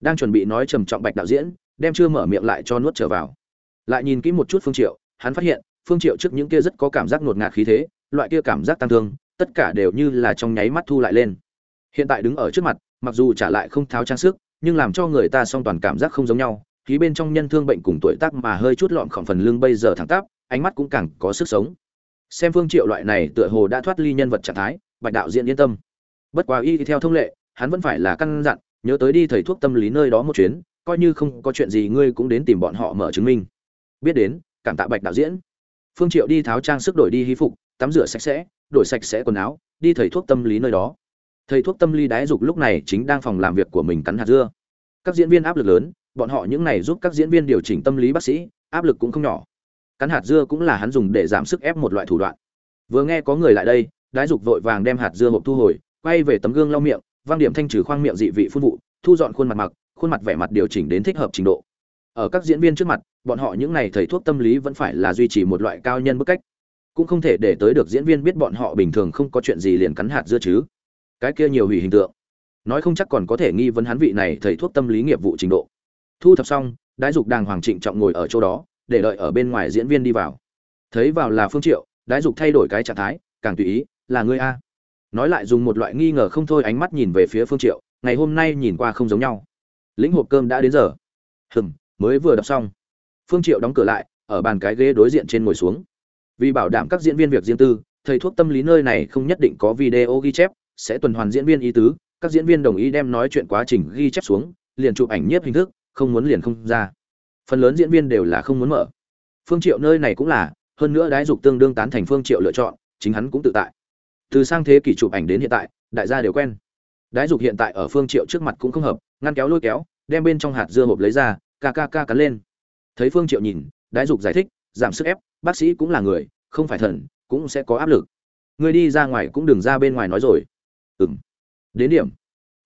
đang chuẩn bị nói trầm trọng bạch đạo diễn, đem chưa mở miệng lại cho nuốt trở vào. Lại nhìn kỹ một chút phương triệu, hắn phát hiện, phương triệu trước những kia rất có cảm giác ngột ngạt khí thế, loại kia cảm giác tăng thương, tất cả đều như là trong nháy mắt thu lại lên. Hiện tại đứng ở trước mặt, mặc dù trả lại không tháo trang sức, nhưng làm cho người ta song toàn cảm giác không giống nhau, khí bên trong nhân thương bệnh cùng tuổi tác mà hơi chút lọn khỏng phần lưng bây giờ thẳng tắp, ánh mắt cũng càng có sức sống. Xem phương triệu loại này tựa hồ đã thoát ly nhân vật trạng thái, bạch đạo diễn yên tâm. Bất quá y theo thông lệ, hắn vẫn phải là căn dặn nhớ tới đi thầy thuốc tâm lý nơi đó một chuyến, coi như không có chuyện gì ngươi cũng đến tìm bọn họ mở chứng minh. Biết đến, cảm tạ bạch đạo diễn. Phương triệu đi tháo trang sức đổi đi hí phục, tắm rửa sạch sẽ, đổi sạch sẽ quần áo, đi thầy thuốc tâm lý nơi đó. Thầy thuốc tâm lý đái dục lúc này chính đang phòng làm việc của mình cắn hạt dưa. Các diễn viên áp lực lớn, bọn họ những này giúp các diễn viên điều chỉnh tâm lý bác sĩ, áp lực cũng không nhỏ. Cắn hạt dưa cũng là hắn dùng để giảm sức ép một loại thủ đoạn. Vừa nghe có người lại đây, đái dục vội vàng đem hạt dưa hộp thu hồi, quay về tấm gương lau miệng vang điểm thanh trừ khoang miệng dị vị phun vụ, thu dọn khuôn mặt mặc, khuôn mặt vẻ mặt điều chỉnh đến thích hợp trình độ. Ở các diễn viên trước mặt, bọn họ những này thầy thuốc tâm lý vẫn phải là duy trì một loại cao nhân bức cách. Cũng không thể để tới được diễn viên biết bọn họ bình thường không có chuyện gì liền cắn hạt dưa chứ. Cái kia nhiều hủy hình tượng. Nói không chắc còn có thể nghi vấn hắn vị này thầy thuốc tâm lý nghiệp vụ trình độ. Thu thập xong, đái dục đàng hoàng trịnh trọng ngồi ở chỗ đó, để đợi ở bên ngoài diễn viên đi vào. Thấy vào là phương triệu, đái dục thay đổi cái trạng thái, càng tùy ý, là ngươi a? Nói lại dùng một loại nghi ngờ không thôi ánh mắt nhìn về phía phương triệu, ngày hôm nay nhìn qua không giống nhau. Lĩnh hộp cơm đã đến giờ. Hừm, mới vừa đọc xong. Phương triệu đóng cửa lại, ở bàn cái ghế đối diện trên ngồi xuống. Vì bảo đảm các diễn viên việc riêng tư, thầy thuốc tâm lý nơi này không nhất định có video ghi chép, sẽ tuần hoàn diễn viên ý tứ, các diễn viên đồng ý đem nói chuyện quá trình ghi chép xuống, liền chụp ảnh nhiếp hình thức, không muốn liền không ra. Phần lớn diễn viên đều là không muốn mở. Phương triệu nơi này cũng là, hơn nữa đái dục tương đương tán thành phương triệu lựa chọn, chính hắn cũng tự tại từ sang thế kỷ chụp ảnh đến hiện tại, đại gia đều quen. Đái dục hiện tại ở phương triệu trước mặt cũng không hợp, ngăn kéo lôi kéo, đem bên trong hạt dưa hộp lấy ra, ca ca ca cắn lên. Thấy phương triệu nhìn, đái dục giải thích, giảm sức ép, bác sĩ cũng là người, không phải thần, cũng sẽ có áp lực. Người đi ra ngoài cũng đừng ra bên ngoài nói rồi. Ừm. Đến điểm.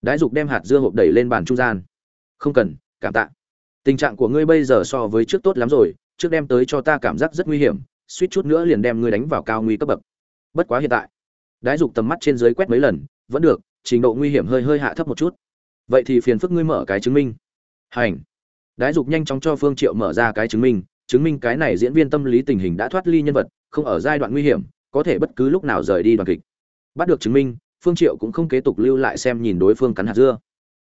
Đái dục đem hạt dưa hộp đẩy lên bàn trung gian. Không cần, cảm tạ. Tình trạng của ngươi bây giờ so với trước tốt lắm rồi, trước đem tới cho ta cảm giác rất nguy hiểm, suýt chút nữa liền đem ngươi đánh vào cao nguy cấp bậc. Bất quá hiện tại đái dục tầm mắt trên dưới quét mấy lần, vẫn được, trình độ nguy hiểm hơi hơi hạ thấp một chút. Vậy thì phiền phức ngươi mở cái chứng minh. Hành. Đái dục nhanh chóng cho phương triệu mở ra cái chứng minh chứng minh cái này diễn viên tâm lý tình hình đã thoát ly nhân vật, không ở giai đoạn nguy hiểm, có thể bất cứ lúc nào rời đi đoàn kịch. Bắt được chứng minh, phương triệu cũng không kế tục lưu lại xem nhìn đối phương cắn hạt dưa.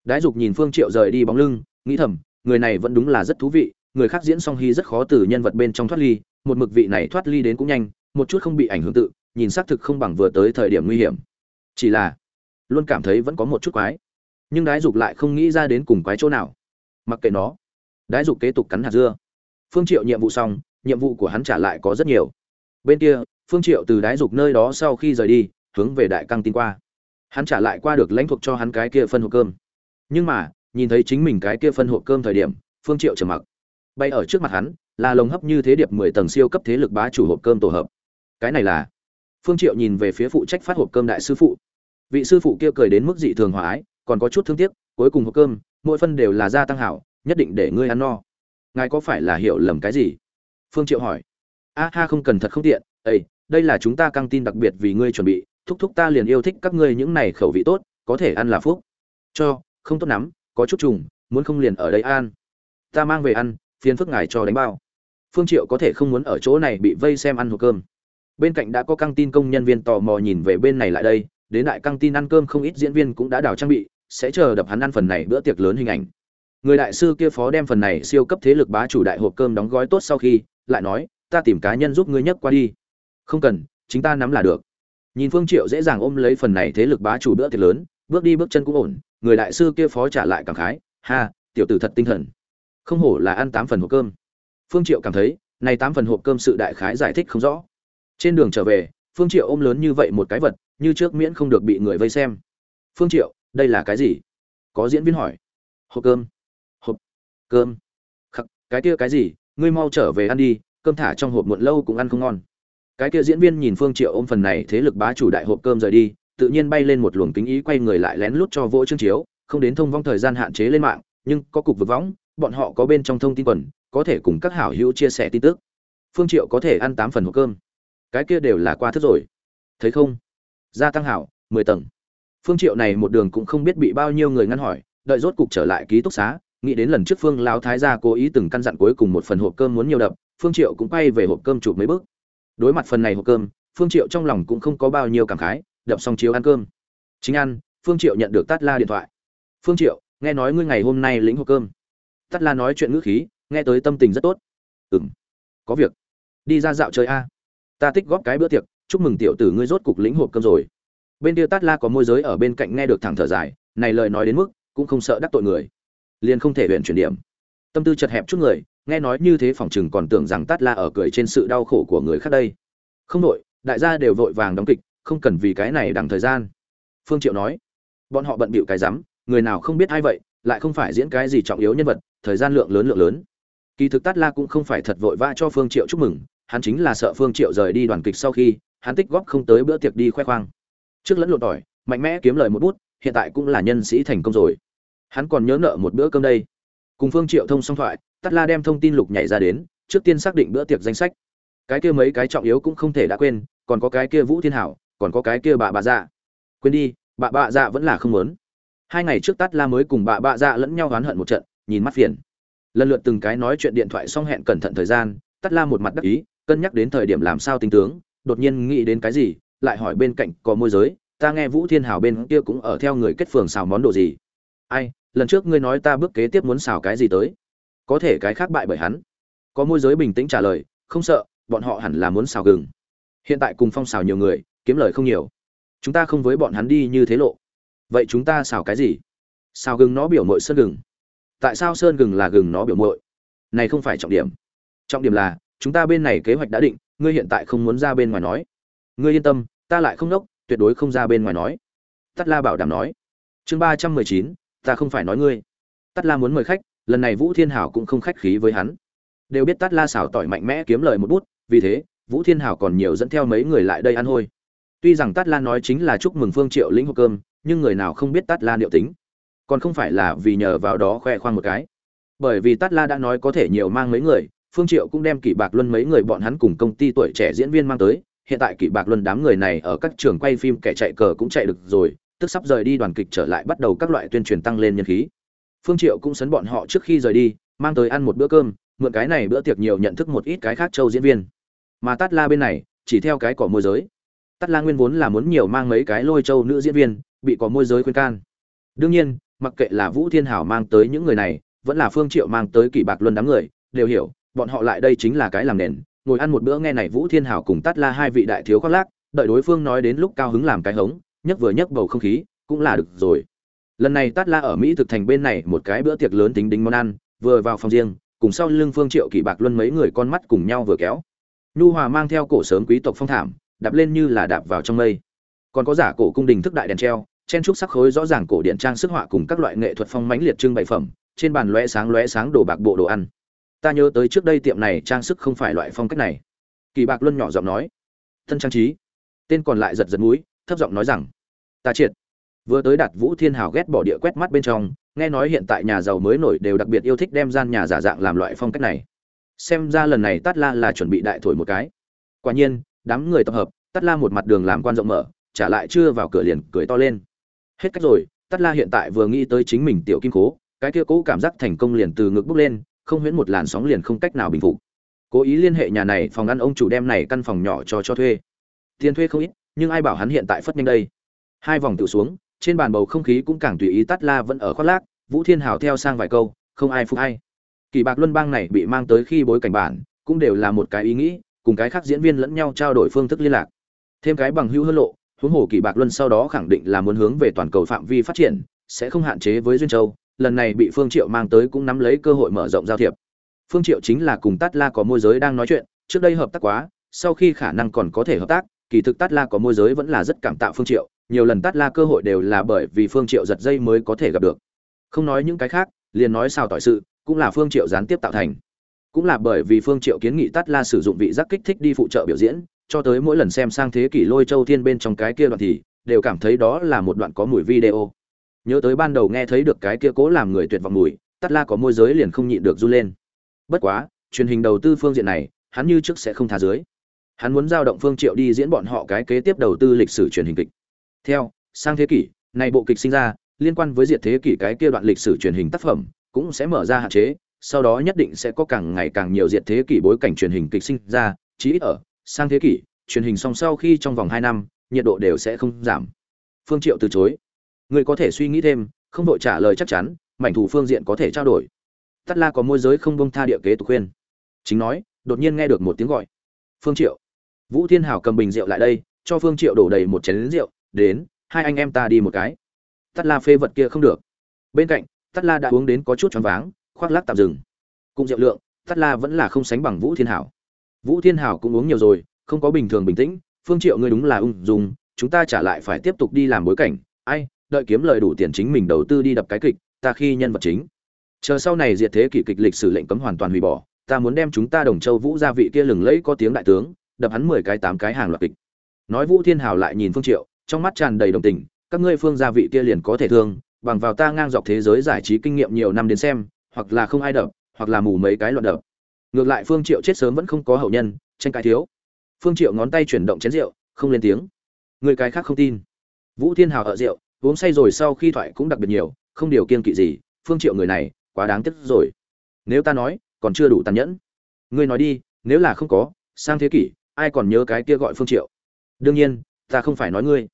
Đái dục nhìn phương triệu rời đi bóng lưng, nghĩ thầm, người này vẫn đúng là rất thú vị, người khác diễn song hy rất khó từ nhân vật bên trong thoát ly, một mực vị này thoát ly đến cũng nhanh, một chút không bị ảnh hưởng tự nhìn xác thực không bằng vừa tới thời điểm nguy hiểm. Chỉ là, luôn cảm thấy vẫn có một chút quái. Nhưng đái dục lại không nghĩ ra đến cùng quái chỗ nào. Mặc kệ nó, đái dục kế tục cắn hạt dưa. Phương triệu nhiệm vụ xong, nhiệm vụ của hắn trả lại có rất nhiều. Bên kia, phương triệu từ đái dục nơi đó sau khi rời đi, hướng về đại căng tin qua. Hắn trả lại qua được lãnh thuộc cho hắn cái kia phân hộp cơm. Nhưng mà, nhìn thấy chính mình cái kia phân hộp cơm thời điểm, phương triệu trầm mặc. Bay ở trước mặt hắn, là lồng hấp như thế điệp mười tầng siêu cấp thế lực bá chủ hộp cơm tổ hợp. Cái này là phương triệu nhìn về phía phụ trách phát hộp cơm đại sư phụ. Vị sư phụ kia cười đến mức dị thường hòa ái, còn có chút thương tiếc, cuối cùng hộp cơm, mỗi phân đều là gia tăng hảo, nhất định để ngươi ăn no. Ngài có phải là hiểu lầm cái gì? Phương triệu hỏi. A ha, không cần thật không tiện ây đây là chúng ta căng tin đặc biệt vì ngươi chuẩn bị, thúc thúc ta liền yêu thích các ngươi những này khẩu vị tốt, có thể ăn là phúc. Cho, không tốt lắm, có chút trùng, muốn không liền ở đây ăn. Ta mang về ăn, phiền phức ngài cho đánh bao. Phương triệu có thể không muốn ở chỗ này bị vây xem ăn hộp cơm bên cạnh đã có căng tin công nhân viên tò mò nhìn về bên này lại đây, đến đại căng tin ăn cơm không ít diễn viên cũng đã đào trang bị, sẽ chờ đập hắn ăn phần này bữa tiệc lớn hình ảnh. Người đại sư kia phó đem phần này siêu cấp thế lực bá chủ đại hộp cơm đóng gói tốt sau khi, lại nói, ta tìm cá nhân giúp ngươi nhấc qua đi. Không cần, chính ta nắm là được. Nhìn phương triệu dễ dàng ôm lấy phần này thế lực bá chủ bữa tiệc lớn, bước đi bước chân cũng ổn, người đại sư kia phó trả lại cảm khái, ha, tiểu tử thật tinh thần. Không hổ là ăn tám phần hộp cơm. Phương triệu cảm thấy, này tám phần hộp cơm sự đại khái giải thích không rõ trên đường trở về, phương triệu ôm lớn như vậy một cái vật, như trước miễn không được bị người vây xem. Phương triệu, đây là cái gì? Có diễn viên hỏi. Hộp cơm. Hộp cơm. Khắc, cái kia cái gì? Ngươi mau trở về ăn đi, cơm thả trong hộp muộn lâu cũng ăn không ngon. Cái kia diễn viên nhìn phương triệu ôm phần này thế lực bá chủ đại hộp cơm rời đi, tự nhiên bay lên một luồng kính ý quay người lại lén lút cho vỗ chương chiếu, không đến thông vong thời gian hạn chế lên mạng, nhưng có cục vực võng, bọn họ có bên trong thông tin quần, có thể cùng các hảo hữu chia sẻ tin tức. Phương triệu có thể ăn tám phần hộp cơm cái kia đều là qua thức rồi. Thấy không? Gia tăng hảo, mười tầng. Phương triệu này một đường cũng không biết bị bao nhiêu người ngăn hỏi, đợi rốt cục trở lại ký túc xá, nghĩ đến lần trước phương lão thái gia cố ý từng căn dặn cuối cùng một phần hộp cơm muốn nhiều đập, phương triệu cũng quay về hộp cơm chụp mấy bước. Đối mặt phần này hộp cơm, phương triệu trong lòng cũng không có bao nhiêu cảm khái, đập xong chiếu ăn cơm. Chính ăn, phương triệu nhận được tát la điện thoại. Phương triệu, nghe nói ngươi ngày hôm nay lĩnh hộp cơm. Tát la nói chuyện ngữ khí, nghe tới tâm tình rất tốt. Ừm, có việc. Đi ra dạo chơi a ta tích góp cái bữa tiệc, chúc mừng tiểu tử ngươi rốt cục lĩnh hộp cơm rồi. Bên kia tát la có môi giới ở bên cạnh nghe được thẳng thở dài, này lời nói đến mức, cũng không sợ đắc tội người. Liền không thể huyện chuyển điểm. Tâm tư chật hẹp chút người, nghe nói như thế phỏng chừng còn tưởng rằng tát la ở cười trên sự đau khổ của người khác đây. Không đội, đại gia đều vội vàng đóng kịch, không cần vì cái này đằng thời gian. Phương triệu nói, bọn họ bận bịu cái rắm, người nào không biết ai vậy, lại không phải diễn cái gì trọng yếu nhân vật, thời gian lượng lớn lượng lớn. Kỳ thực tát la cũng không phải thật vội vã cho phương triệu chúc mừng hắn chính là sợ phương triệu rời đi đoàn kịch sau khi, hắn tích góp không tới bữa tiệc đi khoe khoang. Trước lẫn lộn tỏi, mạnh mẽ kiếm lời một bút, hiện tại cũng là nhân sĩ thành công rồi. Hắn còn nhớ nợ một bữa cơm đây. Cùng phương triệu thông xong thoại tát la đem thông tin lục nhảy ra đến, trước tiên xác định bữa tiệc danh sách. Cái kia mấy cái trọng yếu cũng không thể đã quên, còn có cái kia vũ thiên hảo, còn có cái kia bà bà dạ. Quên đi bà bà dạ vẫn là không muốn. Hai ngày trước tát la mới cùng bà bà dạ lẫn nhau oán hận một trận, nhìn mắt phiền. Lần lượt từng cái nói chuyện điện thoại xong hẹn cẩn thận thời gian tát la một mặt đắc ý cân nhắc đến thời điểm làm sao tinh tướng, đột nhiên nghĩ đến cái gì, lại hỏi bên cạnh có môi giới, ta nghe vũ thiên hào bên kia cũng ở theo người kết phường xào món đồ gì? Ai, lần trước ngươi nói ta bước kế tiếp muốn xào cái gì tới. Có thể cái khác bại bởi hắn. Có môi giới bình tĩnh trả lời, không sợ, bọn họ hẳn là muốn xào gừng. Hiện tại cùng phong xào nhiều người, kiếm lời không nhiều. Chúng ta không với bọn hắn đi như thế lộ. Vậy chúng ta xào cái gì? Xào gừng nó biểu mội sơn gừng. Tại sao sơn gừng là gừng nó biểu mội này không phải trọng điểm. Trọng điểm là chúng ta bên này kế hoạch đã định, ngươi hiện tại không muốn ra bên ngoài nói. Ngươi yên tâm, ta lại không nốc tuyệt đối không ra bên ngoài nói. Tắt la bảo đảm nói. Chương ba trăm mười chín, ta không phải nói ngươi. Tắt la muốn mời khách, lần này vũ thiên hảo cũng không khách khí với hắn. Đều biết tắt la xảo tỏi mạnh mẽ kiếm lời một bút, vì thế, vũ thiên hảo còn nhiều dẫn theo mấy người lại đây ăn hôi. Tuy rằng tắt la nói chính là chúc mừng phương triệu lĩnh hộp cơm, nhưng người nào không biết tắt la liệu tính. Còn không phải là vì nhờ vào đó khoe khoang một cái. Bởi vì tắt la đã nói có thể nhiều mang mấy người phương triệu cũng đem kỷ bạc luân mấy người bọn hắn cùng công ty tuổi trẻ diễn viên mang tới. Hiện tại kỷ bạc luân đám người này ở các trường quay phim kẻ chạy cờ cũng chạy được rồi, tức sắp rời đi đoàn kịch trở lại bắt đầu các loại tuyên truyền tăng lên nhân khí. Phương triệu cũng sấn bọn họ trước khi rời đi, mang tới ăn một bữa cơm, mượn cái này bữa tiệc nhiều nhận thức một ít cái khác châu diễn viên. Mà tát la bên này, chỉ theo cái cỏ môi giới. Tát la nguyên vốn là muốn nhiều mang mấy cái lôi châu nữ diễn viên, bị cỏ môi giới khuyên can. Đương nhiên, mặc kệ là vũ thiên hảo mang tới những người này, vẫn là phương triệu mang tới kỷ bạc luân đám người, đều hiểu bọn họ lại đây chính là cái làm nền, ngồi ăn một bữa nghe này vũ thiên hảo cùng tát la hai vị đại thiếu khoác lác, đợi đối phương nói đến lúc cao hứng làm cái hống, nhấc vừa nhấc bầu không khí, cũng là được rồi. Lần này tát la ở mỹ thực thành bên này một cái bữa tiệc lớn tính đính món ăn, vừa vào phòng riêng, cùng sau lưng phương triệu kỷ bạc luân mấy người con mắt cùng nhau vừa kéo. Nhu hòa mang theo cổ sớm quý tộc phong thảm, đạp lên như là đạp vào trong mây. Còn có giả cổ cung đình thức đại đèn treo, chen trúc sắc khối rõ ràng cổ điện trang sức họa cùng các loại nghệ thuật phong mãnh liệt trưng bày phẩm, trên bàn lóe sáng lóe sáng đồ bạc bộ đồ ăn ta nhớ tới trước đây tiệm này trang sức không phải loại phong cách này. Kỳ bạc luân nhỏ giọng nói. Thân trang trí. Tên còn lại giật giật mũi, thấp giọng nói rằng, ta triệt. Vừa tới đặt vũ thiên hào ghét bỏ địa quét mắt bên trong, nghe nói hiện tại nhà giàu mới nổi đều đặc biệt yêu thích đem gian nhà giả dạng làm loại phong cách này. Xem ra lần này tát la là chuẩn bị đại thổi một cái. Quả nhiên, đám người tập hợp, tát la một mặt đường làm quan rộng mở, trả lại chưa vào cửa liền cười to lên. Hết cách rồi, tát la hiện tại vừa nghĩ tới chính mình tiểu kim cố, cái kia cố cảm giác thành công liền từ ngực bước lên không huyễn một làn sóng liền không cách nào bình phục. Cố ý liên hệ nhà này, phòng ăn ông chủ đem này căn phòng nhỏ cho cho thuê. Tiền thuê không ít, nhưng ai bảo hắn hiện tại phất nhanh đây? Hai vòng tự xuống, trên bàn bầu không khí cũng càng tùy ý tắt la vẫn ở khoác lác, vũ thiên hào theo sang vài câu, không ai phục hay kỳ bạc luân bang này bị mang tới khi bối cảnh bản, cũng đều là một cái ý nghĩ, cùng cái khác diễn viên lẫn nhau trao đổi phương thức liên lạc. Thêm cái bằng hữu hơn lộ, huống hồ kỳ bạc luân sau đó khẳng định là muốn hướng về toàn cầu phạm vi phát triển, sẽ không hạn chế với duyên châu lần này bị phương triệu mang tới cũng nắm lấy cơ hội mở rộng giao thiệp. Phương triệu chính là cùng tát la có môi giới đang nói chuyện, trước đây hợp tác quá, sau khi khả năng còn có thể hợp tác, kỳ thực tát la có môi giới vẫn là rất cảm tạ phương triệu, nhiều lần tát la cơ hội đều là bởi vì phương triệu giật dây mới có thể gặp được. Không nói những cái khác, liền nói sao tỏi sự, cũng là phương triệu gián tiếp tạo thành. Cũng là bởi vì phương triệu kiến nghị tát la sử dụng vị giác kích thích đi phụ trợ biểu diễn, cho tới mỗi lần xem sang thế kỷ lôi châu thiên bên trong cái kia đoạn thì, đều cảm thấy đó là một đoạn có mùi video nhớ tới ban đầu nghe thấy được cái kia cố làm người tuyệt vọng mùi tắt la có môi giới liền không nhịn được run lên. Bất quá, truyền hình đầu tư phương diện này, hắn như trước sẽ không tha dưới. Hắn muốn giao động phương triệu đi diễn bọn họ cái kế tiếp đầu tư lịch sử truyền hình kịch. Theo, sang thế kỷ, này bộ kịch sinh ra, liên quan với diệt thế kỷ cái kia đoạn lịch sử truyền hình tác phẩm, cũng sẽ mở ra hạn chế, sau đó nhất định sẽ có càng ngày càng nhiều diệt thế kỷ bối cảnh truyền hình kịch sinh ra, chí ít ở sang thế kỷ, truyền hình song sau khi trong vòng hai năm, nhiệt độ đều sẽ không giảm. Phương triệu từ chối người có thể suy nghĩ thêm, không đội trả lời chắc chắn, mảnh thủ phương diện có thể trao đổi. Tắt la có môi giới không bông tha địa kế tục khuyên. Chính nói, đột nhiên nghe được một tiếng gọi. Phương triệu. Vũ thiên hảo cầm bình rượu lại đây, cho phương triệu đổ đầy một chén rượu, đến, hai anh em ta đi một cái. Tắt la phê vật kia không được. Bên cạnh tắt la đã uống đến có chút choáng váng, khoác lác tạm dừng. Cùng rượu lượng tắt la vẫn là không sánh bằng vũ thiên hảo. Vũ thiên hảo cũng uống nhiều rồi, không có bình thường bình tĩnh. Phương triệu ngươi đúng là ung dung, chúng ta trả lại phải tiếp tục đi làm bối cảnh. Ai đợi kiếm lời đủ tiền chính mình đầu tư đi đập cái kịch, ta khi nhân vật chính. Chờ sau này diệt thế kỷ kịch lịch sử lệnh cấm hoàn toàn hủy bỏ, ta muốn đem chúng ta đồng châu vũ gia vị kia lừng lẫy có tiếng đại tướng, đập hắn mười cái tám cái hàng loạt kịch. Nói vũ thiên hào lại nhìn phương triệu, trong mắt tràn đầy đồng tình, các ngươi phương gia vị kia liền có thể thương, bằng vào ta ngang dọc thế giới giải trí kinh nghiệm nhiều năm đến xem, hoặc là không ai đập, hoặc là mù mấy cái loạn đập. Ngược lại phương triệu chết sớm vẫn không có hậu nhân, tranh cãi thiếu. Phương triệu ngón tay chuyển động chén rượu, không lên tiếng. Người cái khác không tin. Vũ thiên hào ở rượu uống say rồi sau khi thoại cũng đặc biệt nhiều, không điều kiên kỵ gì, phương triệu người này quá đáng tiếc rồi. Nếu ta nói, còn chưa đủ tàn nhẫn. Ngươi nói đi, nếu là không có, sang thế kỷ, ai còn nhớ cái kia gọi phương triệu? Đương nhiên, ta không phải nói ngươi.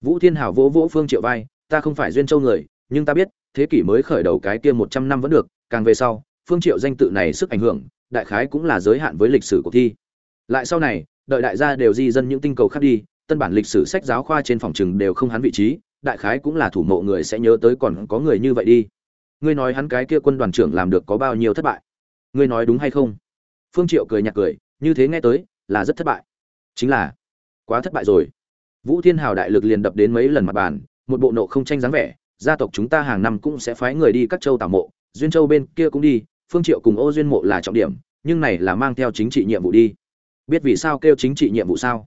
Vũ thiên hảo vỗ vỗ phương triệu vai, ta không phải duyên châu người, nhưng ta biết, thế kỷ mới khởi đầu cái kia một trăm năm vẫn được, càng về sau, phương triệu danh tự này sức ảnh hưởng, đại khái cũng là giới hạn với lịch sử cuộc thi. Lại sau này, đợi đại gia đều di dân những tinh cầu khác đi, tân bản lịch sử sách giáo khoa trên phòng trường đều không hắn vị trí đại khái cũng là thủ mộ người sẽ nhớ tới còn có người như vậy đi. Ngươi nói hắn cái kia quân đoàn trưởng làm được có bao nhiêu thất bại? Ngươi nói đúng hay không? Phương triệu cười nhạt cười, như thế nghe tới, là rất thất bại. Chính là, quá thất bại rồi. Vũ thiên hào đại lực liền đập đến mấy lần mặt bàn, một bộ nộ không tranh dáng vẻ, gia tộc chúng ta hàng năm cũng sẽ phái người đi các châu tảo mộ, duyên châu bên kia cũng đi, phương triệu cùng ô duyên mộ là trọng điểm, nhưng này là mang theo chính trị nhiệm vụ đi. Biết vì sao kêu chính trị nhiệm vụ sao?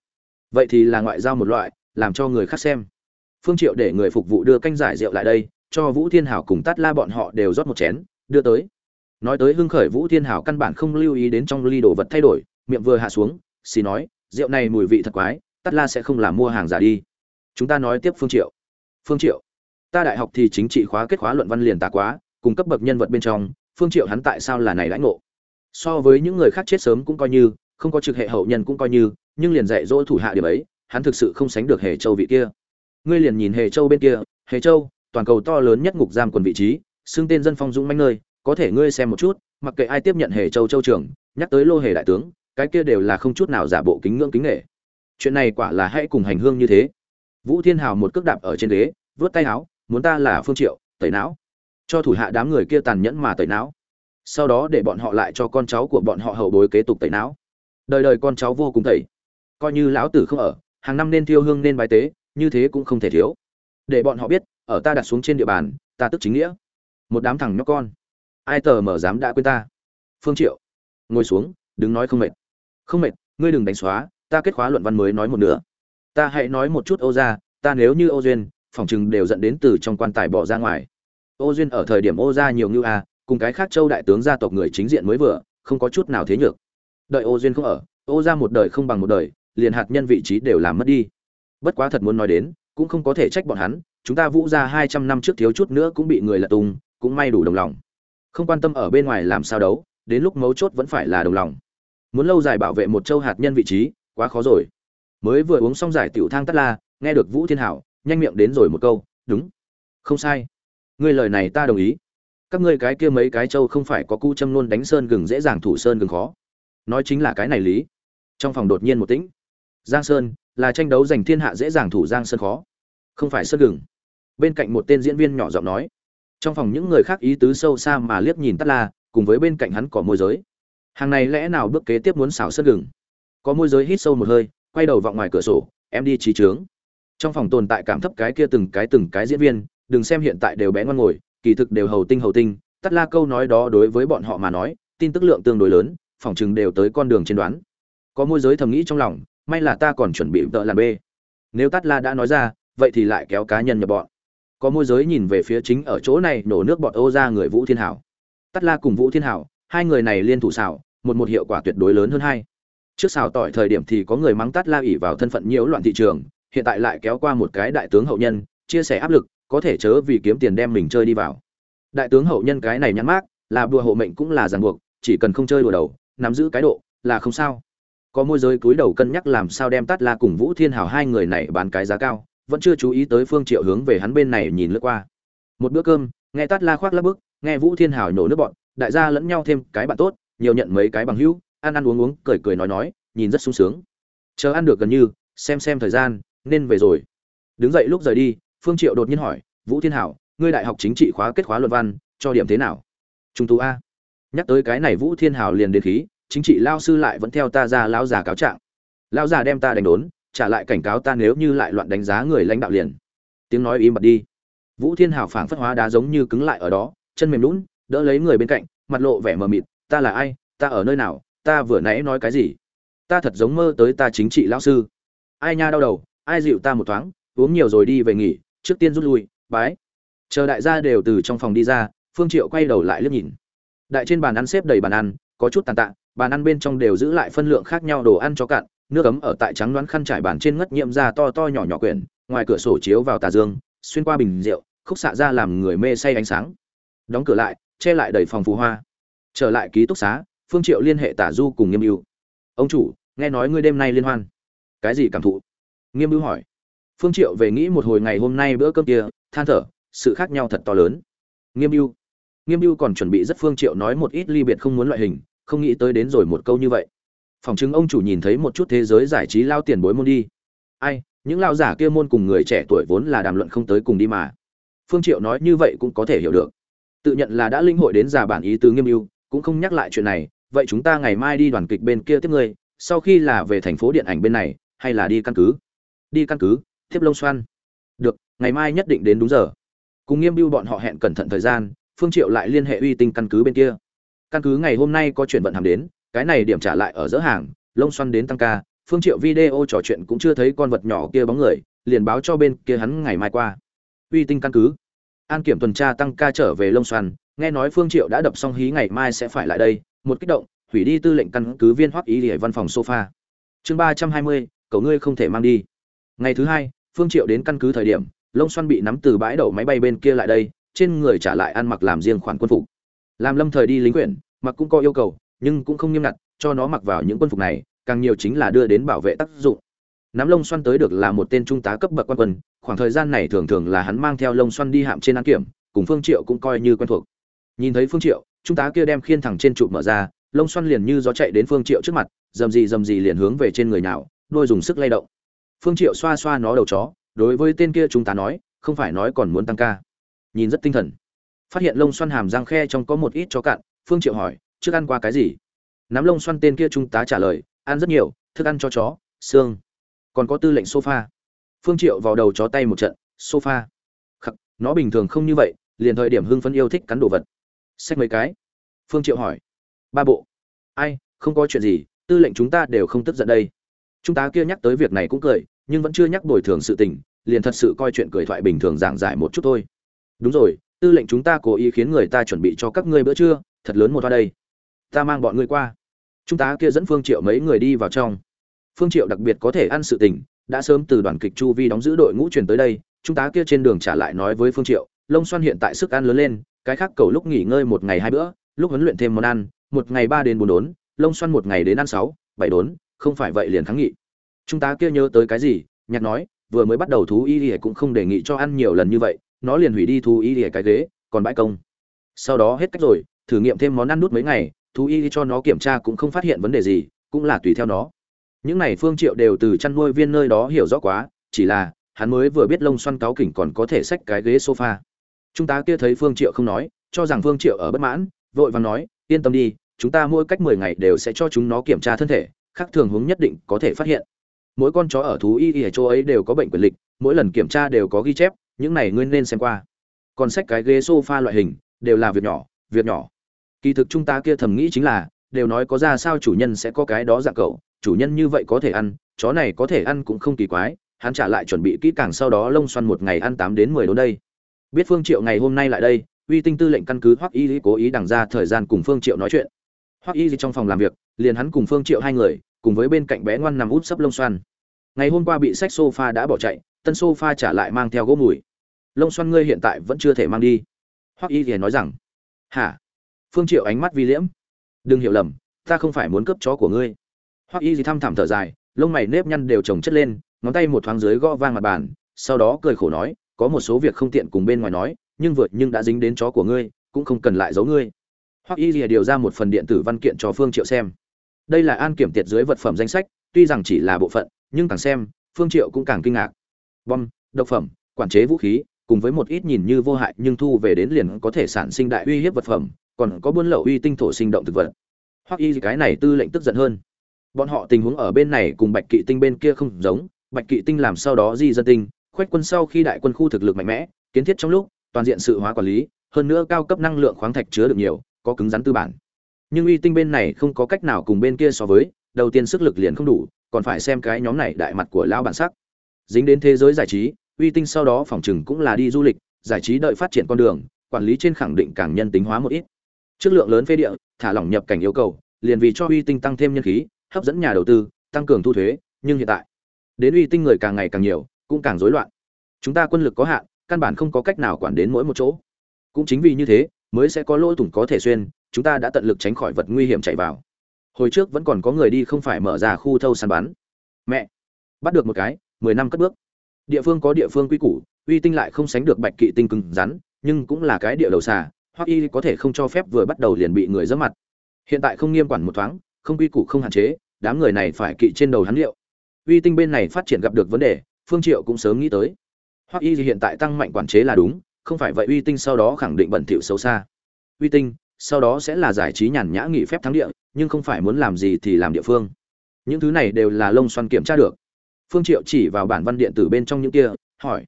Vậy thì là ngoại giao một loại, làm cho người khác xem phương triệu để người phục vụ đưa canh giải rượu lại đây, cho vũ thiên hảo cùng tát la bọn họ đều rót một chén, đưa tới. Nói tới hưng khởi vũ thiên hảo căn bản không lưu ý đến trong ly đồ vật thay đổi, miệng vừa hạ xuống, xì nói, rượu này mùi vị thật quái, tát la sẽ không làm mua hàng giả đi. Chúng ta nói tiếp phương triệu. Phương triệu, ta đại học thì chính trị khóa kết khóa luận văn liền tà quá, cùng cấp bậc nhân vật bên trong, phương triệu hắn tại sao là này lãnh ngộ? So với những người khác chết sớm cũng coi như, không có trực hệ hậu nhân cũng coi như, nhưng liền dạy dỗ thủ hạ điểm ấy, hắn thực sự không sánh được hề châu vị kia ngươi liền nhìn hề châu bên kia. Hề châu, toàn cầu to lớn nhất ngục giam quần vị trí, xưng tên dân phong dũng manh nơi, có thể ngươi xem một chút, mặc kệ ai tiếp nhận hề châu châu trưởng, nhắc tới lô hề đại tướng, cái kia đều là không chút nào giả bộ kính ngưỡng kính nghệ. Chuyện này quả là hãy cùng hành hương như thế. Vũ thiên hào một cước đạp ở trên ghế vớt tay áo, muốn ta là phương triệu, tẩy não. Cho thủ hạ đám người kia tàn nhẫn mà tẩy não. Sau đó để bọn họ lại cho con cháu của bọn họ hậu bối kế tục tẩy não. Đời đời con cháu vô cùng tẩy. Coi như lão tử không ở, hàng năm nên thiêu hương nên bài tế như thế cũng không thể thiếu. Để bọn họ biết, ở ta đặt xuống trên địa bàn, ta tức chính nghĩa. Một đám thằng nhóc con. Ai tờ mở dám đã quên ta? Phương triệu. Ngồi xuống, đứng nói không mệt. Không mệt, ngươi đừng đánh xóa, ta kết khóa luận văn mới nói một nửa. Ta hãy nói một chút ô ra ta nếu như ô duyên, phòng chừng đều dẫn đến từ trong quan tài bỏ ra ngoài. Ô duyên ở thời điểm ô ra nhiều như a, cùng cái khác châu đại tướng gia tộc người chính diện mới vừa, không có chút nào thế nhược. Đợi ô duyên không ở, ô ra một đời không bằng một đời, liền hạt nhân vị trí đều làm mất đi bất quá thật muốn nói đến, cũng không có thể trách bọn hắn, chúng ta vũ ra hai trăm năm trước thiếu chút nữa cũng bị người lật tung, cũng may đủ đồng lòng. Không quan tâm ở bên ngoài làm sao đấu, đến lúc mấu chốt vẫn phải là đồng lòng. Muốn lâu dài bảo vệ một châu hạt nhân vị trí, quá khó rồi. Mới vừa uống xong giải tiểu thang tắt la, nghe được vũ thiên hảo, nhanh miệng đến rồi một câu, đúng. Không sai. Ngươi lời này ta đồng ý. Các ngươi cái kia mấy cái châu không phải có cu châm luôn đánh sơn gừng dễ dàng thủ sơn gừng khó. Nói chính là cái này lý. Trong phòng đột nhiên một tĩnh. Giang sơn là tranh đấu giành thiên hạ dễ dàng thủ giang sơn khó. Không phải sơn gừng. Bên cạnh một tên diễn viên nhỏ giọng nói. Trong phòng những người khác ý tứ sâu xa mà liếc nhìn tắt la, cùng với bên cạnh hắn có môi giới. Hàng này lẽ nào bước kế tiếp muốn xào sơn gừng? Có môi giới hít sâu một hơi, quay đầu vọng ngoài cửa sổ, em đi trí trướng. Trong phòng tồn tại cảm thấp cái kia từng cái từng cái diễn viên, đừng xem hiện tại đều bé ngoan ngồi, kỳ thực đều hầu tinh hầu tinh. Tắt la câu nói đó đối với bọn họ mà nói, tin tức lượng tương đối lớn phỏng chừng đều tới con đường trên đoán. Có môi giới thầm nghĩ trong lòng may là ta còn chuẩn bị tợ làm b nếu tắt la đã nói ra, vậy thì lại kéo cá nhân nhập bọn. Có môi giới nhìn về phía chính ở chỗ này, nổ nước bọn ô ra người vũ thiên hảo. Tắt la cùng vũ thiên hảo, hai người này liên thủ xảo, một một hiệu quả tuyệt đối lớn hơn hai. Trước xào tỏi thời điểm thì có người mắng tắt la ỉ vào thân phận nhiễu loạn thị trường, hiện tại lại kéo qua một cái đại tướng hậu nhân, chia sẻ áp lực, có thể chớ vì kiếm tiền đem mình chơi đi vào. Đại tướng hậu nhân cái này nhắn mát là đùa hộ mệnh cũng là ràng buộc, chỉ cần không chơi đùa đầu, nắm giữ cái độ, là không sao có môi giới cúi đầu cân nhắc làm sao đem tát la cùng vũ thiên hào hai người này bán cái giá cao, vẫn chưa chú ý tới phương triệu hướng về hắn bên này nhìn lướt qua. Một bữa cơm, nghe tát la khoác lắp bước, nghe vũ thiên hào nổ nước bọn, đại gia lẫn nhau thêm cái bạn tốt, nhiều nhận mấy cái bằng hữu, ăn ăn uống uống, cười cười nói nói, nhìn rất sung sướng. Chờ ăn được gần như, xem xem thời gian, nên về rồi. Đứng dậy lúc rời đi, phương triệu đột nhiên hỏi, vũ thiên hảo ngươi đại học chính trị khóa kết khóa luận văn, cho điểm thế nào? Trung tú a. Nhắc tới cái này vũ thiên hảo liền đến khí chính trị lao sư lại vẫn theo ta ra lão già cáo trạng. Lão già đem ta đánh đốn, trả lại cảnh cáo ta nếu như lại loạn đánh giá người lãnh đạo liền. Tiếng nói im bặt đi. Vũ thiên hảo phảng phất hóa đá giống như cứng lại ở đó, chân mềm lún đỡ lấy người bên cạnh, mặt lộ vẻ mờ mịt, ta là ai? Ta ở nơi nào? Ta vừa nãy nói cái gì? Ta thật giống mơ tới ta chính trị lão sư. Ai nha đau đầu, ai dịu ta một thoáng, uống nhiều rồi đi về nghỉ, trước tiên rút lui, bái. Chờ đại gia đều từ trong phòng đi ra, phương triệu quay đầu lại liếc nhìn. Đại trên bàn ăn xếp đầy bàn ăn, có chút tàn tạ bàn ăn bên trong đều giữ lại phân lượng khác nhau đồ ăn cho cạn, nước ấm ở tại trắng đoán khăn trải bàn trên ngất nhiễm ra to to nhỏ nhỏ quyển, ngoài cửa sổ chiếu vào tà dương, xuyên qua bình rượu, khúc xạ ra làm người mê say ánh sáng. Đóng cửa lại, che lại đầy phòng phù hoa. Trở lại ký túc xá, phương triệu liên hệ tả du cùng nghiêm ưu. Ông chủ, nghe nói ngươi đêm nay liên hoan. Cái gì cảm thụ? Nghiêm ưu hỏi. Phương triệu về nghĩ một hồi ngày hôm nay bữa cơm kia, than thở, sự khác nhau thật to lớn. Nghiêm ưu. Nghiêm ưu còn chuẩn bị rất phương triệu nói một ít ly biệt không muốn loại hình không nghĩ tới đến rồi một câu như vậy. Phòng chứng ông chủ nhìn thấy một chút thế giới giải trí lao tiền bối môn đi. Ai, những lao giả kia môn cùng người trẻ tuổi vốn là đàm luận không tới cùng đi mà. Phương triệu nói như vậy cũng có thể hiểu được. Tự nhận là đã linh hội đến già bản ý tứ nghiêm ưu, cũng không nhắc lại chuyện này, vậy chúng ta ngày mai đi đoàn kịch bên kia tiếp ngươi sau khi là về thành phố điện ảnh bên này, hay là đi căn cứ? Đi căn cứ tiếp lông xoan. Được, ngày mai nhất định đến đúng giờ. Cùng nghiêm ưu bọn họ hẹn cẩn thận thời gian, phương triệu lại liên hệ uy tinh căn cứ bên kia căn cứ ngày hôm nay có chuyện vận hàng đến, cái này điểm trả lại ở giữa hàng, lông xoăn đến tăng ca, phương triệu video trò chuyện cũng chưa thấy con vật nhỏ kia bóng người, liền báo cho bên kia hắn ngày mai qua. Uy tinh căn cứ. An kiểm tuần tra tăng ca trở về lông xoăn, nghe nói phương triệu đã đập xong hí ngày mai sẽ phải lại đây, một kích động, hủy đi tư lệnh căn cứ viên hoắc ý để văn phòng sofa. Chương ba trăm hai mươi, cậu ngươi không thể mang đi. Ngày thứ hai, phương triệu đến căn cứ thời điểm, lông xoăn bị nắm từ bãi đậu máy bay bên kia lại đây, trên người trả lại ăn mặc làm riêng khoản quân phục làm lâm thời đi lính quyển, mặc cũng có yêu cầu, nhưng cũng không nghiêm ngặt, cho nó mặc vào những quân phục này, càng nhiều chính là đưa đến bảo vệ tác dụng. Nắm lông xoăn tới được là một tên trung tá cấp bậc quan quân, khoảng thời gian này thường thường là hắn mang theo lông xoăn đi hạm trên an kiểm, cùng phương triệu cũng coi như quen thuộc. Nhìn thấy phương triệu, trung tá kia đem khiên thẳng trên trụ mở ra, lông xoăn liền như gió chạy đến phương triệu trước mặt, dầm gì dầm gì liền hướng về trên người nào đôi dùng sức lay động. Phương triệu xoa xoa nó đầu chó, đối với tên kia trung tá nói, không phải nói còn muốn tăng ca. Nhìn rất tinh thần phát hiện lông xoăn hàm răng khe trong có một ít chó cạn, phương triệu hỏi, trước ăn qua cái gì? Nắm lông xoăn tên kia trung tá trả lời, ăn rất nhiều, thức ăn cho chó, xương. Còn có tư lệnh sofa. Phương triệu vào đầu chó tay một trận, sofa? Khắc, nó bình thường không như vậy, liền thời điểm hưng phấn yêu thích cắn đồ vật. Xách mấy cái? Phương triệu hỏi. Ba bộ. Ai, không có chuyện gì, tư lệnh chúng ta đều không tức giận đây. Chúng ta kia nhắc tới việc này cũng cười, nhưng vẫn chưa nhắc bồi thường sự tình, liền thật sự coi chuyện cười thoại bình thường giảng giải một chút thôi. Đúng rồi tư lệnh chúng ta cố ý khiến người ta chuẩn bị cho các ngươi bữa trưa, thật lớn một hoa đây. Ta mang bọn ngươi qua. Chúng ta kia dẫn phương triệu mấy người đi vào trong. Phương triệu đặc biệt có thể ăn sự tình, đã sớm từ đoàn kịch chu vi đóng giữ đội ngũ truyền tới đây, chúng ta kia trên đường trả lại nói với phương triệu lông xoan hiện tại sức ăn lớn lên, cái khác cầu lúc nghỉ ngơi một ngày hai bữa, lúc huấn luyện thêm món ăn, một ngày ba đến bốn đốn lông xoan một ngày đến ăn sáu, bảy đốn, không phải vậy liền kháng nghị. Chúng ta kia nhớ tới cái gì? Nhạc nói, vừa mới bắt đầu thú y thì cũng không đề nghị cho ăn nhiều lần như vậy nó liền hủy đi thú y ỉa cái ghế, còn bãi công. Sau đó hết cách rồi, thử nghiệm thêm món ăn nút mấy ngày, thú y cho nó kiểm tra cũng không phát hiện vấn đề gì, cũng là tùy theo nó. Những này phương triệu đều từ chăn nuôi viên nơi đó hiểu rõ quá, chỉ là, hắn mới vừa biết lông xoăn cáo kỉnh còn có thể xách cái ghế sofa. Chúng ta kia thấy phương triệu không nói, cho rằng phương triệu ở bất mãn, vội vàng nói, yên tâm đi, chúng ta mỗi cách 10 ngày đều sẽ cho chúng nó kiểm tra thân thể, khác thường hướng nhất định có thể phát hiện. Mỗi con chó ở thú y y ở chỗ ấy đều có bệnh quyền lịch, mỗi lần kiểm tra đều có ghi chép những này ngươi nên xem qua. Còn sách cái ghế sofa loại hình, đều là việc nhỏ việc nhỏ. Kỳ thực chúng ta kia thầm nghĩ chính là, đều nói có ra sao chủ nhân sẽ có cái đó dạng cậu, chủ nhân như vậy có thể ăn, chó này có thể ăn cũng không kỳ quái, hắn trả lại chuẩn bị kỹ càng sau đó lông xoăn một ngày ăn tám đến mười đốn đây. Biết phương triệu ngày hôm nay lại đây, uy tinh tư lệnh căn cứ hoắc y cố ý đằng ra thời gian cùng phương triệu nói chuyện. Hoắc y trong phòng làm việc, liền hắn cùng phương triệu hai người, cùng với bên cạnh bé ngoan nằm út sấp lông xoăn. Ngày hôm qua bị sách sofa đã bỏ chạy, tân sofa trả lại mang theo gỗ mùi lông xoăn ngươi hiện tại vẫn chưa thể mang đi. Hoắc y thì nói rằng, hả? Phương triệu ánh mắt vi liễm. Đừng hiểu lầm, ta không phải muốn cướp chó của ngươi. Hoắc y thì thăm thẳm thở dài, lông mày nếp nhăn đều chồng chất lên, ngón tay một thoáng dưới gõ vang mặt bàn, sau đó cười khổ nói, có một số việc không tiện cùng bên ngoài nói, nhưng vượt nhưng đã dính đến chó của ngươi, cũng không cần lại giấu ngươi. Hoắc y thì điều ra một phần điện tử văn kiện cho phương triệu xem. Đây là an kiểm tiệt dưới vật phẩm danh sách, tuy rằng chỉ là bộ phận, nhưng càng xem, phương triệu cũng càng kinh ngạc. Bom, độc phẩm, quản chế vũ khí cùng với một ít nhìn như vô hại nhưng thu về đến liền có thể sản sinh đại uy hiếp vật phẩm, còn có buôn lậu uy tinh thổ sinh động thực vật. Hoặc y cái này tư lệnh tức giận hơn. Bọn họ tình huống ở bên này cùng bạch kỵ tinh bên kia không giống, bạch kỵ tinh làm sau đó di dân tinh khoách quân sau khi đại quân khu thực lực mạnh mẽ, kiến thiết trong lúc, toàn diện sự hóa quản lý, hơn nữa cao cấp năng lượng khoáng thạch chứa được nhiều, có cứng rắn tư bản. Nhưng uy tinh bên này không có cách nào cùng bên kia so với, đầu tiên sức lực liền không đủ, còn phải xem cái nhóm này đại mặt của lão bản sắc. Dính đến thế giới giải trí uy tinh sau đó phòng chừng cũng là đi du lịch, giải trí đợi phát triển con đường, quản lý trên khẳng định càng nhân tính hóa một ít. Chất lượng lớn phê địa, thả lỏng nhập cảnh yêu cầu, liền vì cho uy tinh tăng thêm nhân khí, hấp dẫn nhà đầu tư, tăng cường thu thuế, nhưng hiện tại, đến uy tinh người càng ngày càng nhiều, cũng càng rối loạn. Chúng ta quân lực có hạn, căn bản không có cách nào quản đến mỗi một chỗ. Cũng chính vì như thế, mới sẽ có lỗ thủng có thể xuyên, chúng ta đã tận lực tránh khỏi vật nguy hiểm chạy vào. Hồi trước vẫn còn có người đi không phải mở ra khu thâu săn bắn. Mẹ, bắt được một cái, mười năm cất bước địa phương có địa phương quy củ, uy tinh lại không sánh được bạch kỵ tinh cứng rắn, nhưng cũng là cái địa đầu xà, hoặc y có thể không cho phép vừa bắt đầu liền bị người dẫm mặt. Hiện tại không nghiêm quản một thoáng, không quy củ không hạn chế, đám người này phải kỵ trên đầu hắn liệu. Uy tinh bên này phát triển gặp được vấn đề, phương triệu cũng sớm nghĩ tới. Hoặc y hiện tại tăng mạnh quản chế là đúng, không phải vậy uy tinh sau đó khẳng định bẩn thỉu xấu xa. Uy tinh, sau đó sẽ là giải trí nhàn nhã nghỉ phép thắng địa, nhưng không phải muốn làm gì thì làm địa phương. Những thứ này đều là lông xoăn kiểm tra được phương triệu chỉ vào bản văn điện tử bên trong những kia, hỏi.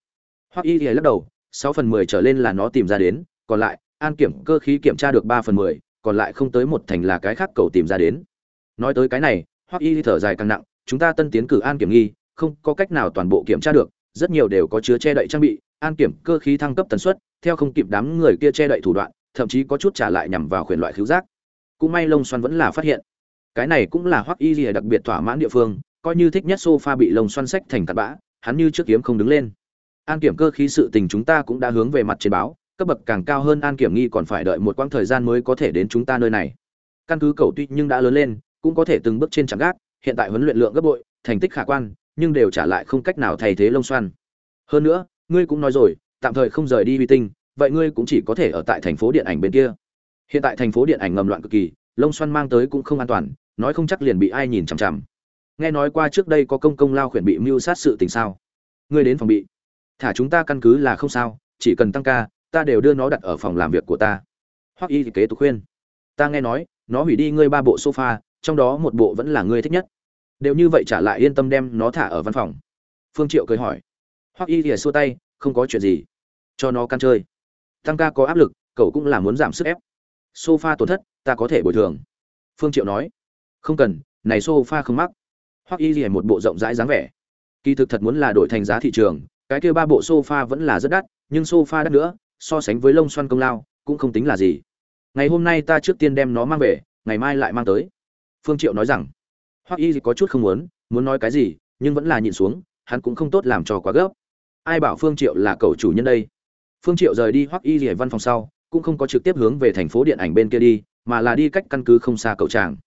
Hoắc y lắc đầu, sáu phần mười trở lên là nó tìm ra đến, còn lại, an kiểm cơ khí kiểm tra được ba phần mười, còn lại không tới một thành là cái khác cầu tìm ra đến. Nói tới cái này, Hoắc y thở dài càng nặng, chúng ta tân tiến cử an kiểm nghi, không có cách nào toàn bộ kiểm tra được, rất nhiều đều có chứa che đậy trang bị, an kiểm cơ khí thăng cấp tần suất, theo không kịp đám người kia che đậy thủ đoạn, thậm chí có chút trả lại nhằm vào khuyển loại khiếu giác. Cũng may lông xoăn vẫn là phát hiện. Cái này cũng là hoắc y gì đặc biệt thỏa mãn địa phương coi như thích nhất sofa bị lông xoăn sách thành cặn bã, hắn như trước kiếm không đứng lên. An kiểm cơ khí sự tình chúng ta cũng đã hướng về mặt trên báo, cấp bậc càng cao hơn an kiểm nghi còn phải đợi một quãng thời gian mới có thể đến chúng ta nơi này. Căn cứ cầu tuy nhưng đã lớn lên, cũng có thể từng bước trên chẳng gác, hiện tại huấn luyện lượng gấp bội, thành tích khả quan, nhưng đều trả lại không cách nào thay thế lông xoăn. Hơn nữa, ngươi cũng nói rồi, tạm thời không rời đi uy tinh, vậy ngươi cũng chỉ có thể ở tại thành phố điện ảnh bên kia. Hiện tại thành phố điện ảnh ngầm loạn cực kỳ, lông xoăn mang tới cũng không an toàn, nói không chắc liền bị ai nhìn chằm chằm nghe nói qua trước đây có công công lao khuyển bị mưu sát sự tình sao? Ngươi đến phòng bị. Thả chúng ta căn cứ là không sao, chỉ cần tăng ca, ta đều đưa nó đặt ở phòng làm việc của ta. Hoặc y kế tục khuyên. Ta nghe nói, nó hủy đi ngươi ba bộ sofa, trong đó một bộ vẫn là ngươi thích nhất. Đều như vậy trả lại yên tâm đem nó thả ở văn phòng. Phương triệu cười hỏi. Hoặc y thì xua tay, không có chuyện gì. Cho nó căn chơi. Tăng ca có áp lực, cậu cũng là muốn giảm sức ép. Sofa tổn thất, ta có thể bồi thường. Phương triệu nói. Không cần, này sofa không mắc hoặc y gì một bộ rộng rãi dáng vẻ. Kỳ thực thật muốn là đổi thành giá thị trường, cái kia ba bộ sofa vẫn là rất đắt, nhưng sofa đắt nữa, so sánh với lông xoăn công lao, cũng không tính là gì. Ngày hôm nay ta trước tiên đem nó mang về, ngày mai lại mang tới. Phương triệu nói rằng, hoặc y có chút không muốn muốn nói cái gì, nhưng vẫn là nhịn xuống, hắn cũng không tốt làm cho quá gấp. Ai bảo phương triệu là cầu chủ nhân đây? Phương triệu rời đi hoặc y rỉa văn phòng sau, cũng không có trực tiếp hướng về thành phố điện ảnh bên kia đi, mà là đi cách căn cứ không xa cầu tràng.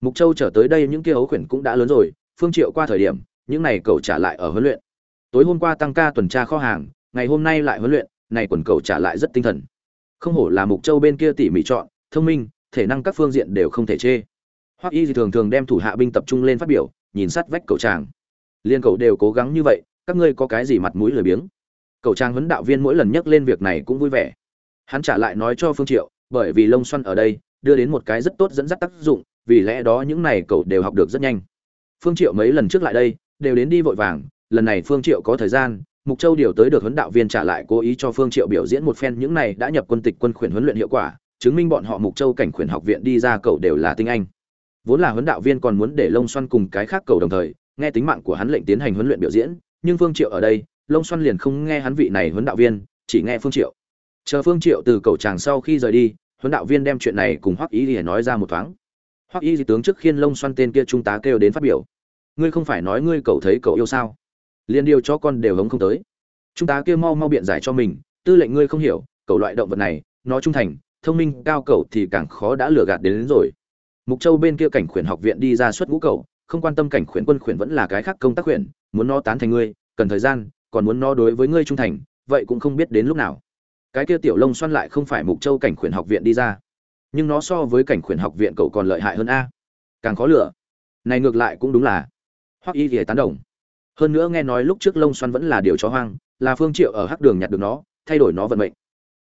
Mục châu trở tới đây những kia ấu khuyển cũng đã lớn rồi phương triệu qua thời điểm, những này cầu trả lại ở huấn luyện. Tối hôm qua tăng ca tuần tra kho hàng, ngày hôm nay lại huấn luyện, này quần cầu trả lại rất tinh thần. Không hổ là mục châu bên kia tỉ mỉ chọn, thông minh, thể năng các phương diện đều không thể chê. Hoặc y thì thường thường đem thủ hạ binh tập trung lên phát biểu, nhìn sát vách cầu tràng liên cầu đều cố gắng như vậy, các ngươi có cái gì mặt mũi lười biếng? Cầu trang huấn đạo viên mỗi lần nhắc lên việc này cũng vui vẻ. Hắn trả lại nói cho phương triệu, bởi vì lông xoăn ở đây, đưa đến một cái rất tốt dẫn dắt tác dụng, vì lẽ đó những này cậu đều học được rất nhanh phương triệu mấy lần trước lại đây, đều đến đi vội vàng, lần này phương triệu có thời gian, mục châu điều tới được huấn đạo viên trả lại cố ý cho phương triệu biểu diễn một phen, những này đã nhập quân tịch quân khuyển huấn luyện hiệu quả, chứng minh bọn họ mục châu cảnh khuyển học viện đi ra cậu đều là tinh anh. Vốn là huấn đạo viên còn muốn để lông xoăn cùng cái khác cầu đồng thời, nghe tính mạng của hắn lệnh tiến hành huấn luyện biểu diễn, nhưng phương triệu ở đây lông xoăn liền không nghe hắn vị này huấn đạo viên, chỉ nghe phương triệu. Chờ phương triệu từ cầu tràng sau khi rời đi, huấn đạo viên đem chuyện này cùng hoắc ý lìa nói ra một thoáng hoắc ý tướng trước khiên lông xoăn tên kia trung tá kêu đến phát biểu. Ngươi không phải nói ngươi cậu thấy cậu yêu sao? Liền điều cho con đều hống không tới. Trung tá kia mau mau biện giải cho mình tư lệnh ngươi không hiểu cậu loại động vật này nó trung thành thông minh cao cậu thì càng khó đã lừa gạt đến, đến rồi. Mục châu bên kia cảnh khuyển học viện đi ra xuất ngũ cậu, không quan tâm cảnh khuyển quân khuyển vẫn là cái khác công tác khuyển muốn nó tán thành ngươi cần thời gian còn muốn nó đối với ngươi trung thành vậy cũng không biết đến lúc nào. Cái kia tiểu lông xoăn lại không phải mục châu cảnh khuyển học viện đi ra nhưng nó so với cảnh khuyển học viện cậu còn lợi hại hơn a. Càng khó lựa. Này ngược lại cũng đúng là. Hoặc y thì tán đồng. Hơn nữa nghe nói lúc trước lông xoăn vẫn là điều chó hoang, là phương triệu ở hắc đường nhặt được nó, thay đổi nó vận mệnh.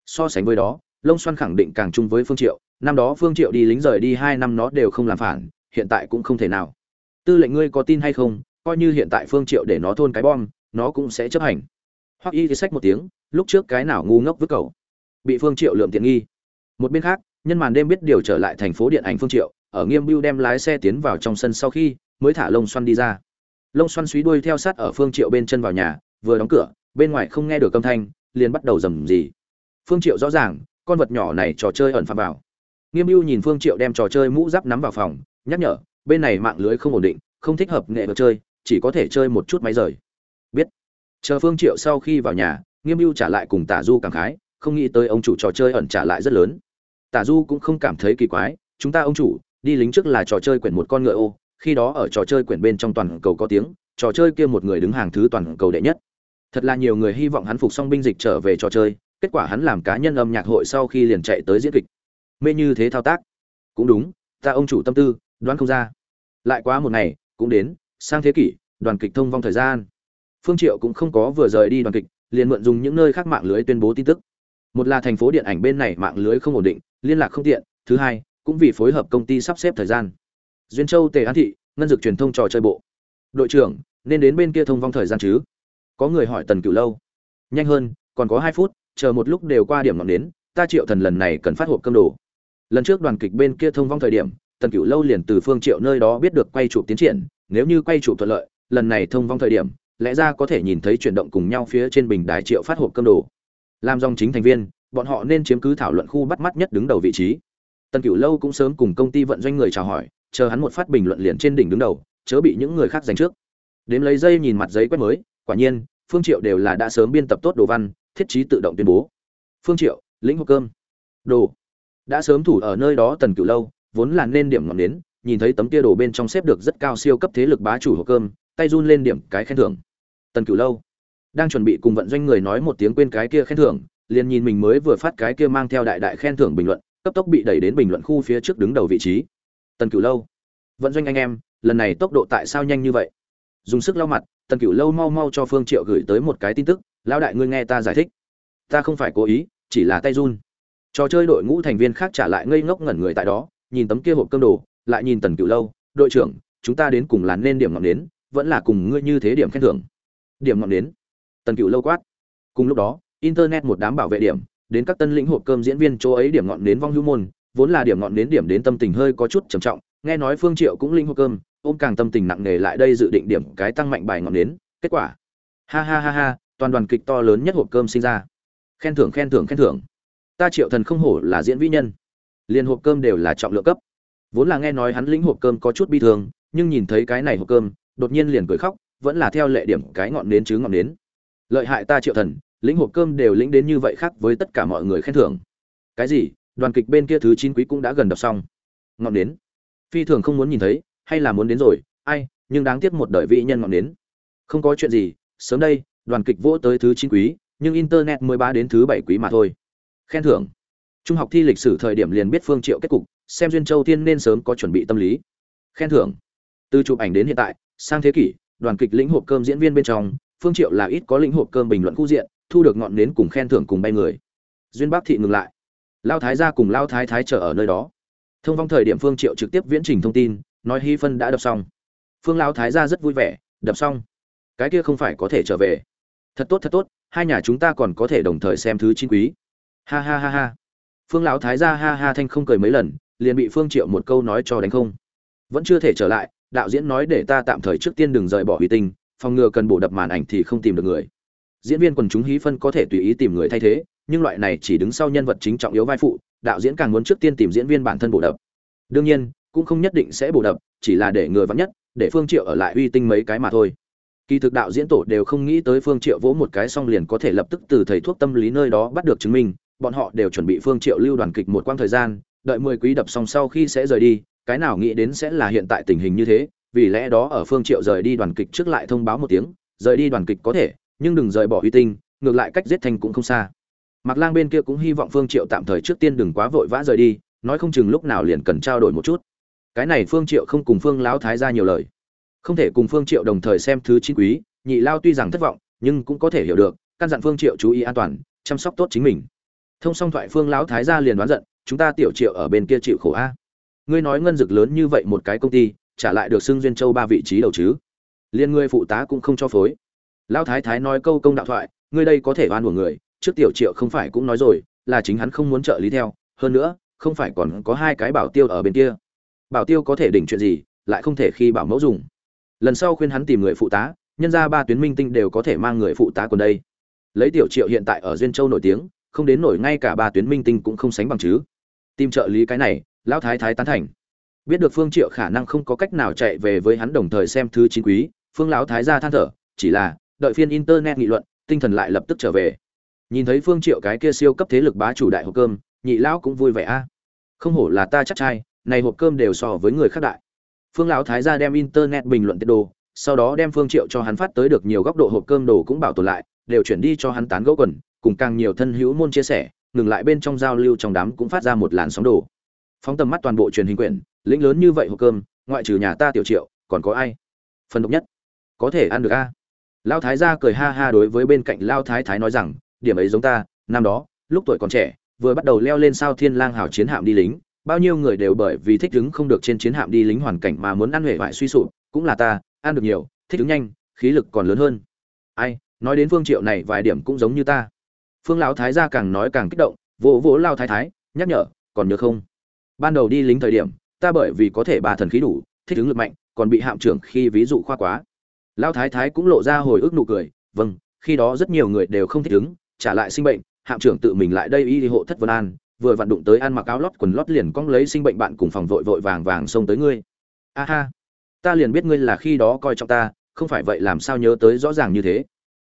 So sánh với đó, lông xoăn khẳng định càng chung với phương triệu. Năm đó phương triệu đi lính rời đi hai năm nó đều không làm phản, hiện tại cũng không thể nào. Tư lệnh ngươi có tin hay không, coi như hiện tại phương triệu để nó thôn cái bom, nó cũng sẽ chấp hành. Hoặc y thì sách một tiếng, lúc trước cái nào ngu ngốc vứt cậu? Bị phương triệu lượm tiện nghi. Một bên khác nhân màn đêm biết điều trở lại thành phố điện ảnh phương triệu, ở nghiêm bưu đem lái xe tiến vào trong sân sau khi mới thả lông xoăn đi ra. Lông xoăn suý đuôi theo sát ở phương triệu bên chân vào nhà, vừa đóng cửa, bên ngoài không nghe được âm thanh, liền bắt đầu rầm gì phương triệu rõ ràng, con vật nhỏ này trò chơi ẩn phạm vào. Nghiêm bưu nhìn phương triệu đem trò chơi mũ giáp nắm vào phòng, nhắc nhở, bên này mạng lưới không ổn định, không thích hợp nghệ vật chơi, chỉ có thể chơi một chút máy rời. Biết. Chờ phương triệu sau khi vào nhà, nghiêm bưu trả lại cùng tả du cảm khái, không nghĩ tới ông chủ trò chơi ẩn trả lại rất lớn tả du cũng không cảm thấy kỳ quái, chúng ta ông chủ, đi lính trước là trò chơi quyển một con ngựa ô, khi đó ở trò chơi quyển bên trong toàn cầu có tiếng, trò chơi kia một người đứng hàng thứ toàn cầu đệ nhất. Thật là nhiều người hy vọng hắn phục xong binh dịch trở về trò chơi, kết quả hắn làm cá nhân âm nhạc hội sau khi liền chạy tới diễn kịch. Mê như thế thao tác. Cũng đúng, ta ông chủ tâm tư, đoán không ra. Lại quá một ngày, cũng đến, sang thế kỷ, đoàn kịch thông vong thời gian. Phương triệu cũng không có vừa rời đi đoàn kịch, liền mượn dùng những nơi khác mạng lưới tuyên bố tin tức một là thành phố điện ảnh bên này mạng lưới không ổn định, liên lạc không tiện, thứ hai, cũng vì phối hợp công ty sắp xếp thời gian. Duyên châu, tề an thị, ngân dược truyền thông trò chơi bộ. Đội trưởng, nên đến bên kia thông vong thời gian chứ? Có người hỏi tần cửu lâu. Nhanh hơn, còn có hai phút, chờ một lúc đều qua điểm ngọn đến ta triệu thần lần này cần phát hộp cơm đồ. Lần trước đoàn kịch bên kia thông vong thời điểm, tần cửu lâu liền từ phương triệu nơi đó biết được quay chụp tiến triển, nếu như quay chụp thuận lợi, lần này thông vong thời điểm, lẽ ra có thể nhìn thấy chuyển động cùng nhau phía trên bình đài triệu phát hộp cơm đồ làm dòng chính thành viên, bọn họ nên chiếm cứ thảo luận khu bắt mắt nhất đứng đầu vị trí. Tần cửu lâu cũng sớm cùng công ty vận doanh người chào hỏi, chờ hắn một phát bình luận liền trên đỉnh đứng đầu, chớ bị những người khác giành trước. Đếm lấy dây nhìn mặt giấy quét mới, quả nhiên, phương triệu đều là đã sớm biên tập tốt đồ văn, thiết trí tự động tuyên bố. Phương triệu, lĩnh hộp cơm. Đồ. Đã sớm thủ ở nơi đó tần cửu lâu, vốn là nên điểm ngọn đến nhìn thấy tấm kia đồ bên trong xếp được rất cao siêu cấp thế lực bá chủ hộp cơm, tay run lên điểm cái khen thưởng. Tần cửu lâu đang chuẩn bị cùng vận doanh người nói một tiếng quên cái kia khen thưởng, liền nhìn mình mới vừa phát cái kia mang theo đại đại khen thưởng bình luận, cấp tốc bị đẩy đến bình luận khu phía trước đứng đầu vị trí. Tần cửu lâu, vận doanh anh em, lần này tốc độ tại sao nhanh như vậy? Dùng sức lau mặt, tần cửu lâu mau mau cho phương triệu gửi tới một cái tin tức, lão đại ngươi nghe ta giải thích. Ta không phải cố ý, chỉ là tay run. Trò chơi đội ngũ thành viên khác trả lại ngây ngốc ngẩn người tại đó, nhìn tấm kia hộp cơm đồ, lại nhìn tần cửu lâu, đội trưởng, chúng ta đến cùng là nên điểm ngọn đến vẫn là cùng ngươi như thế điểm khen thưởng? Điểm ngọn đến tần cửu lâu quát. Cùng lúc đó, internet một đám bảo vệ điểm, đến các tân lĩnh hộp cơm diễn viên chỗ ấy điểm ngọn đến vong hữu môn, vốn là điểm ngọn đến điểm đến tâm tình hơi có chút trầm trọng, nghe nói phương triệu cũng linh hộp cơm, ôm càng tâm tình nặng nề lại đây dự định điểm cái tăng mạnh bài ngọn đến kết quả. Ha ha ha ha, toàn đoàn kịch to lớn nhất hộp cơm sinh ra. Khen thưởng khen thưởng khen thưởng. Ta triệu thần không hổ là diễn vĩ nhân. Liền hộp cơm đều là trọng lượng cấp. Vốn là nghe nói hắn lĩnh hộp cơm có chút bi thương, nhưng nhìn thấy cái này hộp cơm, đột nhiên liền cười khóc, vẫn là theo lệ điểm cái ngọn đến chứ ngọn đến lợi hại ta triệu thần, lĩnh hộp cơm đều lĩnh đến như vậy khác với tất cả mọi người khen thưởng. Cái gì? Đoàn kịch bên kia thứ chín quý cũng đã gần đọc xong. Ngọn đến phi thường không muốn nhìn thấy, hay là muốn đến rồi, ai, nhưng đáng tiếc một đời vị nhân ngọn đến không có chuyện gì, sớm đây, đoàn kịch vỗ tới thứ chín quý, nhưng internet mới ba đến thứ bảy quý mà thôi. Khen thưởng. Trung học thi lịch sử thời điểm liền biết phương triệu kết cục, xem duyên châu tiên nên sớm có chuẩn bị tâm lý. Khen thưởng. Từ chụp ảnh đến hiện tại, sang thế kỷ, đoàn kịch lĩnh hộp cơm diễn viên bên trong phương triệu là ít có lĩnh hộp cơm bình luận khu diện, thu được ngọn nến cùng khen thưởng cùng bay người. Duyên Bác thị ngừng lại. Lao thái gia cùng lao thái thái chờ ở nơi đó. Thông vong thời điểm phương triệu trực tiếp viễn trình thông tin, nói hy phân đã đập xong. Phương lao thái gia rất vui vẻ, đập xong. Cái kia không phải có thể trở về. Thật tốt thật tốt, hai nhà chúng ta còn có thể đồng thời xem thứ chín quý. Ha ha ha ha. Phương lão thái gia ha ha thanh không cười mấy lần, liền bị phương triệu một câu nói cho đánh không. Vẫn chưa thể trở lại, đạo diễn nói để ta tạm thời trước tiên đừng rời bỏ huy tinh phòng ngừa cần bổ đập màn ảnh thì không tìm được người. Diễn viên quần chúng hí phân có thể tùy ý tìm người thay thế, nhưng loại này chỉ đứng sau nhân vật chính trọng yếu vai phụ, đạo diễn càng muốn trước tiên tìm diễn viên bản thân bổ đập. Đương nhiên, cũng không nhất định sẽ bổ đập, chỉ là để người vắn nhất, để phương triệu ở lại uy tinh mấy cái mà thôi. Kỳ thực đạo diễn tổ đều không nghĩ tới phương triệu vỗ một cái xong liền có thể lập tức từ thầy thuốc tâm lý nơi đó bắt được chứng minh, bọn họ đều chuẩn bị phương triệu lưu đoàn kịch một quãng thời gian, đợi mười quý đập xong sau khi sẽ rời đi, cái nào nghĩ đến sẽ là hiện tại tình hình như thế vì lẽ đó ở phương triệu rời đi đoàn kịch trước lại thông báo một tiếng rời đi đoàn kịch có thể nhưng đừng rời bỏ uy tinh ngược lại cách giết thành cũng không xa Mạc Lang bên kia cũng hy vọng Phương Triệu tạm thời trước tiên đừng quá vội vã rời đi, nói không chừng lúc nào liền cần trao đổi một chút. Cái này Phương Triệu không cùng Phương lão thái gia nhiều lời, không thể cùng Phương Triệu đồng thời xem thứ chín quý, nhị lao tuy rằng thất vọng, nhưng cũng có thể hiểu được, căn dặn Phương Triệu chú ý an toàn, chăm sóc tốt chính mình. Thông song thoại Phương lão thái gia liền đoán giận, chúng ta tiểu Triệu ở bên kia chịu khổ a. Ngươi nói ngân dực lớn như vậy một cái công ty, trả lại được xưng duyên châu ba vị trí đầu chứ? Liên ngươi phụ tá cũng không cho phối. Lão thái thái nói câu công đạo thoại, ngươi đây có thể oan của người, trước tiểu triệu không phải cũng nói rồi là chính hắn không muốn trợ lý theo hơn nữa không phải còn có hai cái bảo tiêu ở bên kia. Bảo tiêu có thể đỉnh chuyện gì lại không thể khi bảo mẫu dùng. Lần sau khuyên hắn tìm người phụ tá nhân ra ba tuyến minh tinh đều có thể mang người phụ tá còn đây. Lấy tiểu triệu hiện tại ở duyên châu nổi tiếng không đến nổi ngay cả ba tuyến minh tinh cũng không sánh bằng chứ. Tìm trợ lý cái này lão thái thái tán thành biết được phương triệu khả năng không có cách nào chạy về với hắn đồng thời xem thứ chín quý, phương lão thái gia than thở, chỉ là, đợi phiên internet nghị luận, tinh thần lại lập tức trở về. Nhìn thấy phương triệu cái kia siêu cấp thế lực bá chủ đại hộp cơm, nhị lão cũng vui vẻ a. Không hổ là ta chắc trai, này hộp cơm đều so với người khác đại. Phương lão thái gia đem internet bình luận tiết đồ, sau đó đem phương triệu cho hắn phát tới được nhiều góc độ hộp cơm đồ cũng bảo tồn lại, đều chuyển đi cho hắn tán gẫu quần, cùng càng nhiều thân hữu môn chia sẻ, ngừng lại bên trong giao lưu trong đám cũng phát ra một làn sóng đồ. Phóng tầm mắt toàn bộ truyền hình quyển lĩnh lớn như vậy hộp cơm, ngoại trừ nhà ta tiểu triệu, còn có ai? Phần độc nhất. Có thể ăn được a? Lão thái gia cười ha ha đối với bên cạnh lão thái thái nói rằng, điểm ấy giống ta, năm đó, lúc tuổi còn trẻ, vừa bắt đầu leo lên sao thiên lang hào chiến hạm đi lính, bao nhiêu người đều bởi vì thích ứng không được trên chiến hạm đi lính hoàn cảnh mà muốn ăn huệ vải suy sụp, cũng là ta, ăn được nhiều, thích ứng nhanh, khí lực còn lớn hơn. Ai, nói đến phương triệu này vài điểm cũng giống như ta. Phương lão thái gia càng nói càng kích động, vỗ vỗ lao thái thái, nhắc nhở, còn nhớ không? Ban đầu đi lính thời điểm ta bởi vì có thể ba thần khí đủ, thích ứng lực mạnh, còn bị hạm trưởng khi ví dụ khoa quá. Lao thái thái cũng lộ ra hồi ức nụ cười vâng khi đó rất nhiều người đều không thích ứng, trả lại sinh bệnh, hạm trưởng tự mình lại đây y hộ thất vân an, vừa vặn đụng tới ăn mặc áo lót quần lót liền cong lấy sinh bệnh bạn cùng phòng vội vội vàng vàng xông tới ngươi. A ha, ta liền biết ngươi là khi đó coi trọng ta, không phải vậy làm sao nhớ tới rõ ràng như thế.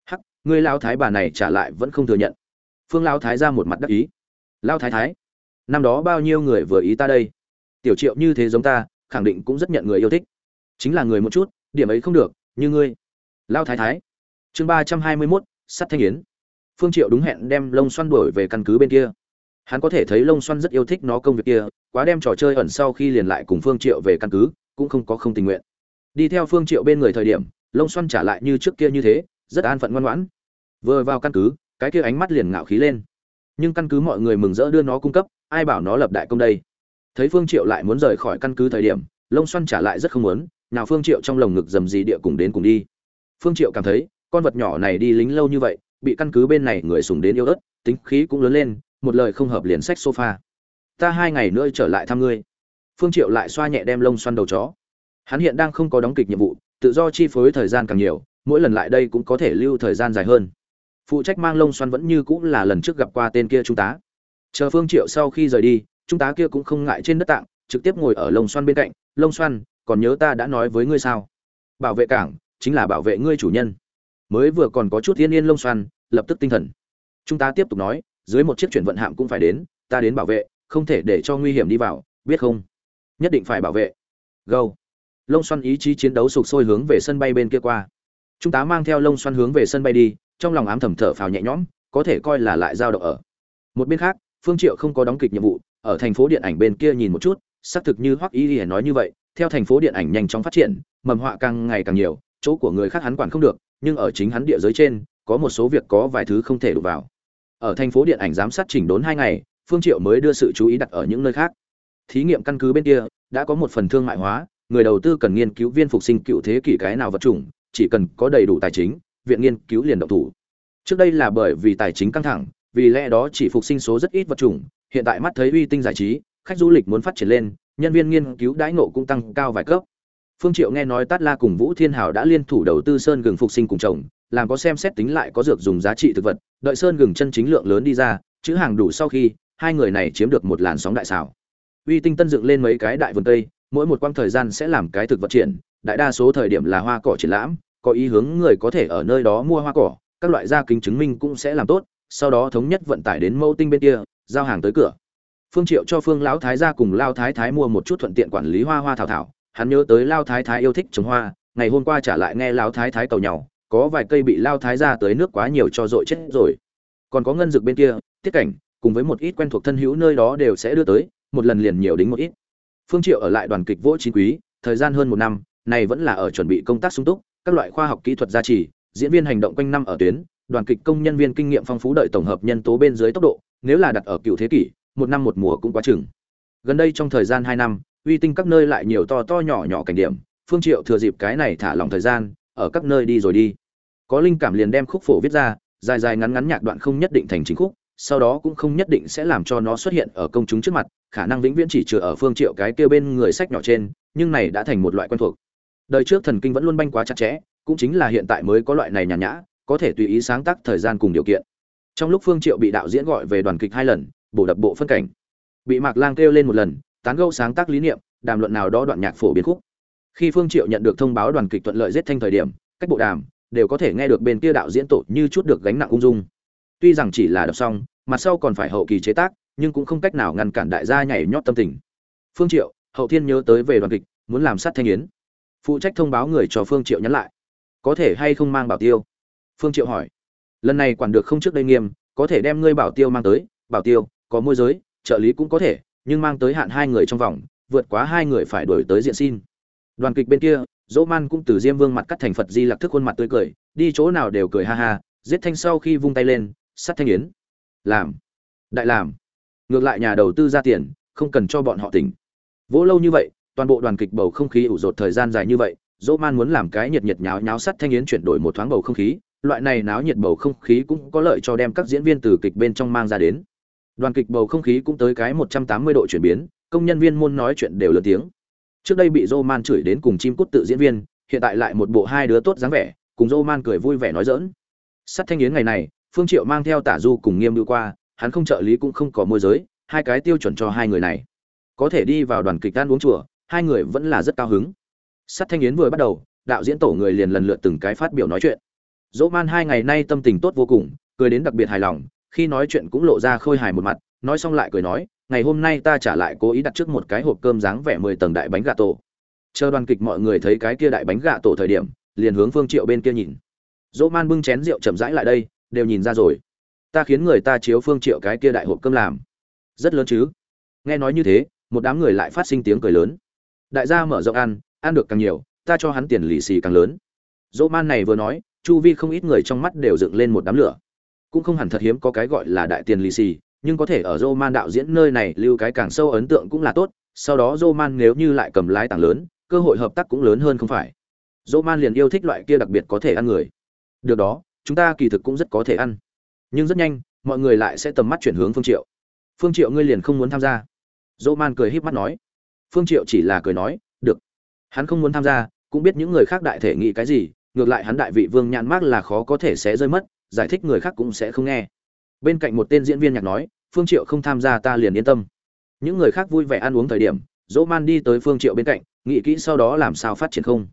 Hắc, ngươi lao thái bà này trả lại vẫn không thừa nhận. Phương lao thái ra một mặt đắc ý. Lao thái thái, năm đó bao nhiêu người vừa ý ta đây? Tiểu triệu như thế giống ta, khẳng định cũng rất nhận người yêu thích. Chính là người một chút, điểm ấy không được, như ngươi. Lao thái thái. Chương ba trăm hai mươi mốt, sắt thanh yến. Phương triệu đúng hẹn đem lông xoăn đuổi về căn cứ bên kia. Hắn có thể thấy lông xoăn rất yêu thích nó công việc kia, quá đem trò chơi ẩn sau khi liền lại cùng phương triệu về căn cứ, cũng không có không tình nguyện. Đi theo phương triệu bên người thời điểm, lông xoăn trả lại như trước kia như thế, rất an phận ngoan ngoãn. Vừa vào căn cứ, cái kia ánh mắt liền ngạo khí lên. Nhưng căn cứ mọi người mừng rỡ đưa nó cung cấp, ai bảo nó lập đại công đây? Thấy phương triệu lại muốn rời khỏi căn cứ thời điểm, lông xoăn trả lại rất không muốn, nào phương triệu trong lồng ngực dầm gì địa cùng đến cùng đi. Phương triệu cảm thấy, con vật nhỏ này đi lính lâu như vậy, bị căn cứ bên này người sùng đến yêu ớt tính khí cũng lớn lên, một lời không hợp liền sách sofa. Ta hai ngày nữa trở lại thăm ngươi. Phương triệu lại xoa nhẹ đem lông xoăn đầu chó. Hắn hiện đang không có đóng kịch nhiệm vụ, tự do chi phối thời gian càng nhiều, mỗi lần lại đây cũng có thể lưu thời gian dài hơn. Phụ trách mang lông xoăn vẫn như cũng là lần trước gặp qua tên kia trung tá chờ phương triệu sau khi rời đi trung tá kia cũng không ngại trên đất tạng, trực tiếp ngồi ở lông xoăn bên cạnh, lông xoăn còn nhớ ta đã nói với ngươi sao? Bảo vệ cảng, chính là bảo vệ ngươi chủ nhân. Mới vừa còn có chút thiên yên lông xoăn lập tức tinh thần. Chúng ta tiếp tục nói, dưới một chiếc chuyển vận hạm cũng phải đến, ta đến bảo vệ, không thể để cho nguy hiểm đi vào, biết không? Nhất định phải bảo vệ. Gâu lông xoăn ý chí chiến đấu sục sôi hướng về sân bay bên kia qua. Chúng ta mang theo lông xoăn hướng về sân bay đi, trong lòng ám thầm thở phào nhẹ nhõm, có thể coi là lại giao động ở. Một bên khác, phương triệu không có đóng kịch nhiệm vụ ở thành phố điện ảnh bên kia nhìn một chút, xác thực như hoắc y nói như vậy, theo thành phố điện ảnh nhanh chóng phát triển, mầm họa càng ngày càng nhiều, chỗ của người khác hắn quản không được, nhưng ở chính hắn địa giới trên, có một số việc có vài thứ không thể đụng vào. Ở thành phố điện ảnh giám sát chỉnh đốn hai ngày, phương triệu mới đưa sự chú ý đặt ở những nơi khác. Thí nghiệm căn cứ bên kia, đã có một phần thương mại hóa, người đầu tư cần nghiên cứu viên phục sinh cựu thế kỷ cái nào vật chủng, chỉ cần có đầy đủ tài chính, viện nghiên cứu liền động thủ. Trước đây là bởi vì tài chính căng thẳng, vì lẽ đó chỉ phục sinh số rất ít vật chủng hiện tại mắt thấy uy tinh giải trí, khách du lịch muốn phát triển lên, nhân viên nghiên cứu đãi ngộ cũng tăng cao vài cấp. Phương triệu nghe nói tát la cùng vũ thiên Hảo đã liên thủ đầu tư sơn gừng phục sinh cùng chồng làm có xem xét tính lại có dược dùng giá trị thực vật, đợi sơn gừng chân chính lượng lớn đi ra, chữ hàng đủ sau khi, hai người này chiếm được một làn sóng đại xảo. Uy tinh tân dựng lên mấy cái đại vườn tây mỗi một quãng thời gian sẽ làm cái thực vật triển, đại đa số thời điểm là hoa cỏ triển lãm, có ý hướng người có thể ở nơi đó mua hoa cỏ, các loại gia kính chứng minh cũng sẽ làm tốt, sau đó thống nhất vận tải đến mẫu tinh bên kia giao hàng tới cửa. Phương triệu cho phương lão thái gia cùng lao thái thái mua một chút thuận tiện quản lý hoa hoa thảo thảo. Hắn nhớ tới lao thái thái yêu thích trồng hoa, ngày hôm qua trả lại nghe lao thái thái cầu nhau, có vài cây bị lao thái ra tới nước quá nhiều cho dội chết rồi. Còn có ngân dược bên kia, tiết cảnh, cùng với một ít quen thuộc thân hữu nơi đó đều sẽ đưa tới, một lần liền nhiều đính một ít. Phương triệu ở lại đoàn kịch vỗ chín quý, thời gian hơn một năm này vẫn là ở chuẩn bị công tác sung túc, các loại khoa học kỹ thuật gia trì, diễn viên hành động quanh năm ở tuyến, đoàn kịch công nhân viên kinh nghiệm phong phú đợi tổng hợp nhân tố bên dưới tốc độ nếu là đặt ở cựu thế kỷ, một năm một mùa cũng quá chừng. Gần đây trong thời gian hai năm, uy tinh các nơi lại nhiều to to nhỏ nhỏ cảnh điểm. Phương triệu thừa dịp cái này thả lỏng thời gian, ở các nơi đi rồi đi. Có linh cảm liền đem khúc phổ viết ra, dài dài ngắn ngắn nhạc đoạn không nhất định thành chính khúc, sau đó cũng không nhất định sẽ làm cho nó xuất hiện ở công chúng trước mặt, khả năng vĩnh viễn chỉ chừa ở phương triệu cái kia bên người sách nhỏ trên, nhưng này đã thành một loại quen thuộc. Đời trước thần kinh vẫn luôn banh quá chặt chẽ, cũng chính là hiện tại mới có loại này nhàn nhã, có thể tùy ý sáng tác thời gian cùng điều kiện trong lúc phương triệu bị đạo diễn gọi về đoàn kịch hai lần, bổ đập bộ phân cảnh, bị mạc lang kêu lên một lần, tán gẫu sáng tác lý niệm, đàm luận nào đó đoạn nhạc phổ biến khúc. Khi phương triệu nhận được thông báo đoàn kịch thuận lợi giết thanh thời điểm, cách bộ đàm đều có thể nghe được bên kia đạo diễn tổ như chút được gánh nặng ung dung. Tuy rằng chỉ là đọc xong, mặt sau còn phải hậu kỳ chế tác, nhưng cũng không cách nào ngăn cản đại gia nhảy nhót tâm tình. Phương triệu, hậu thiên nhớ tới về đoàn kịch, muốn làm sát thanh yến. Phụ trách thông báo người cho phương triệu nhắn lại. Có thể hay không mang bảo tiêu? Phương triệu hỏi lần này quản được không trước đây nghiêm, có thể đem ngươi bảo tiêu mang tới, bảo tiêu, có môi giới, trợ lý cũng có thể, nhưng mang tới hạn hai người trong vòng, vượt quá hai người phải đổi tới diện xin. Đoàn kịch bên kia, dỗ man cũng từ diêm vương mặt cắt thành phật di lặc thức khuôn mặt tươi cười, đi chỗ nào đều cười ha ha, giết thanh sau khi vung tay lên sắt thanh yến. Làm. Đại làm. Ngược lại nhà đầu tư ra tiền, không cần cho bọn họ tỉnh. Vỗ lâu như vậy, toàn bộ đoàn kịch bầu không khí ủ rột thời gian dài như vậy, dỗ man muốn làm cái nhiệt nhiệt nháo nháo sắt thanh yến chuyển đổi một thoáng bầu không khí loại này náo nhiệt bầu không khí cũng có lợi cho đem các diễn viên từ kịch bên trong mang ra đến đoàn kịch bầu không khí cũng tới cái một trăm tám mươi độ chuyển biến công nhân viên môn nói chuyện đều lớn tiếng trước đây bị Roman chửi đến cùng chim cút tự diễn viên, hiện tại lại một bộ hai đứa tốt dáng vẻ, cùng Roman cười vui vẻ nói giỡn. Sắt thanh yến ngày này, Phương Triệu mang theo Tả Du cùng Nghiêm Như qua, hắn không trợ lý cũng không có môi giới, hai cái tiêu chuẩn cho hai người này. Có thể đi vào đoàn kịch ăn uống chùa, hai người vẫn là rất cao hứng. Sắt thanh yến vừa bắt đầu, đạo diễn tổ người liền lần lượt từng cái phát biểu nói chuyện. Dỗ Man hai ngày nay tâm tình tốt vô cùng, cười đến đặc biệt hài lòng, khi nói chuyện cũng lộ ra khôi hài một mặt, nói xong lại cười nói, ngày hôm nay ta trả lại cố ý đặt trước một cái hộp cơm dáng vẻ mười tầng đại bánh gà tổ. Chờ đoàn kịch mọi người thấy cái kia đại bánh gà tổ thời điểm liền hướng phương triệu bên kia nhìn. Dỗ man bưng chén rượu chậm rãi lại đây đều nhìn ra rồi. Ta khiến người ta chiếu phương triệu cái kia đại hộp cơm làm. Rất lớn chứ? Nghe nói như thế một đám người lại phát sinh tiếng cười lớn. Đại gia mở rộng ăn ăn được càng nhiều ta cho hắn tiền lì xì càng lớn. Dỗ man này vừa nói chu vi không ít người trong mắt đều dựng lên một đám lửa cũng không hẳn thật hiếm có cái gọi là đại tiền lì xì nhưng có thể ở Roman đạo diễn nơi này lưu cái càng sâu ấn tượng cũng là tốt, sau đó Roman nếu như lại cầm lái tảng lớn, cơ hội hợp tác cũng lớn hơn không phải. Roman liền yêu thích loại kia đặc biệt có thể ăn người. Được đó, chúng ta kỳ thực cũng rất có thể ăn. Nhưng rất nhanh, mọi người lại sẽ tầm mắt chuyển hướng Phương Triệu. Phương Triệu ngươi liền không muốn tham gia. Roman cười híp mắt nói. Phương Triệu chỉ là cười nói, được. Hắn không muốn tham gia, cũng biết những người khác đại thể nghĩ cái gì, ngược lại hắn đại vị vương nhãn mác là khó có thể sẽ rơi mất, giải thích người khác cũng sẽ không nghe. Bên cạnh một tên diễn viên nhạc nói phương triệu không tham gia ta liền yên tâm. Những người khác vui vẻ ăn uống thời điểm dỗ man đi tới phương triệu bên cạnh nghĩ kỹ sau đó làm sao phát triển không.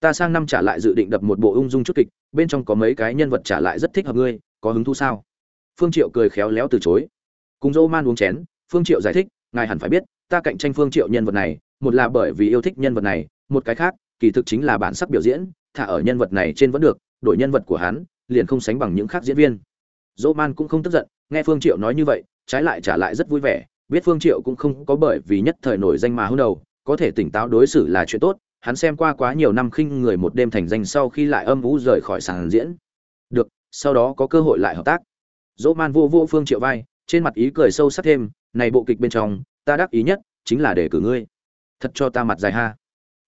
Ta sang năm trả lại dự định đập một bộ ung dung chút kịch bên trong có mấy cái nhân vật trả lại rất thích hợp ngươi có hứng thú sao? Phương triệu cười khéo léo từ chối. Cùng dỗ man uống chén phương triệu giải thích ngài hẳn phải biết ta cạnh tranh phương triệu nhân vật này một là bởi vì yêu thích nhân vật này một cái khác kỳ thực chính là bản sắc biểu diễn thả ở nhân vật này trên vẫn được, đổi nhân vật của hắn, liền không sánh bằng những khác diễn viên. Dỗ man cũng không tức giận, nghe phương triệu nói như vậy, trái lại trả lại rất vui vẻ, biết phương triệu cũng không có bởi vì nhất thời nổi danh mà hôn đầu, có thể tỉnh táo đối xử là chuyện tốt, hắn xem qua quá nhiều năm khinh người một đêm thành danh sau khi lại âm ú rời khỏi sàn diễn. Được, sau đó có cơ hội lại hợp tác. Dỗ man vô vô phương triệu vai, trên mặt ý cười sâu sắc thêm, này bộ kịch bên trong, ta đắc ý nhất chính là để cử ngươi. Thật cho ta mặt dài ha.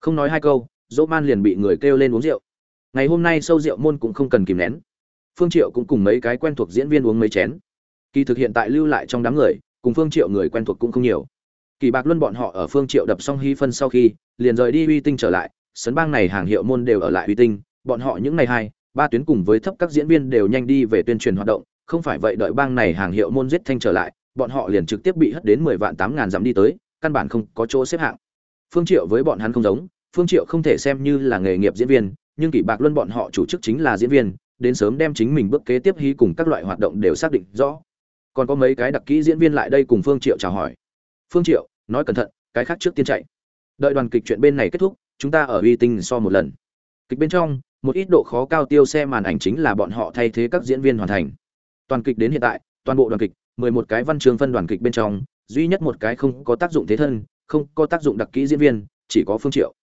Không nói hai câu dỗ man liền bị người kêu lên uống rượu. Ngày hôm nay sâu rượu môn cũng không cần kìm nén. Phương triệu cũng cùng mấy cái quen thuộc diễn viên uống mấy chén. Kỳ thực hiện tại lưu lại trong đám người, cùng phương triệu người quen thuộc cũng không nhiều. Kỳ bạc luân bọn họ ở phương triệu đập xong hy phân sau khi, liền rời đi uy tinh trở lại, sấn bang này hàng hiệu môn đều ở lại uy tinh, bọn họ những ngày hai, ba tuyến cùng với thấp các diễn viên đều nhanh đi về tuyên truyền hoạt động, không phải vậy đợi bang này hàng hiệu môn giết thanh trở lại, bọn họ liền trực tiếp bị hất đến mười vạn tám ngàn dặm đi tới, căn bản không có chỗ xếp hạng. Phương triệu với bọn hắn không giống phương triệu không thể xem như là nghề nghiệp diễn viên, nhưng kỷ bạc luân bọn họ chủ chức chính là diễn viên, đến sớm đem chính mình bước kế tiếp hí cùng các loại hoạt động đều xác định rõ. Còn có mấy cái đặc kỹ diễn viên lại đây cùng phương triệu chào hỏi. Phương triệu, nói cẩn thận, cái khác trước tiên chạy. Đợi đoàn kịch chuyện bên này kết thúc, chúng ta ở uy tinh so một lần. Kịch bên trong, một ít độ khó cao tiêu xe màn ảnh chính là bọn họ thay thế các diễn viên hoàn thành. Toàn kịch đến hiện tại, toàn bộ đoàn kịch, mười một cái văn chương phân đoàn kịch bên trong, duy nhất một cái không có tác dụng thế thân, không có tác dụng đặc kỹ diễn viên, chỉ có phương triệu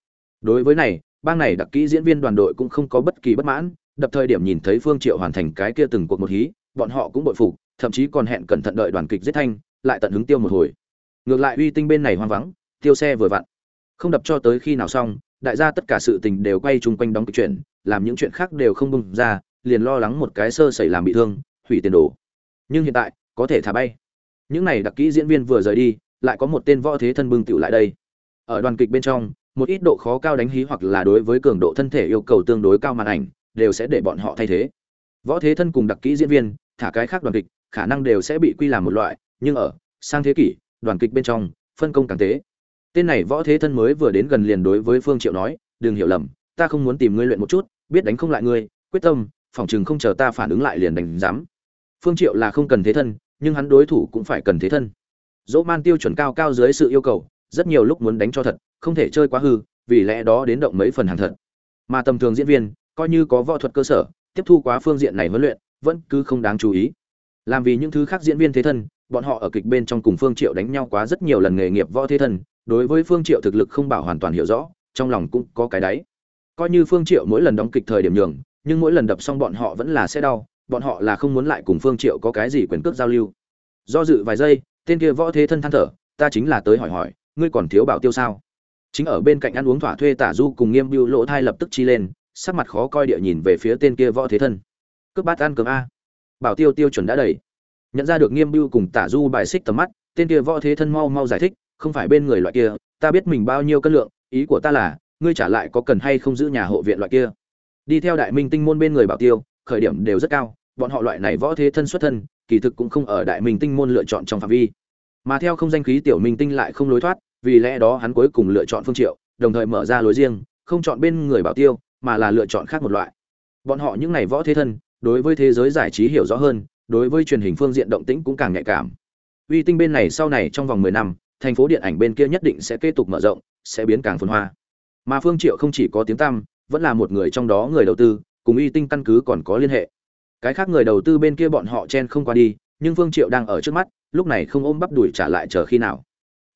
đối với này, bang này đặc kỹ diễn viên đoàn đội cũng không có bất kỳ bất mãn, đập thời điểm nhìn thấy phương triệu hoàn thành cái kia từng cuộc một hí, bọn họ cũng bội phục, thậm chí còn hẹn cẩn thận đợi đoàn kịch giết thanh, lại tận hứng tiêu một hồi. Ngược lại uy tinh bên này hoang vắng, tiêu xe vừa vặn. Không đập cho tới khi nào xong, đại gia tất cả sự tình đều quay chung quanh đóng kịch chuyện, làm những chuyện khác đều không bung ra, liền lo lắng một cái sơ sẩy làm bị thương, hủy tiền đồ. Nhưng hiện tại, có thể thả bay. Những này đặc kỹ diễn viên vừa rời đi, lại có một tên võ thế thân bưng tiểu lại đây. Ở đoàn kịch bên trong một ít độ khó cao đánh hí hoặc là đối với cường độ thân thể yêu cầu tương đối cao màn ảnh, đều sẽ để bọn họ thay thế. Võ thế thân cùng đặc kỹ diễn viên, thả cái khác đoàn kịch, khả năng đều sẽ bị quy làm một loại, nhưng ở sang thế kỷ, đoàn kịch bên trong, phân công càng tế. Tên này võ thế thân mới vừa đến gần liền đối với phương triệu nói, đừng hiểu lầm, ta không muốn tìm ngươi luyện một chút, biết đánh không lại ngươi, quyết tâm phòng chừng không chờ ta phản ứng lại liền đánh dám phương triệu là không cần thế thân, nhưng hắn đối thủ cũng phải cần thế thân. Dỗ man tiêu chuẩn cao cao dưới sự yêu cầu, rất nhiều lúc muốn đánh cho thật không thể chơi quá hư, vì lẽ đó đến động mấy phần hàng thật. Mà tầm thường diễn viên, coi như có võ thuật cơ sở, tiếp thu quá phương diện này huấn luyện, vẫn cứ không đáng chú ý. Làm vì những thứ khác diễn viên thế thân, bọn họ ở kịch bên trong cùng phương triệu đánh nhau quá rất nhiều lần nghề nghiệp võ thế thân, đối với phương triệu thực lực không bảo hoàn toàn hiểu rõ, trong lòng cũng có cái đáy. Coi như phương triệu mỗi lần đóng kịch thời điểm nhường, nhưng mỗi lần đập xong bọn họ vẫn là sẽ đau, bọn họ là không muốn lại cùng phương triệu có cái gì quyền cước giao lưu. Do dự vài giây, tên kia võ thế thân than thở, ta chính là tới hỏi hỏi, ngươi còn thiếu bảo tiêu sao? Chính ở bên cạnh ăn uống thỏa thuê tả du cùng nghiêm bưu lỗ thai lập tức chi lên, sắc mặt khó coi địa nhìn về phía tên kia võ thế thân. Cướp bát ăn cơm a. Bảo tiêu tiêu chuẩn đã đầy. Nhận ra được nghiêm bưu cùng tả du bài xích tầm mắt, tên kia võ thế thân mau mau giải thích, không phải bên người loại kia, ta biết mình bao nhiêu cân lượng, ý của ta là, ngươi trả lại có cần hay không giữ nhà hộ viện loại kia. Đi theo đại minh tinh môn bên người bảo tiêu, khởi điểm đều rất cao, bọn họ loại này võ thế thân xuất thân, kỳ thực cũng không ở đại minh tinh môn lựa chọn trong phạm vi. Mà theo không danh khí tiểu minh tinh lại không lối thoát vì lẽ đó hắn cuối cùng lựa chọn phương triệu, đồng thời mở ra lối riêng, không chọn bên người bảo tiêu, mà là lựa chọn khác một loại. Bọn họ những này võ thế thân, đối với thế giới giải trí hiểu rõ hơn, đối với truyền hình phương diện động tĩnh cũng càng nhạy cảm. Uy tinh bên này sau này trong vòng 10 năm, thành phố điện ảnh bên kia nhất định sẽ tiếp tục mở rộng, sẽ biến càng phồn hoa. Mà phương triệu không chỉ có tiếng tăm, vẫn là một người trong đó người đầu tư, cùng uy tinh căn cứ còn có liên hệ. Cái khác người đầu tư bên kia bọn họ chen không qua đi, nhưng phương triệu đang ở trước mắt, lúc này không ôm bắp đuổi trả lại chờ khi nào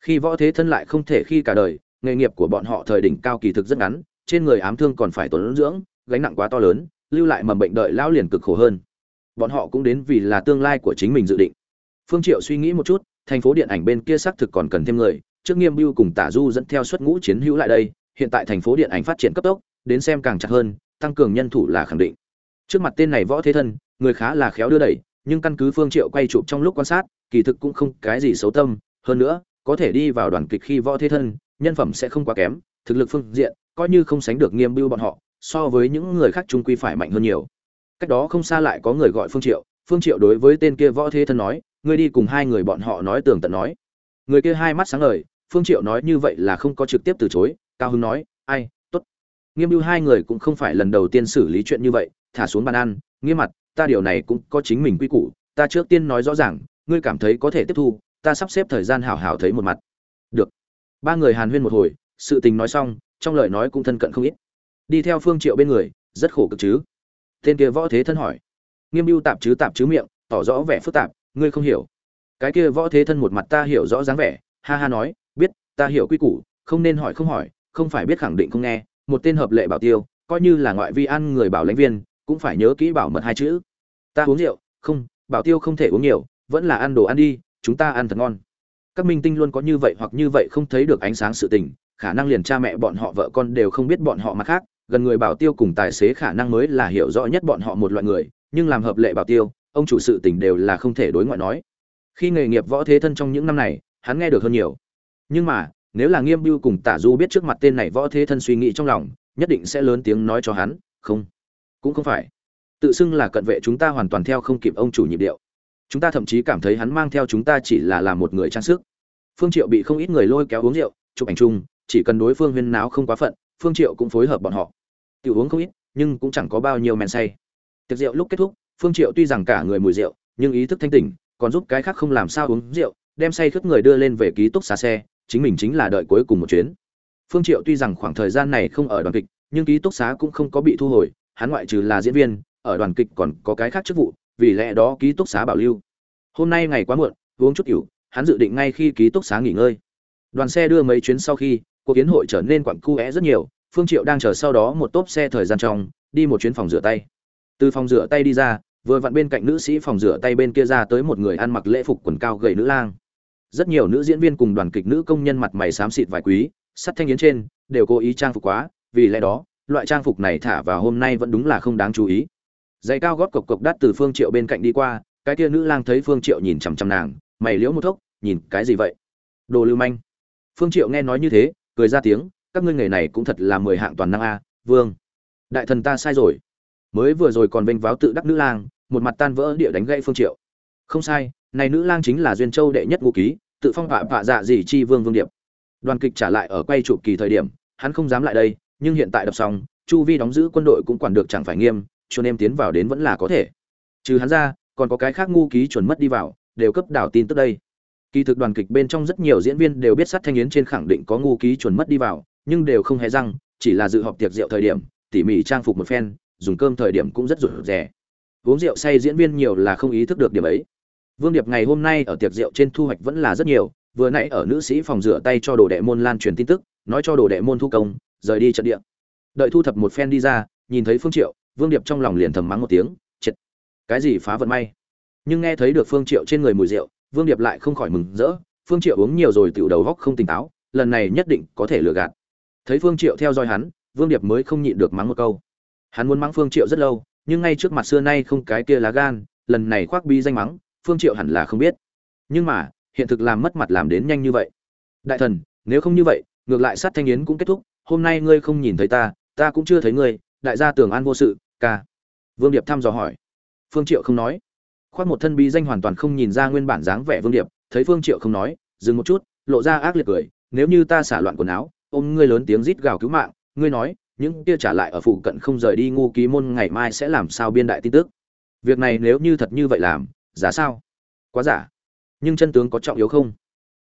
khi võ thế thân lại không thể khi cả đời, nghề nghiệp của bọn họ thời đỉnh cao kỳ thực rất ngắn, trên người ám thương còn phải tổn dưỡng, gánh nặng quá to lớn, lưu lại mầm bệnh đợi lão liền cực khổ hơn. Bọn họ cũng đến vì là tương lai của chính mình dự định. Phương triệu suy nghĩ một chút, thành phố điện ảnh bên kia xác thực còn cần thêm người, trước nghiêm bưu cùng tả du dẫn theo xuất ngũ chiến hữu lại đây, hiện tại thành phố điện ảnh phát triển cấp tốc, đến xem càng chặt hơn, tăng cường nhân thủ là khẳng định. Trước mặt tên này võ thế thân, người khá là khéo đưa đẩy, nhưng căn cứ phương triệu quay chụp trong lúc quan sát, kỳ thực cũng không cái gì xấu tâm, hơn nữa có thể đi vào đoàn kịch khi võ thế thân, nhân phẩm sẽ không quá kém, thực lực phương diện, coi như không sánh được nghiêm bưu bọn họ, so với những người khác trung quy phải mạnh hơn nhiều. Cách đó không xa lại có người gọi phương triệu phương triệu đối với tên kia võ thế thân nói, ngươi đi cùng hai người bọn họ nói tường tận nói. Người kia hai mắt sáng ngời, phương triệu nói như vậy là không có trực tiếp từ chối, cao hưng nói, ai, tốt. Nghiêm bưu hai người cũng không phải lần đầu tiên xử lý chuyện như vậy, thả xuống bàn ăn, nghiêm mặt, ta điều này cũng có chính mình quy củ, ta trước tiên nói rõ ràng, ngươi cảm thấy có thể tiếp thu ta sắp xếp thời gian hảo hảo thấy một mặt. Được. Ba người hàn huyên một hồi, sự tình nói xong, trong lời nói cũng thân cận không ít. Đi theo phương triệu bên người, rất khổ cực chứ? Tên kia võ thế thân hỏi. Nghiêm mưu tạp chứ tạp chứ miệng, tỏ rõ vẻ phức tạp, ngươi không hiểu. Cái kia võ thế thân một mặt ta hiểu rõ dáng vẻ, ha ha nói, biết, ta hiểu quy củ, không nên hỏi không hỏi, không phải biết khẳng định không nghe, một tên hợp lệ bảo tiêu, coi như là ngoại vi ăn người bảo lãnh viên, cũng phải nhớ kỹ bảo mật hai chữ. Ta uống rượu, không, bảo tiêu không thể uống nhiều, vẫn là ăn đồ ăn đi chúng ta ăn thật ngon. Các minh tinh luôn có như vậy hoặc như vậy không thấy được ánh sáng sự tình, khả năng liền cha mẹ bọn họ, vợ con đều không biết bọn họ mặt khác. Gần người bảo tiêu cùng tài xế khả năng mới là hiểu rõ nhất bọn họ một loại người, nhưng làm hợp lệ bảo tiêu, ông chủ sự tình đều là không thể đối ngoại nói. Khi nghề nghiệp võ thế thân trong những năm này, hắn nghe được hơn nhiều. Nhưng mà, nếu là nghiêm biêu cùng tả du biết trước mặt tên này võ thế thân suy nghĩ trong lòng, nhất định sẽ lớn tiếng nói cho hắn, không, cũng không phải. Tự xưng là cận vệ chúng ta hoàn toàn theo không kịp ông chủ nhịp điệu chúng ta thậm chí cảm thấy hắn mang theo chúng ta chỉ là làm một người trang sức. Phương triệu bị không ít người lôi kéo uống rượu, chụp ảnh chung, chỉ cần đối phương huyên náo không quá phận, phương triệu cũng phối hợp bọn họ. Tiểu uống không ít, nhưng cũng chẳng có bao nhiêu men say. Tiệc rượu lúc kết thúc, phương triệu tuy rằng cả người mùi rượu, nhưng ý thức thanh tỉnh, còn giúp cái khác không làm sao uống rượu, đem say khướt người đưa lên về ký túc xá xe, chính mình chính là đợi cuối cùng một chuyến. Phương triệu tuy rằng khoảng thời gian này không ở đoàn kịch, nhưng ký túc xá cũng không có bị thu hồi, hắn ngoại trừ là diễn viên, ở đoàn kịch còn có cái khác chức vụ vì lẽ đó ký túc xá bảo lưu. Hôm nay ngày quá muộn, uống chút rượu hắn dự định ngay khi ký túc xá nghỉ ngơi. Đoàn xe đưa mấy chuyến sau khi, cuộc kiến hội trở nên quặn cu é rất nhiều, phương triệu đang chờ sau đó một tốp xe thời gian trong, đi một chuyến phòng rửa tay. Từ phòng rửa tay đi ra, vừa vặn bên cạnh nữ sĩ phòng rửa tay bên kia ra tới một người ăn mặc lễ phục quần cao gầy nữ lang. Rất nhiều nữ diễn viên cùng đoàn kịch nữ công nhân mặt mày xám xịt vài quý, sắt thanh yến trên, đều cố ý trang phục quá, vì lẽ đó, loại trang phục này thả vào hôm nay vẫn đúng là không đáng chú ý giày cao gót cộc cộc đắt từ phương triệu bên cạnh đi qua, cái kia nữ lang thấy phương triệu nhìn chằm chằm nàng, mày liễu một thốc, nhìn cái gì vậy? Đồ lưu manh. Phương triệu nghe nói như thế, cười ra tiếng, các ngươi nghề này cũng thật là mười hạng toàn năng a, vương. Đại thần ta sai rồi. Mới vừa rồi còn vênh váo tự đắc nữ lang, một mặt tan vỡ địa đánh gãy phương triệu. Không sai, này nữ lang chính là duyên châu đệ nhất ngũ ký, tự phong vạ vạ dạ gì chi vương vương điệp. Đoàn kịch trả lại ở quay chụp kỳ thời điểm, hắn không dám lại đây, nhưng hiện tại đập xong, chu vi đóng giữ quân đội cũng quản được chẳng phải nghiêm chuẩn em tiến vào đến vẫn là có thể. Trừ hắn ra, còn có cái khác ngu ký chuẩn mất đi vào, đều cấp đảo tin tức đây. Kỳ thực đoàn kịch bên trong rất nhiều diễn viên đều biết sát thanh yến trên khẳng định có ngu ký chuẩn mất đi vào, nhưng đều không hề răng, chỉ là dự họp tiệc rượu thời điểm, tỉ mỉ trang phục một phen, dùng cơm thời điểm cũng rất rủi rẻ uống rượu say diễn viên nhiều là không ý thức được điểm ấy. Vương điệp ngày hôm nay ở tiệc rượu trên thu hoạch vẫn là rất nhiều, vừa nãy ở nữ sĩ phòng rửa tay cho đồ đệ môn lan truyền tin tức, nói cho đồ đệ môn thu công, rời đi trận địa. Đợi thu thập một phen đi ra, nhìn thấy phương triệu vương điệp trong lòng liền thầm mắng một tiếng, chết! Cái gì phá vận may? Nhưng nghe thấy được phương triệu trên người mùi rượu, vương điệp lại không khỏi mừng rỡ. Phương triệu uống nhiều rồi tiểu đầu góc không tỉnh táo, lần này nhất định có thể lừa gạt. Thấy phương triệu theo dõi hắn, vương điệp mới không nhịn được mắng một câu. Hắn muốn mắng phương triệu rất lâu, nhưng ngay trước mặt xưa nay không cái kia lá gan, lần này khoác bi danh mắng, phương triệu hẳn là không biết. Nhưng mà, hiện thực làm mất mặt làm đến nhanh như vậy. Đại thần, nếu không như vậy, ngược lại sát thanh yến cũng kết thúc. Hôm nay ngươi không nhìn thấy ta ta cũng chưa thấy ngươi, đại gia tưởng an vô sự ca vương điệp thăm dò hỏi. Phương triệu không nói. Khoác một thân bí danh hoàn toàn không nhìn ra nguyên bản dáng vẻ vương điệp, thấy phương triệu không nói, dừng một chút, lộ ra ác liệt cười. Nếu như ta xả loạn quần áo, ôm ngươi lớn tiếng rít gào cứu mạng, ngươi nói, những kia trả lại ở phụ cận không rời đi ngu ký môn ngày mai sẽ làm sao biên đại tin tức? Việc này nếu như thật như vậy làm, giả sao? Quá giả. Nhưng chân tướng có trọng yếu không?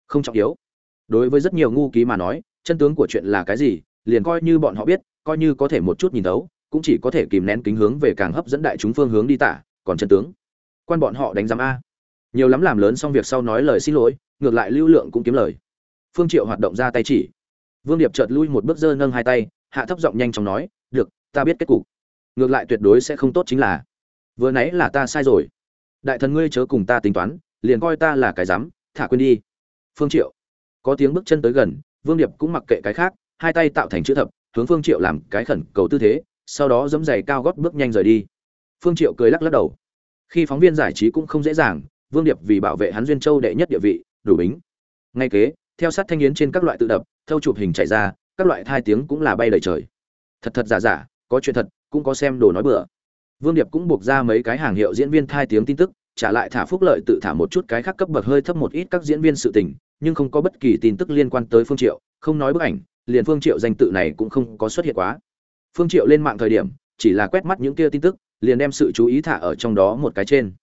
Không trọng yếu. Đối với rất nhiều ngu ký mà nói, chân tướng của chuyện là cái gì, liền coi như bọn họ biết, coi như có thể một chút nhìn thấu cũng chỉ có thể kìm nén kính hướng về càng hấp dẫn đại chúng phương hướng đi tả, còn chân tướng. Quan bọn họ đánh giám a. Nhiều lắm làm lớn xong việc sau nói lời xin lỗi, ngược lại lưu lượng cũng kiếm lời. Phương triệu hoạt động ra tay chỉ. Vương điệp chợt lui một bước giơ nâng hai tay, hạ thấp giọng nhanh chóng nói, được, ta biết kết cục. Ngược lại tuyệt đối sẽ không tốt chính là. Vừa nãy là ta sai rồi. Đại thần ngươi chớ cùng ta tính toán, liền coi ta là cái dám thả quên đi. Phương triệu. Có tiếng bước chân tới gần, vương điệp cũng mặc kệ cái khác, hai tay tạo thành chữ thập, hướng phương triệu làm cái khẩn cầu tư thế sau đó giẫm giày cao gót bước nhanh rời đi. Phương triệu cười lắc lắc đầu. Khi phóng viên giải trí cũng không dễ dàng, vương điệp vì bảo vệ hắn duyên châu đệ nhất địa vị, đủ bính. Ngay kế, theo sát thanh yến trên các loại tự đập, thâu chụp hình chạy ra, các loại thai tiếng cũng là bay đầy trời. Thật thật giả giả, có chuyện thật, cũng có xem đồ nói bừa. Vương điệp cũng buộc ra mấy cái hàng hiệu diễn viên thai tiếng tin tức, trả lại thả phúc lợi tự thả một chút cái khác cấp bậc hơi thấp một ít các diễn viên sự tình, nhưng không có bất kỳ tin tức liên quan tới phương triệu, không nói bức ảnh, liền phương triệu danh tự này cũng không có xuất hiện quá phương triệu lên mạng thời điểm, chỉ là quét mắt những kia tin tức, liền đem sự chú ý thả ở trong đó một cái trên.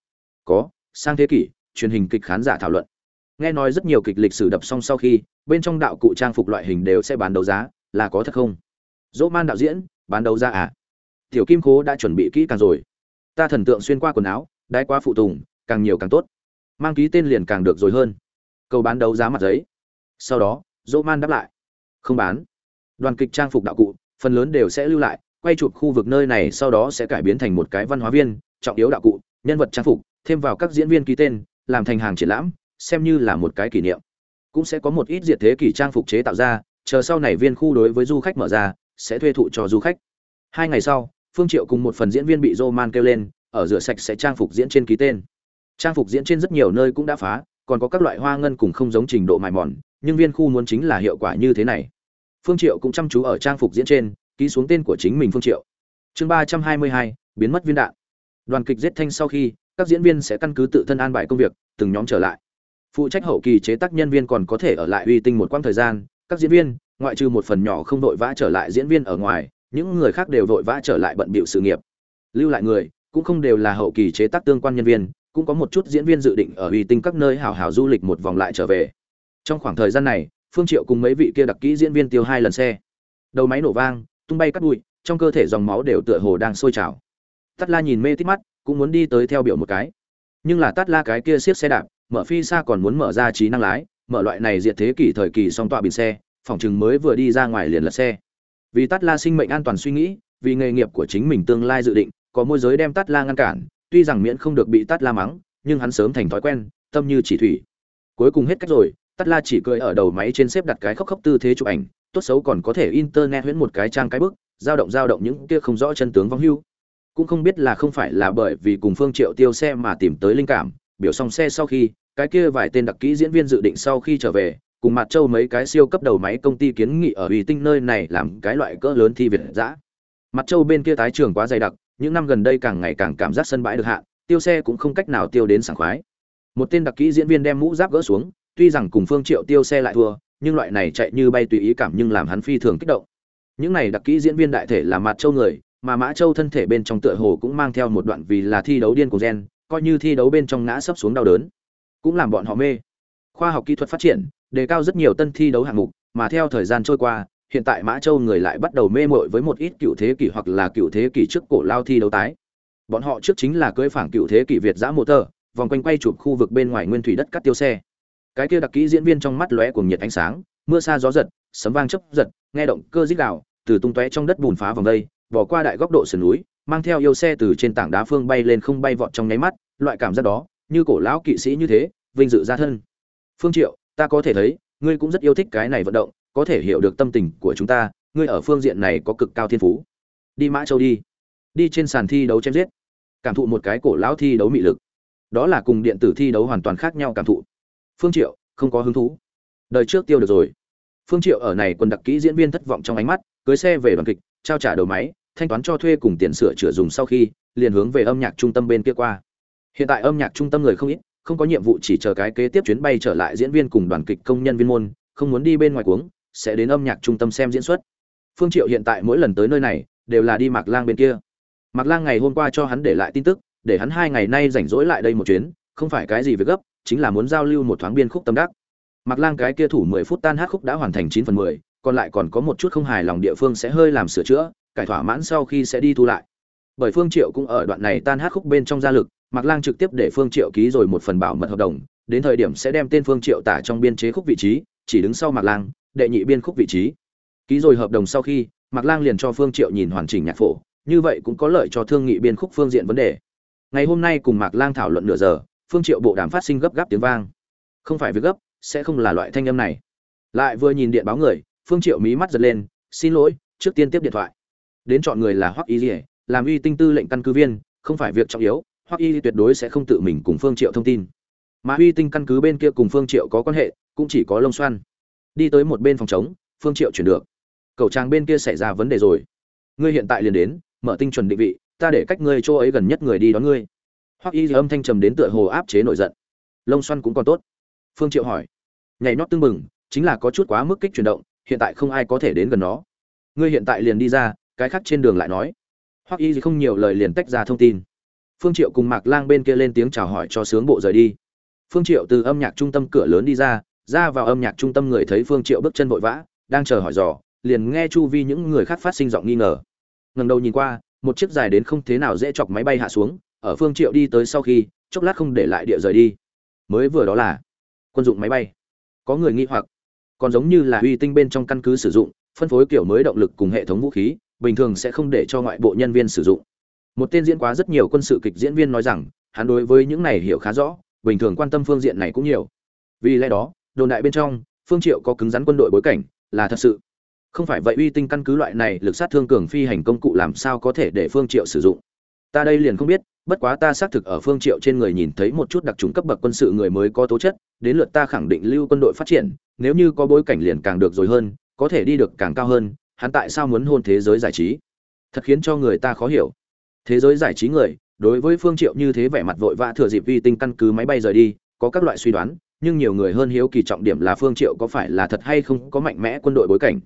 Có, sang thế kỷ, truyền hình kịch khán giả thảo luận. Nghe nói rất nhiều kịch lịch sử đập xong sau khi, bên trong đạo cụ trang phục loại hình đều sẽ bán đấu giá, là có thật không? Dỗ man đạo diễn, bán đấu giá à? Tiểu kim khố đã chuẩn bị kỹ càng rồi. Ta thần tượng xuyên qua quần áo đai qua phụ tùng, càng nhiều càng tốt. Mang ký tên liền càng được rồi hơn. Cầu bán đấu giá mặt giấy. Sau đó dỗ man đáp lại. Không bán. Đoàn kịch trang phục đạo cụ phần lớn đều sẽ lưu lại, quay chụp khu vực nơi này sau đó sẽ cải biến thành một cái văn hóa viên, trọng yếu đạo cụ, nhân vật trang phục, thêm vào các diễn viên ký tên, làm thành hàng triển lãm, xem như là một cái kỷ niệm. Cũng sẽ có một ít diệt thế kỷ trang phục chế tạo ra, chờ sau này viên khu đối với du khách mở ra, sẽ thuê thụ cho du khách. Hai ngày sau, phương triệu cùng một phần diễn viên bị roman kêu lên, ở rửa sạch sẽ trang phục diễn trên ký tên. Trang phục diễn trên rất nhiều nơi cũng đã phá, còn có các loại hoa ngân cùng không giống trình độ mài mòn, nhưng viên khu muốn chính là hiệu quả như thế này phương triệu cũng chăm chú ở trang phục diễn trên, ký xuống tên của chính mình phương triệu. Chương ba trăm hai mươi hai, biến mất viên đạn. Đoàn kịch giết thanh sau khi, các diễn viên sẽ căn cứ tự thân an bài công việc, từng nhóm trở lại. Phụ trách hậu kỳ chế tác nhân viên còn có thể ở lại uy tinh một quãng thời gian, các diễn viên, ngoại trừ một phần nhỏ không đội vã trở lại diễn viên ở ngoài, những người khác đều vội vã trở lại bận bịu sự nghiệp. Lưu lại người, cũng không đều là hậu kỳ chế tác tương quan nhân viên, cũng có một chút diễn viên dự định ở uy tinh các nơi hào hào du lịch một vòng lại trở về. Trong khoảng thời gian này phương triệu cùng mấy vị kia đặc kỹ diễn viên tiêu hai lần xe. Đầu máy nổ vang, tung bay cắt bụi, trong cơ thể dòng máu đều tựa hồ đang sôi trào. Tắt la nhìn mê tít mắt, cũng muốn đi tới theo biểu một cái. Nhưng là tắt la cái kia siết xe đạp, mở phi xa còn muốn mở ra trí năng lái, mở loại này diệt thế kỷ thời kỳ song tọa bình xe, phòng chừng mới vừa đi ra ngoài liền lật xe. Vì tắt la sinh mệnh an toàn suy nghĩ, vì nghề nghiệp của chính mình tương lai dự định, có môi giới đem tắt la ngăn cản, tuy rằng miễn không được bị tắt la mắng, nhưng hắn sớm thành thói quen, tâm như chỉ thủy. Cuối cùng hết cách rồi tắt la chỉ cười ở đầu máy trên xếp đặt cái khóc khóc tư thế chụp ảnh, tốt xấu còn có thể internet huyễn một cái trang cái bức dao động dao động những kia không rõ chân tướng vong hưu. Cũng không biết là không phải là bởi vì cùng phương triệu tiêu xe mà tìm tới linh cảm, biểu xong xe sau khi, cái kia vài tên đặc kỹ diễn viên dự định sau khi trở về, cùng mặt châu mấy cái siêu cấp đầu máy công ty kiến nghị ở uy tinh nơi này làm cái loại cỡ lớn thi việt dã. Mặt châu bên kia tái trường quá dày đặc, những năm gần đây càng ngày càng cảm giác sân bãi được hạn, tiêu xe cũng không cách nào tiêu đến sảng khoái. Một tên đặc kỹ diễn viên đem mũ giáp gỡ xuống tuy rằng cùng phương triệu tiêu xe lại thua, nhưng loại này chạy như bay tùy ý cảm nhưng làm hắn phi thường kích động. Những này đặc kỹ diễn viên đại thể là mặt châu người, mà mã châu thân thể bên trong tựa hồ cũng mang theo một đoạn vì là thi đấu điên của gen, coi như thi đấu bên trong ngã sấp xuống đau đớn, cũng làm bọn họ mê. Khoa học kỹ thuật phát triển, đề cao rất nhiều tân thi đấu hạng mục, mà theo thời gian trôi qua, hiện tại mã châu người lại bắt đầu mê mội với một ít cựu thế kỷ hoặc là cựu thế kỷ trước cổ lao thi đấu tái. Bọn họ trước chính là cưỡi phảng cựu thế kỷ việt dã mô tơ vòng quanh quay chụp khu vực bên ngoài nguyên thủy đất cắt tiêu xe cái kia đặc kỹ diễn viên trong mắt lóe cùng nhiệt ánh sáng, mưa xa gió giật, sấm vang chấp giật, nghe động cơ dích đạo từ tung tóe trong đất bùn phá vòng đây, bỏ qua đại góc độ sườn núi, mang theo yêu xe từ trên tảng đá phương bay lên không bay vọt trong nháy mắt, loại cảm giác đó, như cổ lão kỵ sĩ như thế, vinh dự ra thân. Phương triệu, ta có thể thấy, ngươi cũng rất yêu thích cái này vận động, có thể hiểu được tâm tình của chúng ta, ngươi ở phương diện này có cực cao thiên phú. Đi mã châu đi. Đi trên sàn thi đấu chém giết. Cảm thụ một cái cổ lão thi đấu mị lực. Đó là cùng điện tử thi đấu hoàn toàn khác nhau cảm thụ phương triệu, không có hứng thú. Đời trước tiêu được rồi. Phương triệu ở này quân đặc kỹ diễn viên thất vọng trong ánh mắt, cưới xe về đoàn kịch, trao trả đầu máy, thanh toán cho thuê cùng tiền sửa chữa dùng sau khi, liền hướng về âm nhạc trung tâm bên kia qua. Hiện tại âm nhạc trung tâm người không ít, không có nhiệm vụ chỉ chờ cái kế tiếp chuyến bay trở lại diễn viên cùng đoàn kịch công nhân viên môn, không muốn đi bên ngoài cuống, sẽ đến âm nhạc trung tâm xem diễn xuất. Phương triệu hiện tại mỗi lần tới nơi này, đều là đi mạc lang bên kia. Mạc lang ngày hôm qua cho hắn để lại tin tức, để hắn hai ngày nay rảnh rỗi lại đây một chuyến, không phải cái gì việc gấp chính là muốn giao lưu một thoáng biên khúc tâm đắc. Mạc lang cái kia thủ 10 phút tan hát khúc đã hoàn thành 9 phần 10, còn lại còn có một chút không hài lòng địa phương sẽ hơi làm sửa chữa cải thỏa mãn sau khi sẽ đi thu lại. Bởi phương triệu cũng ở đoạn này tan hát khúc bên trong gia lực mạc lang trực tiếp để phương triệu ký rồi một phần bảo mật hợp đồng đến thời điểm sẽ đem tên phương triệu tả trong biên chế khúc vị trí chỉ đứng sau mạc lang đệ nhị biên khúc vị trí. Ký rồi hợp đồng sau khi mạc lang liền cho phương triệu nhìn hoàn chỉnh nhạc phổ như vậy cũng có lợi cho thương nghị biên khúc phương diện vấn đề. Ngày hôm nay cùng mạc lang thảo luận nửa giờ phương triệu bộ đàm phát sinh gấp gáp tiếng vang. Không phải việc gấp, sẽ không là loại thanh âm này. Lại vừa nhìn điện báo người, phương triệu mí mắt giật lên, xin lỗi, trước tiên tiếp điện thoại. Đến chọn người là hoắc y lìa làm uy tinh tư lệnh căn cứ viên, không phải việc trọng yếu, hoắc y tuyệt đối sẽ không tự mình cùng phương triệu thông tin. Mà uy tinh căn cứ bên kia cùng phương triệu có quan hệ, cũng chỉ có lông xoan. Đi tới một bên phòng chống, phương triệu chuyển được. Cầu trang bên kia xảy ra vấn đề rồi. Ngươi hiện tại liền đến, mở tinh chuẩn định vị, ta để cách ngươi chỗ ấy gần nhất người đi đón ngươi hoắc y âm thanh trầm đến tựa hồ áp chế nổi giận. Lông xoăn cũng còn tốt. Phương triệu hỏi. Nhảy nhót tương mừng chính là có chút quá mức kích chuyển động, hiện tại không ai có thể đến gần nó. Ngươi hiện tại liền đi ra, cái khác trên đường lại nói. Hoắc y không nhiều lời liền tách ra thông tin. Phương triệu cùng mạc lang bên kia lên tiếng chào hỏi cho sướng bộ rời đi. Phương triệu từ âm nhạc trung tâm cửa lớn đi ra ra vào âm nhạc trung tâm người thấy phương triệu bước chân vội vã, đang chờ hỏi dò, liền nghe chu vi những người khác phát sinh giọng nghi ngờ. Ngẩng đầu nhìn qua, một chiếc dài đến không thế nào dễ chọc máy bay hạ xuống ở phương triệu đi tới sau khi, chốc lát không để lại địa rời đi. Mới vừa đó là, quân dụng máy bay. Có người nghi hoặc, còn giống như là uy tinh bên trong căn cứ sử dụng, phân phối kiểu mới động lực cùng hệ thống vũ khí, bình thường sẽ không để cho ngoại bộ nhân viên sử dụng. Một tên diễn quá rất nhiều quân sự kịch diễn viên nói rằng, hắn đối với những này hiểu khá rõ, bình thường quan tâm phương diện này cũng nhiều. Vì lẽ đó, đồn đại bên trong, phương triệu có cứng rắn quân đội bối cảnh, là thật sự. Không phải vậy uy tinh căn cứ loại này lực sát thương cường phi hành công cụ làm sao có thể để phương triệu sử dụng? Ta đây liền không biết bất quá ta xác thực ở phương triệu trên người nhìn thấy một chút đặc trùng cấp bậc quân sự người mới có tố chất, đến lượt ta khẳng định lưu quân đội phát triển, nếu như có bối cảnh liền càng được rồi hơn, có thể đi được càng cao hơn, hắn tại sao muốn hôn thế giới giải trí? Thật khiến cho người ta khó hiểu. Thế giới giải trí người, đối với phương triệu như thế vẻ mặt vội vã thừa dịp vi tinh căn cứ máy bay rời đi, có các loại suy đoán, nhưng nhiều người hơn hiếu kỳ trọng điểm là phương triệu có phải là thật hay không có mạnh mẽ quân đội bối cảnh.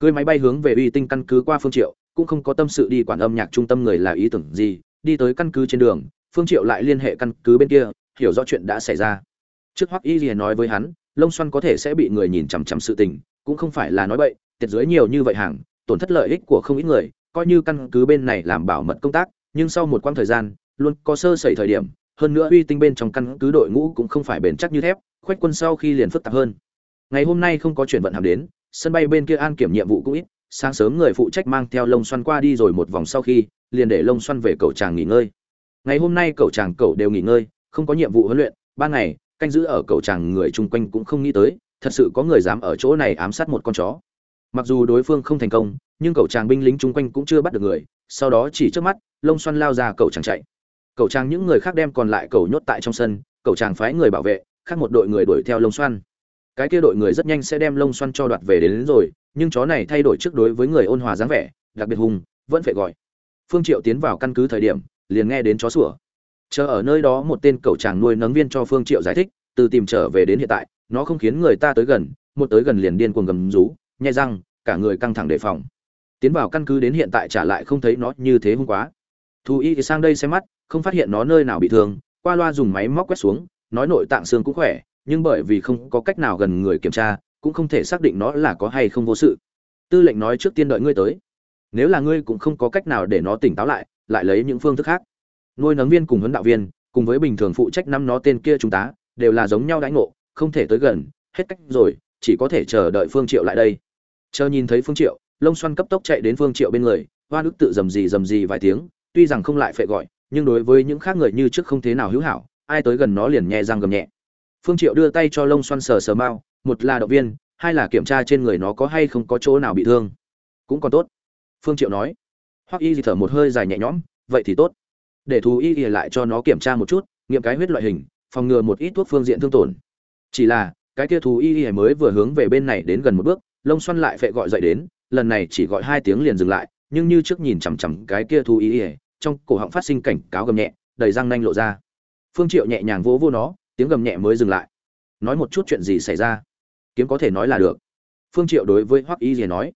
Cưới máy bay hướng về uy tinh căn cứ qua phương triệu, cũng không có tâm sự đi quản âm nhạc trung tâm người là ý tưởng gì đi tới căn cứ trên đường, phương triệu lại liên hệ căn cứ bên kia, hiểu rõ chuyện đã xảy ra. Trước hoắc y liền nói với hắn, lông xoăn có thể sẽ bị người nhìn chằm chằm sự tình, cũng không phải là nói bậy, tiệt dưới nhiều như vậy hàng, tổn thất lợi ích của không ít người, coi như căn cứ bên này làm bảo mật công tác, nhưng sau một quãng thời gian, luôn có sơ sẩy thời điểm, hơn nữa uy tinh bên trong căn cứ đội ngũ cũng không phải bền chắc như thép khoách quân sau khi liền phức tạp hơn. Ngày hôm nay không có chuyển vận hàm đến, sân bay bên kia an kiểm nhiệm vụ cũng ít sáng sớm người phụ trách mang theo lông xoăn qua đi rồi một vòng sau khi, liền để lông xoăn về cầu tràng nghỉ ngơi. Ngày hôm nay cầu tràng cầu đều nghỉ ngơi, không có nhiệm vụ huấn luyện, ban ngày, canh giữ ở cầu tràng người chung quanh cũng không nghĩ tới, thật sự có người dám ở chỗ này ám sát một con chó. Mặc dù đối phương không thành công, nhưng cầu tràng binh lính chung quanh cũng chưa bắt được người, sau đó chỉ trước mắt, lông xoăn lao ra cầu tràng chạy. Cầu tràng những người khác đem còn lại cầu nhốt tại trong sân cầu tràng phái người bảo vệ, khác một đội người đuổi theo lông xoăn cái kia đội người rất nhanh sẽ đem lông xoăn cho đoạt về đến, đến rồi nhưng chó này thay đổi trước đối với người ôn hòa dáng vẻ đặc biệt hùng vẫn phải gọi. Phương triệu tiến vào căn cứ thời điểm liền nghe đến chó sủa. Chờ ở nơi đó một tên cậu chàng nuôi nấng viên cho phương triệu giải thích từ tìm trở về đến hiện tại nó không khiến người ta tới gần một tới gần liền điên cuồng gầm rú nhai răng cả người căng thẳng đề phòng. Tiến vào căn cứ đến hiện tại trả lại không thấy nó như thế hung quá. Thú y thì sang đây xem mắt không phát hiện nó nơi nào bị thương qua loa dùng máy móc quét xuống nói nội tạng xương cũng khỏe nhưng bởi vì không có cách nào gần người kiểm tra, cũng không thể xác định nó là có hay không vô sự. Tư lệnh nói trước tiên đợi ngươi tới. Nếu là ngươi cũng không có cách nào để nó tỉnh táo lại lại lấy những phương thức khác. Nuôi nấng viên cùng huấn đạo viên, cùng với bình thường phụ trách năm nó tên kia chúng ta, đều là giống nhau đãi ngộ, không thể tới gần, hết cách rồi, chỉ có thể chờ đợi phương triệu lại đây. Chờ nhìn thấy phương triệu, lông xoăn cấp tốc chạy đến phương triệu bên người, hoa đức tự dầm gì dầm gì vài tiếng, tuy rằng không lại phệ gọi, nhưng đối với những khác người như trước không thế nào hữu hảo, ai tới gần nó liền nhẹ răng gầm nhẹ phương triệu đưa tay cho lông xoăn sờ sờ mau, một là động viên, hai là kiểm tra trên người nó có hay không có chỗ nào bị thương. Cũng còn tốt, phương triệu nói. Hoắc y thì thở một hơi dài nhẹ nhõm, vậy thì tốt. Để thú y y lại cho nó kiểm tra một chút, nghiệm cái huyết loại hình, phòng ngừa một ít thuốc phương diện thương tổn. Chỉ là, cái kia thú y y mới vừa hướng về bên này đến gần một bước, lông xoăn lại phệ gọi dậy đến, lần này chỉ gọi hai tiếng liền dừng lại, nhưng như trước nhìn chằm chằm cái kia thú y y trong cổ họng phát sinh cảnh cáo gầm nhẹ, đầy răng nanh lộ ra. Phương triệu nhẹ nhàng vỗ vỗ nó tiếng gầm nhẹ mới dừng lại. Nói một chút chuyện gì xảy ra? Kiếm có thể nói là được. Phương triệu đối với hoắc y rìa nói,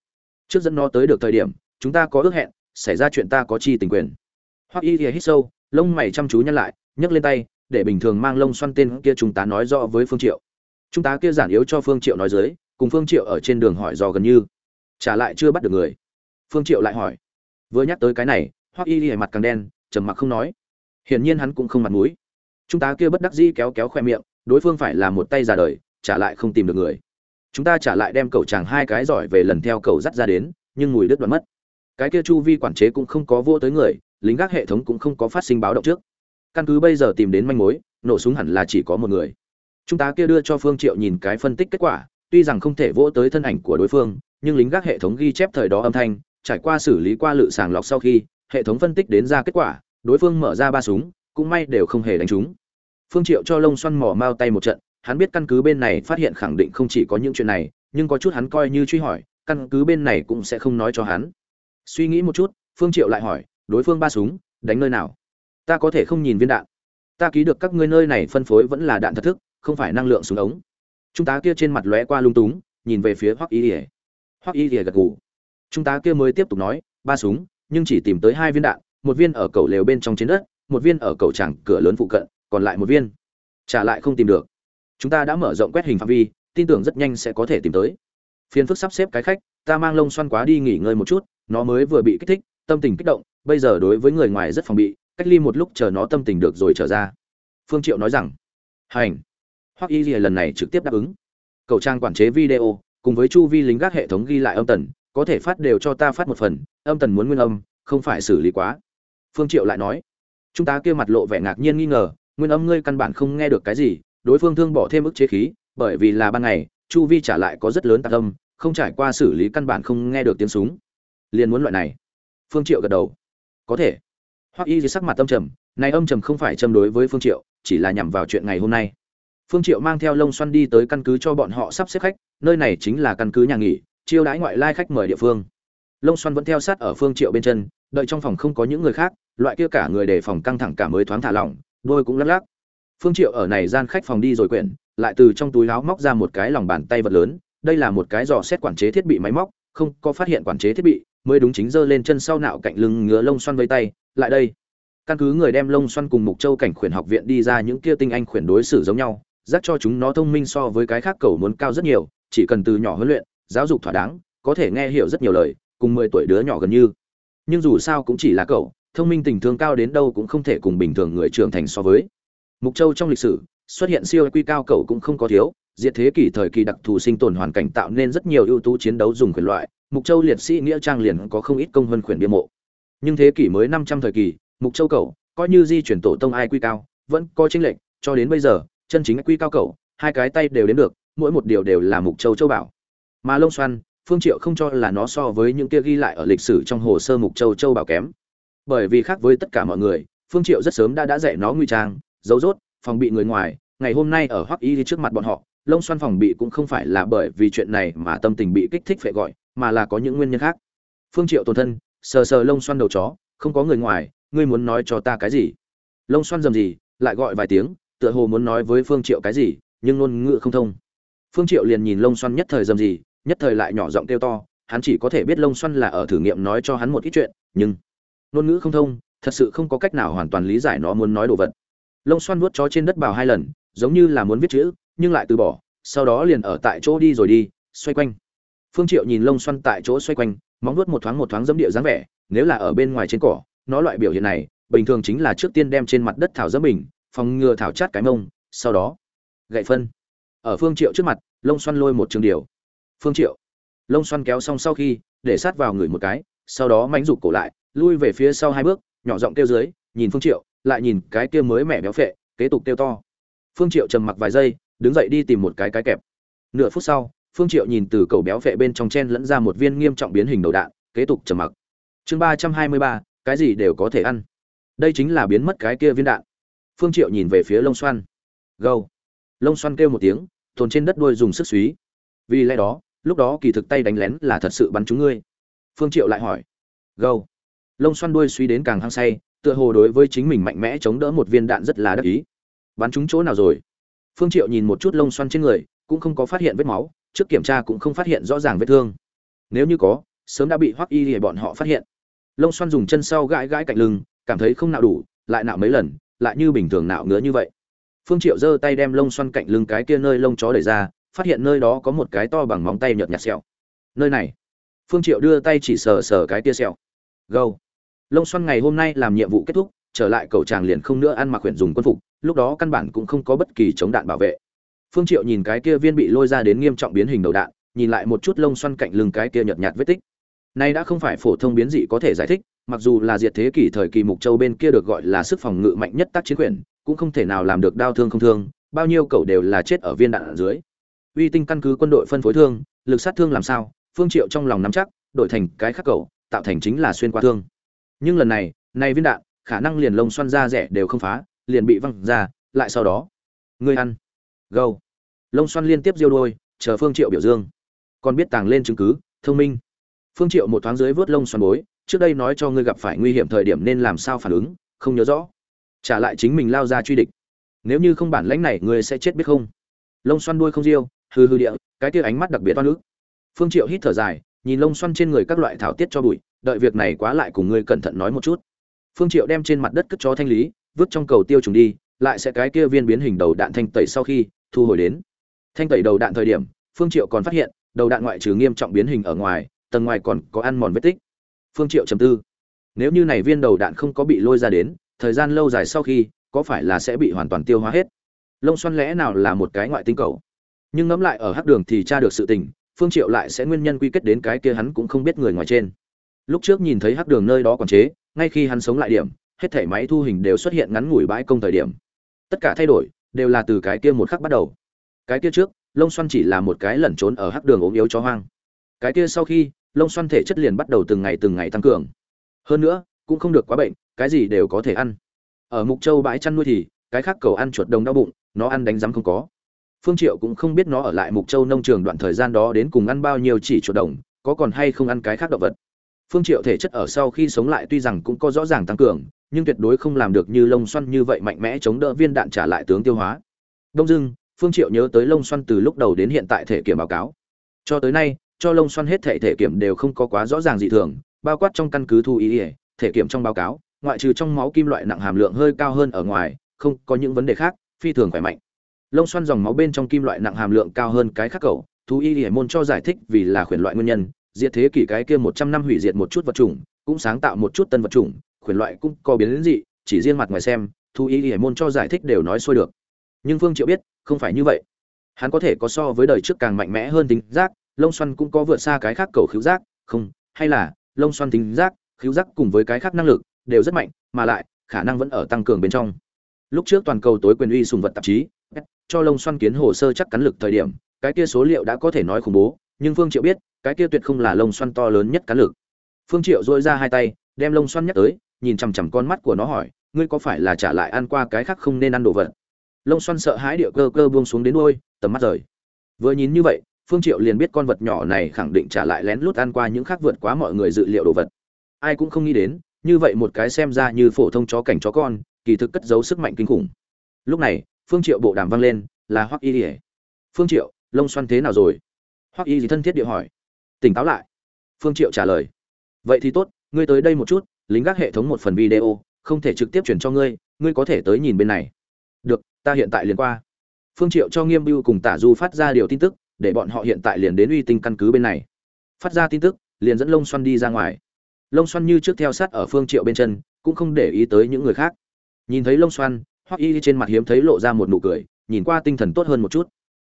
trước dẫn nó tới được thời điểm, chúng ta có ước hẹn, xảy ra chuyện ta có chi tình quyền. Hoắc y rìa hít sâu, lông mày chăm chú nhăn lại, nhấc lên tay, để bình thường mang lông xoăn tên kia chúng ta nói rõ với phương triệu. Chúng ta kia giản yếu cho phương triệu nói dưới, cùng phương triệu ở trên đường hỏi dò gần như. Trả lại chưa bắt được người. Phương triệu lại hỏi. Vừa nhắc tới cái này, hoắc y rìa mặt càng đen, trầm mặc không nói. Hiển nhiên hắn cũng không mặt mũi chúng ta kia bất đắc dĩ kéo kéo khoe miệng, đối phương phải là một tay già đời, trả lại không tìm được người. Chúng ta trả lại đem cầu chàng hai cái giỏi về lần theo cầu dắt ra đến, nhưng mùi đứt đoạn mất. Cái kia chu vi quản chế cũng không có vô tới người, lính gác hệ thống cũng không có phát sinh báo động trước. Căn cứ bây giờ tìm đến manh mối, nổ súng hẳn là chỉ có một người. Chúng ta kia đưa cho phương triệu nhìn cái phân tích kết quả, tuy rằng không thể vỗ tới thân ảnh của đối phương, nhưng lính gác hệ thống ghi chép thời đó âm thanh, trải qua xử lý qua lự sàng lọc sau khi, hệ thống phân tích đến ra kết quả, đối phương mở ra ba súng cũng may đều không hề đánh trúng. Phương triệu cho lông xoăn mỏ mau tay một trận, hắn biết căn cứ bên này phát hiện khẳng định không chỉ có những chuyện này, nhưng có chút hắn coi như truy hỏi, căn cứ bên này cũng sẽ không nói cho hắn. Suy nghĩ một chút, phương triệu lại hỏi, đối phương ba súng, đánh nơi nào? Ta có thể không nhìn viên đạn. Ta ký được các ngươi nơi này phân phối vẫn là đạn thật thức, không phải năng lượng súng ống. Chúng ta kia trên mặt lóe qua lung túng, nhìn về phía hoắc y ỉa hoắc y ỉa gật gù. Chúng ta kia mới tiếp tục nói, ba súng, nhưng chỉ tìm tới hai viên đạn, một viên ở cầu lều bên trong trên đất một viên ở cầu tràng cửa lớn phụ cận, còn lại một viên. Trả lại không tìm được. Chúng ta đã mở rộng quét hình phạm vi, tin tưởng rất nhanh sẽ có thể tìm tới. Phiền phức sắp xếp cái khách, ta mang lông xoăn quá đi nghỉ ngơi một chút, nó mới vừa bị kích thích, tâm tình kích động, bây giờ đối với người ngoài rất phòng bị, cách ly một lúc chờ nó tâm tình được rồi trở ra. Phương triệu nói rằng, hành. Hoặc y lần này trực tiếp đáp ứng. Cầu trang quản chế video, cùng với chu vi lính gác hệ thống ghi lại âm tần, có thể phát đều cho ta phát một phần, âm tần muốn nguyên âm, không phải xử lý quá. Phương triệu lại nói chúng ta kia mặt lộ vẻ ngạc nhiên nghi ngờ, nguyên âm ngươi căn bản không nghe được cái gì, đối phương thương bỏ thêm ức chế khí, bởi vì là ban ngày, chu vi trả lại có rất lớn tạc âm, không trải qua xử lý căn bản không nghe được tiếng súng. Liền muốn loại này. Phương triệu gật đầu. Có thể. Hoặc y dưới sắc mặt âm trầm, này âm trầm không phải châm đối với phương triệu, chỉ là nhằm vào chuyện ngày hôm nay. Phương triệu mang theo lông xoăn đi tới căn cứ cho bọn họ sắp xếp khách, nơi này chính là căn cứ nhà nghỉ, chiêu đãi ngoại lai khách mời địa phương. Lông xoăn vẫn theo sát ở phương triệu bên chân đợi trong phòng không có những người khác, loại kia cả người để phòng căng thẳng cả mới thoáng thả lỏng, đôi cũng lắc lắc. Phương triệu ở này gian khách phòng đi rồi quyển, lại từ trong túi áo móc ra một cái lòng bàn tay vật lớn, đây là một cái dò xét quản chế thiết bị máy móc, không có phát hiện quản chế thiết bị, mới đúng chính giơ lên chân sau nạo cạnh lưng ngứa lông xoăn với tay, lại đây. Căn cứ người đem lông xoăn cùng mục châu cảnh khuyển học viện đi ra những kia tinh anh khuyển đối xử giống nhau giác cho chúng nó thông minh so với cái khác cầu muốn cao rất nhiều, chỉ cần từ nhỏ huấn luyện, giáo dục thỏa đáng, có thể nghe hiểu rất nhiều lời, cùng mười tuổi đứa nhỏ gần như nhưng dù sao cũng chỉ là cậu, thông minh tình thương cao đến đâu cũng không thể cùng bình thường người trưởng thành so với. Mục châu trong lịch sử, xuất hiện siêu quy cao cậu cũng không có thiếu, diệt thế kỷ thời kỳ đặc thù sinh tồn hoàn cảnh tạo nên rất nhiều ưu tú chiến đấu dùng quyền loại, mục châu liệt sĩ nghĩa trang liền có không ít công hơn khuyển bia mộ. Nhưng thế kỷ mới năm trăm thời kỳ, mục châu cậu, coi như di chuyển tổ tông ai quy cao, vẫn có chính lệnh cho đến bây giờ, chân chính quy cao cậu, hai cái tay đều đến được, mỗi một điều đều là mục châu châu bảo. Mà lông xoăn phương triệu không cho là nó so với những kia ghi lại ở lịch sử trong hồ sơ mục châu châu bảo kém. Bởi vì khác với tất cả mọi người, phương triệu rất sớm đã đã dạy nó nguy trang, giấu rốt, phòng bị người ngoài. Ngày hôm nay ở hoắc y trước mặt bọn họ, lông xoăn phòng bị cũng không phải là bởi vì chuyện này mà tâm tình bị kích thích phải gọi, mà là có những nguyên nhân khác. Phương triệu tổn thân, sờ sờ lông xoăn đầu chó, không có người ngoài, ngươi muốn nói cho ta cái gì? Lông xoăn dầm gì, lại gọi vài tiếng, tựa hồ muốn nói với phương triệu cái gì, nhưng ngôn ngữ không thông. Phương triệu liền nhìn lông xoăn nhất thời dầm gì nhất thời lại nhỏ giọng kêu to, hắn chỉ có thể biết lông xoăn là ở thử nghiệm nói cho hắn một ít chuyện, nhưng ngôn ngữ không thông, thật sự không có cách nào hoàn toàn lý giải nó muốn nói đồ vật. Lông xoăn vuốt chó trên đất bào hai lần, giống như là muốn viết chữ, nhưng lại từ bỏ, sau đó liền ở tại chỗ đi rồi đi, xoay quanh. Phương triệu nhìn lông xoăn tại chỗ xoay quanh, móng vuốt một thoáng một thoáng dẫm địa dáng vẻ, nếu là ở bên ngoài trên cỏ, nó loại biểu hiện này, bình thường chính là trước tiên đem trên mặt đất thảo dẫm bình, phòng ngừa thảo chát cái mông, sau đó gậy phân. Ở phương triệu trước mặt lông xoăn lôi một trường điều phương triệu. Lông xoăn kéo xong sau khi, để sát vào người một cái, sau đó mánh rụt cổ lại, lui về phía sau hai bước, nhỏ giọng kêu dưới, nhìn phương triệu, lại nhìn cái kia mới mẻ béo phệ, kế tục kêu to. Phương triệu trầm mặc vài giây, đứng dậy đi tìm một cái cái kẹp. Nửa phút sau, phương triệu nhìn từ cầu béo phệ bên trong chen lẫn ra một viên nghiêm trọng biến hình đầu đạn, kế tục trầm mặc. Chương ba trăm hai mươi ba, cái gì đều có thể ăn. Đây chính là biến mất cái kia viên đạn. Phương triệu nhìn về phía lông xoăn. Gâu. Lông xoăn kêu một tiếng tồn trên đất đuôi dùng sức suý vì lẽ đó lúc đó kỳ thực tay đánh lén là thật sự bắn chúng ngươi. Phương triệu lại hỏi. Gâu. Lông xoăn đuôi suy đến càng hăng say, tựa hồ đối với chính mình mạnh mẽ chống đỡ một viên đạn rất là đắc ý. Bắn chúng chỗ nào rồi? Phương triệu nhìn một chút lông xoăn trên người, cũng không có phát hiện vết máu, trước kiểm tra cũng không phát hiện rõ ràng vết thương. Nếu như có, sớm đã bị hoắc y để bọn họ phát hiện. Lông xoăn dùng chân sau gãi gãi cạnh lưng, cảm thấy không nạo đủ, lại nạo mấy lần, lại như bình thường nạo ngứa như vậy. Phương triệu giơ tay đem lông xoăn cạnh lưng cái kia nơi lông chó đẩy ra phát hiện nơi đó có một cái to bằng móng tay nhợt nhạt sẹo. Nơi này. Phương triệu đưa tay chỉ sờ sờ cái kia sẹo. Gâu lông xoăn ngày hôm nay làm nhiệm vụ kết thúc, trở lại cầu tràng liền không nữa ăn mặc quyển dùng quân phục, lúc đó căn bản cũng không có bất kỳ chống đạn bảo vệ. Phương triệu nhìn cái kia viên bị lôi ra đến nghiêm trọng biến hình đầu đạn, nhìn lại một chút lông xoăn cạnh lưng cái kia nhợt nhạt vết tích. Này đã không phải phổ thông biến dị có thể giải thích, mặc dù là diệt thế kỷ thời kỳ mục châu bên kia được gọi là sức phòng ngự mạnh nhất tác chiến quyền, cũng không thể nào làm được đau thương không thương, bao nhiêu cậu đều là chết ở viên đạn ở dưới uy tinh căn cứ quân đội phân phối thương lực sát thương làm sao phương triệu trong lòng nắm chắc đổi thành cái khắc cầu, tạo thành chính là xuyên qua thương. Nhưng lần này này viên đạn khả năng liền lông xoăn ra rẻ đều không phá liền bị văng ra lại sau đó ngươi ăn. Gâu. Lông xoăn liên tiếp diêu đôi chờ phương triệu biểu dương. Còn biết tàng lên chứng cứ thông minh. Phương triệu một thoáng dưới vớt lông xoăn bối trước đây nói cho ngươi gặp phải nguy hiểm thời điểm nên làm sao phản ứng không nhớ rõ. Trả lại chính mình lao ra truy địch. Nếu như không bản lãnh này ngươi sẽ chết biết không? Lông xoăn đuôi không diêu hư hư địa, cái tia ánh mắt đặc biệt toan ức. Phương triệu hít thở dài, nhìn lông xoăn trên người các loại thảo tiết cho bụi, đợi việc này quá lại cùng ngươi cẩn thận nói một chút. Phương triệu đem trên mặt đất cất chó thanh lý, vứt trong cầu tiêu trùng đi, lại sẽ cái kia viên biến hình đầu đạn thanh tẩy sau khi, thu hồi đến. Thanh tẩy đầu đạn thời điểm, phương triệu còn phát hiện, đầu đạn ngoại trừ nghiêm trọng biến hình ở ngoài, tầng ngoài còn có ăn mòn vết tích. Phương triệu trầm tư. Nếu như này viên đầu đạn không có bị lôi ra đến, thời gian lâu dài sau khi, có phải là sẽ bị hoàn toàn tiêu hóa hết? Lông xoăn lẽ nào là một cái ngoại tinh cầu? Nhưng ngẫm lại ở hắc đường thì tra được sự tình, phương triệu lại sẽ nguyên nhân quy kết đến cái kia hắn cũng không biết người ngoài trên. Lúc trước nhìn thấy hắc đường nơi đó còn chế, ngay khi hắn sống lại điểm, hết thảy máy thu hình đều xuất hiện ngắn ngủi bãi công thời điểm. Tất cả thay đổi, đều là từ cái kia một khắc bắt đầu. Cái kia trước, lông xoăn chỉ là một cái lẩn trốn ở hắc đường ốm yếu cho hoang. Cái kia sau khi, lông xoăn thể chất liền bắt đầu từng ngày từng ngày tăng cường. Hơn nữa, cũng không được quá bệnh, cái gì đều có thể ăn. Ở mục châu bãi chăn nuôi thì, cái khác cầu ăn chuột đồng đau bụng, nó ăn đánh rắm không có phương triệu cũng không biết nó ở lại mục châu nông trường đoạn thời gian đó đến cùng ăn bao nhiêu chỉ chuột đồng, có còn hay không ăn cái khác động vật. Phương triệu thể chất ở sau khi sống lại tuy rằng cũng có rõ ràng tăng cường, nhưng tuyệt đối không làm được như lông xoăn như vậy mạnh mẽ chống đỡ viên đạn trả lại tướng tiêu hóa. Đông dưng phương triệu nhớ tới lông xoăn từ lúc đầu đến hiện tại thể kiểm báo cáo. Cho tới nay, cho lông xoăn hết thể thể kiểm đều không có quá rõ ràng dị thường, bao quát trong căn cứ thu ý ỉa thể kiểm trong báo cáo, ngoại trừ trong máu kim loại nặng hàm lượng hơi cao hơn ở ngoài, không có những vấn đề khác, phi thường khỏe mạnh lông xoăn dòng máu bên trong kim loại nặng hàm lượng cao hơn cái khác cầu thú y ỉa môn cho giải thích vì là khuyển loại nguyên nhân, diệt thế kỷ cái kia một trăm năm hủy diệt một chút vật chủng, cũng sáng tạo một chút tân vật chủng, khuyển loại cũng có biến đến dị, chỉ riêng mặt ngoài xem, thú y ỉa môn cho giải thích đều nói xuôi được. Nhưng phương triệu biết, không phải như vậy. Hắn có thể có so với đời trước càng mạnh mẽ hơn tính giác, lông xoăn cũng có vượt xa cái khác cầu khiếu giác, không, hay là, lông xoăn tính giác khiếu giác cùng với cái khác năng lực đều rất mạnh, mà lại, khả năng vẫn ở tăng cường bên trong. Lúc trước toàn cầu tối quyền uy sùng vật tạp chí cho lông xoăn kiến hồ sơ chắc cắn lực thời điểm, cái kia số liệu đã có thể nói khủng bố, nhưng phương triệu biết, cái kia tuyệt không là lông xoăn to lớn nhất cắn lực. Phương triệu dội ra hai tay, đem lông xoăn nhắc tới, nhìn chằm chằm con mắt của nó hỏi, ngươi có phải là trả lại ăn qua cái khác không nên ăn đồ vật? Lông xoăn sợ hãi địa cơ cơ buông xuống đến đuôi, tầm mắt rời. Vừa nhìn như vậy, phương triệu liền biết con vật nhỏ này khẳng định trả lại lén lút ăn qua những khác vượt quá mọi người dự liệu đồ vật. Ai cũng không nghĩ đến, như vậy một cái xem ra như phổ thông chó cảnh chó con, kỳ thực cất giấu sức mạnh kinh khủng. Lúc này phương triệu bộ đàm vang lên, là hoắc y lìa phương triệu, lông xoăn thế nào rồi? Hoắc y gì thân thiết địa hỏi. Tỉnh táo lại. Phương triệu trả lời. Vậy thì tốt, ngươi tới đây một chút, lính gác hệ thống một phần video, không thể trực tiếp chuyển cho ngươi ngươi có thể tới nhìn bên này. Được, ta hiện tại liền qua. Phương triệu cho nghiêm bưu cùng tả du phát ra điều tin tức, để bọn họ hiện tại liền đến uy tinh căn cứ bên này. Phát ra tin tức, liền dẫn lông xoăn đi ra ngoài. Lông xoăn như trước theo sát ở phương triệu bên chân, cũng không để ý tới những người khác. Nhìn thấy lông xoăn hoắc y trên mặt hiếm thấy lộ ra một nụ cười nhìn qua tinh thần tốt hơn một chút.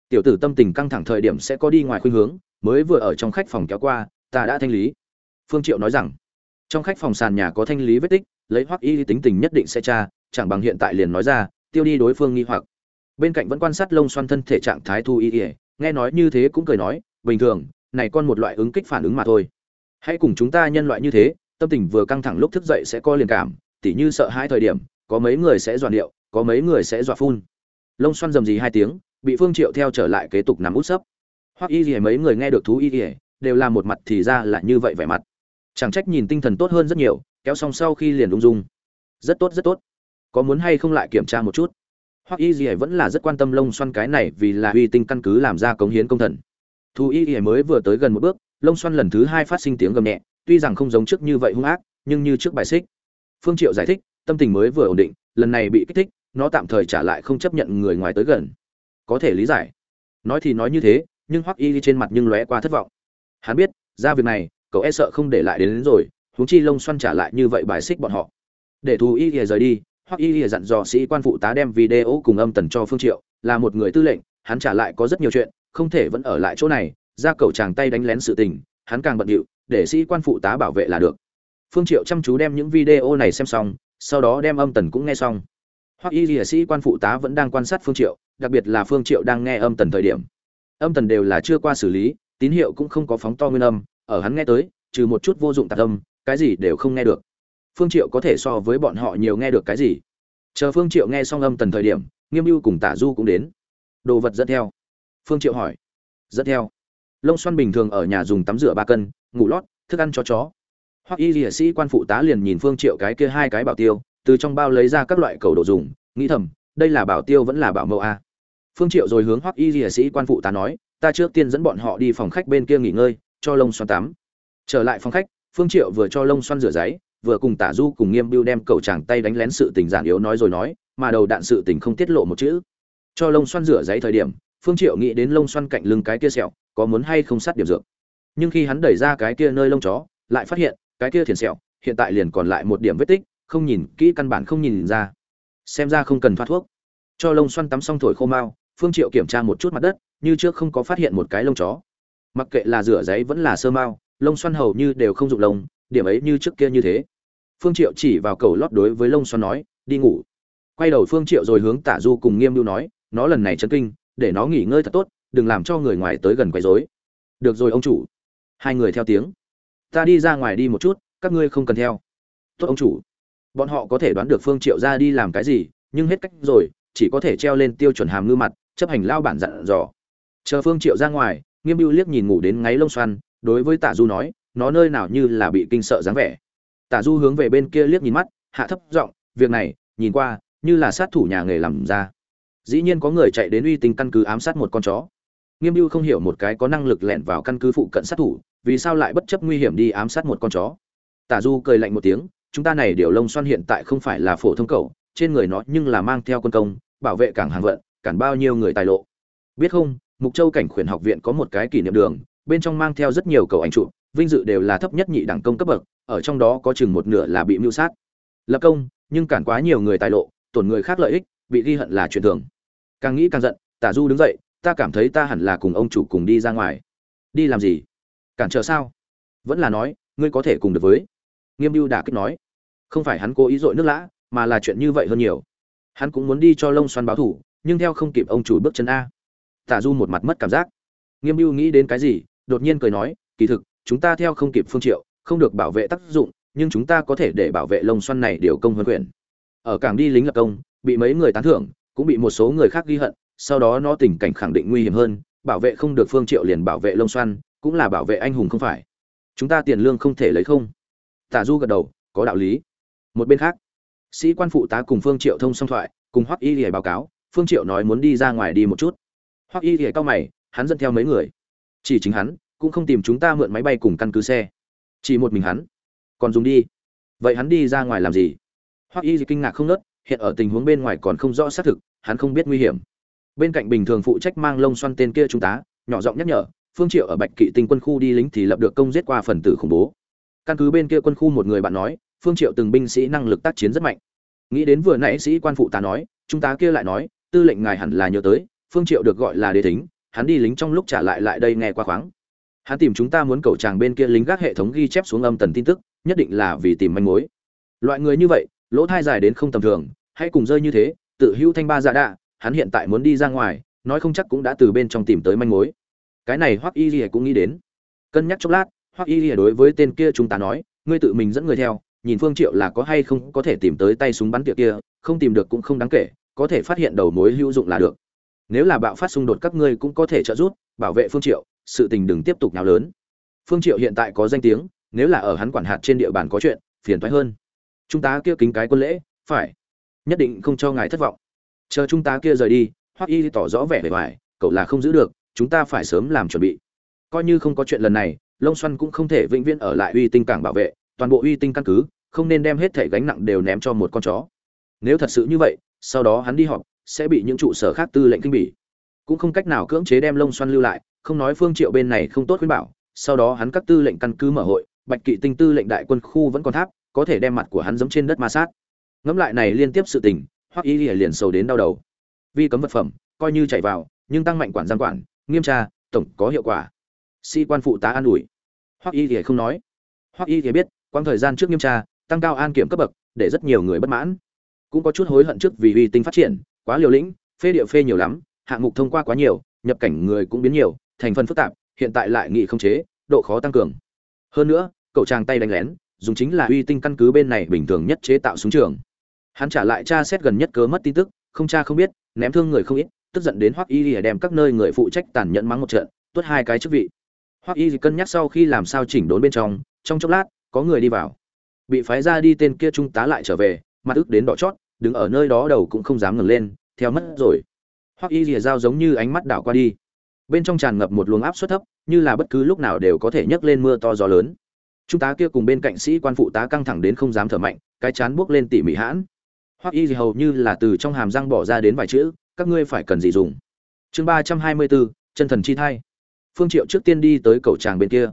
Tiểu tử tâm tình căng thẳng thời điểm sẽ có đi ngoài khuynh hướng mới vừa ở trong khách phòng kéo qua ta đã thanh lý. Phương triệu nói rằng trong khách phòng sàn nhà có thanh lý vết tích lấy hoắc y tính tình nhất định sẽ tra chẳng bằng hiện tại liền nói ra tiêu đi đối phương nghi hoặc. Bên cạnh vẫn quan sát lông xoăn thân thể trạng thái thu y y, nghe nói như thế cũng cười nói bình thường này con một loại ứng kích phản ứng mà thôi. Hãy cùng chúng ta nhân loại như thế tâm tình vừa căng thẳng lúc thức dậy sẽ có liền cảm tỉ như sợ hai thời điểm có mấy người sẽ dọa điệu có mấy người sẽ dọa phun. Lông xoăn rầm rì hai tiếng, bị phương triệu theo trở lại kế tục nằm út sấp. Hoặc y gì mấy người nghe được thú y gì đều là một mặt thì ra là như vậy vẻ mặt. Chẳng trách nhìn tinh thần tốt hơn rất nhiều, kéo xong sau khi liền ung dung. Rất tốt rất tốt. Có muốn hay không lại kiểm tra một chút? Hoặc y gì vẫn là rất quan tâm lông xoăn cái này vì là uy tinh căn cứ làm ra cống hiến công thần. Thú y gì mới vừa tới gần một bước, lông xoăn lần thứ hai phát sinh tiếng gầm nhẹ, tuy rằng không giống trước như vậy hung ác, nhưng như trước bài xích. Phương triệu giải thích, tâm tình mới vừa ổn định, lần này bị kích thích nó tạm thời trả lại không chấp nhận người ngoài tới gần. Có thể lý giải. Nói thì nói như thế nhưng hoắc y trên mặt nhưng lóe qua thất vọng. Hắn biết ra việc này cậu e sợ không để lại đến, đến rồi huống chi lông xoăn trả lại như vậy bài xích bọn họ. Để thù y rời đi hoắc y dặn dò sĩ quan phụ tá đem video cùng âm tần cho phương triệu là một người tư lệnh hắn trả lại có rất nhiều chuyện không thể vẫn ở lại chỗ này ra cậu chàng tay đánh lén sự tình hắn càng bận điệu để sĩ quan phụ tá bảo vệ là được. Phương triệu chăm chú đem những video này xem xong sau đó đem âm tần cũng nghe xong hoặc y lìa sĩ quan phụ tá vẫn đang quan sát phương triệu, đặc biệt là phương triệu đang nghe âm tần thời điểm. Âm tần đều là chưa qua xử lý, tín hiệu cũng không có phóng to nguyên âm, ở hắn nghe tới, trừ một chút vô dụng tạp âm, cái gì đều không nghe được. Phương triệu có thể so với bọn họ nhiều nghe được cái gì? Chờ phương triệu nghe xong âm tần thời điểm, nghiêm Ưu cùng tả du cũng đến. Đồ vật dẫn theo. Phương triệu hỏi. Dẫn theo. Lông xoăn bình thường ở nhà dùng tắm rửa ba cân, ngủ lót, thức ăn cho chó. Hoặc y lìa sĩ quan phụ tá liền nhìn phương triệu cái kia hai cái bảo tiêu từ trong bao lấy ra các loại cầu đồ dùng, nghĩ thầm, đây là bảo tiêu vẫn là bảo mẫu a. Phương triệu rồi hướng hoắc y lìa sĩ quan phụ tá nói, ta trước tiên dẫn bọn họ đi phòng khách bên kia nghỉ ngơi, cho lông xoăn tắm. Trở lại phòng khách, phương triệu vừa cho lông xoăn rửa giấy, vừa cùng tả du cùng nghiêm biêu đem cầu chàng tay đánh lén sự tình giản yếu nói rồi nói, mà đầu đạn sự tình không tiết lộ một chữ. Cho lông xoăn rửa giấy thời điểm, phương triệu nghĩ đến lông xoăn cạnh lưng cái kia sẹo, có muốn hay không sát điểm dược. Nhưng khi hắn đẩy ra cái kia nơi lông chó, lại phát hiện, cái kia thiền sẹo, hiện tại liền còn lại một điểm vết tích không nhìn kỹ căn bản không nhìn ra. Xem ra không cần thoát thuốc. Cho lông xoăn tắm xong thổi khô mao phương triệu kiểm tra một chút mặt đất, như trước không có phát hiện một cái lông chó. Mặc kệ là rửa giấy vẫn là sơ mao lông xoăn hầu như đều không dụng lông, điểm ấy như trước kia như thế. Phương triệu chỉ vào cầu lót đối với lông xoăn nói, đi ngủ. Quay đầu phương triệu rồi hướng tả du cùng nghiêm lưu nói, nó lần này chấn kinh, để nó nghỉ ngơi thật tốt, đừng làm cho người ngoài tới gần quấy rối. Được rồi ông chủ. Hai người theo tiếng. Ta đi ra ngoài đi một chút, các ngươi không cần theo. Tốt ông chủ bọn họ có thể đoán được phương triệu ra đi làm cái gì, nhưng hết cách rồi, chỉ có thể treo lên tiêu chuẩn hàm ngư mặt, chấp hành lao bản dặn dò. Chờ phương triệu ra ngoài, nghiêm bưu liếc nhìn ngủ đến ngáy lông xoăn, đối với tả du nói, nó nơi nào như là bị kinh sợ dáng vẻ. Tả du hướng về bên kia liếc nhìn mắt, hạ thấp giọng, việc này, nhìn qua, như là sát thủ nhà nghề làm ra. Dĩ nhiên có người chạy đến uy tín căn cứ ám sát một con chó. Nghiêm Biêu không hiểu một cái có năng lực lẻn vào căn cứ phụ cận sát thủ, vì sao lại bất chấp nguy hiểm đi ám sát một con chó. Tả du cười lạnh một tiếng chúng ta này điều lông xoăn hiện tại không phải là phổ thông cậu, trên người nó nhưng là mang theo quân công, bảo vệ cảng hàng vận, cản bao nhiêu người tài lộ. Biết không, mục châu cảnh khuyển học viện có một cái kỷ niệm đường, bên trong mang theo rất nhiều cầu ảnh trụ vinh dự đều là thấp nhất nhị đẳng công cấp bậc, ở trong đó có chừng một nửa là bị mưu sát. Lập công, nhưng cản quá nhiều người tài lộ, tổn người khác lợi ích, bị ghi hận là chuyện thường. Càng nghĩ càng giận, tả du đứng dậy, ta cảm thấy ta hẳn là cùng ông chủ cùng đi ra ngoài. Đi làm gì? Cản trở sao? Vẫn là nói, ngươi có thể cùng được với. Nghiêm mưu đã kích nói không phải hắn cố ý dội nước lã, mà là chuyện như vậy hơn nhiều. Hắn cũng muốn đi cho lông xoăn báo thủ, nhưng theo không kịp ông chủ bước chân a. Tả du một mặt mất cảm giác. Nghiêm mưu nghĩ đến cái gì, đột nhiên cười nói, kỳ thực, chúng ta theo không kịp phương triệu, không được bảo vệ tác dụng, nhưng chúng ta có thể để bảo vệ lông xoăn này điều công huấn quyền ở cảng đi lính lập công, bị mấy người tán thưởng, cũng bị một số người khác ghi hận, sau đó nó tình cảnh khẳng định nguy hiểm hơn, bảo vệ không được phương triệu liền bảo vệ lông xoăn cũng là bảo vệ anh hùng không phải. Chúng ta tiền lương không thể lấy không. Tả du gật đầu, có đạo lý một bên khác, sĩ quan phụ tá cùng phương triệu thông song thoại, cùng hoắc y lìa báo cáo, phương triệu nói muốn đi ra ngoài đi một chút. Hoắc y lìa cao mày, hắn dẫn theo mấy người. Chỉ chính hắn, cũng không tìm chúng ta mượn máy bay cùng căn cứ xe. Chỉ một mình hắn. Còn dùng đi. Vậy hắn đi ra ngoài làm gì? Hoắc y kinh ngạc không nớt, hiện ở tình huống bên ngoài còn không rõ xác thực, hắn không biết nguy hiểm. Bên cạnh bình thường phụ trách mang lông xoăn tên kia trung tá nhỏ giọng nhắc nhở, phương triệu ở bạch kỵ tinh quân khu đi lính thì lập được công giết qua phần tử khủng bố. Căn cứ bên kia quân khu một người bạn nói phương triệu từng binh sĩ năng lực tác chiến rất mạnh. Nghĩ đến vừa nãy sĩ quan phụ tá nói chúng ta kia lại nói tư lệnh ngài hẳn là nhớ tới phương triệu được gọi là đế tính, hắn đi lính trong lúc trả lại lại đây nghe qua khoáng. Hắn tìm chúng ta muốn cầu tràng bên kia lính gác hệ thống ghi chép xuống âm tần tin tức nhất định là vì tìm manh mối. Loại người như vậy lỗ thai dài đến không tầm thường hãy cùng rơi như thế tự hữu thanh ba dạ đạ hắn hiện tại muốn đi ra ngoài nói không chắc cũng đã từ bên trong tìm tới manh mối. Cái này hoắc y lìa cũng nghĩ đến. Cân nhắc chốc lát hoắc y lìa đối với tên kia chúng ta nói ngươi tự mình dẫn người theo nhìn phương triệu là có hay không có thể tìm tới tay súng bắn tiệc kia, không tìm được cũng không đáng kể, có thể phát hiện đầu mối hữu dụng là được. Nếu là bạo phát xung đột các ngươi cũng có thể trợ giúp, bảo vệ phương triệu, sự tình đừng tiếp tục nào lớn. Phương triệu hiện tại có danh tiếng, nếu là ở hắn quản hạt trên địa bàn có chuyện, phiền toái hơn. Chúng ta kia kính cái quân lễ, phải. Nhất định không cho ngài thất vọng. Chờ chúng ta kia rời đi, hoắc y tỏ rõ vẻ vẻ vải cậu là không giữ được, chúng ta phải sớm làm chuẩn bị. Coi như không có chuyện lần này lông xoăn cũng không thể vĩnh viễn ở lại uy tinh cảng bảo vệ, toàn bộ uy tinh căn cứ không nên đem hết thể gánh nặng đều ném cho một con chó. Nếu thật sự như vậy, sau đó hắn đi họp, sẽ bị những trụ sở khác tư lệnh kinh bỉ. Cũng không cách nào cưỡng chế đem lông xoăn lưu lại, không nói phương triệu bên này không tốt khuyên bảo, sau đó hắn các tư lệnh căn cứ mở hội, bạch kỵ tinh tư lệnh đại quân khu vẫn còn tháp, có thể đem mặt của hắn giẫm trên đất ma sát. Ngẫm lại này liên tiếp sự tình, hoắc y liền sầu đến đau đầu. Vi cấm vật phẩm, coi như chạy vào, nhưng tăng mạnh quản giang quản, nghiêm tra, tổng có hiệu quả. Sĩ quan phụ tá an ủi. Hoắc y thì không nói. Hoắc y thì biết, quãng thời gian trước nghiêm tra tăng cao an kiểm cấp bậc, để rất nhiều người bất mãn. Cũng có chút hối hận trước vì uy tinh phát triển, quá liều lĩnh, phê địa phê nhiều lắm, hạng mục thông qua quá nhiều, nhập cảnh người cũng biến nhiều, thành phần phức tạp, hiện tại lại nghị không chế, độ khó tăng cường. Hơn nữa, cậu chàng tay đánh lén, dùng chính là uy tinh căn cứ bên này bình thường nhất chế tạo súng trường. Hắn trả lại tra xét gần nhất cớ mất tin tức, không cha không biết, ném thương người không ít, tức giận đến hoắc y lìa đem các nơi người phụ trách tàn nhẫn mắng một trận, tuốt hai cái chức vị. Hoắc y cân nhắc sau khi làm sao chỉnh đốn bên trong trong chốc lát, có người đi vào bị phái ra đi tên kia trung tá lại trở về, mặt ức đến đỏ chót, đứng ở nơi đó đầu cũng không dám ngẩng lên, theo mất rồi. Hoắc y rìa dao giống như ánh mắt đảo qua đi. Bên trong tràn ngập một luồng áp suất thấp, như là bất cứ lúc nào đều có thể nhấc lên mưa to gió lớn. Trung tá kia cùng bên cạnh sĩ quan phụ tá căng thẳng đến không dám thở mạnh, cái chán buốc lên tỉ mỉ hãn. Hoắc y hầu như là từ trong hàm răng bỏ ra đến vài chữ, các ngươi phải cần gì dùng? Chương ba trăm hai mươi bốn, chân thần chi thai. Phương triệu trước tiên đi tới cầu tràng bên kia.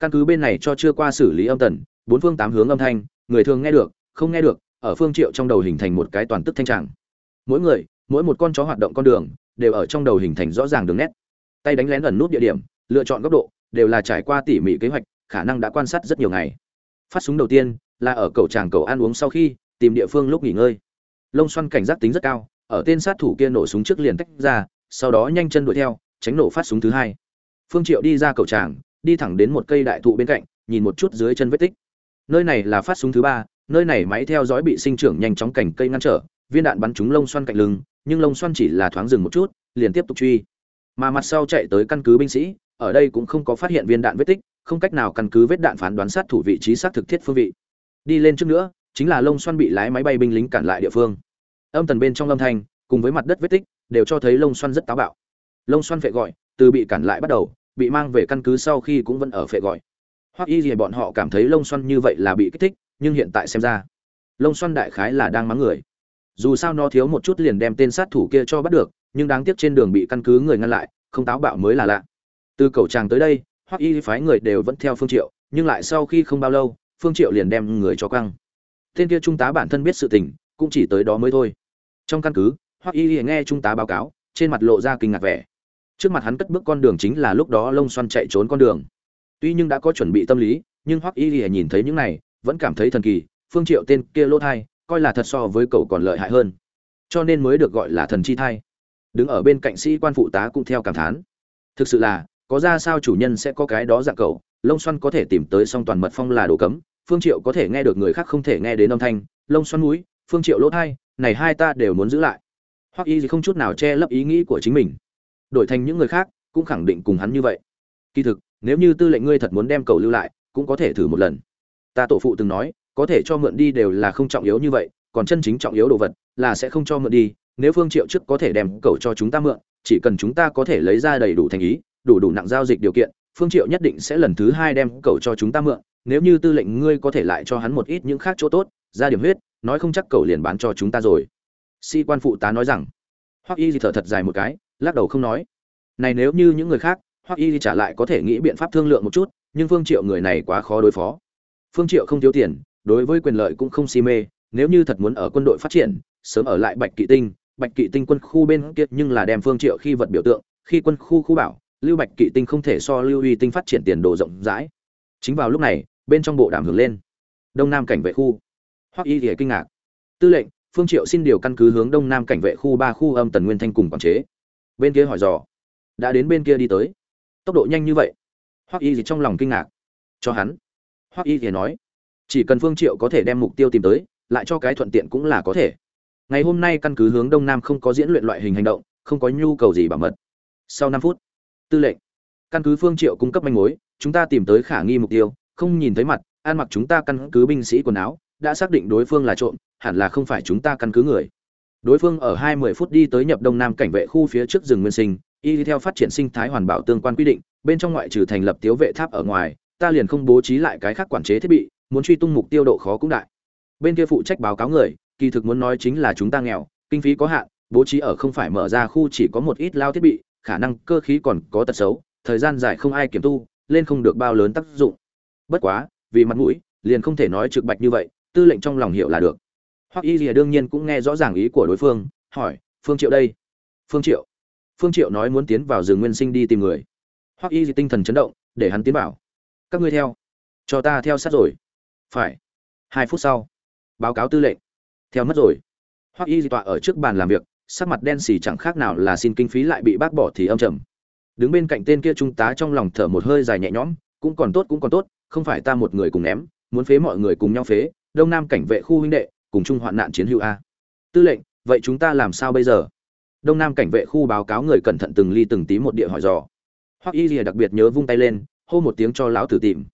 Căn cứ bên này cho chưa qua xử lý âm tần bốn phương tám hướng âm thanh, người thường nghe được, không nghe được, ở phương triệu trong đầu hình thành một cái toàn tức thanh trạng. Mỗi người, mỗi một con chó hoạt động con đường, đều ở trong đầu hình thành rõ ràng đường nét. Tay đánh lén ẩn nút địa điểm, lựa chọn góc độ, đều là trải qua tỉ mỉ kế hoạch, khả năng đã quan sát rất nhiều ngày. Phát súng đầu tiên, là ở cầu tràng cầu ăn uống sau khi, tìm địa phương lúc nghỉ ngơi. Lông xoăn cảnh giác tính rất cao, ở tên sát thủ kia nổ súng trước liền tách ra, sau đó nhanh chân đuổi theo, tránh nổ phát súng thứ hai. Phương triệu đi ra cầu tràng, đi thẳng đến một cây đại thụ bên cạnh, nhìn một chút dưới chân vết tích nơi này là phát súng thứ ba, nơi này máy theo dõi bị sinh trưởng nhanh chóng cảnh cây ngăn trở, viên đạn bắn trúng lông xoăn cạnh lưng, nhưng lông xoăn chỉ là thoáng dừng một chút, liền tiếp tục truy. Mà mặt sau chạy tới căn cứ binh sĩ, ở đây cũng không có phát hiện viên đạn vết tích, không cách nào căn cứ vết đạn phán đoán sát thủ vị trí xác thực thiết phương vị. Đi lên trước nữa, chính là lông xoăn bị lái máy bay binh lính cản lại địa phương. Âm tần bên trong âm thanh, cùng với mặt đất vết tích, đều cho thấy lông xoăn rất táo bạo. Lông xoăn phệ gọi, từ bị cản lại bắt đầu, bị mang về căn cứ sau khi cũng vẫn ở phệ gọi hoặc y gì bọn họ cảm thấy lông xoăn như vậy là bị kích thích, nhưng hiện tại xem ra, lông xoăn đại khái là đang mắng người. Dù sao nó thiếu một chút liền đem tên sát thủ kia cho bắt được, nhưng đáng tiếc trên đường bị căn cứ người ngăn lại, không táo bạo mới là lạ. Từ cầu tràng tới đây hoặc y phái người đều vẫn theo phương triệu, nhưng lại sau khi không bao lâu, phương triệu liền đem người cho căng tên kia trung tá bản thân biết sự tình, cũng chỉ tới đó mới thôi. Trong căn cứ hoặc y nghe trung tá báo cáo, trên mặt lộ ra kinh ngạc vẻ. Trước mặt hắn cất bước con đường chính là lúc đó lông xoăn chạy trốn con đường tuy nhưng đã có chuẩn bị tâm lý, nhưng Hoắc y nhìn thấy những này, vẫn cảm thấy thần kỳ, phương triệu tên kia lỗ thai, coi là thật so với cậu còn lợi hại hơn. Cho nên mới được gọi là thần chi thai. Đứng ở bên cạnh sĩ quan phụ tá cũng theo cảm thán. Thực sự là, có ra sao chủ nhân sẽ có cái đó dạng cậu lông xoăn có thể tìm tới song toàn mật phong là đồ cấm, phương triệu có thể nghe được người khác không thể nghe đến âm thanh lông xoăn mũi, phương triệu lỗ thai, này hai ta đều muốn giữ lại. Hoặc y gì không chút nào che lấp ý nghĩ của chính mình. Đổi thành những người khác, cũng khẳng định cùng hắn như vậy. Kỳ thực nếu như tư lệnh ngươi thật muốn đem cầu lưu lại, cũng có thể thử một lần. Ta tổ phụ từng nói, có thể cho mượn đi đều là không trọng yếu như vậy, còn chân chính trọng yếu đồ vật là sẽ không cho mượn đi. Nếu phương triệu trước có thể đem cầu cho chúng ta mượn, chỉ cần chúng ta có thể lấy ra đầy đủ thành ý, đủ đủ nặng giao dịch điều kiện, phương triệu nhất định sẽ lần thứ hai đem cầu cho chúng ta mượn. Nếu như tư lệnh ngươi có thể lại cho hắn một ít những khác chỗ tốt, ra điểm huyết, nói không chắc cầu liền bán cho chúng ta rồi. Sĩ quan phụ tá nói rằng. Hoắc y thì thở thật dài một cái, lắc đầu không nói. Này nếu như những người khác hoắc y thì trả lại có thể nghĩ biện pháp thương lượng một chút, nhưng phương triệu người này quá khó đối phó. Phương triệu không thiếu tiền, đối với quyền lợi cũng không si mê, nếu như thật muốn ở quân đội phát triển, sớm ở lại bạch kỵ tinh, bạch kỵ tinh quân khu bên kia nhưng là đem phương triệu khi vật biểu tượng, khi quân khu khu bảo, lưu bạch kỵ tinh không thể so lưu uy tinh phát triển tiền đồ rộng rãi. Chính vào lúc này, bên trong bộ đàm hưởng lên. Đông nam cảnh vệ khu. Hoắc y thì kinh ngạc. Tư lệnh, phương triệu xin điều căn cứ hướng đông nam cảnh vệ khu ba khu âm tần nguyên thanh cùng quản chế. Bên kia hỏi dò. Đã đến bên kia đi tới tốc độ nhanh như vậy. Hoắc y gì trong lòng kinh ngạc. Cho hắn. Hoắc y thì nói, chỉ cần phương triệu có thể đem mục tiêu tìm tới, lại cho cái thuận tiện cũng là có thể. Ngày hôm nay căn cứ hướng đông nam không có diễn luyện loại hình hành động, không có nhu cầu gì bảo mật. Sau 5 phút, tư lệnh, căn cứ phương triệu cung cấp manh mối, chúng ta tìm tới khả nghi mục tiêu, không nhìn thấy mặt an mặc chúng ta căn cứ binh sĩ quần áo, đã xác định đối phương là trộm, hẳn là không phải chúng ta căn cứ người. Đối phương ở hai mươi phút đi tới nhập đông nam cảnh vệ khu phía trước rừng nguyên sinh y theo phát triển sinh thái hoàn bảo tương quan quy định, bên trong ngoại trừ thành lập tiếu vệ tháp ở ngoài, ta liền không bố trí lại cái khác quản chế thiết bị, muốn truy tung mục tiêu độ khó cũng đại. Bên kia phụ trách báo cáo người, kỳ thực muốn nói chính là chúng ta nghèo, kinh phí có hạn, bố trí ở không phải mở ra khu chỉ có một ít lao thiết bị, khả năng cơ khí còn có tật xấu, thời gian dài không ai kiểm tu, lên không được bao lớn tác dụng. Bất quá, vì mặt mũi, liền không thể nói trực bạch như vậy, tư lệnh trong lòng hiểu là được. Hoặc y rìa đương nhiên cũng nghe rõ ràng ý của đối phương, hỏi, phương triệu đây? Phương triệu phương triệu nói muốn tiến vào rừng nguyên sinh đi tìm người. Hoắc y tinh thần chấn động, để hắn tiến vào. Các ngươi theo. Cho ta theo sát rồi. Phải. Hai phút sau, báo cáo tư lệnh. Theo mất rồi. Hoắc y tọa ở trước bàn làm việc, sắc mặt đen xì chẳng khác nào là xin kinh phí lại bị bác bỏ thì âm trầm. Đứng bên cạnh tên kia trung tá trong lòng thở một hơi dài nhẹ nhõm, cũng còn tốt cũng còn tốt, không phải ta một người cùng ném, muốn phế mọi người cùng nhau phế, đông nam cảnh vệ khu huynh đệ, cùng chung hoạn nạn chiến hữu a. Tư lệnh, vậy chúng ta làm sao bây giờ? Đông nam cảnh vệ khu báo cáo người cẩn thận từng ly từng tí một địa hỏi dò. Hoặc y lìa đặc biệt nhớ vung tay lên, hô một tiếng cho lão tử tìm.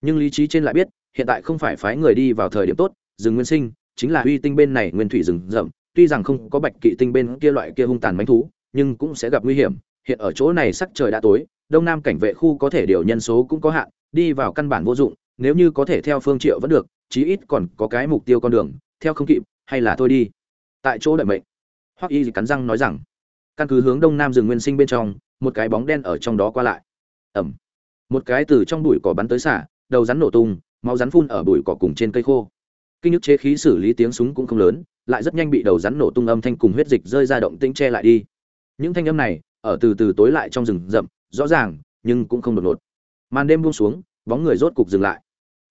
Nhưng lý trí trên lại biết, hiện tại không phải phái người đi vào thời điểm tốt, rừng nguyên sinh, chính là uy tinh bên này nguyên thủy rừng rậm, tuy rằng không có bạch kỵ tinh bên kia loại kia hung tàn mánh thú, nhưng cũng sẽ gặp nguy hiểm. Hiện ở chỗ này sắc trời đã tối, đông nam cảnh vệ khu có thể điều nhân số cũng có hạn, đi vào căn bản vô dụng, nếu như có thể theo phương triệu vẫn được, chí ít còn có cái mục tiêu con đường, theo không kịp, hay là thôi đi. Tại chỗ đợi mệnh hoắc y cắn răng nói rằng, căn cứ hướng đông nam rừng nguyên sinh bên trong, một cái bóng đen ở trong đó qua lại. Ẩm. Một cái từ trong bụi cỏ bắn tới xả, đầu rắn nổ tung, máu rắn phun ở bụi cỏ cùng trên cây khô. Kinh nhức chế khí xử lý tiếng súng cũng không lớn, lại rất nhanh bị đầu rắn nổ tung âm thanh cùng huyết dịch rơi ra động tĩnh che lại đi. Những thanh âm này ở từ từ tối lại trong rừng rậm, rõ ràng, nhưng cũng không đột ngột. Màn đêm buông xuống, bóng người rốt cục dừng lại.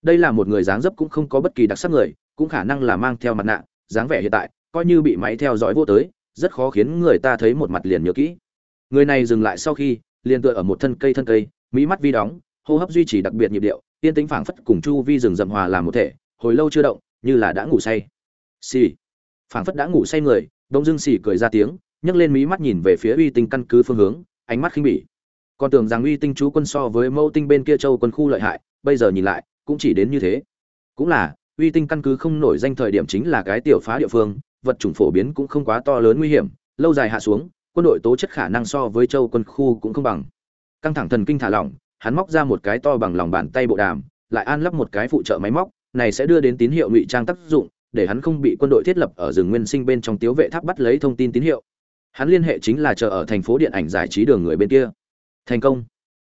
Đây là một người dáng dấp cũng không có bất kỳ đặc sắc người, cũng khả năng là mang theo mặt nạ, dáng vẻ hiện tại, coi như bị máy theo dõi vô tới rất khó khiến người ta thấy một mặt liền nhớ kỹ. Người này dừng lại sau khi, liền tựa ở một thân cây thân cây, mỹ mắt vi đóng, hô hấp duy trì đặc biệt nhịp điệu tiên tính phảng phất cùng chu vi rừng rậm hòa làm một thể, hồi lâu chưa động, như là đã ngủ say. Xì. Phảng phất đã ngủ say người, đông dương xì cười ra tiếng, nhấc lên mí mắt nhìn về phía uy tinh căn cứ phương hướng, ánh mắt khinh bỉ. Còn tưởng rằng uy tinh chú quân so với mẫu tinh bên kia châu quân khu lợi hại, bây giờ nhìn lại, cũng chỉ đến như thế. Cũng là, uy tinh căn cứ không nổi danh thời điểm chính là cái tiểu phá địa phương vật chủng phổ biến cũng không quá to lớn nguy hiểm, lâu dài hạ xuống, quân đội tố chất khả năng so với châu quân khu cũng không bằng. Căng thẳng thần kinh thả lỏng, hắn móc ra một cái to bằng lòng bàn tay bộ đàm, lại an lắp một cái phụ trợ máy móc, này sẽ đưa đến tín hiệu ngụy trang tác dụng, để hắn không bị quân đội thiết lập ở rừng nguyên sinh bên trong tiếu vệ tháp bắt lấy thông tin tín hiệu. Hắn liên hệ chính là chờ ở thành phố điện ảnh giải trí đường người bên kia. Thành công.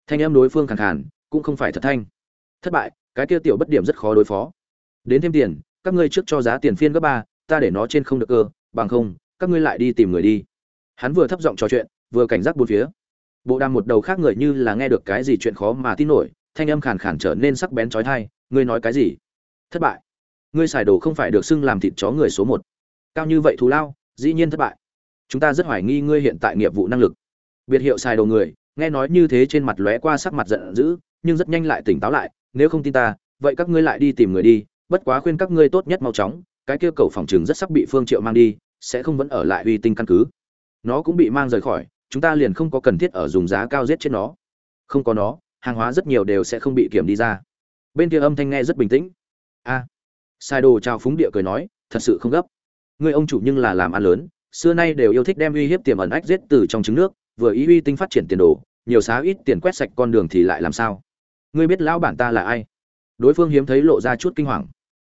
Thanh em đối phương khẳng khàn, cũng không phải thật thanh. Thất bại, cái kia tiểu bất điểm rất khó đối phó. Đến thêm tiền, các ngươi trước cho giá tiền phiên gấp ba ta để nó trên không được cơ, bằng không, các ngươi lại đi tìm người đi. Hắn vừa thấp giọng trò chuyện, vừa cảnh giác bốn phía. Bộ đàm một đầu khác người như là nghe được cái gì chuyện khó mà tin nổi, thanh âm khàn khàn trở nên sắc bén trói thai ngươi nói cái gì? Thất bại. Ngươi xài đồ không phải được xưng làm thịt chó người số một. Cao như vậy thù lao, dĩ nhiên thất bại. Chúng ta rất hoài nghi ngươi hiện tại nghiệp vụ năng lực. Biệt hiệu xài đồ người, nghe nói như thế trên mặt lóe qua sắc mặt giận dữ, nhưng rất nhanh lại tỉnh táo lại, nếu không tin ta, vậy các ngươi lại đi tìm người đi, bất quá khuyên các ngươi tốt nhất mau chóng cái kia cầu phòng trường rất sắp bị phương triệu mang đi sẽ không vẫn ở lại uy tinh căn cứ. Nó cũng bị mang rời khỏi chúng ta liền không có cần thiết ở dùng giá cao giết chết nó. Không có nó hàng hóa rất nhiều đều sẽ không bị kiểm đi ra. Bên kia âm thanh nghe rất bình tĩnh. A. À, sai đồ trao phúng địa cười nói thật sự không gấp. Người ông chủ nhưng là làm ăn lớn xưa nay đều yêu thích đem uy hiếp tiềm ẩn ách giết từ trong trứng nước vừa ý uy tinh phát triển tiền đồ nhiều xá ít tiền quét sạch con đường thì lại làm sao? Ngươi biết lão bản ta là ai? Đối phương hiếm thấy lộ ra chút kinh hoàng.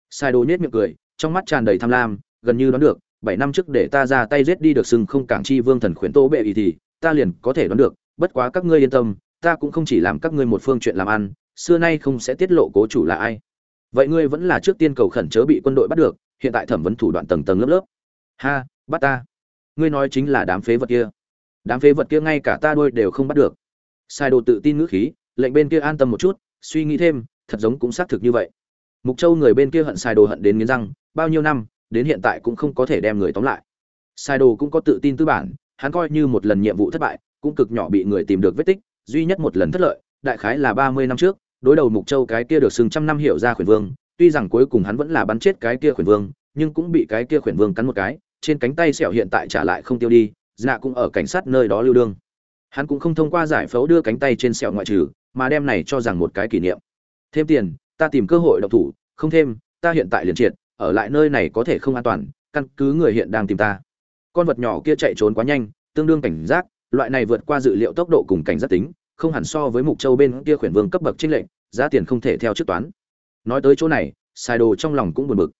Sai đồ nhếch miệng cười trong mắt tràn đầy tham lam, gần như đoán được, bảy năm trước để ta ra tay giết đi được sừng không cảng chi vương thần khuyến tố bệ ý thì, ta liền có thể đoán được, bất quá các ngươi yên tâm, ta cũng không chỉ làm các ngươi một phương chuyện làm ăn, xưa nay không sẽ tiết lộ cố chủ là ai. Vậy ngươi vẫn là trước tiên cầu khẩn chớ bị quân đội bắt được, hiện tại thẩm vấn thủ đoạn tầng tầng lớp lớp. Ha, bắt ta. Ngươi nói chính là đám phế vật kia. Đám phế vật kia ngay cả ta đuôi đều không bắt được. Sai đồ tự tin ngữ khí, lệnh bên kia an tâm một chút, suy nghĩ thêm, thật giống cũng xác thực như vậy mục châu người bên kia hận sai đồ hận đến nghiến răng, bao nhiêu năm, đến hiện tại cũng không có thể đem người tóm lại. Sai đồ cũng có tự tin tư bản, hắn coi như một lần nhiệm vụ thất bại, cũng cực nhỏ bị người tìm được vết tích, duy nhất một lần thất lợi, đại khái là ba mươi năm trước, đối đầu mục châu cái kia được sừng trăm năm hiểu ra khuyển vương, tuy rằng cuối cùng hắn vẫn là bắn chết cái kia khuyển vương, nhưng cũng bị cái kia khuyển vương cắn một cái, trên cánh tay sẹo hiện tại trả lại không tiêu đi dạ cũng ở cảnh sát nơi đó lưu đương. Hắn cũng không thông qua giải phẫu đưa cánh tay trên sẹo ngoại trừ, mà đem này cho rằng một cái kỷ niệm. Thêm tiền ta tìm cơ hội độc thủ, không thêm, ta hiện tại liền triệt, ở lại nơi này có thể không an toàn, căn cứ người hiện đang tìm ta. Con vật nhỏ kia chạy trốn quá nhanh, tương đương cảnh giác, loại này vượt qua dự liệu tốc độ cùng cảnh giác tính, không hẳn so với mục châu bên kia khuyển vương cấp bậc trinh lệnh giá tiền không thể theo trước toán. Nói tới chỗ này sai đồ trong lòng cũng buồn bực.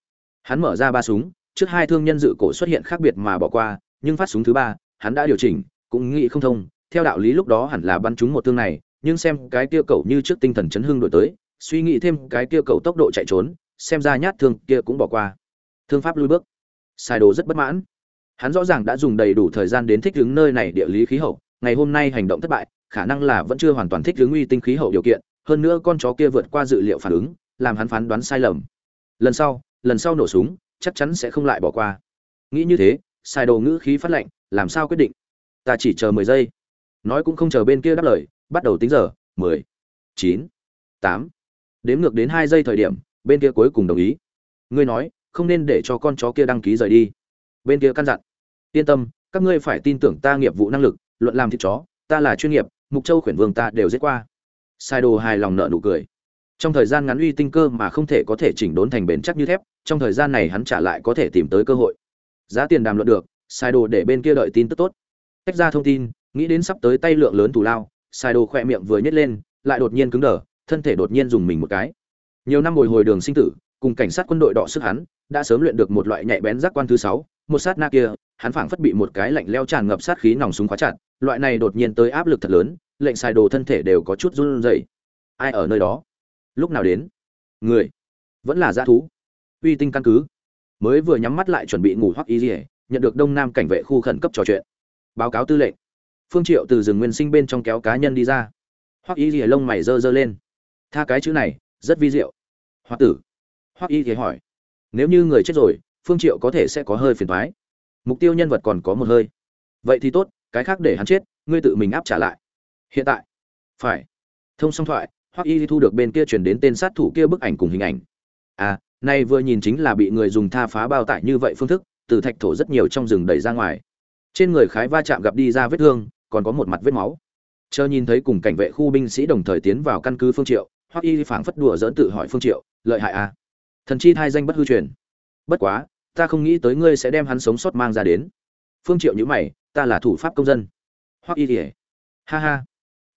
Hắn mở ra ba súng, trước hai thương nhân dự cổ xuất hiện khác biệt mà bỏ qua, nhưng phát súng thứ ba, hắn đã điều chỉnh, cũng nghĩ không thông, theo đạo lý lúc đó hẳn là bắn trúng một thương này, nhưng xem cái kia cậu như trước tinh thần chấn hưng đổi tới suy nghĩ thêm cái kia cầu tốc độ chạy trốn, xem ra nhát thương kia cũng bỏ qua. Thương pháp lui bước. Sai đồ rất bất mãn. Hắn rõ ràng đã dùng đầy đủ thời gian đến thích ứng nơi này địa lý khí hậu, ngày hôm nay hành động thất bại, khả năng là vẫn chưa hoàn toàn thích ứng uy tinh khí hậu điều kiện, hơn nữa con chó kia vượt qua dự liệu phản ứng, làm hắn phán đoán sai lầm. Lần sau lần sau nổ súng, chắc chắn sẽ không lại bỏ qua. Nghĩ như thế sai đồ ngữ khí phát lệnh, làm sao quyết định? Ta chỉ chờ mười giây. Nói cũng không chờ bên kia đáp lời, bắt đầu tính giờ, mười, chín, tám đếm ngược đến hai giây thời điểm, bên kia cuối cùng đồng ý. Ngươi nói, không nên để cho con chó kia đăng ký rời đi. Bên kia căn dặn, yên tâm, các ngươi phải tin tưởng ta nghiệp vụ năng lực, luận làm thịt chó, ta là chuyên nghiệp, mục châu khuyển vương ta đều giết qua. Sai đồ hài lòng nợ nụ cười. Trong thời gian ngắn uy tinh cơ mà không thể có thể chỉnh đốn thành bền chắc như thép, trong thời gian này hắn trả lại có thể tìm tới cơ hội. Giá tiền đàm luận được, sai đồ để bên kia đợi tin tức tốt. Tách ra thông tin, nghĩ đến sắp tới tay lượng lớn thù lao, sai đồ khỏe miệng vừa nhét lên, lại đột nhiên cứng đờ thân thể đột nhiên dùng mình một cái. Nhiều năm bồi hồi đường sinh tử, cùng cảnh sát quân đội đọ sức hắn, đã sớm luyện được một loại nhạy bén giác quan thứ sáu, một sát na kia, hắn phảng phất bị một cái lạnh leo tràn ngập sát khí nòng súng khóa chặt, loại này đột nhiên tới áp lực thật lớn, lệnh xài đồ thân thể đều có chút run rẩy. Ai ở nơi đó? Lúc nào đến? Người. Vẫn là dã thú. Uy tinh căn cứ. Mới vừa nhắm mắt lại chuẩn bị ngủ hoặc y dỉa nhận được đông nam cảnh vệ khu khẩn cấp trò chuyện. Báo cáo tư lệnh. Phương triệu từ rừng nguyên sinh bên trong kéo cá nhân đi ra. Hoặc y dỉa lông mày dơ dơ lên tha cái chữ này, rất vi diệu. Hoa tử. Hoắc y thế hỏi, nếu như người chết rồi, phương triệu có thể sẽ có hơi phiền toái. Mục tiêu nhân vật còn có một hơi. Vậy thì tốt, cái khác để hắn chết, ngươi tự mình áp trả lại. Hiện tại. Phải. Thông song thoại, Hoắc y thu được bên kia chuyển đến tên sát thủ kia bức ảnh cùng hình ảnh. À nay vừa nhìn chính là bị người dùng tha phá bao tải như vậy phương thức, từ thạch thổ rất nhiều trong rừng đẩy ra ngoài. Trên người khái va chạm gặp đi ra vết thương, còn có một mặt vết máu. Chờ nhìn thấy cùng cảnh vệ khu binh sĩ đồng thời tiến vào căn cứ phương triệu hoặc y phảng phất đùa dỡn tự hỏi phương triệu, lợi hại à? Thần chi thai danh bất hư truyền. Bất quá, ta không nghĩ tới ngươi sẽ đem hắn sống sót mang ra đến. Phương triệu nhíu mày, ta là thủ pháp công dân. Hoặc y lìa ha ha.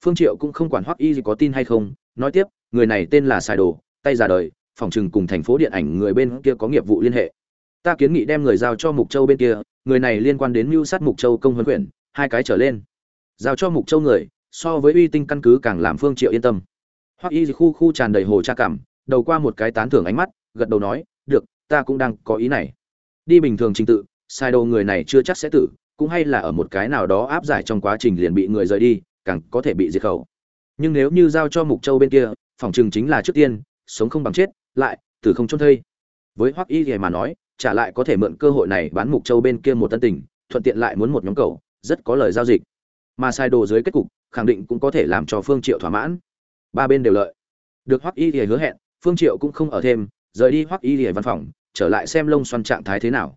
Phương triệu cũng không quản hoặc y gì có tin hay không, nói tiếp, người này tên là sai đồ, tay già đời, phòng trừng cùng thành phố điện ảnh người bên kia có nghiệp vụ liên hệ. Ta kiến nghị đem người giao cho mục châu bên kia, người này liên quan đến mưu sát mục châu công huấn quyển hai cái trở lên. Giao cho mục châu người, so với uy tinh căn cứ càng làm phương triệu yên tâm. Hoắc y khu khu tràn đầy hồ cha cảm, đầu qua một cái tán thưởng ánh mắt, gật đầu nói, được, ta cũng đang có ý này. Đi bình thường trình tự, sai Đồ người này chưa chắc sẽ tử, cũng hay là ở một cái nào đó áp giải trong quá trình liền bị người rời đi, càng có thể bị diệt khẩu. Nhưng nếu như giao cho mục châu bên kia, phòng trường chính là trước tiên, sống không bằng chết, lại, tử không chôn thây. Với hoắc y thì mà nói, trả lại có thể mượn cơ hội này bán mục châu bên kia một tân tình, thuận tiện lại muốn một nhóm cầu rất có lời giao dịch. Mà sai đồ dưới kết cục, khẳng định cũng có thể làm cho phương triệu thỏa mãn ba bên đều lợi. Được hoắc y thì hứa hẹn, phương triệu cũng không ở thêm, rời đi hoắc y thì văn phòng, trở lại xem lông xoăn trạng thái thế nào.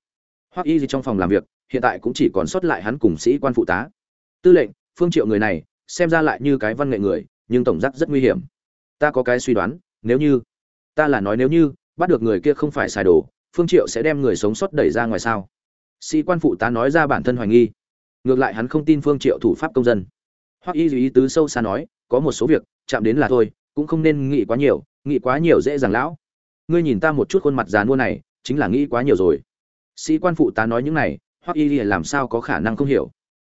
Hoắc y thì trong phòng làm việc, hiện tại cũng chỉ còn sót lại hắn cùng sĩ quan phụ tá. Tư lệnh, phương triệu người này, xem ra lại như cái văn nghệ người, nhưng tổng giác rất nguy hiểm. Ta có cái suy đoán, nếu như, ta là nói nếu như, bắt được người kia không phải xài đồ, phương triệu sẽ đem người sống sót đẩy ra ngoài sao? Sĩ quan phụ tá nói ra bản thân hoài nghi. Ngược lại hắn không tin phương triệu thủ pháp công dân. Hoắc y ý tứ sâu xa nói, có một số việc chạm đến là thôi, cũng không nên nghĩ quá nhiều, nghĩ quá nhiều dễ dàng lão. Ngươi nhìn ta một chút khuôn mặt già mua này, chính là nghĩ quá nhiều rồi. Sĩ quan phụ tá nói những này hoặc y làm sao có khả năng không hiểu?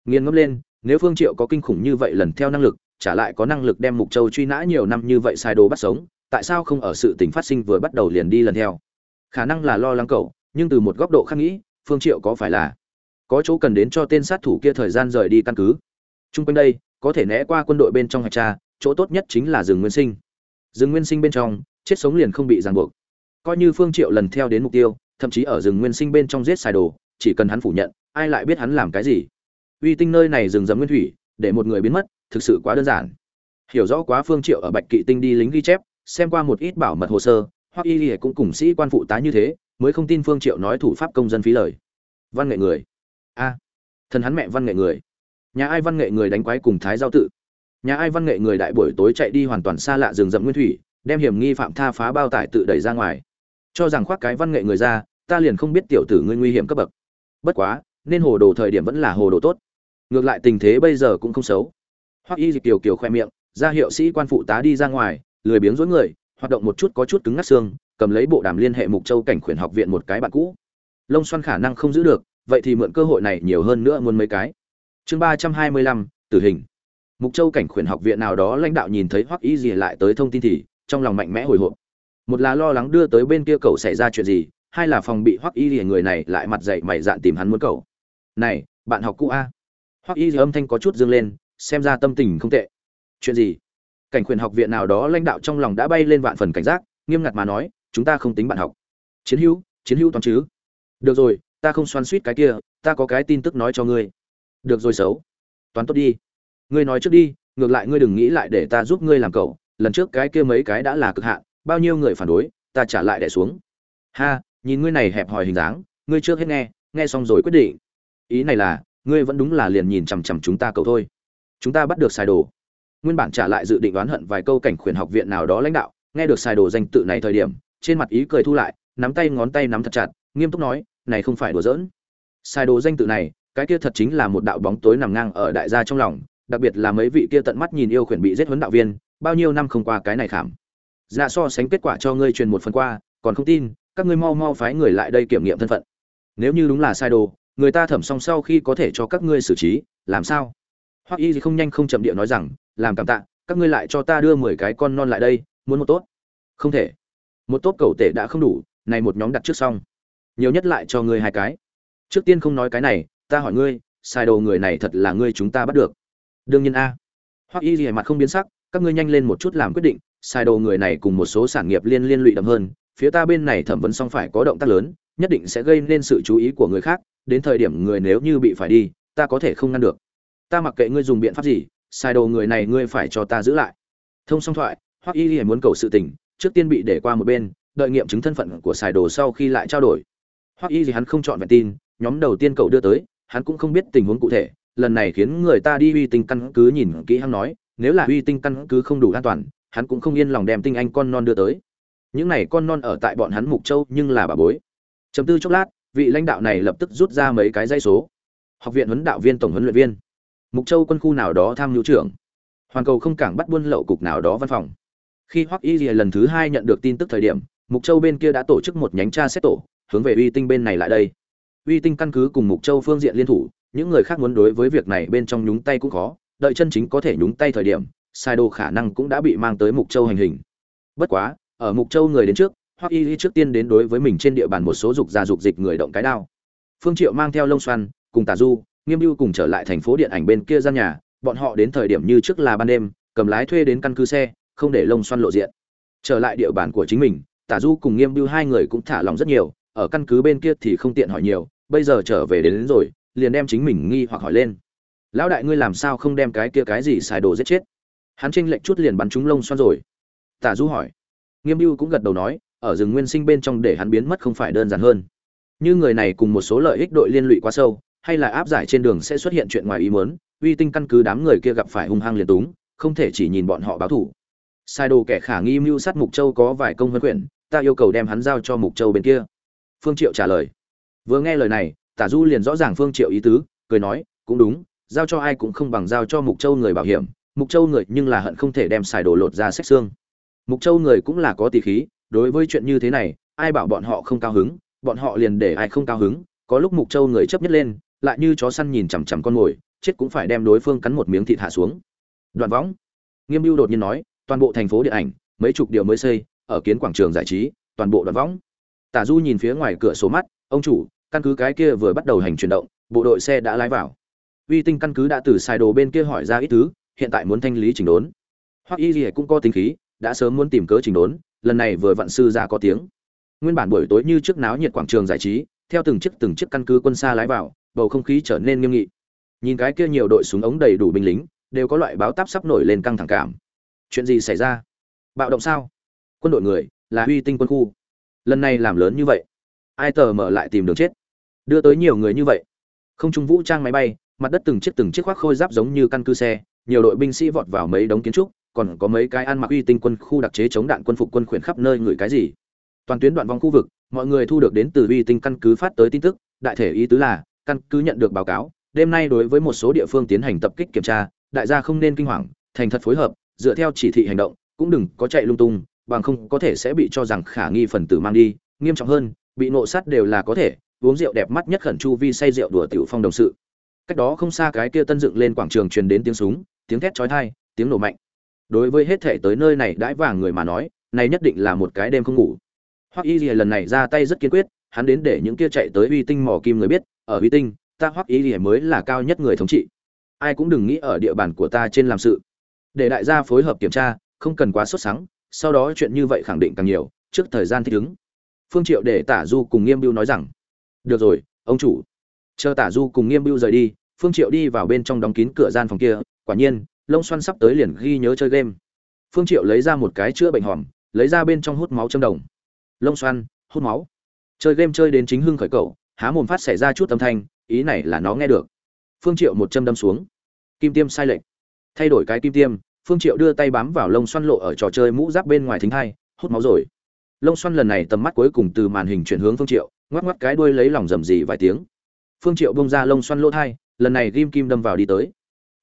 Nghiền ngẫm lên, nếu phương triệu có kinh khủng như vậy lần theo năng lực trả lại có năng lực đem mục châu truy nã nhiều năm như vậy sai đồ bắt sống, tại sao không ở sự tình phát sinh vừa bắt đầu liền đi lần theo? Khả năng là lo lắng cậu, nhưng từ một góc độ khác nghĩ, phương triệu có phải là có chỗ cần đến cho tên sát thủ kia thời gian rời đi căn cứ? Chung quanh đây, có thể né qua quân đội bên trong hạch tra chỗ tốt nhất chính là rừng nguyên sinh. Rừng nguyên sinh bên trong, chết sống liền không bị ràng buộc. Coi như phương triệu lần theo đến mục tiêu, thậm chí ở rừng nguyên sinh bên trong giết xài đồ, chỉ cần hắn phủ nhận, ai lại biết hắn làm cái gì? Uy tinh nơi này rừng rậm nguyên thủy, để một người biến mất, thực sự quá đơn giản. Hiểu rõ quá phương triệu ở bạch kỵ tinh đi lính ghi chép, xem qua một ít bảo mật hồ sơ hoặc y lìa cũng cùng sĩ quan phụ tá như thế, mới không tin phương triệu nói thủ pháp công dân phí lời. Văn nghệ người. A. Thần hắn mẹ văn nghệ người. Nhà ai văn nghệ người đánh quái cùng thái giao tự? Nhà ai văn nghệ người đại buổi tối chạy đi hoàn toàn xa lạ rừng rậm nguyên thủy, đem hiểm nghi phạm tha phá bao tải tự đẩy ra ngoài. Cho rằng khoác cái văn nghệ người ra, ta liền không biết tiểu tử ngươi nguy hiểm cấp bậc. Bất quá, nên hồ đồ thời điểm vẫn là hồ đồ tốt. Ngược lại tình thế bây giờ cũng không xấu. Hoặc y dịch kiều kiều khoe miệng, ra hiệu sĩ quan phụ tá đi ra ngoài, lười biếng dối người, hoạt động một chút có chút cứng ngắt xương, cầm lấy bộ đàm liên hệ mục châu cảnh khuyển học viện một cái bạn cũ. Lông xoăn khả năng không giữ được, vậy thì mượn cơ hội này nhiều hơn nữa muốn mấy cái. Chương ba trăm hai mươi lăm, tử hình mục châu cảnh khuyển học viện nào đó lãnh đạo nhìn thấy hoắc y gì lại tới thông tin thì trong lòng mạnh mẽ hồi hộp. Một là lo lắng đưa tới bên kia cầu xảy ra chuyện gì, hai là phòng bị hoắc y gì người này lại mặt dậy mày dạn tìm hắn muốn cầu này, bạn học cũ a. Hoắc y gì âm thanh có chút dương lên, xem ra tâm tình không tệ. Chuyện gì? Cảnh khuyển học viện nào đó lãnh đạo trong lòng đã bay lên vạn phần cảnh giác, nghiêm ngặt mà nói, chúng ta không tính bạn học. Chiến hữu chiến hữu toàn chứ? Được rồi, ta không xoan suýt cái kia, ta có cái tin tức nói cho ngươi. Được rồi xấu. Toán tốt đi ngươi nói trước đi, ngược lại ngươi đừng nghĩ lại để ta giúp ngươi làm cậu, lần trước cái kia mấy cái đã là cực hạn, bao nhiêu người phản đối, ta trả lại đẻ xuống. Ha, nhìn ngươi này hẹp hòi hình dáng, ngươi trước hết nghe nghe xong rồi quyết định. Ý này là, ngươi vẫn đúng là liền nhìn chằm chằm chúng ta cậu thôi. Chúng ta bắt được sai đồ. Nguyên bản trả lại dự định đoán hận vài câu cảnh khuyển học viện nào đó lãnh đạo, nghe được sai đồ danh tự này thời điểm, trên mặt ý cười thu lại, nắm tay ngón tay nắm thật chặt, nghiêm túc nói, này không phải đùa giỡn. Sai đồ danh tự này, cái kia thật chính là một đạo bóng tối nằm ngang ở đại gia trong lòng đặc biệt là mấy vị kia tận mắt nhìn yêu khuyển bị giết huấn đạo viên, bao nhiêu năm không qua cái này khảm. Dạ so sánh kết quả cho ngươi truyền một phần qua, còn không tin, các ngươi mau mau phái người lại đây kiểm nghiệm thân phận. Nếu như đúng là sai đồ, người ta thẩm xong sau khi có thể cho các ngươi xử trí, làm sao? Hoắc y thì không nhanh không chậm địa nói rằng, làm cảm tạ, các ngươi lại cho ta đưa mười cái con non lại đây, muốn một tốt. Không thể. Một tốt cầu tể đã không đủ, này một nhóm đặt trước xong. Nhiều nhất lại cho ngươi hai cái. Trước tiên không nói cái này, ta hỏi ngươi, sai đồ người này thật là ngươi chúng ta bắt được đương nhiên a. Hoặc y gì mặt không biến sắc, các ngươi nhanh lên một chút làm quyết định sai đồ người này cùng một số sản nghiệp liên liên lụy đậm hơn, phía ta bên này thẩm vấn xong phải có động tác lớn, nhất định sẽ gây nên sự chú ý của người khác, đến thời điểm người nếu như bị phải đi, ta có thể không ngăn được. Ta mặc kệ ngươi dùng biện pháp gì sai đồ người này ngươi phải cho ta giữ lại. Thông song thoại hoặc y y muốn cầu sự tình, trước tiên bị để qua một bên, đợi nghiệm chứng thân phận của xài đồ sau khi lại trao đổi. Hoặc y gì hắn không chọn vẹn tin, nhóm đầu tiên cậu đưa tới, hắn cũng không biết tình huống cụ thể lần này khiến người ta đi uy tinh căn cứ nhìn kỹ hắn nói, nếu là uy tinh căn cứ không đủ an toàn, hắn cũng không yên lòng đem tinh anh con non đưa tới. Những này con non ở tại bọn hắn mục châu nhưng là bà bối. Chấm tư chốc lát, vị lãnh đạo này lập tức rút ra mấy cái dây số. Học viện huấn đạo viên tổng huấn luyện viên. Mục châu quân khu nào đó tham mưu trưởng. Hoàn cầu không cảng bắt buôn lậu cục nào đó văn phòng. Khi hoắc y lìa lần thứ hai nhận được tin tức thời điểm, mục châu bên kia đã tổ chức một nhánh tra xét tổ, hướng về uy tinh bên này lại đây. Uy tinh căn cứ cùng mục châu phương diện liên thủ những người khác muốn đối với việc này bên trong nhúng tay cũng khó đợi chân chính có thể nhúng tay thời điểm sai đồ khả năng cũng đã bị mang tới mục châu hành hình. Bất quá ở mục châu người đến trước hoặc y trước tiên đến đối với mình trên địa bàn một số dục gia dục dịch người động cái đao. Phương triệu mang theo lông xoăn cùng tà du nghiêm mưu cùng trở lại thành phố điện ảnh bên kia gian nhà bọn họ đến thời điểm như trước là ban đêm cầm lái thuê đến căn cứ xe không để lông xoăn lộ diện. Trở lại địa bàn của chính mình tả du cùng nghiêm mưu hai người cũng thả lòng rất nhiều ở căn cứ bên kia thì không tiện hỏi nhiều bây giờ trở về đến, đến rồi liền đem chính mình nghi hoặc hỏi lên. Lão đại ngươi làm sao không đem cái kia cái gì xài đồ giết chết? Hắn tranh lệnh chút liền bắn trúng lông xoăn rồi. Tả du hỏi. Nghiêm mưu cũng gật đầu nói, ở rừng nguyên sinh bên trong để hắn biến mất không phải đơn giản hơn. Như người này cùng một số lợi ích đội liên lụy quá sâu, hay là áp giải trên đường sẽ xuất hiện chuyện ngoài ý muốn, uy tinh căn cứ đám người kia gặp phải hung hăng liền túng, không thể chỉ nhìn bọn họ báo thủ sai đồ kẻ khả nghi mưu sát mục châu có vài công huấn quyển, ta yêu cầu đem hắn giao cho mục châu bên kia. Phương triệu trả lời. Vừa nghe lời này tả du liền rõ ràng phương triệu ý tứ, cười nói, cũng đúng, giao cho ai cũng không bằng giao cho mục châu người bảo hiểm, mục châu người nhưng là hận không thể đem xài đồ lột ra xét xương. Mục châu người cũng là có tỷ khí, đối với chuyện như thế này, ai bảo bọn họ không cao hứng, bọn họ liền để ai không cao hứng. Có lúc mục châu người chấp nhất lên, lại như chó săn nhìn chằm chằm con mồi, chết cũng phải đem đối phương cắn một miếng thịt hạ xuống. Đoạn võng, nghiêm mưu đột nhiên nói, toàn bộ thành phố điện ảnh, mấy chục điều mới xây, ở kiến quảng trường giải trí, toàn bộ đoạn võng. Tả du nhìn phía ngoài cửa sổ mắt, ông chủ căn cứ cái kia vừa bắt đầu hành chuyển động, bộ đội xe đã lái vào. Uy tinh căn cứ đã từ sai đồ bên kia hỏi ra ít thứ, hiện tại muốn thanh lý chỉnh đốn. Hoắc y Lệ cũng có tính khí, đã sớm muốn tìm cớ chỉnh đốn, lần này vừa vận sư ra có tiếng. Nguyên bản buổi tối như trước náo nhiệt quảng trường giải trí, theo từng chiếc từng chiếc căn cứ quân xa lái vào, bầu không khí trở nên nghiêm nghị. Nhìn cái kia nhiều đội súng ống đầy đủ binh lính, đều có loại báo táp sắp nổi lên căng thẳng cảm. Chuyện gì xảy ra? Bạo động sao? Quân đội người, là uy tinh quân khu. Lần này làm lớn như vậy. Ai tờ mở lại tìm đường chết? Đưa tới nhiều người như vậy. Không trung vũ trang máy bay, mặt đất từng chiếc từng chiếc khoác khôi giáp giống như căn cứ xe, nhiều đội binh sĩ vọt vào mấy đống kiến trúc, còn có mấy cái ăn mặc uy tinh quân khu đặc chế chống đạn quân phục quân khuyển khắp nơi người cái gì. Toàn tuyến đoạn vòng khu vực, mọi người thu được đến từ uy tinh căn cứ phát tới tin tức, đại thể ý tứ là, căn cứ nhận được báo cáo, đêm nay đối với một số địa phương tiến hành tập kích kiểm tra, đại gia không nên kinh hoàng, thành thật phối hợp, dựa theo chỉ thị hành động, cũng đừng có chạy lung tung, bằng không có thể sẽ bị cho rằng khả nghi phần tử mang đi, nghiêm trọng hơn bị nộ sát đều là có thể, uống rượu đẹp mắt nhất khẩn chu vi say rượu đùa tiểu phong đồng sự. Cách đó không xa cái kia tân dựng lên quảng trường truyền đến tiếng súng, tiếng thét chói tai, tiếng nổ mạnh. Đối với hết thể tới nơi này đãi vàng người mà nói, này nhất định là một cái đêm không ngủ. Hoặc y lìa lần này ra tay rất kiên quyết, hắn đến để những kia chạy tới uy tinh mỏ kim người biết, ở uy tinh, ta hoặc y lìa mới là cao nhất người thống trị. Ai cũng đừng nghĩ ở địa bàn của ta trên làm sự. Để đại gia phối hợp kiểm tra, không cần quá sốt sắng, sau đó chuyện như vậy khẳng định càng nhiều, trước thời gian thích ứng phương triệu để tả du cùng nghiêm biêu nói rằng, được rồi, ông chủ, chờ tả du cùng nghiêm biêu rời đi, phương triệu đi vào bên trong đóng kín cửa gian phòng kia, quả nhiên, lông xoăn sắp tới liền ghi nhớ chơi game. Phương triệu lấy ra một cái chữa bệnh hòm, lấy ra bên trong hút máu châm đồng. Lông xoăn, hút máu. Chơi game chơi đến chính hưng khởi cầu há mồm phát xảy ra chút âm thanh, ý này là nó nghe được. Phương triệu một châm đâm xuống. Kim tiêm sai lệch. Thay đổi cái kim tiêm, phương triệu đưa tay bám vào lông xoăn lộ ở trò chơi mũ giáp bên ngoài thính hai hút máu rồi lông xoăn lần này tầm mắt cuối cùng từ màn hình chuyển hướng phương triệu, ngoắc ngoắc cái đuôi lấy lòng rầm rì vài tiếng. Phương triệu bung ra lông xoăn lỗ thai, lần này ghim kim đâm vào đi tới.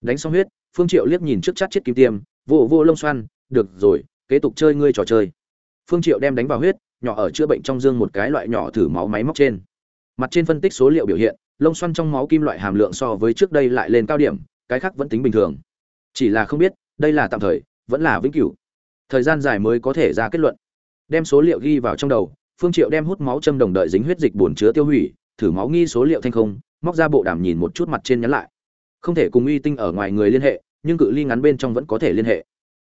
Đánh xong huyết, phương triệu liếc nhìn trước chát chiếc kim tiêm, vô vô lông xoăn, được rồi, kế tục chơi ngươi trò chơi. Phương triệu đem đánh vào huyết, nhỏ ở chữa bệnh trong dương một cái loại nhỏ thử máu máy móc trên. Mặt trên phân tích số liệu biểu hiện, lông xoăn trong máu kim loại hàm lượng so với trước đây lại lên cao điểm, cái khác vẫn tính bình thường. Chỉ là không biết, đây là tạm thời, vẫn là vĩnh cửu. Thời gian dài mới có thể ra kết luận đem số liệu ghi vào trong đầu, phương triệu đem hút máu châm đồng đợi dính huyết dịch bổn chứa tiêu hủy, thử máu nghi số liệu thanh không, móc ra bộ đàm nhìn một chút mặt trên nhắn lại. Không thể cùng uy tinh ở ngoài người liên hệ, nhưng cự ly ngắn bên trong vẫn có thể liên hệ.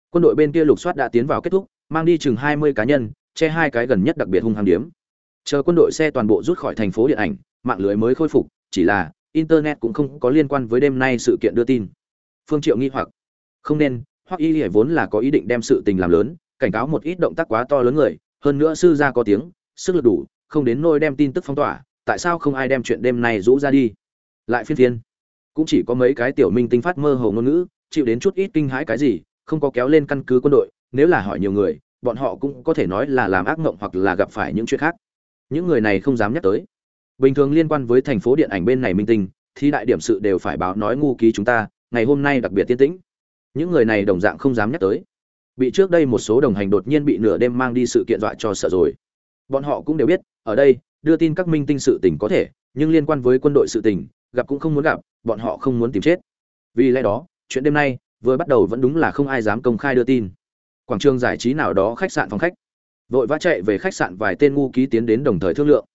Quân đội bên kia lục soát đã tiến vào kết thúc, mang đi chừng 20 cá nhân, che hai cái gần nhất đặc biệt hung hăng điếm. Chờ quân đội xe toàn bộ rút khỏi thành phố điện ảnh, mạng lưới mới khôi phục, chỉ là internet cũng không có liên quan với đêm nay sự kiện đưa tin. Phương triệu nghi hoặc. Không nên hoặc y lìa vốn là có ý định đem sự tình làm lớn cảnh cáo một ít động tác quá to lớn người, hơn nữa sư gia có tiếng, sức lực đủ, không đến nôi đem tin tức phong tỏa, tại sao không ai đem chuyện đêm nay rũ ra đi? Lại phiên phiên. Cũng chỉ có mấy cái tiểu minh tinh phát mơ hồ ngôn ngữ, chịu đến chút ít kinh hãi cái gì, không có kéo lên căn cứ quân đội, nếu là hỏi nhiều người, bọn họ cũng có thể nói là làm ác mộng hoặc là gặp phải những chuyện khác. Những người này không dám nhắc tới. Bình thường liên quan với thành phố điện ảnh bên này minh tinh, thì đại điểm sự đều phải báo nói ngu ký chúng ta, ngày hôm nay đặc biệt tiên tĩnh. Những người này đồng dạng không dám nhắc tới bị trước đây một số đồng hành đột nhiên bị nửa đêm mang đi sự kiện dọa cho sợ rồi. Bọn họ cũng đều biết, ở đây, đưa tin các minh tinh sự tình có thể, nhưng liên quan với quân đội sự tình, gặp cũng không muốn gặp, bọn họ không muốn tìm chết. Vì lẽ đó, chuyện đêm nay, vừa bắt đầu vẫn đúng là không ai dám công khai đưa tin. Quảng trường giải trí nào đó khách sạn phòng khách. Vội vã chạy về khách sạn vài tên ngu ký tiến đến đồng thời thương lượng.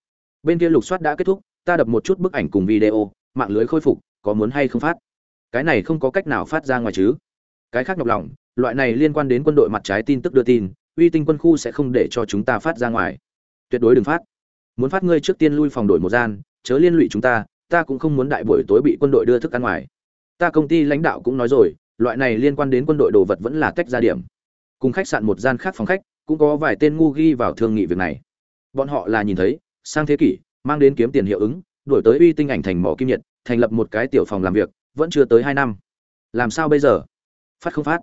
Bên kia lục soát đã kết thúc, ta đập một chút bức ảnh cùng video, mạng lưới khôi phục, có muốn hay không phát? Cái này không có cách nào phát ra ngoài chứ. Cái khác nhọc lòng loại này liên quan đến quân đội mặt trái tin tức đưa tin, uy tinh quân khu sẽ không để cho chúng ta phát ra ngoài. Tuyệt đối đừng phát. Muốn phát ngươi trước tiên lui phòng đổi một gian, chớ liên lụy chúng ta ta cũng không muốn đại buổi tối bị quân đội đưa thức ăn ngoài. Ta công ty lãnh đạo cũng nói rồi, loại này liên quan đến quân đội đồ vật vẫn là tách ra điểm. Cùng khách sạn một gian khác phòng khách, cũng có vài tên ngu ghi vào thương nghị việc này. Bọn họ là nhìn thấy, sang thế kỷ, mang đến kiếm tiền hiệu ứng, đổi tới uy tinh ảnh thành mỏ kim nhiệt, thành lập một cái tiểu phòng làm việc, vẫn chưa tới hai năm. Làm sao bây giờ? Phát không phát?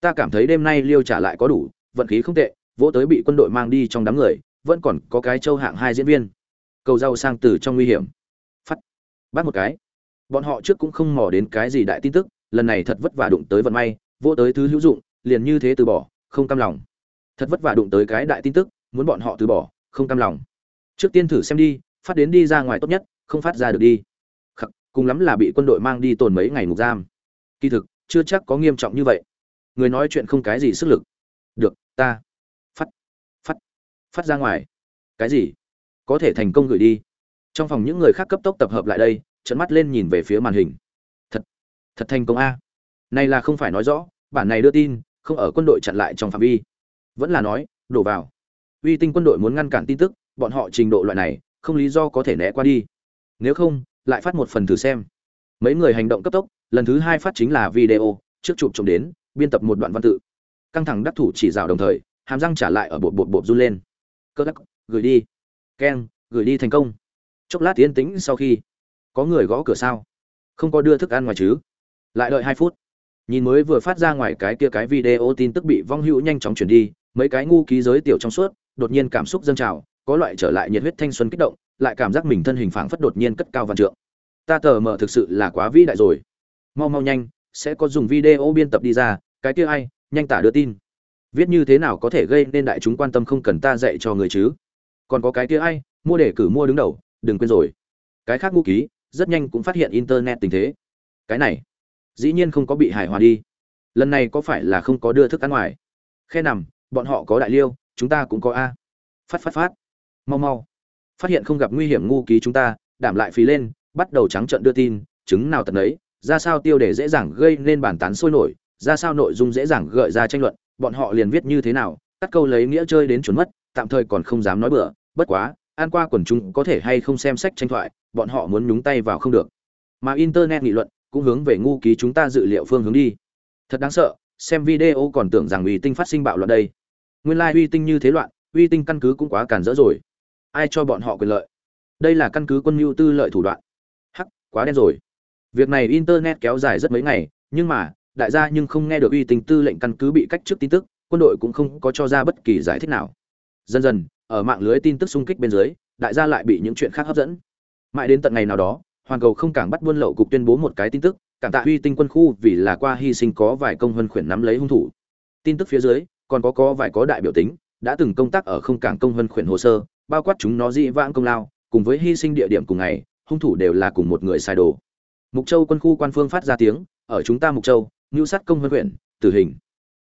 Ta cảm thấy đêm nay liêu trả lại có đủ vận khí không tệ vỗ tới bị quân đội mang đi trong đám người vẫn còn có cái châu hạng hai diễn viên. Cầu rau sang từ trong nguy hiểm. Phát. Bắt một cái. Bọn họ trước cũng không mò đến cái gì đại tin tức lần này thật vất vả đụng tới vận may vỗ tới thứ hữu dụng liền như thế từ bỏ không cam lòng. Thật vất vả đụng tới cái đại tin tức muốn bọn họ từ bỏ không cam lòng. Trước tiên thử xem đi phát đến đi ra ngoài tốt nhất không phát ra được đi. Khắc, cùng lắm là bị quân đội mang đi tồn mấy ngày ngục giam. Kỳ thực chưa chắc có nghiêm trọng như vậy người nói chuyện không cái gì sức lực. Được, ta, phát phát phát ra ngoài. Cái gì? Có thể thành công gửi đi. Trong phòng những người khác cấp tốc tập hợp lại đây trận mắt lên nhìn về phía màn hình. Thật thật thành công a. Này là không phải nói rõ, bản này đưa tin, không ở quân đội chặn lại trong phạm vi. Vẫn là nói, đổ vào. Uy tinh quân đội muốn ngăn cản tin tức, bọn họ trình độ loại này, không lý do có thể né qua đi. Nếu không, lại phát một phần thử xem. Mấy người hành động cấp tốc, lần thứ hai phát chính là video, trước chụp trộm đến biên tập một đoạn văn tự. Căng thẳng đắc thủ chỉ rào đồng thời, hàm răng trả lại ở bột bột bột run lên. Cơ đắc gửi đi. Keng, gửi đi thành công. Chốc lát tiến tĩnh sau khi, có người gõ cửa sao? Không có đưa thức ăn ngoài chứ? Lại đợi hai phút. Nhìn mới vừa phát ra ngoài cái kia cái video tin tức bị vong hữu nhanh chóng chuyển đi, mấy cái ngu ký giới tiểu trong suốt, đột nhiên cảm xúc dâng trào, có loại trở lại nhiệt huyết thanh xuân kích động, lại cảm giác mình thân hình phảng phất đột nhiên cất cao văn trượng. Ta tờ mờ thực sự là quá vĩ đại rồi. Mau mau nhanh sẽ có dùng video biên tập đi ra, cái kia ai, nhanh tả đưa tin. Viết như thế nào có thể gây nên đại chúng quan tâm không cần ta dạy cho người chứ? Còn có cái kia ai, mua để cử mua đứng đầu, đừng quên rồi. Cái khác ngu ký, rất nhanh cũng phát hiện internet tình thế. Cái này, dĩ nhiên không có bị hài hòa đi. Lần này có phải là không có đưa thức ăn ngoài? Khe nằm, bọn họ có đại liêu, chúng ta cũng có a. Phát phát phát. Mau mau. Phát hiện không gặp nguy hiểm ngu ký chúng ta, đảm lại phí lên, bắt đầu trắng trận đưa tin, chứng nào tận ấy ra sao tiêu đề dễ dàng gây nên bản tán sôi nổi, ra sao nội dung dễ dàng gợi ra tranh luận, bọn họ liền viết như thế nào, cắt câu lấy nghĩa chơi đến chuẩn mất, tạm thời còn không dám nói bừa, bất quá an qua quần chúng có thể hay không xem sách tranh thoại, bọn họ muốn nhúng tay vào không được. Mà internet nghị luận cũng hướng về ngu ký chúng ta dự liệu phương hướng đi. Thật đáng sợ, xem video còn tưởng rằng uy tinh phát sinh bạo loạn đây. Nguyên lai uy tinh như thế loạn, uy tinh căn cứ cũng quá cản rỡ rồi. Ai cho bọn họ quyền lợi? Đây là căn cứ quân mưu tư lợi thủ đoạn. Hắc, quá đen rồi việc này internet kéo dài rất mấy ngày, nhưng mà, đại gia nhưng không nghe được uy tinh tư lệnh căn cứ bị cách trước tin tức, quân đội cũng không có cho ra bất kỳ giải thích nào. Dần dần, ở mạng lưới tin tức xung kích bên dưới, đại gia lại bị những chuyện khác hấp dẫn. Mãi đến tận ngày nào đó hoàn cầu không cảng bắt buôn lậu cục tuyên bố một cái tin tức, cảm tạ uy tinh quân khu vì là qua hy sinh có vài công vân khuyển nắm lấy hung thủ. Tin tức phía dưới, còn có có vài có đại biểu tính, đã từng công tác ở không cảng công vân khuyển hồ sơ, bao quát chúng nó dị vãng công lao, cùng với hy sinh địa điểm cùng ngày, hung thủ đều là cùng một người sai đồ mục châu quân khu quan phương phát ra tiếng ở chúng ta mục châu ngưu sát công vân huyện, tử hình.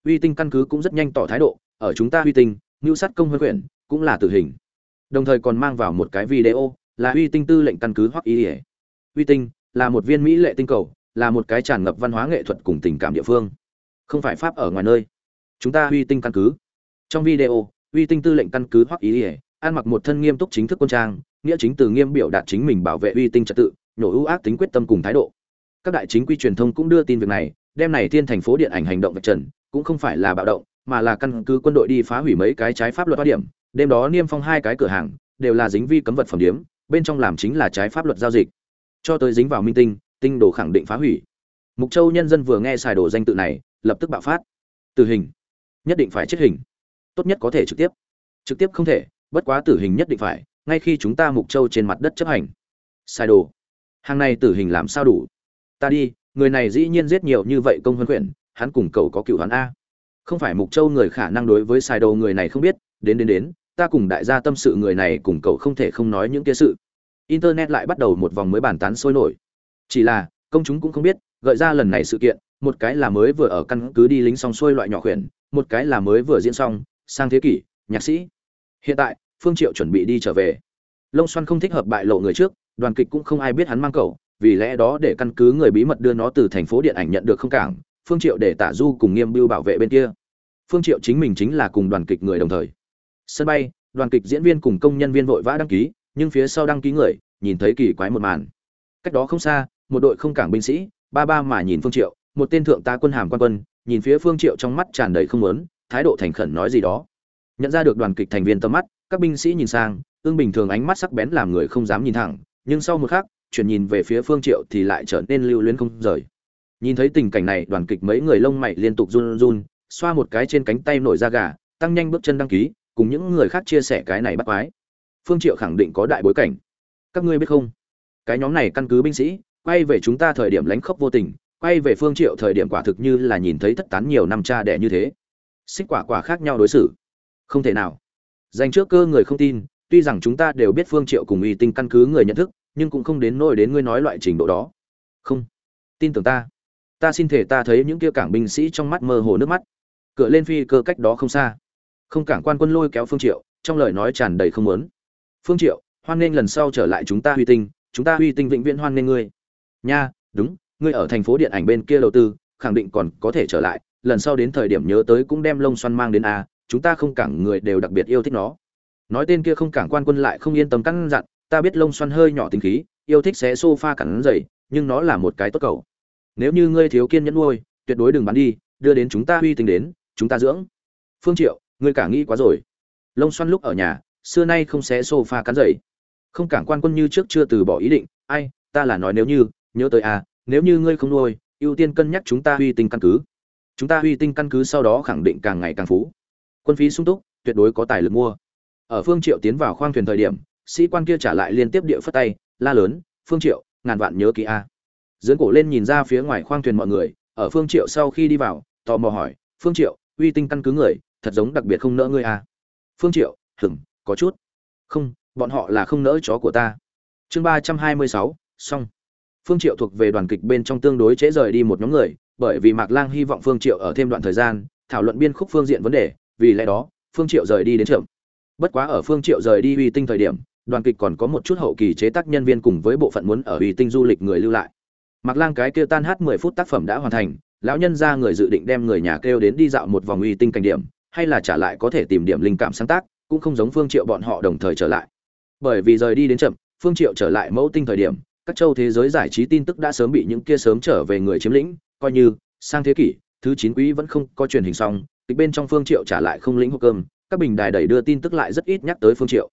Uy tinh căn cứ cũng rất nhanh tỏ thái độ ở chúng ta uy tinh ngưu sát công vân huyện cũng là tử hình. Đồng thời còn mang vào một cái video là uy tinh tư lệnh căn cứ hoặc ý uy tinh là một viên mỹ lệ tinh cầu là một cái tràn ngập văn hóa nghệ thuật cùng tình cảm địa phương. Không phải pháp ở ngoài nơi. Chúng ta uy tinh căn cứ. Trong video uy tinh tư lệnh căn cứ hoặc ý ỉa ăn mặc một thân nghiêm túc chính thức quân trang nghĩa chính từ nghiêm biểu đạt chính mình bảo vệ uy tinh trật tự nhổ ưu ác tính quyết tâm cùng thái độ. Các đại chính quy truyền thông cũng đưa tin việc này, đem này thiên thành phố điện ảnh hành động vạch trần, cũng không phải là bạo động, mà là căn cứ quân đội đi phá hủy mấy cái trái pháp luật quan điểm. Đêm đó niêm phong hai cái cửa hàng, đều là dính vi cấm vật phẩm điếm, bên trong làm chính là trái pháp luật giao dịch. Cho tới dính vào minh tinh tinh đồ khẳng định phá hủy. Mục châu nhân dân vừa nghe xài đồ danh tự này, lập tức bạo phát. Tử hình. Nhất định phải chết hình. Tốt nhất có thể trực tiếp. Trực tiếp không thể, bất quá tử hình nhất định phải, ngay khi chúng ta mục châu trên mặt đất chấp hành. Sai đồ hàng này tử hình làm sao đủ? Ta đi, người này dĩ nhiên giết nhiều như vậy công huân quyển hắn cùng cậu có cựu hắn a. Không phải mục châu người khả năng đối với sai đầu người này không biết, đến đến đến, ta cùng đại gia tâm sự người này cùng cậu không thể không nói những kia sự. Internet lại bắt đầu một vòng mới bàn tán sôi nổi. Chỉ là, công chúng cũng không biết, gợi ra lần này sự kiện, một cái là mới vừa ở căn cứ đi lính xong xuôi loại nhỏ khuyển, một cái là mới vừa diễn xong, sang thế kỷ, nhạc sĩ. Hiện tại, phương triệu chuẩn bị đi trở về. Lông xoăn không thích hợp bại lộ người trước đoàn kịch cũng không ai biết hắn mang cậu, vì lẽ đó để căn cứ người bí mật đưa nó từ thành phố điện ảnh nhận được không cảng, phương triệu để tả du cùng nghiêm bưu bảo vệ bên kia. Phương triệu chính mình chính là cùng đoàn kịch người đồng thời. Sân bay, đoàn kịch diễn viên cùng công nhân viên vội vã đăng ký, nhưng phía sau đăng ký người, nhìn thấy kỳ quái một màn. Cách đó không xa, một đội không cảng binh sĩ, ba ba mà nhìn phương triệu, một tên thượng tá quân hàm quan quân, nhìn phía phương triệu trong mắt tràn đầy không muốn, thái độ thành khẩn nói gì đó. Nhận ra được đoàn kịch thành viên tầm mắt, các binh sĩ nhìn sang, ương bình thường ánh mắt sắc bén làm người không dám nhìn thẳng nhưng sau một khắc, chuyển nhìn về phía phương triệu thì lại trở nên lưu luyến không rời. Nhìn thấy tình cảnh này, đoàn kịch mấy người lông mày liên tục run run, xoa một cái trên cánh tay nổi da gà, tăng nhanh bước chân đăng ký, cùng những người khác chia sẻ cái này bắt quái. Phương triệu khẳng định có đại bối cảnh. Các ngươi biết không? Cái nhóm này căn cứ binh sĩ, quay về chúng ta thời điểm lánh khốc vô tình, quay về phương triệu thời điểm quả thực như là nhìn thấy thất tán nhiều năm cha đẻ như thế. Xích quả quả khác nhau đối xử. Không thể nào. Dành trước cơ người không tin tuy rằng chúng ta đều biết phương triệu cùng uy tinh căn cứ người nhận thức, nhưng cũng không đến nỗi đến ngươi nói loại trình độ đó. Không. Tin tưởng ta. Ta xin thể ta thấy những kia cảng binh sĩ trong mắt mơ hồ nước mắt. Cửa lên phi cơ cách đó không xa. Không cảng quan quân lôi kéo phương triệu, trong lời nói tràn đầy không muốn. Phương triệu, hoan nghênh lần sau trở lại chúng ta huy tinh, chúng ta huy tinh vĩnh viễn hoan nghênh ngươi. Nha, đúng, ngươi ở thành phố điện ảnh bên kia đầu tư, khẳng định còn có thể trở lại, lần sau đến thời điểm nhớ tới cũng đem lông xoăn mang đến a, chúng ta không cảng người đều đặc biệt yêu thích nó nói tên kia không cảng quan quân lại không yên tâm căn dặn, ta biết lông xoăn hơi nhỏ tính khí, yêu thích xé sofa cắn dày nhưng nó là một cái tốt cầu. Nếu như ngươi thiếu kiên nhẫn nuôi, tuyệt đối đừng bán đi, đưa đến chúng ta uy tính đến, chúng ta dưỡng. Phương triệu, ngươi cả nghĩ quá rồi. Lông xoăn lúc ở nhà, xưa nay không xé sofa cắn dày không cảng quan quân như trước chưa từ bỏ ý định, ai, ta là nói nếu như, nhớ tới à nếu như ngươi không nuôi, ưu tiên cân nhắc chúng ta uy tinh căn cứ. Chúng ta uy tinh căn cứ sau đó khẳng định càng ngày càng phú. Quân phí sung túc, tuyệt đối có tài lực mua ở phương triệu tiến vào khoang thuyền thời điểm, sĩ quan kia trả lại liên tiếp địa phất tay, la lớn, phương triệu, ngàn vạn nhớ kỹ a. Dưỡng cổ lên nhìn ra phía ngoài khoang thuyền mọi người, ở phương triệu sau khi đi vào, tò mò hỏi, phương triệu, uy tinh căn cứ người, thật giống đặc biệt không nỡ ngươi a? Phương triệu hửng có chút. Không, bọn họ là không nỡ chó của ta. Chương ba trăm hai mươi sáu, xong. Phương triệu thuộc về đoàn kịch bên trong tương đối trễ rời đi một nhóm người, bởi vì mạc lang hy vọng phương triệu ở thêm đoạn thời gian, thảo luận biên khúc phương diện vấn đề, vì lẽ đó, phương triệu rời đi đến chậm bất quá ở phương triệu rời đi uy tinh thời điểm, đoàn kịch còn có một chút hậu kỳ chế tác nhân viên cùng với bộ phận muốn ở uy tinh du lịch người lưu lại. Mặc lang cái kia tan hát 10 phút tác phẩm đã hoàn thành, lão nhân ra người dự định đem người nhà kêu đến đi dạo một vòng uy tinh cảnh điểm, hay là trả lại có thể tìm điểm linh cảm sáng tác, cũng không giống phương triệu bọn họ đồng thời trở lại. Bởi vì rời đi đến chậm, phương triệu trở lại mẫu tinh thời điểm, các châu thế giới giải trí tin tức đã sớm bị những kia sớm trở về người chiếm lĩnh, coi như sang thế kỷ, thứ chín quý vẫn không có truyền hình xong, kịch bên trong phương triệu trả lại không lĩnh hộp cơm các bình đài đẩy đưa tin tức lại rất ít nhắc tới phương triệu.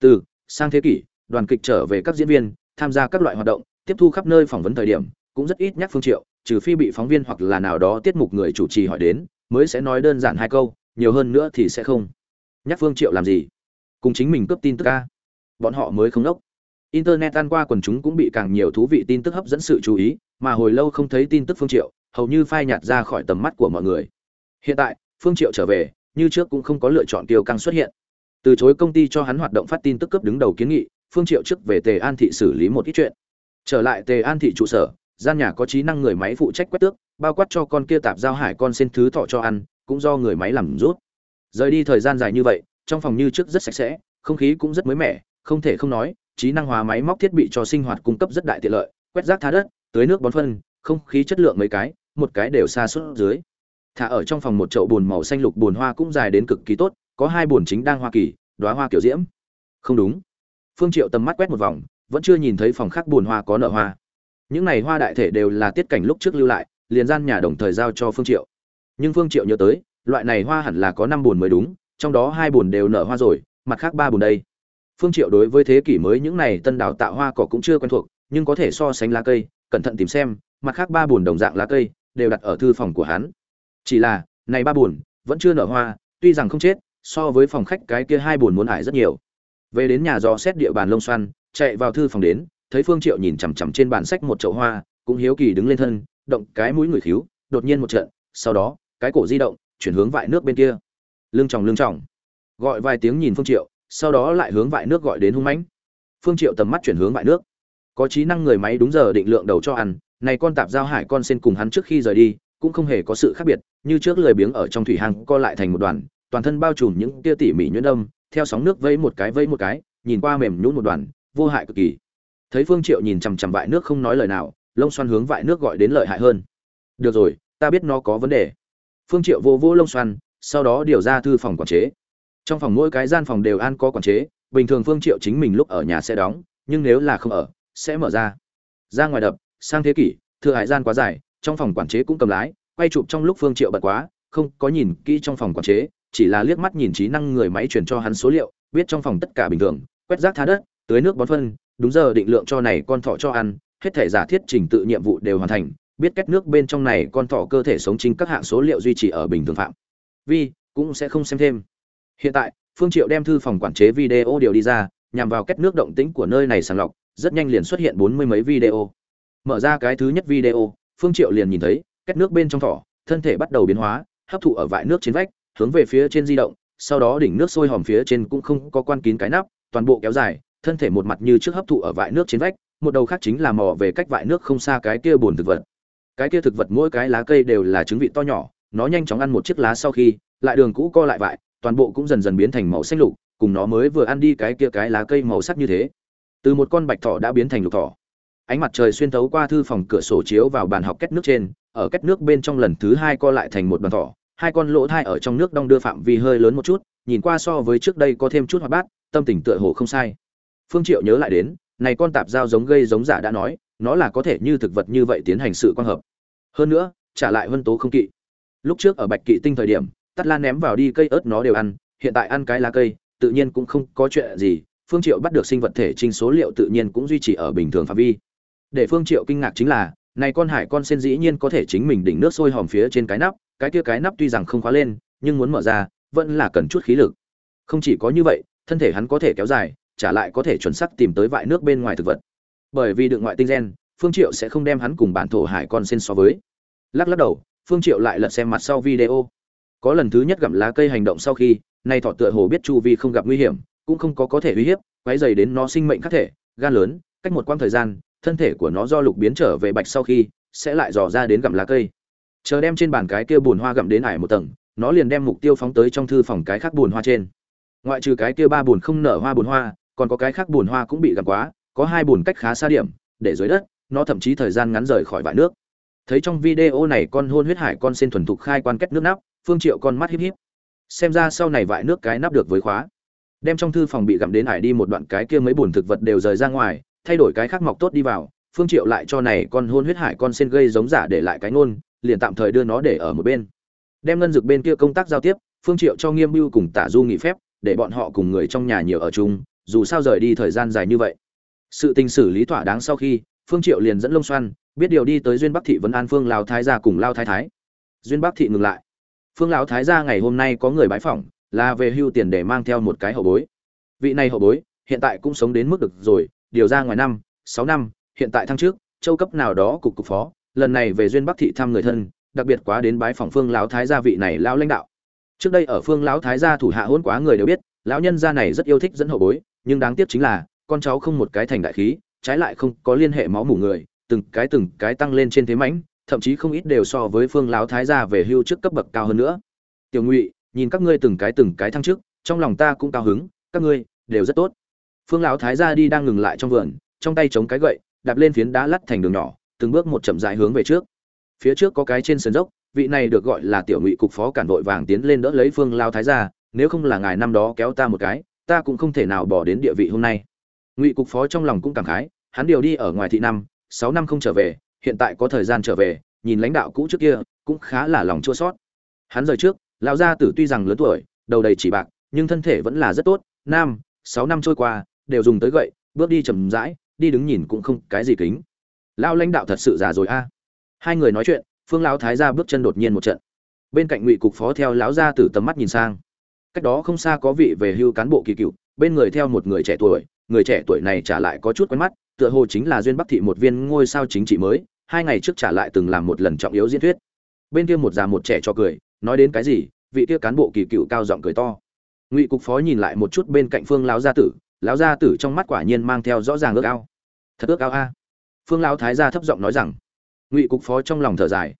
Từ, sang thế kỷ, đoàn kịch trở về các diễn viên, tham gia các loại hoạt động, tiếp thu khắp nơi phỏng vấn thời điểm, cũng rất ít nhắc phương triệu, trừ phi bị phóng viên hoặc là nào đó tiết mục người chủ trì hỏi đến, mới sẽ nói đơn giản hai câu, nhiều hơn nữa thì sẽ không. Nhắc phương triệu làm gì? Cùng chính mình cướp tin tức ca bọn họ mới không đốc. Internet tan qua quần chúng cũng bị càng nhiều thú vị tin tức hấp dẫn sự chú ý, mà hồi lâu không thấy tin tức phương triệu, hầu như phai nhạt ra khỏi tầm mắt của mọi người. Hiện tại, phương triệu trở về như trước cũng không có lựa chọn tiêu căng xuất hiện. Từ chối công ty cho hắn hoạt động phát tin tức cấp đứng đầu kiến nghị, phương triệu trước về tề an thị xử lý một ít chuyện. Trở lại tề an thị trụ sở, gian nhà có trí năng người máy phụ trách quét tước, bao quát cho con kia tạp giao hải con xin thứ thọ cho ăn, cũng do người máy làm rút. Rời đi thời gian dài như vậy, trong phòng như trước rất sạch sẽ, không khí cũng rất mới mẻ, không thể không nói, trí năng hóa máy móc thiết bị cho sinh hoạt cung cấp rất đại tiện lợi, quét rác thá đất, tưới nước bón phân, không khí chất lượng mấy cái, một cái đều xa suốt dưới thả ở trong phòng một chậu bùn màu xanh lục bùn hoa cũng dài đến cực kỳ tốt, có hai bùn chính đang hoa kỳ, đóa hoa kiểu diễm. Không đúng. Phương triệu tầm mắt quét một vòng, vẫn chưa nhìn thấy phòng khác bùn hoa có nở hoa. Những này hoa đại thể đều là tiết cảnh lúc trước lưu lại, liền gian nhà đồng thời giao cho phương triệu. Nhưng phương triệu nhớ tới, loại này hoa hẳn là có năm bùn mới đúng, trong đó hai bùn đều nở hoa rồi, mặt khác ba bùn đây. Phương triệu đối với thế kỷ mới những này tân đào tạo hoa cỏ cũng chưa quen thuộc, nhưng có thể so sánh lá cây, cẩn thận tìm xem, mặt khác ba bùn đồng dạng lá cây, đều đặt ở thư phòng của hắn chỉ là, này ba buồn, vẫn chưa nở hoa, tuy rằng không chết, so với phòng khách cái kia hai buồn muốn ải rất nhiều. Về đến nhà dò xét địa bàn lông xoăn, chạy vào thư phòng đến, thấy phương triệu nhìn chằm chằm trên bàn sách một chậu hoa, cũng hiếu kỳ đứng lên thân, động cái mũi người thiếu đột nhiên một trận, sau đó, cái cổ di động, chuyển hướng vại nước bên kia. Lưng tròng lưng tròng. Gọi vài tiếng nhìn phương triệu, sau đó lại hướng vại nước gọi đến hung mãnh. Phương triệu tầm mắt chuyển hướng vại nước. Có trí năng người máy đúng giờ định lượng đầu cho ăn, này con tạp giao hải con sen cùng hắn trước khi rời đi, cũng không hề có sự khác biệt như trước lười biếng ở trong thủy hang co lại thành một đoàn, toàn thân bao trùm những tia tỉ mỉ nhuyễn âm, theo sóng nước vây một cái vây một cái, nhìn qua mềm nhún một đoàn, vô hại cực kỳ. Thấy phương triệu nhìn chằm chằm vại nước không nói lời nào, lông xoăn hướng vại nước gọi đến lợi hại hơn. Được rồi, ta biết nó có vấn đề. Phương triệu vô vô lông xoăn sau đó điều ra thư phòng quản chế. Trong phòng mỗi cái gian phòng đều an có quản chế, bình thường phương triệu chính mình lúc ở nhà sẽ đóng, nhưng nếu là không ở, sẽ mở ra. Ra ngoài đập, sang thế kỷ thừa hải gian quá dài, trong phòng quản chế cũng cầm lái quay chụp trong lúc phương triệu bận quá, không có nhìn kỹ trong phòng quản chế, chỉ là liếc mắt nhìn trí năng người máy truyền cho hắn số liệu, biết trong phòng tất cả bình thường, quét rác thá đất, tưới nước bón phân, đúng giờ định lượng cho này con thỏ cho ăn, hết thể giả thiết trình tự nhiệm vụ đều hoàn thành, biết cách nước bên trong này con thỏ cơ thể sống chính các hạng số liệu duy trì ở bình thường phạm. Vi, cũng sẽ không xem thêm. Hiện tại, phương triệu đem thư phòng quản chế video điều đi ra, nhằm vào cách nước động tĩnh của nơi này sàng lọc, rất nhanh liền xuất hiện bốn mươi mấy video. Mở ra cái thứ nhất video, phương triệu liền nhìn thấy cách nước bên trong thỏ, thân thể bắt đầu biến hóa, hấp thụ ở vại nước trên vách, hướng về phía trên di động, sau đó đỉnh nước sôi hòm phía trên cũng không có quan kín cái nắp, toàn bộ kéo dài, thân thể một mặt như trước hấp thụ ở vại nước trên vách, một đầu khác chính là mò về cách vại nước không xa cái kia buồn thực vật. Cái kia thực vật mỗi cái lá cây đều là trứng vị to nhỏ, nó nhanh chóng ăn một chiếc lá sau khi, lại đường cũ co lại vại, toàn bộ cũng dần dần biến thành màu xanh lục, cùng nó mới vừa ăn đi cái kia cái lá cây màu sắc như thế. Từ một con bạch thỏ đã biến thành lục thỏ. Ánh mặt trời xuyên thấu qua thư phòng cửa sổ chiếu vào bàn học kết nước trên ở kết nước bên trong lần thứ hai co lại thành một đoàn thỏ, hai con lỗ thai ở trong nước đong đưa phạm vi hơi lớn một chút, nhìn qua so với trước đây có thêm chút hoạt bát, tâm tình tựa hồ không sai. Phương triệu nhớ lại đến, này con tạp giao giống gây giống giả đã nói, nó là có thể như thực vật như vậy tiến hành sự quan hợp. Hơn nữa, trả lại vân tố không kỵ. Lúc trước ở bạch kỵ tinh thời điểm tắt lan ném vào đi cây ớt nó đều ăn, hiện tại ăn cái lá cây, tự nhiên cũng không có chuyện gì, phương triệu bắt được sinh vật thể trinh số liệu tự nhiên cũng duy trì ở bình thường phạm vi. Để phương triệu kinh ngạc chính là này con hải con sen dĩ nhiên có thể chính mình đỉnh nước sôi hòm phía trên cái nắp, cái kia cái nắp tuy rằng không khóa lên, nhưng muốn mở ra, vẫn là cần chút khí lực. Không chỉ có như vậy, thân thể hắn có thể kéo dài, trả lại có thể chuẩn xác tìm tới vại nước bên ngoài thực vật. Bởi vì được ngoại tinh gen, phương triệu sẽ không đem hắn cùng bản thổ hải con sen so với. Lắc lắc đầu, phương triệu lại lật xem mặt sau video. Có lần thứ nhất gặm lá cây hành động sau khi, nay thọ tựa hồ biết chu vi không gặp nguy hiểm, cũng không có có thể uy hiếp, quấy dày đến nó sinh mệnh khắc thể, gan lớn, cách một quãng thời gian thân thể của nó do lục biến trở về bạch sau khi, sẽ lại dò ra đến gặm lá cây. Chờ đem trên bàn cái kia bùn hoa gặm đến ải một tầng, nó liền đem mục tiêu phóng tới trong thư phòng cái khác bùn hoa trên. Ngoại trừ cái kia ba bùn không nở hoa bùn hoa, còn có cái khác bùn hoa cũng bị gặm quá, có hai bùn cách khá xa điểm, để dưới đất, nó thậm chí thời gian ngắn rời khỏi vải nước. Thấy trong video này con hôn huyết hải con sen thuần thục khai quan kết nước nắp, phương triệu con mắt híp híp. Xem ra sau này vải nước cái nắp được với khóa. Đem trong thư phòng bị gặm đến ải đi một đoạn cái kia mấy bùn thực vật đều rời ra ngoài thay đổi cái khác mọc tốt đi vào, phương triệu lại cho này con hôn huyết hải con sen gây giống giả để lại cái nôn liền tạm thời đưa nó để ở một bên. Đem ngân dược bên kia công tác giao tiếp, phương triệu cho nghiêm bưu cùng tả du nghỉ phép, để bọn họ cùng người trong nhà nhiều ở chung, dù sao rời đi thời gian dài như vậy. Sự tình xử lý thỏa đáng sau khi, phương triệu liền dẫn lông xoan biết điều đi tới duyên bắc thị vấn an phương lao thái gia cùng lao thái thái. Duyên bắc thị ngừng lại. Phương lão thái gia ngày hôm nay có người bái phỏng, là về hưu tiền để mang theo một cái hậu bối. Vị này hậu bối, hiện tại cũng sống đến mức được rồi điều ra ngoài năm, sáu năm, hiện tại thăng trước, châu cấp nào đó cục cục phó, lần này về duyên bắc thị thăm người thân, đặc biệt quá đến bái phòng phương lão thái gia vị này lão lãnh đạo. Trước đây ở phương lão thái gia thủ hạ hôn quá người đều biết, lão nhân gia này rất yêu thích dẫn hậu bối, nhưng đáng tiếc chính là, con cháu không một cái thành đại khí, trái lại không có liên hệ máu mủ người, từng cái từng cái tăng lên trên thế mãnh, thậm chí không ít đều so với phương lão thái gia về hưu trước cấp bậc cao hơn nữa. Tiểu ngụy, nhìn các ngươi từng cái từng cái thăng chức trong lòng ta cũng cao hứng, các ngươi đều rất tốt phương lão thái gia đi đang ngừng lại trong vườn, trong tay chống cái gậy, đạp lên phiến đá lắt thành đường nhỏ, từng bước một chậm rãi hướng về trước. Phía trước có cái trên sườn dốc, vị này được gọi là tiểu ngụy cục phó cản đội vàng tiến lên đỡ lấy phương lao thái gia, nếu không là ngài năm đó kéo ta một cái, ta cũng không thể nào bỏ đến địa vị hôm nay. Ngụy cục phó trong lòng cũng cảm khái, hắn điều đi ở ngoài thị năm, sáu năm không trở về, hiện tại có thời gian trở về, nhìn lãnh đạo cũ trước kia, cũng khá là lòng chua sót. Hắn rời trước, lão gia tử tuy rằng lớn tuổi, đầu đầy chỉ bạc, nhưng thân thể vẫn là rất tốt nam sáu năm trôi qua đều dùng tới gậy, bước đi chầm rãi, đi đứng nhìn cũng không cái gì kính. Lão lãnh đạo thật sự già rồi a. Hai người nói chuyện, phương lão thái gia bước chân đột nhiên một trận. Bên cạnh ngụy cục phó theo lão gia tử tầm mắt nhìn sang. Cách đó không xa có vị về hưu cán bộ kỳ cựu, bên người theo một người trẻ tuổi, người trẻ tuổi này trả lại có chút quen mắt, tựa hồ chính là duyên bắc thị một viên ngôi sao chính trị mới, hai ngày trước trả lại từng làm một lần trọng yếu diễn thuyết. Bên kia một già một trẻ cho cười, nói đến cái gì, vị kia cán bộ kỳ cựu cao giọng cười to. Ngụy cục phó nhìn lại một chút bên cạnh phương lão gia tử lão gia tử trong mắt quả nhiên mang theo rõ ràng ước ao. Thật ước ao a. Phương lão thái gia thấp giọng nói rằng, ngụy cục phó trong lòng thở dài.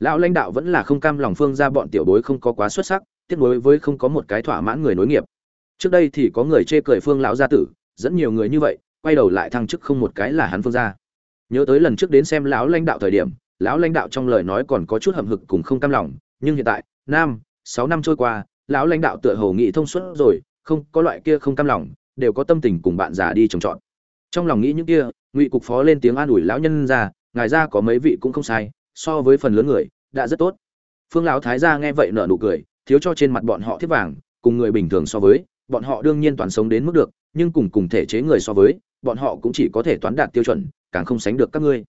Lão lãnh đạo vẫn là không cam lòng phương ra bọn tiểu bối không có quá xuất sắc, tiếc nối với không có một cái thỏa mãn người nối nghiệp. Trước đây thì có người chê cười phương lão gia tử, dẫn nhiều người như vậy, quay đầu lại thăng chức không một cái là hắn phương gia. Nhớ tới lần trước đến xem lão lãnh đạo thời điểm, lão lãnh đạo trong lời nói còn có chút hậm hực cùng không cam lòng, nhưng hiện tại nam sáu năm trôi qua, lão lãnh đạo tựa hồ nghị thông suốt rồi, không có loại kia không cam lòng đều có tâm tình cùng bạn già đi trồng trọt. Trong lòng nghĩ những kia, ngụy cục phó lên tiếng an ủi lão nhân ra, ngài ra có mấy vị cũng không sai, so với phần lớn người, đã rất tốt. Phương lão thái gia nghe vậy nở nụ cười, thiếu cho trên mặt bọn họ thiết vàng, cùng người bình thường so với, bọn họ đương nhiên toàn sống đến mức được, nhưng cùng cùng thể chế người so với, bọn họ cũng chỉ có thể toán đạt tiêu chuẩn, càng không sánh được các ngươi.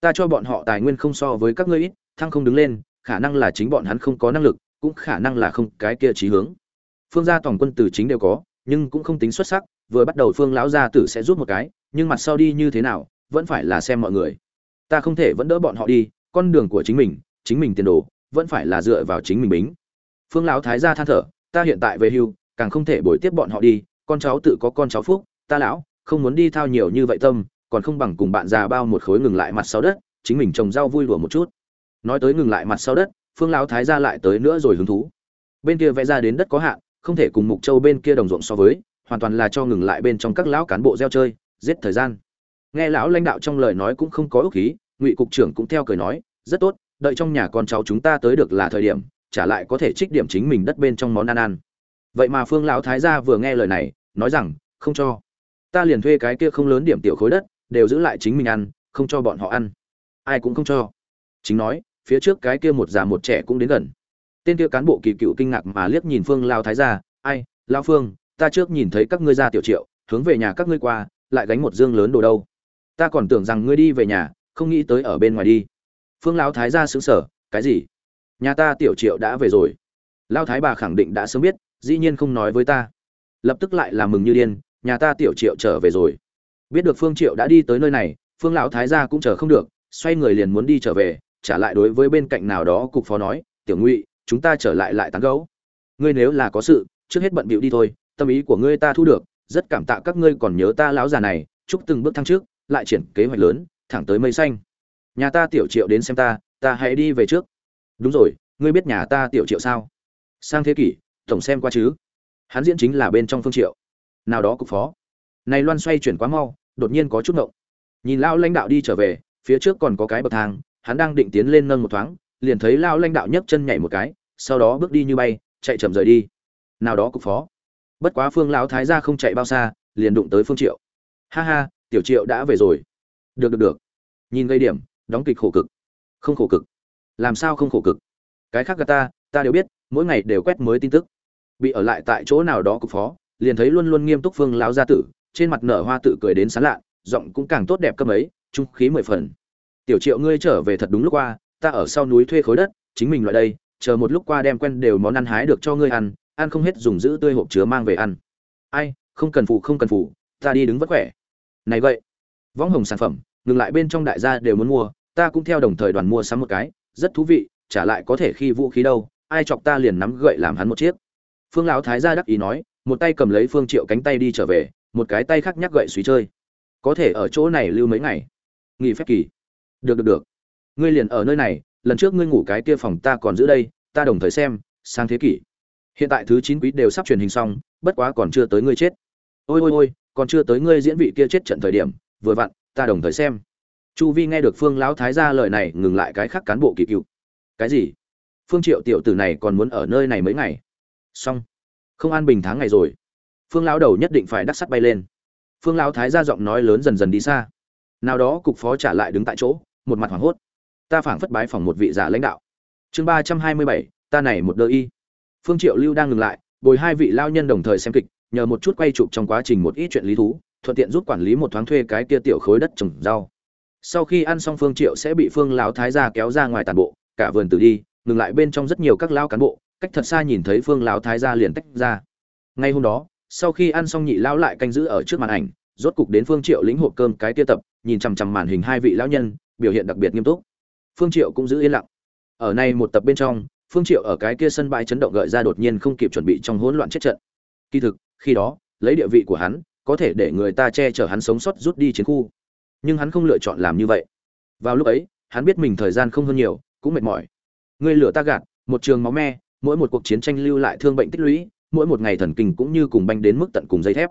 Ta cho bọn họ tài nguyên không so với các ngươi ít, thăng không đứng lên, khả năng là chính bọn hắn không có năng lực, cũng khả năng là không cái kia trí hướng. Phương gia tổng quân từ chính đều có nhưng cũng không tính xuất sắc, vừa bắt đầu phương lão gia tử sẽ rút một cái, nhưng mặt sau đi như thế nào, vẫn phải là xem mọi người. Ta không thể vẫn đỡ bọn họ đi, con đường của chính mình chính mình tiền đồ, vẫn phải là dựa vào chính mình bính. Phương lão thái gia than thở, ta hiện tại về hưu, càng không thể bồi tiếp bọn họ đi, con cháu tự có con cháu phúc, ta lão, không muốn đi thao nhiều như vậy tâm, còn không bằng cùng bạn già bao một khối ngừng lại mặt sau đất, chính mình trồng rau vui đùa một chút. Nói tới ngừng lại mặt sau đất, phương lão thái gia lại tới nữa rồi hứng thú. Bên kia vẽ ra đến đất có hạn không thể cùng mục châu bên kia đồng ruộng so với, hoàn toàn là cho ngừng lại bên trong các lão cán bộ gieo chơi, giết thời gian. Nghe lão lãnh đạo trong lời nói cũng không có ước khí ngụy cục trưởng cũng theo cười nói, rất tốt, đợi trong nhà con cháu chúng ta tới được là thời điểm, trả lại có thể trích điểm chính mình đất bên trong món ăn ăn. Vậy mà phương lão thái gia vừa nghe lời này, nói rằng, không cho. Ta liền thuê cái kia không lớn điểm tiểu khối đất, đều giữ lại chính mình ăn, không cho bọn họ ăn. Ai cũng không cho. Chính nói, phía trước cái kia một già một trẻ cũng đến gần tên kia cán bộ kỳ cựu kinh ngạc mà liếc nhìn phương lao thái gia, ai, lao phương, ta trước nhìn thấy các ngươi ra tiểu triệu, hướng về nhà các ngươi qua, lại gánh một dương lớn đồ đâu. Ta còn tưởng rằng ngươi đi về nhà, không nghĩ tới ở bên ngoài đi. Phương lão thái gia xứng sở cái gì? Nhà ta tiểu triệu đã về rồi. Lao thái bà khẳng định đã sớm biết, dĩ nhiên không nói với ta. Lập tức lại làm mừng như điên, nhà ta tiểu triệu trở về rồi. Biết được phương triệu đã đi tới nơi này, phương lão thái gia cũng chờ không được, xoay người liền muốn đi trở về, trả lại đối với bên cạnh nào đó cục phó nói, tiểu ngụy chúng ta trở lại lại tán gấu ngươi nếu là có sự, trước hết bận bịu đi thôi, tâm ý của ngươi ta thu được, rất cảm tạ các ngươi còn nhớ ta lão già này, chúc từng bước thăng trước, lại triển kế hoạch lớn, thẳng tới mây xanh. Nhà ta tiểu triệu đến xem ta ta hãy đi về trước. Đúng rồi, ngươi biết nhà ta tiểu triệu sao? Sang thế kỷ, tổng xem qua chứ. Hắn diễn chính là bên trong phương triệu. Nào đó cục phó. Này loan xoay chuyển quá mau, đột nhiên có chút ngộng. Nhìn lão lãnh đạo đi trở về, phía trước còn có cái bậc thang, hắn đang định tiến lên nâng một thoáng liền thấy lão lãnh đạo nhấc chân nhảy một cái, sau đó bước đi như bay, chạy chậm rời đi. Nào đó cục phó. Bất quá phương lão thái gia không chạy bao xa, liền đụng tới phương triệu. Ha ha, tiểu triệu đã về rồi. Được được được. Nhìn gây điểm, đóng kịch khổ cực. Không khổ cực. Làm sao không khổ cực? Cái khác gà ta ta đều biết, mỗi ngày đều quét mới tin tức. Bị ở lại tại chỗ nào đó cục phó, liền thấy luôn luôn nghiêm túc phương lão gia tử, trên mặt nở hoa tự cười đến sán lạ, giọng cũng càng tốt đẹp cơm ấy, trung khí mười phần. Tiểu triệu ngươi trở về thật đúng lúc qua ta ở sau núi thuê khối đất, chính mình loại đây, chờ một lúc qua đem quen đều món ăn hái được cho ngươi ăn ăn không hết dùng giữ tươi hộp chứa mang về ăn. Ai, không cần phụ, không cần phụ, ta đi đứng vất khỏe. Này vậy, võng hồng sản phẩm, ngừng lại bên trong đại gia đều muốn mua, ta cũng theo đồng thời đoàn mua sắm một cái, rất thú vị, trả lại có thể khi vũ khí đâu, ai chọc ta liền nắm gậy làm hắn một chiếc. Phương lão thái gia đắc ý nói, một tay cầm lấy phương triệu cánh tay đi trở về, một cái tay khác nhắc gậy suy chơi. Có thể ở chỗ này lưu mấy ngày. Nghỉ phép kỳ. Được được được ngươi liền ở nơi này, lần trước ngươi ngủ cái kia phòng ta còn giữ đây, ta đồng thời xem, sang thế kỷ. Hiện tại thứ chín quý đều sắp truyền hình xong, bất quá còn chưa tới ngươi chết. Ôi ôi ôi, còn chưa tới ngươi diễn vị kia chết trận thời điểm, vừa vặn, ta đồng thời xem. Chu vi nghe được phương lão thái gia lời này, ngừng lại cái khác cán bộ kỳ cựu. Cái gì? Phương triệu tiểu tử này còn muốn ở nơi này mấy ngày? Xong. Không an bình tháng ngày rồi. Phương lão đầu nhất định phải đắc sắt bay lên. Phương lão thái gia giọng nói lớn dần dần đi xa. Nào đó cục phó trả lại đứng tại chỗ, một mặt hoảng hốt ta phảng phất bái phòng một vị giả lãnh đạo. Chương ba trăm hai mươi bảy, ta này một đơ y. Phương triệu lưu đang ngừng lại, bồi hai vị lao nhân đồng thời xem kịch, nhờ một chút quay chụp trong quá trình một ít chuyện lý thú, thuận tiện giúp quản lý một thoáng thuê cái kia tiểu khối đất trồng rau. Sau khi ăn xong phương triệu sẽ bị phương lão thái gia kéo ra ngoài tàn bộ, cả vườn tử đi, ngừng lại bên trong rất nhiều các lao cán bộ, cách thật xa nhìn thấy phương lão thái gia liền tách ra. Ngay hôm đó, sau khi ăn xong nhị lão lại canh giữ ở trước màn ảnh, rốt cục đến phương triệu lĩnh hộp cơm cái kia tập, nhìn chằm chằm màn hình hai vị lão nhân, biểu hiện đặc biệt nghiêm túc phương triệu cũng giữ yên lặng. Ở này một tập bên trong, phương triệu ở cái kia sân bãi chấn động gợi ra đột nhiên không kịp chuẩn bị trong hỗn loạn chết trận. Kỳ thực, khi đó, lấy địa vị của hắn, có thể để người ta che chở hắn sống sót rút đi chiến khu. Nhưng hắn không lựa chọn làm như vậy. Vào lúc ấy, hắn biết mình thời gian không hơn nhiều, cũng mệt mỏi. Người lửa ta gạt, một trường máu me, mỗi một cuộc chiến tranh lưu lại thương bệnh tích lũy, mỗi một ngày thần kinh cũng như cùng banh đến mức tận cùng dây thép.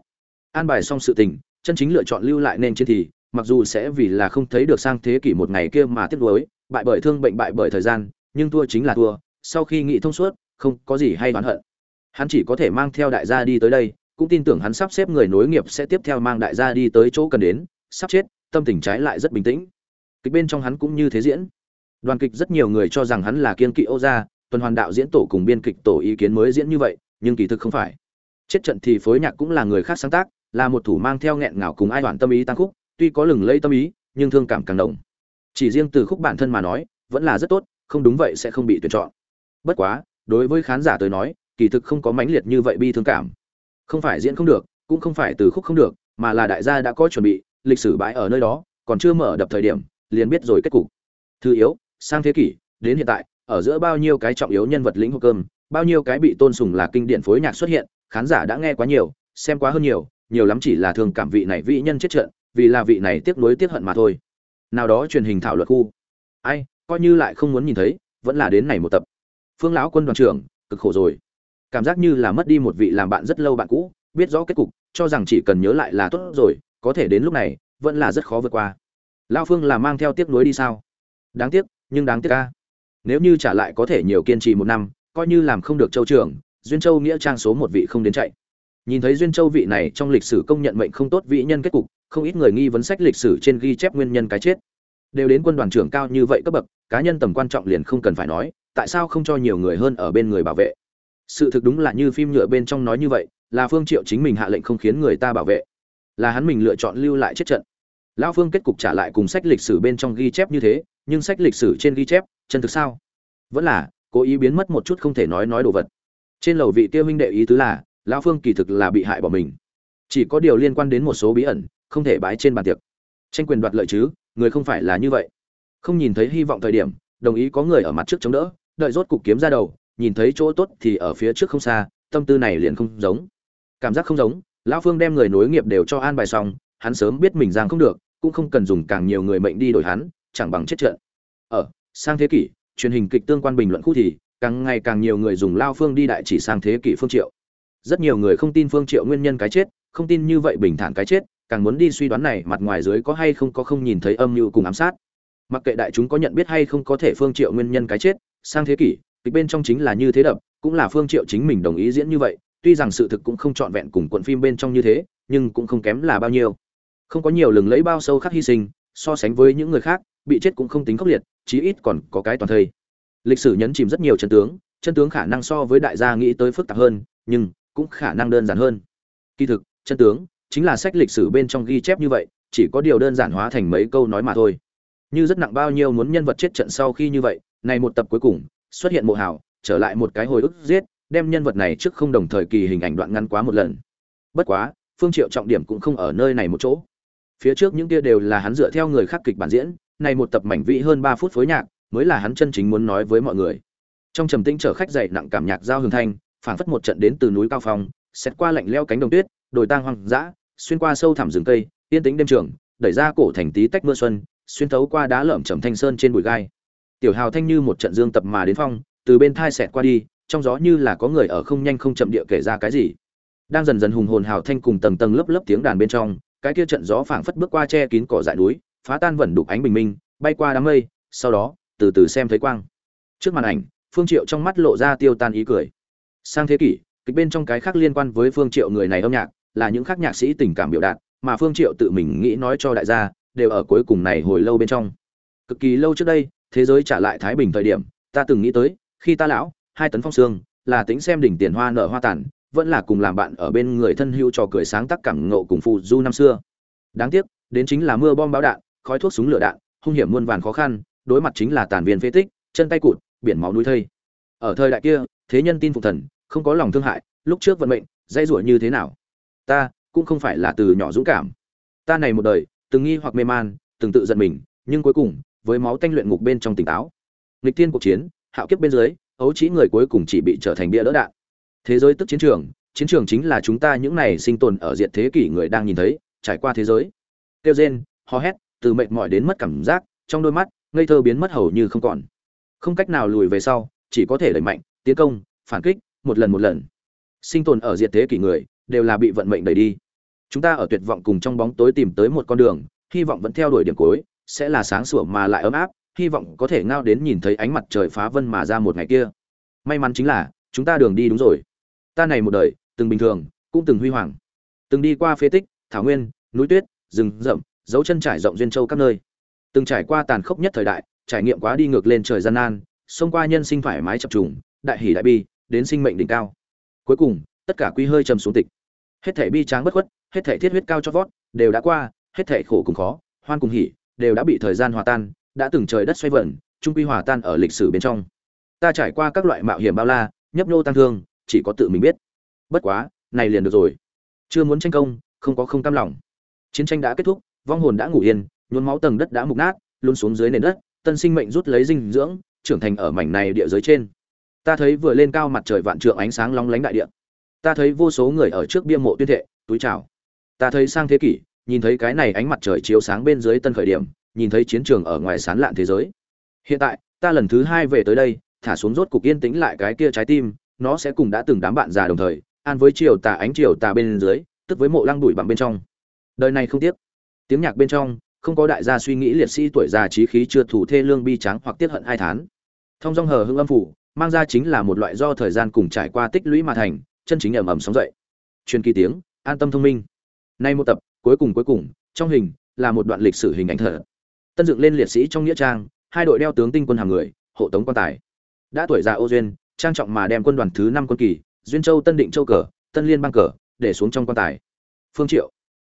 An bài xong sự tình, chân chính lựa chọn lưu lại nên chiến thì, mặc dù sẽ vì là không thấy được sang thế kỷ một ngày kia mà tiếc nuối bại bởi thương bệnh bại bởi thời gian, nhưng thua chính là thua, sau khi nghị thông suốt, không có gì hay oán hận. Hắn chỉ có thể mang theo đại gia đi tới đây, cũng tin tưởng hắn sắp xếp người nối nghiệp sẽ tiếp theo mang đại gia đi tới chỗ cần đến, sắp chết, tâm tình trái lại rất bình tĩnh. Kịch bên trong hắn cũng như thế diễn. Đoàn kịch rất nhiều người cho rằng hắn là kiên kỵ ô gia, tuần hoàn đạo diễn tổ cùng biên kịch tổ ý kiến mới diễn như vậy, nhưng kỳ thực không phải. Chết trận thì phối nhạc cũng là người khác sáng tác, là một thủ mang theo nghẹn ngào cùng ai đoạn tâm ý tăng khúc, tuy có lừng lây tâm ý, nhưng thương cảm càng động chỉ riêng từ khúc bản thân mà nói, vẫn là rất tốt, không đúng vậy sẽ không bị tuyển chọn. Bất quá, đối với khán giả tới nói, kỳ thực không có mãnh liệt như vậy bi thương cảm. Không phải diễn không được, cũng không phải từ khúc không được, mà là đại gia đã có chuẩn bị, lịch sử bãi ở nơi đó, còn chưa mở đập thời điểm, liền biết rồi kết cục. Thứ yếu, sang thế kỷ, đến hiện tại, ở giữa bao nhiêu cái trọng yếu nhân vật lĩnh hộp cơm, bao nhiêu cái bị tôn sùng là kinh điển phối nhạc xuất hiện, khán giả đã nghe quá nhiều, xem quá hơn nhiều nhiều lắm chỉ là thường cảm vị này vị nhân chết trận, vì là vị này tiếc nuối tiếc hận mà thôi nào đó truyền hình thảo luận khu. Ai, coi như lại không muốn nhìn thấy, vẫn là đến này một tập. Phương lão quân đoàn trưởng, cực khổ rồi. Cảm giác như là mất đi một vị làm bạn rất lâu bạn cũ, biết rõ kết cục, cho rằng chỉ cần nhớ lại là tốt rồi, có thể đến lúc này, vẫn là rất khó vượt qua. Lao phương là mang theo tiếc nuối đi sao? Đáng tiếc, nhưng đáng tiếc ca nếu như trả lại có thể nhiều kiên trì một năm, coi như làm không được châu trưởng duyên châu nghĩa trang số một vị không đến chạy. Nhìn thấy duyên châu vị này trong lịch sử công nhận mệnh không tốt vị nhân kết cục không ít người nghi vấn sách lịch sử trên ghi chép nguyên nhân cái chết. Đều đến quân đoàn trưởng cao như vậy cấp bậc, cá nhân tầm quan trọng liền không cần phải nói, tại sao không cho nhiều người hơn ở bên người bảo vệ? Sự thực đúng là như phim nhựa bên trong nói như vậy, là phương triệu chính mình hạ lệnh không khiến người ta bảo vệ. Là hắn mình lựa chọn lưu lại chết trận. Lão phương kết cục trả lại cùng sách lịch sử bên trong ghi chép như thế, nhưng sách lịch sử trên ghi chép, chân thực sao? Vẫn là, cố ý biến mất một chút không thể nói nói đồ vật. Trên lầu vị tiêu huynh đệ ý tứ là, lão phương kỳ thực là bị hại bỏ mình. Chỉ có điều liên quan đến một số bí ẩn không thể bái trên bàn tiệc. Tranh quyền đoạt lợi chứ, người không phải là như vậy. Không nhìn thấy hy vọng thời điểm, đồng ý có người ở mặt trước chống đỡ, đợi rốt cục kiếm ra đầu, nhìn thấy chỗ tốt thì ở phía trước không xa, tâm tư này liền không giống. Cảm giác không giống, lão phương đem người nối nghiệp đều cho an bài xong, hắn sớm biết mình giang không được, cũng không cần dùng càng nhiều người mệnh đi đổi hắn, chẳng bằng chết trận. Ở, sang thế kỷ, truyền hình kịch tương quan bình luận khu thì, càng ngày càng nhiều người dùng lao phương đi đại chỉ sang thế kỷ phương triệu. Rất nhiều người không tin phương triệu nguyên nhân cái chết, không tin như vậy bình thản cái chết càng muốn đi suy đoán này mặt ngoài dưới có hay không có không nhìn thấy âm mưu cùng ám sát. Mặc kệ đại chúng có nhận biết hay không có thể phương triệu nguyên nhân cái chết, sang thế kỷ, kịch bên trong chính là như thế đập, cũng là phương triệu chính mình đồng ý diễn như vậy, tuy rằng sự thực cũng không trọn vẹn cùng cuộn phim bên trong như thế, nhưng cũng không kém là bao nhiêu. Không có nhiều lừng lấy bao sâu khắc hy sinh, so sánh với những người khác, bị chết cũng không tính khốc liệt, chí ít còn có cái toàn thây. Lịch sử nhấn chìm rất nhiều chân tướng chân tướng khả năng so với đại gia nghĩ tới phức tạp hơn, nhưng cũng khả năng đơn giản hơn. Kỳ thực, chân tướng chính là sách lịch sử bên trong ghi chép như vậy chỉ có điều đơn giản hóa thành mấy câu nói mà thôi. Như rất nặng bao nhiêu muốn nhân vật chết trận sau khi như vậy này một tập cuối cùng xuất hiện mộ hảo, trở lại một cái hồi ức giết đem nhân vật này trước không đồng thời kỳ hình ảnh đoạn ngắn quá một lần. Bất quá phương triệu trọng điểm cũng không ở nơi này một chỗ. Phía trước những kia đều là hắn dựa theo người khác kịch bản diễn này một tập mảnh vĩ hơn 3 phút phối nhạc mới là hắn chân chính muốn nói với mọi người. Trong trầm tĩnh chở khách dậy nặng cảm nhạc giao hưởng thanh phảng phất một trận đến từ núi cao phong xét qua lạnh leo cánh đồng tuyết đồi tang hoang dã, xuyên qua sâu thẳm rừng cây, yên tĩnh đêm trường, đẩy ra cổ thành tí tách mưa xuân, xuyên thấu qua đá lởm chầm thanh sơn trên bụi gai. Tiểu hào thanh như một trận dương tập mà đến phong, từ bên thai xẹt qua đi, trong gió như là có người ở không nhanh không chậm địa kể ra cái gì. Đang dần dần hùng hồn hào thanh cùng tầng tầng lớp lớp tiếng đàn bên trong, cái kia trận gió phảng phất bước qua che kín cỏ dại núi, phá tan vẩn đục ánh bình minh, bay qua đám mây, sau đó, từ từ xem thấy quang. Trước màn ảnh, phương triệu trong mắt lộ ra tiêu tan ý cười. Sang thế kỷ, kịch bên trong cái khác liên quan với phương triệu người này âm nhạc là những khác nhạc sĩ tình cảm biểu đạt, mà phương triệu tự mình nghĩ nói cho đại gia, đều ở cuối cùng này hồi lâu bên trong. Cực kỳ lâu trước đây, thế giới trả lại thái bình thời điểm, ta từng nghĩ tới, khi ta lão, hai tấn phong xương, là tính xem đỉnh tiền hoa nở hoa tàn, vẫn là cùng làm bạn ở bên người thân hữu trò cười sáng tác cảm ngộ cùng phụ du năm xưa. Đáng tiếc, đến chính là mưa bom bão đạn, khói thuốc súng lửa đạn, hung hiểm muôn vàn khó khăn, đối mặt chính là tàn viên phế tích, chân tay cụt, biển máu núi thây. Ở thời đại kia, thế nhân tin phục thần, không có lòng thương hại, lúc trước vận mệnh dây rủa như thế nào? Ta cũng không phải là từ nhỏ dũng cảm. Ta này một đời, từng nghi hoặc mê man, từng tự giận mình, nhưng cuối cùng, với máu tanh luyện ngục bên trong tỉnh táo. Nghịch thiên cuộc chiến, hạo kiếp bên dưới, ấu trĩ người cuối cùng chỉ bị trở thành bia đỡ đạn. Thế giới tức chiến trường chiến trường chính là chúng ta những này sinh tồn ở diện thế kỷ người đang nhìn thấy, trải qua thế giới. Tiêu rên hò hét, từ mệt mỏi đến mất cảm giác, trong đôi mắt, ngây thơ biến mất hầu như không còn. Không cách nào lùi về sau, chỉ có thể đẩy mạnh, tiến công, phản kích, một lần một lần. Sinh tồn ở diện thế kỷ người đều là bị vận mệnh đẩy đi. Chúng ta ở tuyệt vọng cùng trong bóng tối tìm tới một con đường, hy vọng vẫn theo đuổi điểm cuối, sẽ là sáng sủa mà lại ấm áp, hy vọng có thể ngao đến nhìn thấy ánh mặt trời phá vân mà ra một ngày kia. May mắn chính là, chúng ta đường đi đúng rồi. Ta này một đời, từng bình thường, cũng từng huy hoàng. Từng đi qua phế tích, thảo nguyên, núi tuyết, rừng rậm, dấu chân trải rộng duyên châu các nơi. Từng trải qua tàn khốc nhất thời đại, trải nghiệm quá đi ngược lên trời gian nan, xông qua nhân sinh thoải mái chập trùng, đại hỷ đại bi, đến sinh mệnh đỉnh cao. Cuối cùng, tất cả quy hơi trầm xuống tịch hết thể bi tráng bất khuất, hết thể thiết huyết cao cho vót, đều đã qua, hết thể khổ cùng khó, hoan cùng hỉ, đều đã bị thời gian hòa tan, đã từng trời đất xoay vẩn trung quy hòa tan ở lịch sử bên trong. Ta trải qua các loại mạo hiểm bao la, nhấp nhô tăng thương, chỉ có tự mình biết. Bất quá, này liền được rồi. Chưa muốn tranh công, không có không cam lòng. Chiến tranh đã kết thúc, vong hồn đã ngủ yên, nhuốm máu tầng đất đã mục nát luôn xuống dưới nền đất, tân sinh mệnh rút lấy dinh dưỡng, trưởng thành ở mảnh này địa giới trên. Ta thấy vừa lên cao mặt trời vạn trượng ánh sáng long lánh đại địa ta thấy vô số người ở trước bia mộ tuyên thệ, túi chào. Ta thấy sang thế kỷ, nhìn thấy cái này ánh mặt trời chiếu sáng bên dưới tân khởi điểm, nhìn thấy chiến trường ở ngoài sán lạn thế giới. Hiện tại, ta lần thứ hai về tới đây, thả xuống rốt cục yên tĩnh lại cái kia trái tim, nó sẽ cùng đã từng đám bạn già đồng thời, an với chiều tà ánh chiều tà bên dưới, tức với mộ lăng đuổi bằng bên trong. Đời này không tiếc. Tiếng nhạc bên trong, không có đại gia suy nghĩ liệt sĩ tuổi già trí khí chưa thủ thê lương bi tráng hoặc tiết hận ai thán. Thông dong hờ hưng âm phủ, mang ra chính là một loại do thời gian cùng trải qua tích lũy mà thành chân chính ầm ầm sóng dậy. Truyền kỳ tiếng, an tâm thông minh. Nay một tập, cuối cùng cuối cùng, trong hình, là một đoạn lịch sử hình ảnh thở tân dựng lên liệt sĩ trong nghĩa trang, hai đội đeo tướng tinh quân hàng người, hộ tống quan tài. Đã tuổi già ô duyên, trang trọng mà đem quân đoàn thứ năm quân kỳ, duyên châu, tân định châu cờ, tân liên bang cờ, để xuống trong quan tài. Phương triệu.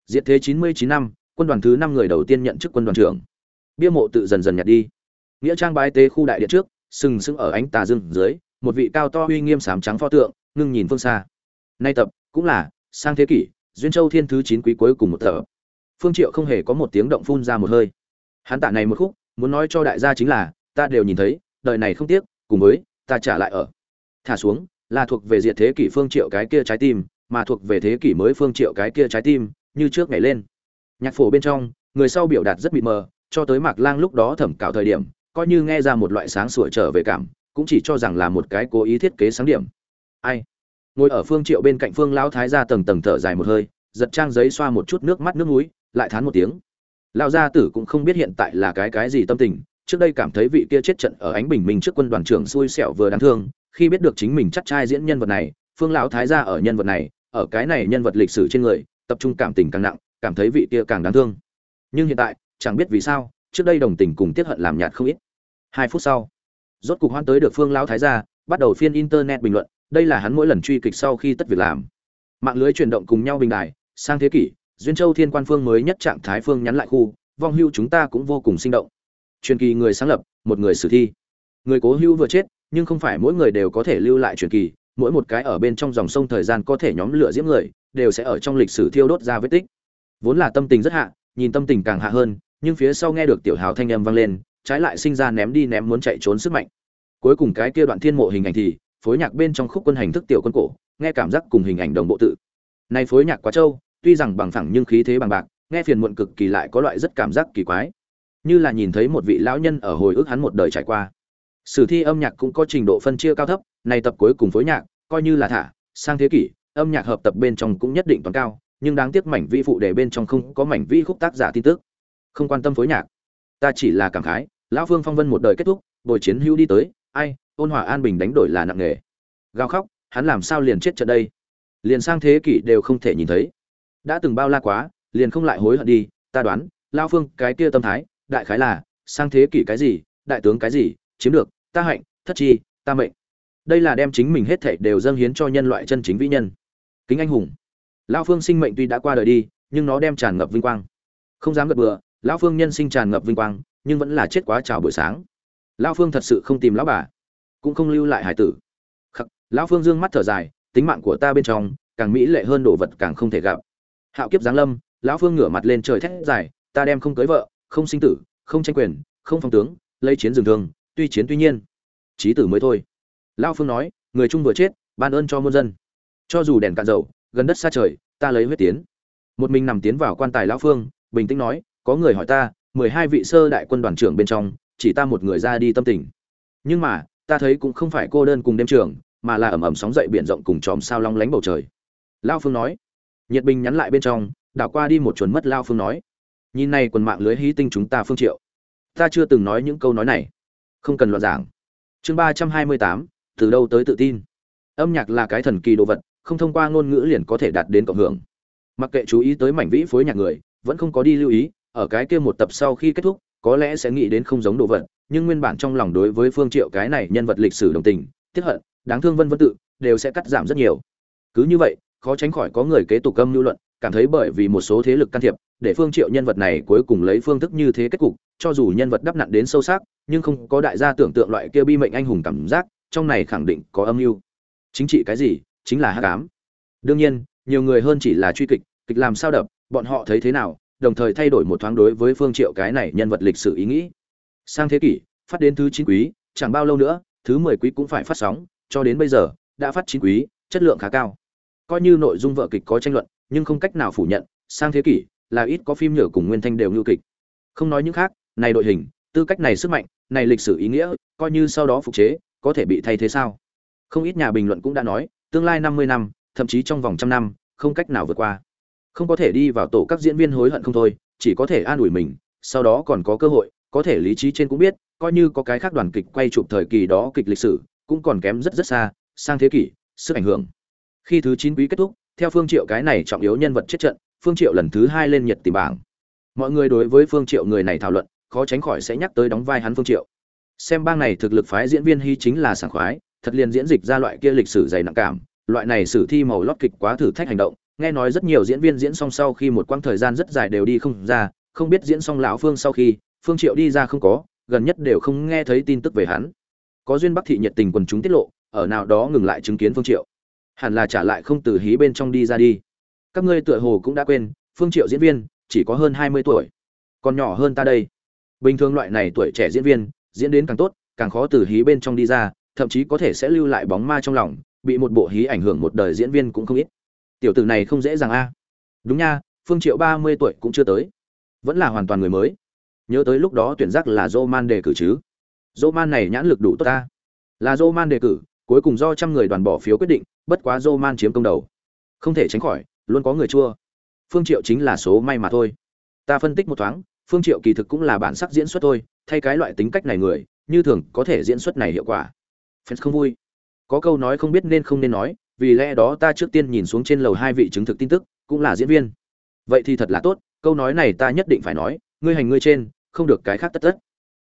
Diệt thế chín mươi chín năm, quân đoàn thứ năm người đầu tiên nhận chức quân đoàn trưởng. Bia mộ tự dần dần nhạt đi. Nghĩa trang bái tế khu đại điện trước, sừng sững ở ánh tà dương dưới, một vị cao to uy nghiêm sám trắng pho tượng ngưng nhìn phương xa. Nay tập cũng là sang thế kỷ duyên châu thiên thứ chín quý cuối cùng một tập, phương triệu không hề có một tiếng động phun ra một hơi. Hắn tạ này một khúc muốn nói cho đại gia chính là ta đều nhìn thấy đời này không tiếc cùng với ta trả lại ở. Thả xuống là thuộc về diệt thế kỷ phương triệu cái kia trái tim mà thuộc về thế kỷ mới phương triệu cái kia trái tim như trước ngày lên. Nhạc phổ bên trong người sau biểu đạt rất bị mờ cho tới mạc lang lúc đó thẩm cạo thời điểm coi như nghe ra một loại sáng sủa trở về cảm cũng chỉ cho rằng là một cái cố ý thiết kế sáng điểm ai? Ngồi ở phương triệu bên cạnh phương lão thái gia tầng tầng thở dài một hơi, giật trang giấy xoa một chút nước mắt nước mũi, lại thán một tiếng. Lão gia tử cũng không biết hiện tại là cái cái gì tâm tình, trước đây cảm thấy vị kia chết trận ở ánh bình minh trước quân đoàn trưởng xui xẻo vừa đáng thương, khi biết được chính mình chắc trai diễn nhân vật này, phương lão thái gia ở nhân vật này, ở cái này nhân vật lịch sử trên người, tập trung cảm tình càng nặng, cảm thấy vị kia càng đáng thương. Nhưng hiện tại, chẳng biết vì sao, trước đây đồng tình cùng tiết hận làm nhạt không ít. Hai phút sau, rốt cục hoan tới được phương lão thái gia, bắt đầu phiên internet bình luận đây là hắn mỗi lần truy kịch sau khi tất việc làm. Mạng lưới chuyển động cùng nhau bình đài, sang thế kỷ, duyên châu thiên quan phương mới nhất trạng thái phương nhắn lại khu, vong hưu chúng ta cũng vô cùng sinh động. Truyền kỳ người sáng lập, một người sử thi. Người cố hưu vừa chết, nhưng không phải mỗi người đều có thể lưu lại truyền kỳ, mỗi một cái ở bên trong dòng sông thời gian có thể nhóm lửa diễm người, đều sẽ ở trong lịch sử thiêu đốt ra vết tích. Vốn là tâm tình rất hạ, nhìn tâm tình càng hạ hơn, nhưng phía sau nghe được tiểu hào thanh âm vang lên, trái lại sinh ra ném đi ném muốn chạy trốn sức mạnh. Cuối cùng cái kia đoạn thiên mộ hình ảnh thì phối nhạc bên trong khúc quân hành thức tiểu quân cổ, nghe cảm giác cùng hình ảnh đồng bộ tự. Này phối nhạc quá trâu, tuy rằng bằng phẳng nhưng khí thế bằng bạc, nghe phiền muộn cực kỳ lại có loại rất cảm giác kỳ quái. Như là nhìn thấy một vị lão nhân ở hồi ức hắn một đời trải qua. Sử thi âm nhạc cũng có trình độ phân chia cao thấp này tập cuối cùng phối nhạc, coi như là thả, sang thế kỷ, âm nhạc hợp tập bên trong cũng nhất định toàn cao, nhưng đáng tiếc mảnh vi phụ đề bên trong không có mảnh vi khúc tác giả tin tức. Không quan tâm phối nhạc. Ta chỉ là cảm khái, lão phương phong vân một đời kết thúc bồi chiến hữu đi tới, ai ôn hòa an bình đánh đổi là nặng nghề. Gào khóc, hắn làm sao liền chết trận đây? Liền sang thế kỷ đều không thể nhìn thấy. Đã từng bao la quá, liền không lại hối hận đi, ta đoán, lao phương, cái kia tâm thái, đại khái là, sang thế kỷ cái gì, đại tướng cái gì, chiếm được, ta hạnh, thất chi, ta mệnh. Đây là đem chính mình hết thảy đều dâng hiến cho nhân loại chân chính vĩ nhân. Kính anh hùng. Lão phương sinh mệnh tuy đã qua đời đi, nhưng nó đem tràn ngập vinh quang. Không dám gật bừa lão phương nhân sinh tràn ngập vinh quang, nhưng vẫn là chết quá chào buổi sáng. Lão phương thật sự không tìm lão bà cũng không lưu lại hải tử. Khắc, lão phương dương mắt thở dài, tính mạng của ta bên trong, càng mỹ lệ hơn đồ vật càng không thể gặp. Hạo kiếp giáng lâm, lão phương ngửa mặt lên trời thét dài, ta đem không cưới vợ, không sinh tử, không tranh quyền, không phong tướng, lấy chiến dừng thường tuy chiến tuy nhiên. Trí tử mới thôi. Lão phương nói, người trung vừa chết, ban ơn cho muôn dân. Cho dù đèn cạn dầu, gần đất xa trời, ta lấy huyết tiến. Một mình nằm tiến vào quan tài lão phương, bình tĩnh nói, có người hỏi ta, mười hai vị sơ đại quân đoàn trưởng bên trong, chỉ ta một người ra đi tâm tình. Nhưng mà ta thấy cũng không phải cô đơn cùng đêm trường, mà là ẩm ẩm sóng dậy biển rộng cùng chòm sao long lánh bầu trời. Lao phương nói. Nhiệt bình nhắn lại bên trong, đảo qua đi một chuồn mất lao phương nói. Nhìn này quần mạng lưới hí tinh chúng ta phương triệu. Ta chưa từng nói những câu nói này. Không cần loạn giảng. Chương ba trăm hai mươi tám, từ đâu tới tự tin? Âm nhạc là cái thần kỳ đồ vật, không thông qua ngôn ngữ liền có thể đạt đến cộng hưởng. Mặc kệ chú ý tới mảnh vĩ phối nhạc người, vẫn không có đi lưu ý, ở cái kia một tập sau khi kết thúc, có lẽ sẽ nghĩ đến không giống đồ vật nhưng nguyên bản trong lòng đối với phương triệu cái này nhân vật lịch sử đồng tình, tiếc hận, đáng thương vân vân tự, đều sẽ cắt giảm rất nhiều. Cứ như vậy, khó tránh khỏi có người kế tục âm lưu luận, cảm thấy bởi vì một số thế lực can thiệp, để phương triệu nhân vật này cuối cùng lấy phương thức như thế kết cục, cho dù nhân vật đắp nặn đến sâu sắc, nhưng không có đại gia tưởng tượng loại kia bi mệnh anh hùng cảm giác, trong này khẳng định có âm mưu. Chính trị cái gì, chính là hắc ám. Đương nhiên, nhiều người hơn chỉ là truy kịch kịch làm sao đập, bọn họ thấy thế nào, đồng thời thay đổi một thoáng đối với phương triệu cái này nhân vật lịch sử ý nghĩ sang thế kỷ, phát đến thứ chín quý, chẳng bao lâu nữa, thứ mười quý cũng phải phát sóng, cho đến bây giờ, đã phát chín quý, chất lượng khá cao. Coi như nội dung vợ kịch có tranh luận, nhưng không cách nào phủ nhận, sang thế kỷ, là ít có phim nhở cùng nguyên thanh đều ngưu kịch. Không nói những khác, này đội hình, tư cách này sức mạnh, này lịch sử ý nghĩa, coi như sau đó phục chế, có thể bị thay thế sao? Không ít nhà bình luận cũng đã nói, tương lai năm mươi năm, thậm chí trong vòng trăm năm, không cách nào vượt qua. Không có thể đi vào tổ các diễn viên hối hận không thôi, chỉ có thể an ủi mình, sau đó còn có cơ hội có thể lý trí trên cũng biết, coi như có cái khác đoàn kịch quay chụp thời kỳ đó kịch lịch sử, cũng còn kém rất rất xa, sang thế kỷ, sức ảnh hưởng. Khi thứ chín quý kết thúc, theo phương triệu cái này trọng yếu nhân vật chết trận, phương triệu lần thứ hai lên nhiệt tìm bảng. Mọi người đối với phương triệu người này thảo luận, khó tránh khỏi sẽ nhắc tới đóng vai hắn phương triệu. Xem bang này thực lực phái diễn viên hy chính là sảng khoái, thật liền diễn dịch ra loại kia lịch sử dày nặng cảm, loại này sử thi màu lót kịch quá thử thách hành động, nghe nói rất nhiều diễn viên diễn xong sau khi một quãng thời gian rất dài đều đi không ra, không biết diễn xong lão phương sau khi phương triệu đi ra không có, gần nhất đều không nghe thấy tin tức về hắn. Có duyên bắc thị nhiệt tình quần chúng tiết lộ, ở nào đó ngừng lại chứng kiến phương triệu. Hẳn là trả lại không từ hí bên trong đi ra đi. Các ngươi tựa hồ cũng đã quên, phương triệu diễn viên chỉ có hơn 20 tuổi, còn nhỏ hơn ta đây. Bình thường loại này tuổi trẻ diễn viên, diễn đến càng tốt, càng khó từ hí bên trong đi ra, thậm chí có thể sẽ lưu lại bóng ma trong lòng, bị một bộ hí ảnh hưởng một đời diễn viên cũng không ít. Tiểu tử này không dễ dàng a. Đúng nha, phương triệu 30 tuổi cũng chưa tới. Vẫn là hoàn toàn người mới nhớ tới lúc đó tuyển giác là Roman đề cử chứ? Roman này nhãn lực đủ tốt ta. Là Roman đề cử, cuối cùng do trăm người đoàn bỏ phiếu quyết định, bất quá Roman chiếm công đầu. Không thể tránh khỏi, luôn có người chua. Phương triệu chính là số may mà thôi. Ta phân tích một thoáng, phương triệu kỳ thực cũng là bản sắc diễn xuất thôi, thay cái loại tính cách này người, như thường có thể diễn xuất này hiệu quả. Fans không vui. Có câu nói không biết nên không nên nói, vì lẽ đó ta trước tiên nhìn xuống trên lầu hai vị chứng thực tin tức, cũng là diễn viên. Vậy thì thật là tốt, câu nói này ta nhất định phải nói, ngươi hành ngươi trên không được cái khác tất tất.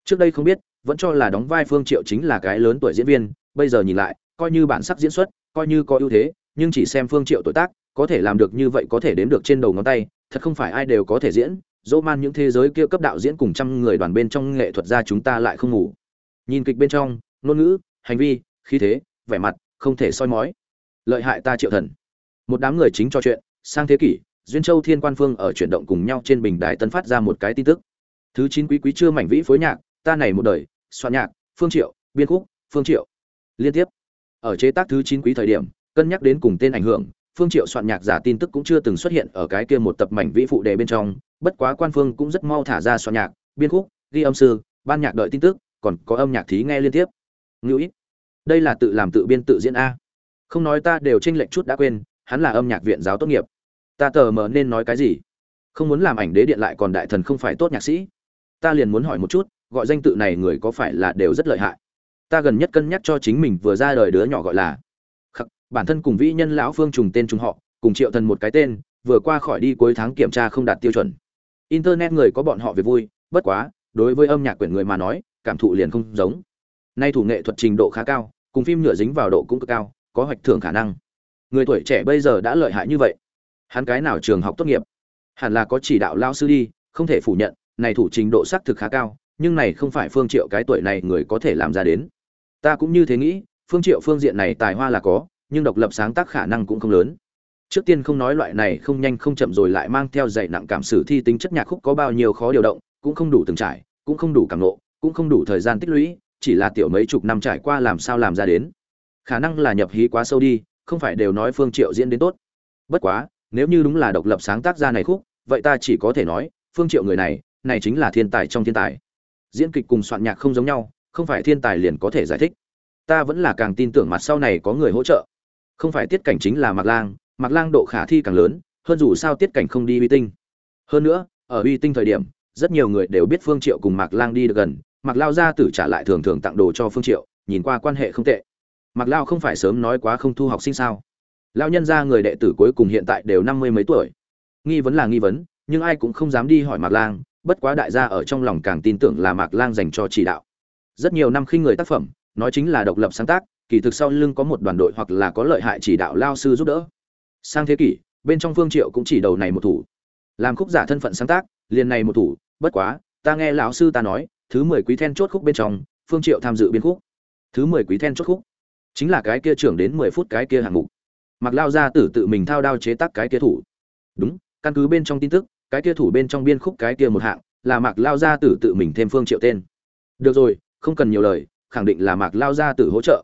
Trước đây không biết, vẫn cho là đóng vai phương triệu chính là cái lớn tuổi diễn viên, bây giờ nhìn lại, coi như bản sắc diễn xuất, coi như có ưu thế, nhưng chỉ xem phương triệu tuổi tác, có thể làm được như vậy có thể đếm được trên đầu ngón tay, thật không phải ai đều có thể diễn, dỗ man những thế giới kia cấp đạo diễn cùng trăm người đoàn bên trong nghệ thuật gia chúng ta lại không ngủ. Nhìn kịch bên trong, ngôn ngữ, hành vi, khí thế, vẻ mặt, không thể soi mói. Lợi hại ta triệu thần. Một đám người chính cho chuyện, sang thế kỷ, duyên châu thiên quan phương ở chuyển động cùng nhau trên bình đài tân phát ra một cái tin tức thứ chín quý quý chưa mảnh vĩ phối nhạc, ta này một đời, soạn nhạc, phương triệu, biên khúc, phương triệu. Liên tiếp. Ở chế tác thứ chín quý thời điểm, cân nhắc đến cùng tên ảnh hưởng, phương triệu soạn nhạc giả tin tức cũng chưa từng xuất hiện ở cái kia một tập mảnh vĩ phụ đề bên trong, bất quá quan phương cũng rất mau thả ra soạn nhạc, biên khúc, ghi âm sư, ban nhạc đợi tin tức, còn có âm nhạc thí nghe liên tiếp. Ngữ ít. Đây là tự làm tự biên tự diễn a. Không nói ta đều tranh lệch chút đã quên, hắn là âm nhạc viện giáo tốt nghiệp. Ta tờ mờ nên nói cái gì? Không muốn làm ảnh đế điện lại còn đại thần không phải tốt nhạc sĩ ta liền muốn hỏi một chút, gọi danh tự này người có phải là đều rất lợi hại? Ta gần nhất cân nhắc cho chính mình vừa ra đời đứa nhỏ gọi là khắc, bản thân cùng vĩ nhân lão phương trùng tên trùng họ, cùng triệu thần một cái tên, vừa qua khỏi đi cuối tháng kiểm tra không đạt tiêu chuẩn. Internet người có bọn họ về vui, bất quá, đối với âm nhạc quyển người mà nói, cảm thụ liền không giống. Nay thủ nghệ thuật trình độ khá cao, cùng phim nhựa dính vào độ cũng cực cao, có hoạch thưởng khả năng. Người tuổi trẻ bây giờ đã lợi hại như vậy. Hắn cái nào trường học tốt nghiệp? Hẳn là có chỉ đạo lao sư đi, không thể phủ nhận này thủ trình độ xác thực khá cao, nhưng này không phải phương triệu cái tuổi này người có thể làm ra đến. Ta cũng như thế nghĩ, phương triệu phương diện này tài hoa là có, nhưng độc lập sáng tác khả năng cũng không lớn. Trước tiên không nói loại này không nhanh không chậm rồi lại mang theo dạy nặng cảm sử thi tính chất nhạc khúc có bao nhiêu khó điều động, cũng không đủ từng trải, cũng không đủ cảm nộ, cũng không đủ thời gian tích lũy, chỉ là tiểu mấy chục năm trải qua làm sao làm ra đến. Khả năng là nhập hí quá sâu đi, không phải đều nói phương triệu diễn đến tốt. Bất quá, nếu như đúng là độc lập sáng tác ra này khúc, vậy ta chỉ có thể nói, phương triệu người này này chính là thiên tài trong thiên tài. Diễn kịch cùng soạn nhạc không giống nhau, không phải thiên tài liền có thể giải thích. Ta vẫn là càng tin tưởng mặt sau này có người hỗ trợ. Không phải tiết cảnh chính là mạc lang mạc lang độ khả thi càng lớn, hơn dù sao tiết cảnh không đi uy tinh. Hơn nữa, ở uy tinh thời điểm, rất nhiều người đều biết phương triệu cùng mạc lang đi được gần, mạc lao gia tử trả lại thường thường tặng đồ cho phương triệu, nhìn qua quan hệ không tệ. Mạc lao không phải sớm nói quá không thu học sinh sao? Lao nhân gia người đệ tử cuối cùng hiện tại đều năm mươi mấy tuổi. Nghi vấn là nghi vấn, nhưng ai cũng không dám đi hỏi mạc lang bất quá đại gia ở trong lòng càng tin tưởng là mạc lang dành cho chỉ đạo. Rất nhiều năm khi người tác phẩm, nói chính là độc lập sáng tác, kỳ thực sau lưng có một đoàn đội hoặc là có lợi hại chỉ đạo lao sư giúp đỡ. Sang thế kỷ, bên trong phương triệu cũng chỉ đầu này một thủ. Làm khúc giả thân phận sáng tác, liền này một thủ, bất quá, ta nghe lão sư ta nói, thứ mười quý then chốt khúc bên trong, phương triệu tham dự biên khúc. Thứ mười quý then chốt khúc. Chính là cái kia trưởng đến mười phút cái kia hạng mục. Mạc lao ra tử tự mình thao đao chế tác cái kia thủ. Đúng, căn cứ bên trong tin tức cái kia thủ bên trong biên khúc cái kia một hạng, là mạc lao gia tử tự mình thêm phương triệu tên. Được rồi, không cần nhiều lời, khẳng định là mạc lao gia tử hỗ trợ.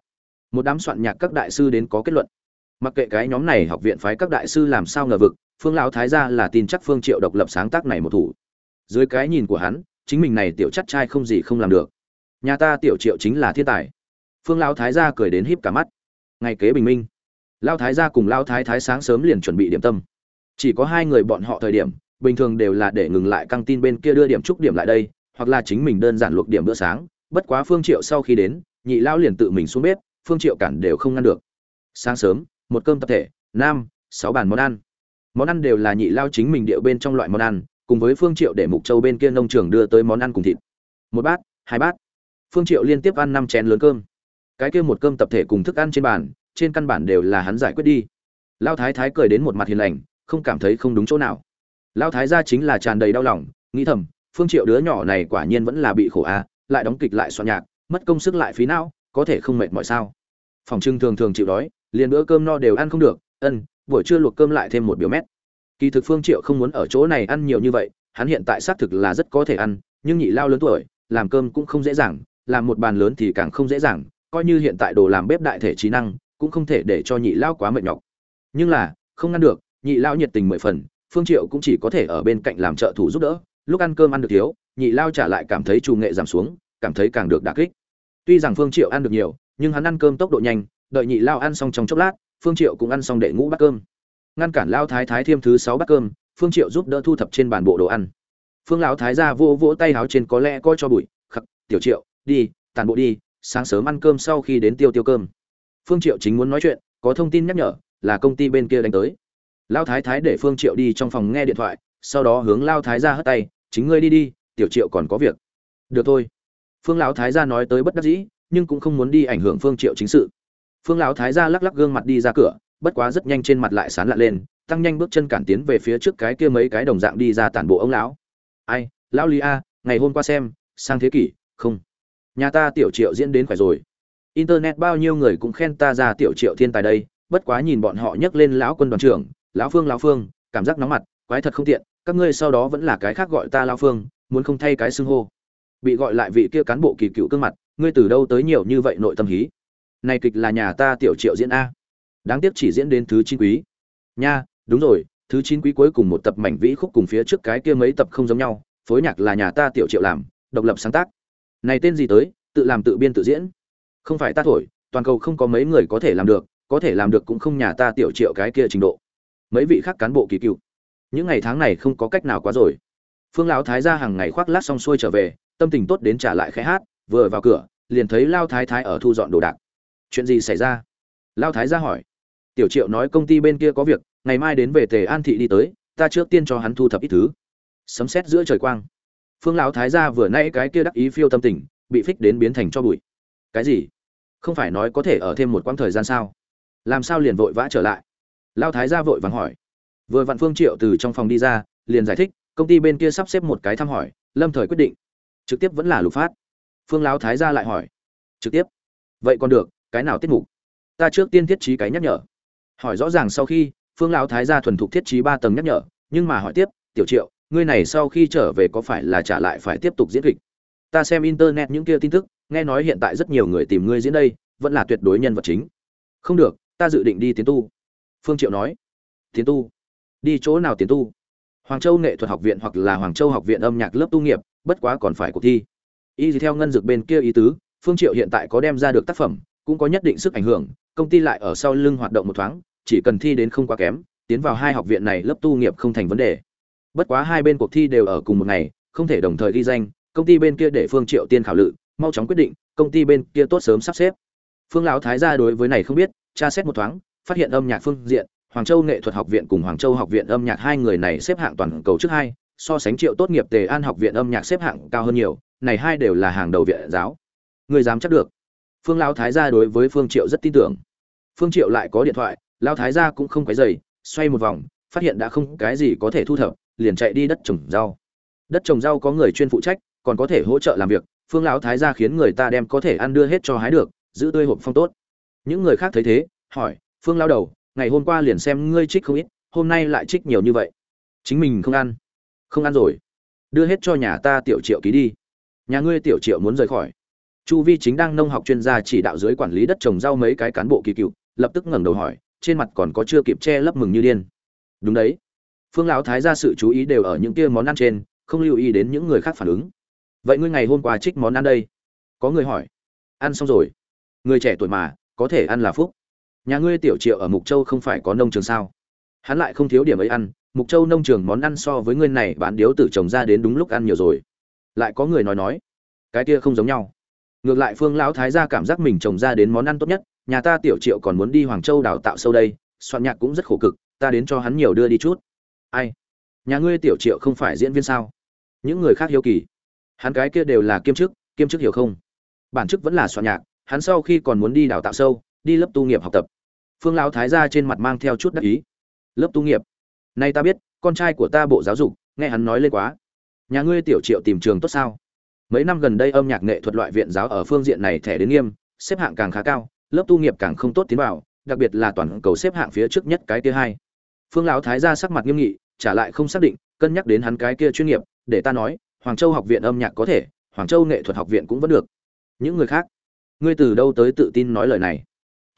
Một đám soạn nhạc các đại sư đến có kết luận. Mặc kệ cái nhóm này học viện phái các đại sư làm sao ngờ vực, phương lão thái gia là tin chắc phương triệu độc lập sáng tác này một thủ. Dưới cái nhìn của hắn, chính mình này tiểu chắc trai không gì không làm được. Nhà ta tiểu triệu chính là thiên tài. Phương lão thái gia cười đến híp cả mắt. Ngày kế bình minh, lão thái gia cùng lão thái thái sáng sớm liền chuẩn bị điểm tâm. Chỉ có hai người bọn họ thời điểm bình thường đều là để ngừng lại căng tin bên kia đưa điểm trúc điểm lại đây, hoặc là chính mình đơn giản luộc điểm bữa sáng, bất quá phương triệu sau khi đến, nhị lão liền tự mình xuống bếp, phương triệu cản đều không ngăn được. Sáng sớm, một cơm tập thể nam sáu bàn món ăn. Món ăn đều là nhị lao chính mình điệu bên trong loại món ăn, cùng với phương triệu để mục châu bên kia nông trường đưa tới món ăn cùng thịt. Một bát, hai bát. Phương triệu liên tiếp ăn năm chén lớn cơm. Cái kia một cơm tập thể cùng thức ăn trên bàn, trên căn bản đều là hắn giải quyết đi. Lao thái thái cười đến một mặt hiền lành, không cảm thấy không đúng chỗ nào. Lão thái gia chính là tràn đầy đau lòng, nghĩ thầm, phương triệu đứa nhỏ này quả nhiên vẫn là bị khổ a, lại đóng kịch lại soạn nhạc, mất công sức lại phí não, có thể không mệt mỏi sao? Phòng trưng thường thường chịu đói, liền bữa cơm no đều ăn không được, ân, buổi trưa luộc cơm lại thêm một biểu mét. Kỳ thực phương triệu không muốn ở chỗ này ăn nhiều như vậy, hắn hiện tại xác thực là rất có thể ăn, nhưng nhị lao lớn tuổi, làm cơm cũng không dễ dàng, làm một bàn lớn thì càng không dễ dàng, coi như hiện tại đồ làm bếp đại thể trí năng, cũng không thể để cho nhị lao quá mệt nhọc. Nhưng là, không ngăn được, nhị lao nhiệt tình mười phần phương triệu cũng chỉ có thể ở bên cạnh làm trợ thủ giúp đỡ. Lúc ăn cơm ăn được thiếu, nhị lao trả lại cảm thấy trù nghệ giảm xuống, cảm thấy càng được đả kích. Tuy rằng phương triệu ăn được nhiều, nhưng hắn ăn cơm tốc độ nhanh, đợi nhị lao ăn xong trong chốc lát, phương triệu cũng ăn xong đệ ngũ bát cơm. Ngăn cản lao thái thái thêm thứ sáu bát cơm, phương triệu giúp đỡ thu thập trên bàn bộ đồ ăn. Phương lão thái gia vô vỗ tay háo trên có lẽ coi cho bụi, khắc, tiểu triệu, đi tàn bộ đi, sáng sớm ăn cơm sau khi đến tiêu tiêu cơm. Phương triệu chính muốn nói chuyện, có thông tin nhắc nhở, là công ty bên kia đánh tới lao thái thái để phương triệu đi trong phòng nghe điện thoại, sau đó hướng lao thái gia hất tay, chính ngươi đi đi, tiểu triệu còn có việc. Được thôi. Phương lão thái gia nói tới bất đắc dĩ, nhưng cũng không muốn đi ảnh hưởng phương triệu chính sự. Phương lão thái gia lắc lắc gương mặt đi ra cửa, bất quá rất nhanh trên mặt lại sán lạ lên, tăng nhanh bước chân cản tiến về phía trước cái kia mấy cái đồng dạng đi ra tản bộ ông lão. Ai, lão lý a, ngày hôm qua xem, sang thế kỷ, không. Nhà ta tiểu triệu diễn đến khỏe rồi. Internet bao nhiêu người cũng khen ta ra tiểu triệu thiên tài đây, bất quá nhìn bọn họ nhấc lên lão quân đoàn trưởng lão phương lão phương, cảm giác nóng mặt, quái thật không tiện, các ngươi sau đó vẫn là cái khác gọi ta lão phương, muốn không thay cái xưng hô. Bị gọi lại vị kia cán bộ kỳ cựu cương mặt, ngươi từ đâu tới nhiều như vậy nội tâm hí? Này kịch là nhà ta tiểu triệu diễn a. Đáng tiếc chỉ diễn đến thứ chín quý. Nha, đúng rồi, thứ chín quý cuối cùng một tập mảnh vĩ khúc cùng phía trước cái kia mấy tập không giống nhau, phối nhạc là nhà ta tiểu triệu làm, độc lập sáng tác. Này tên gì tới, tự làm tự biên tự diễn? Không phải ta thổi, toàn cầu không có mấy người có thể làm được, có thể làm được cũng không nhà ta tiểu triệu cái kia trình độ mấy vị khác cán bộ kỳ cựu. Những ngày tháng này không có cách nào quá rồi. Phương lão thái ra hàng ngày khoác lát xong xuôi trở về, tâm tình tốt đến trả lại khẽ hát, vừa vào cửa, liền thấy lao thái thái ở thu dọn đồ đạc. Chuyện gì xảy ra? Lao thái ra hỏi. Tiểu triệu nói công ty bên kia có việc, ngày mai đến về tề an thị đi tới, ta trước tiên cho hắn thu thập ít thứ. Sấm xét giữa trời quang. Phương lão thái gia vừa nay cái kia đắc ý phiêu tâm tình, bị phích đến biến thành cho bụi. Cái gì? Không phải nói có thể ở thêm một quãng thời gian sao? Làm sao liền vội vã trở lại? Lao thái gia vội vàng hỏi. Vừa Vạn phương triệu từ trong phòng đi ra, liền giải thích, công ty bên kia sắp xếp một cái thăm hỏi, lâm thời quyết định. Trực tiếp vẫn là lục phát. Phương lão thái gia lại hỏi. Trực tiếp. Vậy còn được, cái nào tiết mục? Ta trước tiên thiết trí cái nhắc nhở. Hỏi rõ ràng sau khi, phương lão thái gia thuần thục thiết trí ba tầng nhắc nhở, nhưng mà hỏi tiếp, tiểu triệu, ngươi này sau khi trở về có phải là trả lại phải tiếp tục diễn kịch? Ta xem internet những kia tin tức, nghe nói hiện tại rất nhiều người tìm ngươi diễn đây, vẫn là tuyệt đối nhân vật chính. Không được, ta dự định đi tiến tu phương triệu nói, tiến tu. Đi chỗ nào tiến tu? Hoàng châu nghệ thuật học viện hoặc là hoàng châu học viện âm nhạc lớp tu nghiệp, bất quá còn phải cuộc thi. Y theo ngân dược bên kia ý tứ, phương triệu hiện tại có đem ra được tác phẩm, cũng có nhất định sức ảnh hưởng, công ty lại ở sau lưng hoạt động một thoáng, chỉ cần thi đến không quá kém, tiến vào hai học viện này lớp tu nghiệp không thành vấn đề. Bất quá hai bên cuộc thi đều ở cùng một ngày, không thể đồng thời ghi danh, công ty bên kia để phương triệu tiên khảo lự, mau chóng quyết định, công ty bên kia tốt sớm sắp xếp. Phương lão thái gia đối với này không biết, tra xét một thoáng phát hiện âm nhạc phương diện, hoàng châu nghệ thuật học viện cùng hoàng châu học viện âm nhạc hai người này xếp hạng toàn cầu trước hai, so sánh triệu tốt nghiệp tề an học viện âm nhạc xếp hạng cao hơn nhiều, này hai đều là hàng đầu viện giáo. Người dám chắc được. Phương lão thái gia đối với phương triệu rất tin tưởng. Phương triệu lại có điện thoại, lão thái gia cũng không quấy dày xoay một vòng, phát hiện đã không cái gì có thể thu thập, liền chạy đi đất trồng rau. Đất trồng rau có người chuyên phụ trách, còn có thể hỗ trợ làm việc, phương lão thái gia khiến người ta đem có thể ăn đưa hết cho hái được, giữ tươi hộp phong tốt. Những người khác thấy thế, hỏi phương lao đầu, ngày hôm qua liền xem ngươi trích không ít, hôm nay lại trích nhiều như vậy. Chính mình không ăn. Không ăn rồi. Đưa hết cho nhà ta tiểu triệu ký đi. Nhà ngươi tiểu triệu muốn rời khỏi. Chu vi chính đang nông học chuyên gia chỉ đạo dưới quản lý đất trồng rau mấy cái cán bộ kỳ cựu, lập tức ngẩng đầu hỏi, trên mặt còn có chưa kịp che lấp mừng như điên. Đúng đấy. Phương lão thái ra sự chú ý đều ở những kia món ăn trên, không lưu ý đến những người khác phản ứng. Vậy ngươi ngày hôm qua trích món ăn đây? Có người hỏi. Ăn xong rồi. Người trẻ tuổi mà, có thể ăn là phúc nhà ngươi tiểu triệu ở mục châu không phải có nông trường sao? Hắn lại không thiếu điểm ấy ăn, mục châu nông trường món ăn so với ngươi này bán điếu tử trồng ra đến đúng lúc ăn nhiều rồi. Lại có người nói nói, cái kia không giống nhau. Ngược lại phương lão thái gia cảm giác mình trồng ra đến món ăn tốt nhất, nhà ta tiểu triệu còn muốn đi hoàng châu đào tạo sâu đây, soạn nhạc cũng rất khổ cực, ta đến cho hắn nhiều đưa đi chút. Ai? Nhà ngươi tiểu triệu không phải diễn viên sao? Những người khác hiếu kỳ. Hắn cái kia đều là kiêm chức kiêm chức hiểu không? Bản chức vẫn là soạn nhạc, hắn sau khi còn muốn đi đào tạo sâu đi lớp tu nghiệp học tập. Phương lão thái gia trên mặt mang theo chút đắc ý. Lớp tu nghiệp? Nay ta biết, con trai của ta bộ giáo dục, nghe hắn nói lên quá. Nhà ngươi tiểu triệu tìm trường tốt sao? Mấy năm gần đây âm nhạc nghệ thuật loại viện giáo ở phương diện này thẻ đến nghiêm, xếp hạng càng khá cao, lớp tu nghiệp càng không tốt tiến vào, đặc biệt là toàn cầu xếp hạng phía trước nhất cái kia hai. Phương lão thái gia sắc mặt nghiêm nghị, trả lại không xác định, cân nhắc đến hắn cái kia chuyên nghiệp, để ta nói, hoàng châu học viện âm nhạc có thể, hoàng châu nghệ thuật học viện cũng vẫn được. Những người khác? Ngươi từ đâu tới tự tin nói lời này?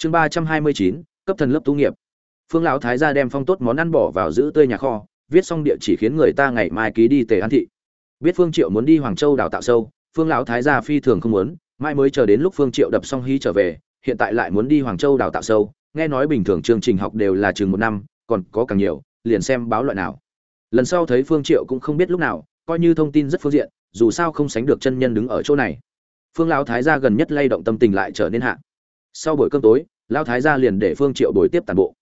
Chương ba trăm hai mươi chín, cấp thần lớp tu nghiệp. Phương lão thái gia đem phong tốt món ăn bỏ vào giữ tươi nhà kho, viết xong địa chỉ khiến người ta ngày mai ký đi tề an thị. Biết phương triệu muốn đi hoàng châu đào tạo sâu, phương lão thái gia phi thường không muốn, mai mới chờ đến lúc phương triệu đập xong hí trở về, hiện tại lại muốn đi hoàng châu đào tạo sâu, nghe nói bình thường chương trình học đều là chừng một năm, còn có càng nhiều, liền xem báo loại nào. Lần sau thấy phương triệu cũng không biết lúc nào, coi như thông tin rất phương diện, dù sao không sánh được chân nhân đứng ở chỗ này. Phương lão thái gia gần nhất lay động tâm tình lại trở nên hạ. Sau buổi cơm tối lão thái gia liền để phương triệu đổi tiếp toàn bộ.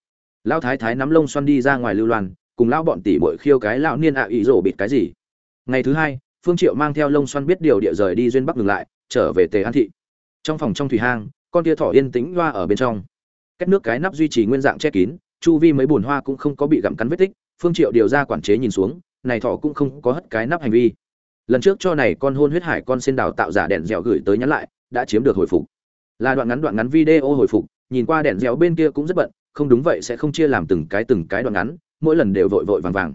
Lão thái thái nắm lông xoăn đi ra ngoài lưu loan, cùng lão bọn tỷ muội khiêu cái lão niên ạ à ý rổ bịt cái gì. Ngày thứ hai, phương triệu mang theo lông xoăn biết điều địa rời đi duyên bắc ngừng lại, trở về tề an thị. Trong phòng trong thủy hang, con tia thỏ yên tĩnh loa ở bên trong. Cách nước cái nắp duy trì nguyên dạng che kín, chu vi mấy bùn hoa cũng không có bị gặm cắn vết tích, phương triệu điều ra quản chế nhìn xuống, này thỏ cũng không có hất cái nắp hành vi. Lần trước cho này con hôn huyết hải con sen đào tạo giả đèn dẻo gửi tới nhắn lại, đã chiếm được hồi phục. Là đoạn ngắn đoạn ngắn video hồi phục nhìn qua đèn dẻo bên kia cũng rất bận, không đúng vậy sẽ không chia làm từng cái từng cái đoạn ngắn, mỗi lần đều vội vội vàng vàng.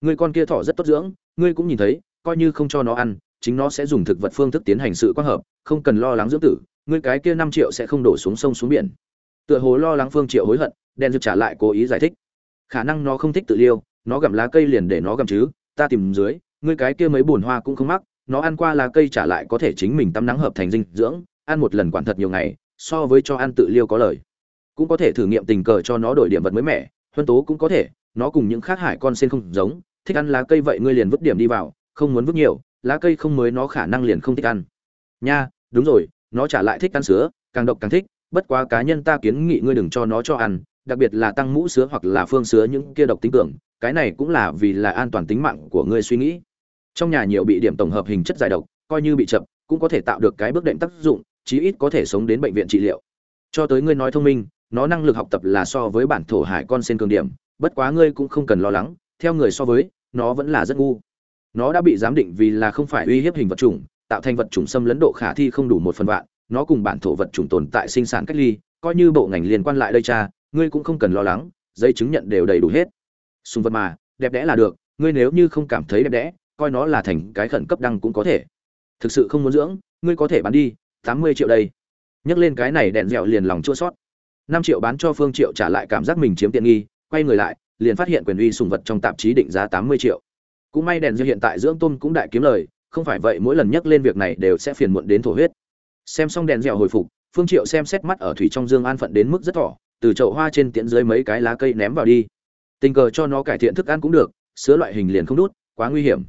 Người con kia thỏ rất tốt dưỡng, ngươi cũng nhìn thấy, coi như không cho nó ăn, chính nó sẽ dùng thực vật phương thức tiến hành sự quang hợp, không cần lo lắng dưỡng tử, ngươi cái kia năm triệu sẽ không đổ xuống sông xuống biển. Tựa hồ lo lắng phương triệu hối hận đen dược trả lại cố ý giải thích. Khả năng nó không thích tự liêu, nó gặm lá cây liền để nó gặm chứ, ta tìm dưới, ngươi cái kia mấy bùn hoa cũng không mắc, nó ăn qua lá cây trả lại có thể chính mình tắm nắng hợp thành dinh dưỡng, ăn một lần quản thật nhiều ngày so với cho ăn tự liêu có lời. Cũng có thể thử nghiệm tình cờ cho nó đổi điểm vật mới mẻ, huân tố cũng có thể, nó cùng những khác hải con sen không giống, thích ăn lá cây vậy ngươi liền vứt điểm đi vào, không muốn vứt nhiều, lá cây không mới nó khả năng liền không thích ăn. Nha, đúng rồi, nó trả lại thích ăn sứa, càng độc càng thích, bất quá cá nhân ta kiến nghị ngươi đừng cho nó cho ăn, đặc biệt là tăng mũ sứa hoặc là phương sứa những kia độc tính cường cái này cũng là vì là an toàn tính mạng của ngươi suy nghĩ. Trong nhà nhiều bị điểm tổng hợp hình chất giải độc, coi như bị chậm, cũng có thể tạo được cái bước đệm tác dụng chí ít có thể sống đến bệnh viện trị liệu. Cho tới ngươi nói thông minh, nó năng lực học tập là so với bản thổ hải con sen cường điểm, bất quá ngươi cũng không cần lo lắng, theo người so với, nó vẫn là rất ngu. Nó đã bị giám định vì là không phải uy hiếp hình vật chủng, tạo thành vật chủng xâm lấn độ khả thi không đủ một phần vạn, nó cùng bản thổ vật chủng tồn tại sinh sản cách ly, coi như bộ ngành liên quan lại đây cha, ngươi cũng không cần lo lắng, giấy chứng nhận đều đầy đủ hết. Sùng vật mà, đẹp đẽ là được, ngươi nếu như không cảm thấy đẹp đẽ, coi nó là thành cái khẩn cấp đăng cũng có thể. Thực sự không muốn dưỡng, ngươi có thể bán đi tám mươi triệu đây. Nhắc lên cái này đèn dẻo liền lòng chua sót. năm triệu bán cho phương triệu trả lại cảm giác mình chiếm tiện nghi, quay người lại, liền phát hiện quyền uy sùng vật trong tạp chí định giá tám mươi triệu. Cũng may đèn dẻo hiện tại dưỡng tôm cũng đại kiếm lời, không phải vậy mỗi lần nhắc lên việc này đều sẽ phiền muộn đến thổ huyết. Xem xong đèn dẻo hồi phục, phương triệu xem xét mắt ở thủy trong dương an phận đến mức rất thỏ, từ chậu hoa trên tiễn dưới mấy cái lá cây ném vào đi. Tình cờ cho nó cải thiện thức ăn cũng được sữa loại hình liền không đút, quá nguy hiểm.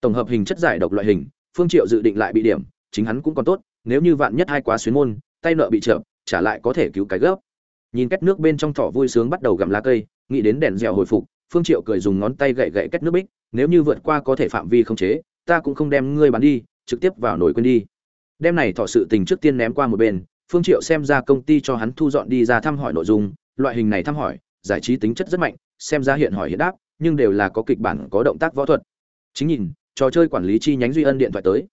Tổng hợp hình chất giải độc loại hình, phương triệu dự định lại bị điểm, chính hắn cũng còn tốt nếu như vạn nhất hai quá xuyến môn, tay nợ bị chậm, trả lại có thể cứu cái gấp. Nhìn két nước bên trong thỏ vui sướng bắt đầu gặm lá cây, nghĩ đến đèn dẻo hồi phục, phương triệu cười dùng ngón tay gậy gậy két nước bích, nếu như vượt qua có thể phạm vi không chế, ta cũng không đem ngươi bán đi, trực tiếp vào nồi quên đi. Đem này thọ sự tình trước tiên ném qua một bên, phương triệu xem ra công ty cho hắn thu dọn đi ra thăm hỏi nội dung, loại hình này thăm hỏi, giải trí tính chất rất mạnh, xem ra hiện hỏi hiện đáp, nhưng đều là có kịch bản, có động tác võ thuật. Chính nhìn, trò chơi quản lý chi nhánh duy ân điện thoại tới.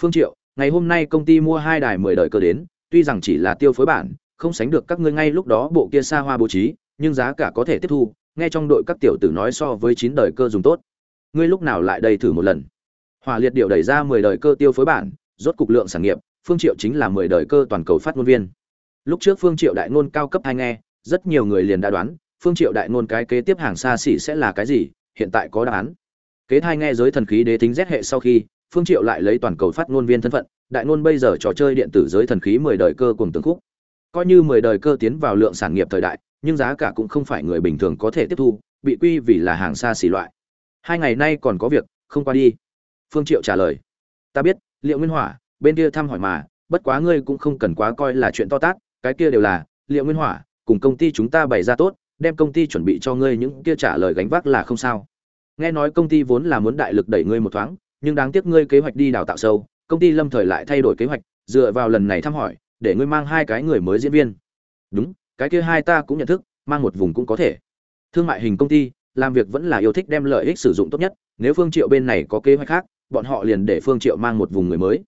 Phương triệu ngày hôm nay công ty mua hai đài mười đời cơ đến, tuy rằng chỉ là tiêu phối bản, không sánh được các ngươi ngay lúc đó bộ kia xa hoa bố trí, nhưng giá cả có thể tiếp thu, nghe trong đội các tiểu tử nói so với chín đời cơ dùng tốt. Ngươi lúc nào lại đầy thử một lần? Hỏa liệt điệu đẩy ra mười đời cơ tiêu phối bản, rốt cục lượng sản nghiệp, phương triệu chính là mười đời cơ toàn cầu phát ngôn viên. Lúc trước phương triệu đại ngôn cao cấp hay nghe, rất nhiều người liền đã đoán, phương triệu đại ngôn cái kế tiếp hàng xa xỉ sẽ là cái gì, hiện tại có đáp án. Kế thai nghe giới thần khí đế tính rét hệ sau khi phương triệu lại lấy toàn cầu phát ngôn viên thân phận, đại ngôn bây giờ trò chơi điện tử giới thần khí mười đời cơ cùng từng khúc. Coi như mười đời cơ tiến vào lượng sản nghiệp thời đại, nhưng giá cả cũng không phải người bình thường có thể tiếp thu, bị quy vì là hàng xa xỉ loại. Hai ngày nay còn có việc, không qua đi. Phương triệu trả lời. Ta biết, liệu nguyên hỏa, bên kia thăm hỏi mà, bất quá ngươi cũng không cần quá coi là chuyện to tát, cái kia đều là, liệu nguyên hỏa, cùng công ty chúng ta bày ra tốt, đem công ty chuẩn bị cho ngươi những kia trả lời gánh vác là không sao. Nghe nói công ty vốn là muốn đại lực đẩy ngươi một thoáng nhưng đáng tiếc ngươi kế hoạch đi đào tạo sâu, công ty lâm thời lại thay đổi kế hoạch, dựa vào lần này thăm hỏi, để ngươi mang hai cái người mới diễn viên. Đúng, cái kia hai ta cũng nhận thức, mang một vùng cũng có thể. Thương mại hình công ty, làm việc vẫn là yêu thích đem lợi ích sử dụng tốt nhất, nếu phương triệu bên này có kế hoạch khác, bọn họ liền để phương triệu mang một vùng người mới.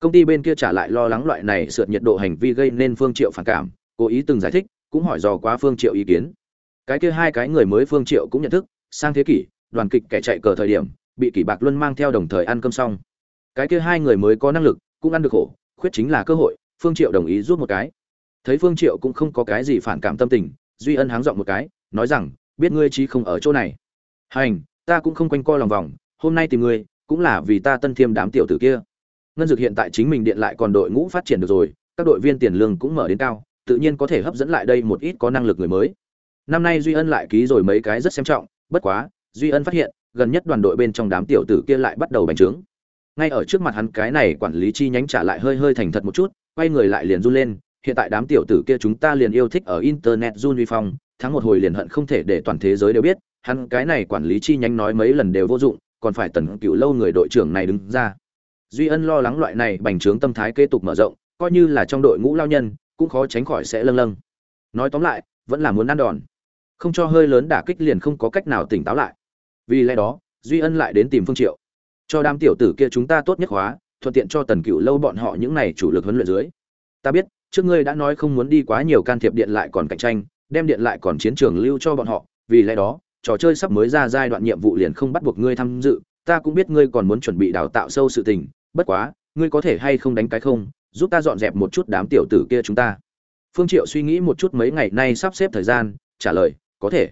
Công ty bên kia trả lại lo lắng loại này sượt nhiệt độ hành vi gây nên phương triệu phản cảm, cố ý từng giải thích, cũng hỏi dò quá phương triệu ý kiến. Cái kia hai cái người mới phương triệu cũng nhận thức, sang thế kỷ, đoàn kịch kẻ chạy cờ thời điểm bị kỷ bạc luân mang theo đồng thời ăn cơm xong. Cái kia hai người mới có năng lực, cũng ăn được khổ, khuyết chính là cơ hội, phương triệu đồng ý rút một cái. Thấy phương triệu cũng không có cái gì phản cảm tâm tình, duy ân háng giọng một cái, nói rằng, biết ngươi chí không ở chỗ này. Hành, ta cũng không quanh co lòng vòng, hôm nay tìm ngươi, cũng là vì ta tân thiêm đám tiểu tử kia. Ngân dược hiện tại chính mình điện lại còn đội ngũ phát triển được rồi, các đội viên tiền lương cũng mở đến cao, tự nhiên có thể hấp dẫn lại đây một ít có năng lực người mới. Năm nay duy ân lại ký rồi mấy cái rất xem trọng, bất quá, duy ân phát hiện gần nhất đoàn đội bên trong đám tiểu tử kia lại bắt đầu bành trướng. Ngay ở trước mặt hắn cái này quản lý chi nhánh trả lại hơi hơi thành thật một chút, quay người lại liền run lên, hiện tại đám tiểu tử kia chúng ta liền yêu thích ở internet run vi phong, thắng một hồi liền hận không thể để toàn thế giới đều biết, hắn cái này quản lý chi nhánh nói mấy lần đều vô dụng, còn phải tần cựu lâu người đội trưởng này đứng ra. Duy ân lo lắng loại này bành trướng tâm thái kế tục mở rộng, coi như là trong đội ngũ lao nhân, cũng khó tránh khỏi sẽ lâng lâng. Nói tóm lại, vẫn là muốn ăn đòn. Không cho hơi lớn đả kích liền không có cách nào tỉnh táo lại vì lẽ đó, duy ân lại đến tìm phương triệu. Cho đám tiểu tử kia chúng ta tốt nhất hóa, thuận tiện cho tần cựu lâu bọn họ những này chủ lực huấn luyện dưới. Ta biết, trước ngươi đã nói không muốn đi quá nhiều can thiệp điện lại còn cạnh tranh, đem điện lại còn chiến trường lưu cho bọn họ, vì lẽ đó, trò chơi sắp mới ra giai đoạn nhiệm vụ liền không bắt buộc ngươi tham dự, ta cũng biết ngươi còn muốn chuẩn bị đào tạo sâu sự tình, bất quá, ngươi có thể hay không đánh cái không, giúp ta dọn dẹp một chút đám tiểu tử kia chúng ta. Phương triệu suy nghĩ một chút mấy ngày nay sắp xếp thời gian, trả lời, có thể.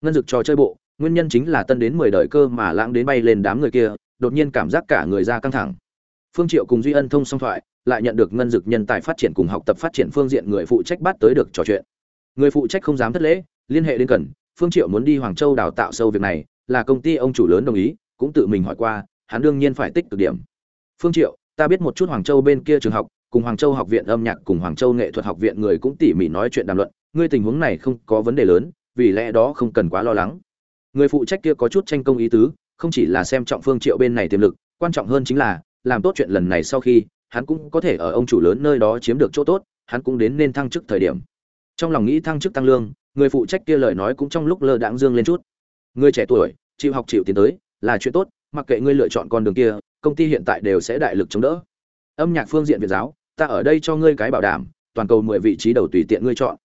Ngân dực trò chơi bộ nguyên nhân chính là tân đến mười đời cơ mà lãng đến bay lên đám người kia, đột nhiên cảm giác cả người ra căng thẳng. Phương triệu cùng duy ân thông song thoại, lại nhận được ngân dực nhân tài phát triển cùng học tập phát triển phương diện người phụ trách bắt tới được trò chuyện. Người phụ trách không dám thất lễ, liên hệ đến cần, phương triệu muốn đi hoàng châu đào tạo sâu việc này, là công ty ông chủ lớn đồng ý, cũng tự mình hỏi qua, hắn đương nhiên phải tích cực điểm. Phương triệu, ta biết một chút hoàng châu bên kia trường học, cùng hoàng châu học viện âm nhạc, cùng hoàng châu nghệ thuật học viện người cũng tỉ mỉ nói chuyện đàm luận, ngươi tình huống này không có vấn đề lớn, vì lẽ đó không cần quá lo lắng người phụ trách kia có chút tranh công ý tứ, không chỉ là xem trọng phương triệu bên này tiềm lực, quan trọng hơn chính là, làm tốt chuyện lần này sau khi, hắn cũng có thể ở ông chủ lớn nơi đó chiếm được chỗ tốt, hắn cũng đến nên thăng chức thời điểm. Trong lòng nghĩ thăng chức tăng lương, người phụ trách kia lời nói cũng trong lúc lơ đãng dương lên chút. Người trẻ tuổi, chịu học chịu tiến tới, là chuyện tốt, mặc kệ ngươi lựa chọn con đường kia, công ty hiện tại đều sẽ đại lực chống đỡ. Âm nhạc phương diện việt giáo, ta ở đây cho ngươi cái bảo đảm, toàn cầu mười vị trí đầu tùy tiện ngươi chọn.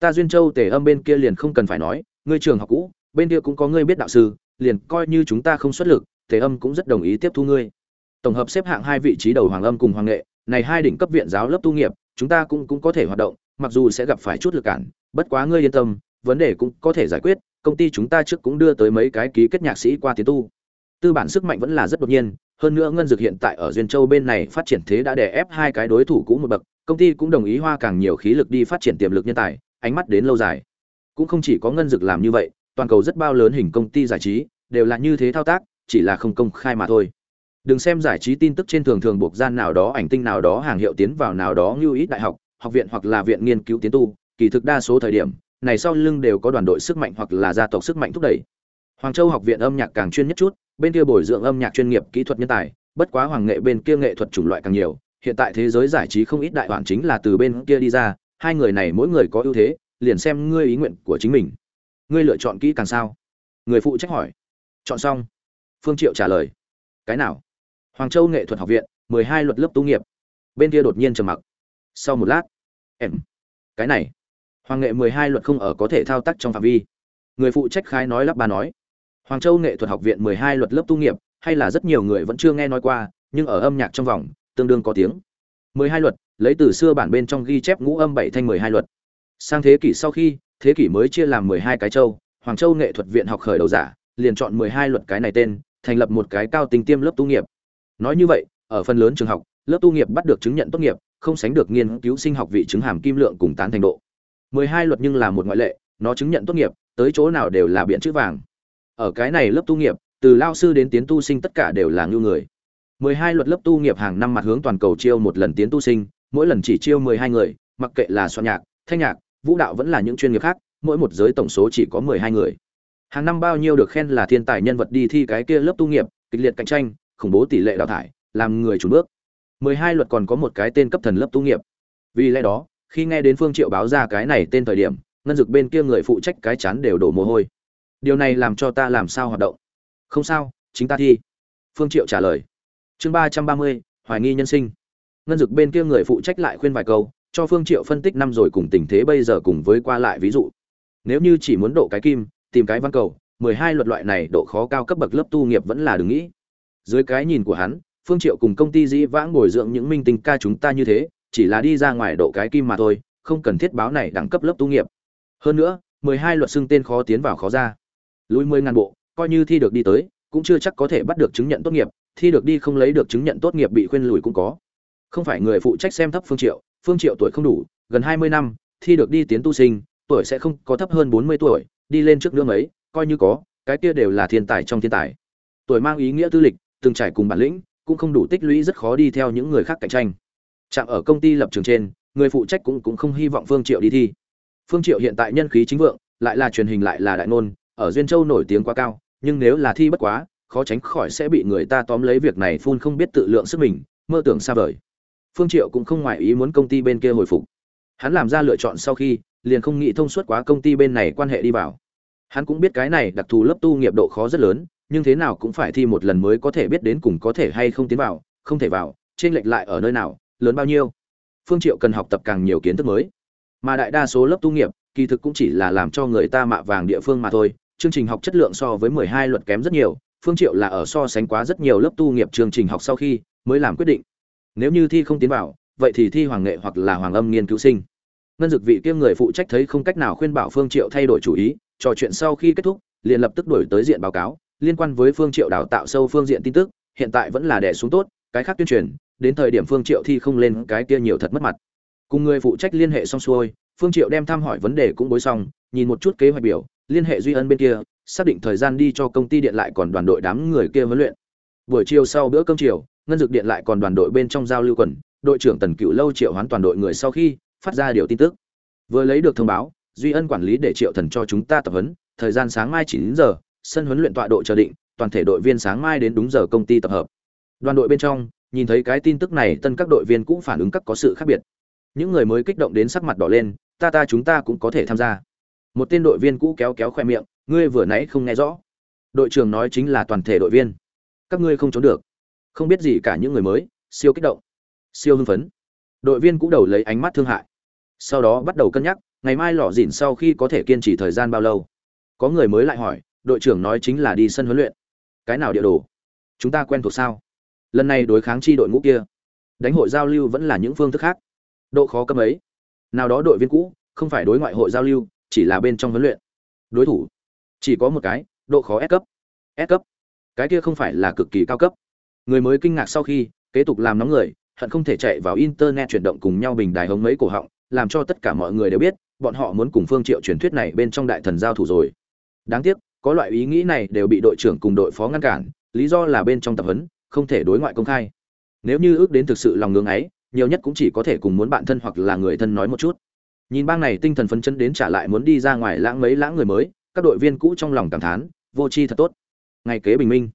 Ta duyên châu tề âm bên kia liền không cần phải nói, ngươi trường học cũ bên kia cũng có ngươi biết đạo sư, liền coi như chúng ta không xuất lực, thế âm cũng rất đồng ý tiếp thu ngươi. Tổng hợp xếp hạng hai vị trí đầu hoàng âm cùng hoàng nghệ, này hai đỉnh cấp viện giáo lớp tu nghiệp, chúng ta cũng cũng có thể hoạt động, mặc dù sẽ gặp phải chút lực cản, bất quá ngươi yên tâm, vấn đề cũng có thể giải quyết, công ty chúng ta trước cũng đưa tới mấy cái ký kết nhạc sĩ qua tiến tu. Tư bản sức mạnh vẫn là rất đột nhiên, hơn nữa ngân dược hiện tại ở duyên châu bên này phát triển thế đã đè ép hai cái đối thủ cũ một bậc, công ty cũng đồng ý hoa càng nhiều khí lực đi phát triển tiềm lực nhân tài, ánh mắt đến lâu dài. Cũng không chỉ có ngân dược làm như vậy toàn cầu rất bao lớn hình công ty giải trí, đều là như thế thao tác, chỉ là không công khai mà thôi. Đừng xem giải trí tin tức trên thường thường buộc gian nào đó ảnh tinh nào đó hàng hiệu tiến vào nào đó như ít đại học học viện hoặc là viện nghiên cứu tiến tu, kỳ thực đa số thời điểm, này sau lưng đều có đoàn đội sức mạnh hoặc là gia tộc sức mạnh thúc đẩy. Hoàng châu học viện âm nhạc càng chuyên nhất chút, bên kia bồi dưỡng âm nhạc chuyên nghiệp kỹ thuật nhân tài, bất quá hoàng nghệ bên kia nghệ thuật chủng loại càng nhiều, hiện tại thế giới giải trí không ít đại hoàn chính là từ bên kia đi ra, hai người này mỗi người có ưu thế, liền xem ngươi ý nguyện của chính mình ngươi lựa chọn kỹ càng sao? Người phụ trách hỏi. Chọn xong. Phương triệu trả lời. Cái nào? Hoàng châu nghệ thuật học viện, mười hai luật lớp tu nghiệp. Bên kia đột nhiên trầm mặc. Sau một lát. Em. Cái này. Hoàng nghệ mười hai luật không ở có thể thao tác trong phạm vi. Người phụ trách khai nói lắp bà nói. Hoàng châu nghệ thuật học viện mười hai luật lớp tu nghiệp, hay là rất nhiều người vẫn chưa nghe nói qua, nhưng ở âm nhạc trong vòng, tương đương có tiếng. mười hai luật, lấy từ xưa bản bên trong ghi chép ngũ âm bảy thanh mười hai luật. Sang thế kỷ sau khi thế kỷ mới chia làm mười hai cái châu, hoàng châu nghệ thuật viện học khởi đầu giả, liền chọn mười hai luật cái này tên, thành lập một cái cao tinh tiêm lớp tu nghiệp. Nói như vậy, ở phần lớn trường học, lớp tu nghiệp bắt được chứng nhận tốt nghiệp, không sánh được nghiên cứu sinh học vị chứng hàm kim lượng cùng tán thành độ. Mười hai luật nhưng là một ngoại lệ, nó chứng nhận tốt nghiệp, tới chỗ nào đều là biện chữ vàng. Ở cái này lớp tu nghiệp, từ lao sư đến tiến tu sinh tất cả đều là ngưu người. Mười hai luật lớp tu nghiệp hàng năm mặt hướng toàn cầu chiêu một lần tiến tu sinh, mỗi lần chỉ chiêu mười hai người, mặc kệ là soạn nhạc, thanh nhạc vũ đạo vẫn là những chuyên nghiệp khác, mỗi một giới tổng số chỉ có mười hai người. Hàng năm bao nhiêu được khen là thiên tài nhân vật đi thi cái kia lớp tu nghiệp, kịch liệt cạnh tranh, khủng bố tỷ lệ đào thải, làm người chủ bước. mười hai luật còn có một cái tên cấp thần lớp tu nghiệp. Vì lẽ đó, khi nghe đến phương triệu báo ra cái này tên thời điểm, ngân dực bên kia người phụ trách cái chán đều đổ mồ hôi. Điều này làm cho ta làm sao hoạt động? Không sao, chính ta thi. Phương triệu trả lời. Chương ba trăm ba mươi, hoài nghi nhân sinh. Ngân dực bên kia người phụ trách lại khuyên vài câu cho phương triệu phân tích năm rồi cùng tình thế bây giờ cùng với qua lại ví dụ. Nếu như chỉ muốn độ cái kim, tìm cái văn cầu, mười hai luật loại này độ khó cao cấp bậc lớp tu nghiệp vẫn là đừng nghĩ. Dưới cái nhìn của hắn, phương triệu cùng công ty dĩ vãng bồi dưỡng những minh tinh ca chúng ta như thế, chỉ là đi ra ngoài độ cái kim mà thôi, không cần thiết báo này đẳng cấp lớp tu nghiệp. Hơn nữa, mười hai luật xưng tên khó tiến vào khó ra. Lùi mười ngàn bộ, coi như thi được đi tới, cũng chưa chắc có thể bắt được chứng nhận tốt nghiệp, thi được đi không lấy được chứng nhận tốt nghiệp bị khuyên lùi cũng có. Không phải người phụ trách xem thấp phương triệu phương triệu tuổi không đủ, gần hai mươi năm, thi được đi tiến tu sinh, tuổi sẽ không có thấp hơn bốn mươi tuổi, đi lên trước nương ấy, coi như có, cái kia đều là thiên tài trong thiên tài. Tuổi mang ý nghĩa tư lịch, từng trải cùng bản lĩnh, cũng không đủ tích lũy rất khó đi theo những người khác cạnh tranh. Trạng ở công ty lập trường trên, người phụ trách cũng cũng không hy vọng phương triệu đi thi. Phương triệu hiện tại nhân khí chính vượng, lại là truyền hình lại là đại ngôn, ở duyên châu nổi tiếng quá cao, nhưng nếu là thi bất quá, khó tránh khỏi sẽ bị người ta tóm lấy việc này phun không biết tự lượng sức mình, mơ tưởng xa vời phương triệu cũng không ngoại ý muốn công ty bên kia hồi phục. Hắn làm ra lựa chọn sau khi, liền không nghĩ thông suốt quá công ty bên này quan hệ đi vào. Hắn cũng biết cái này đặc thù lớp tu nghiệp độ khó rất lớn, nhưng thế nào cũng phải thi một lần mới có thể biết đến cùng có thể hay không tiến vào, không thể vào trên lệch lại ở nơi nào, lớn bao nhiêu. Phương triệu cần học tập càng nhiều kiến thức mới. Mà đại đa số lớp tu nghiệp, kỳ thực cũng chỉ là làm cho người ta mạ vàng địa phương mà thôi. Chương trình học chất lượng so với 12 luật kém rất nhiều, phương triệu là ở so sánh quá rất nhiều lớp tu nghiệp chương trình học sau khi mới làm quyết định nếu như thi không tiến vào, vậy thì thi hoàng nghệ hoặc là hoàng âm nghiên cứu sinh. Ngân dực vị kia người phụ trách thấy không cách nào khuyên bảo phương triệu thay đổi chủ ý, trò chuyện sau khi kết thúc, liền lập tức đổi tới diện báo cáo, liên quan với phương triệu đào tạo sâu phương diện tin tức, hiện tại vẫn là đè xuống tốt, cái khác tuyên truyền, đến thời điểm phương triệu thi không lên, cái kia nhiều thật mất mặt. Cùng người phụ trách liên hệ xong xuôi, phương triệu đem thăm hỏi vấn đề cũng bối xong, nhìn một chút kế hoạch biểu, liên hệ duy ân bên kia, xác định thời gian đi cho công ty điện lại còn đoàn đội đám người kia huấn luyện. Buổi chiều sau bữa cơm chiều ngân dược điện lại còn đoàn đội bên trong giao lưu quần, đội trưởng tần cựu lâu triệu hoán toàn đội người sau khi phát ra điều tin tức. Vừa lấy được thông báo, duy ân quản lý để triệu thần cho chúng ta tập huấn, thời gian sáng mai chín giờ, sân huấn luyện tọa độ chờ định, toàn thể đội viên sáng mai đến đúng giờ công ty tập hợp. Đoàn đội bên trong, nhìn thấy cái tin tức này, tân các đội viên cũng phản ứng các có sự khác biệt. Những người mới kích động đến sắc mặt đỏ lên, ta ta, chúng ta cũng có thể tham gia. Một tên đội viên cũ kéo kéo khoe miệng, ngươi vừa nãy không nghe rõ. Đội trưởng nói chính là toàn thể đội viên. Các ngươi không trốn được không biết gì cả những người mới, siêu kích động, siêu hưng phấn. Đội viên cũ đầu lấy ánh mắt thương hại. Sau đó bắt đầu cân nhắc, ngày mai lò dỉn sau khi có thể kiên trì thời gian bao lâu. Có người mới lại hỏi, đội trưởng nói chính là đi sân huấn luyện. Cái nào địa đồ? Chúng ta quen thuộc sao? Lần này đối kháng chi đội ngũ kia. Đánh hội giao lưu vẫn là những phương thức khác. Độ khó cấm ấy. Nào đó đội viên cũ, không phải đối ngoại hội giao lưu, chỉ là bên trong huấn luyện. Đối thủ. Chỉ có một cái, độ khó S cấp. S cấp. Cái kia không phải là cực kỳ cao cấp người mới kinh ngạc sau khi, kế tục làm nóng người, hận không thể chạy vào internet chuyển động cùng nhau bình đài hống mấy cổ họng, làm cho tất cả mọi người đều biết, bọn họ muốn cùng phương triệu truyền thuyết này bên trong đại thần giao thủ rồi. Đáng tiếc, có loại ý nghĩ này đều bị đội trưởng cùng đội phó ngăn cản, lý do là bên trong tập huấn, không thể đối ngoại công khai. Nếu như ước đến thực sự lòng ngưỡng ấy, nhiều nhất cũng chỉ có thể cùng muốn bạn thân hoặc là người thân nói một chút. Nhìn bang này tinh thần phấn chấn đến trả lại muốn đi ra ngoài lãng mấy lãng người mới, các đội viên cũ trong lòng cảm thán, vô chi thật tốt. Ngày kế bình minh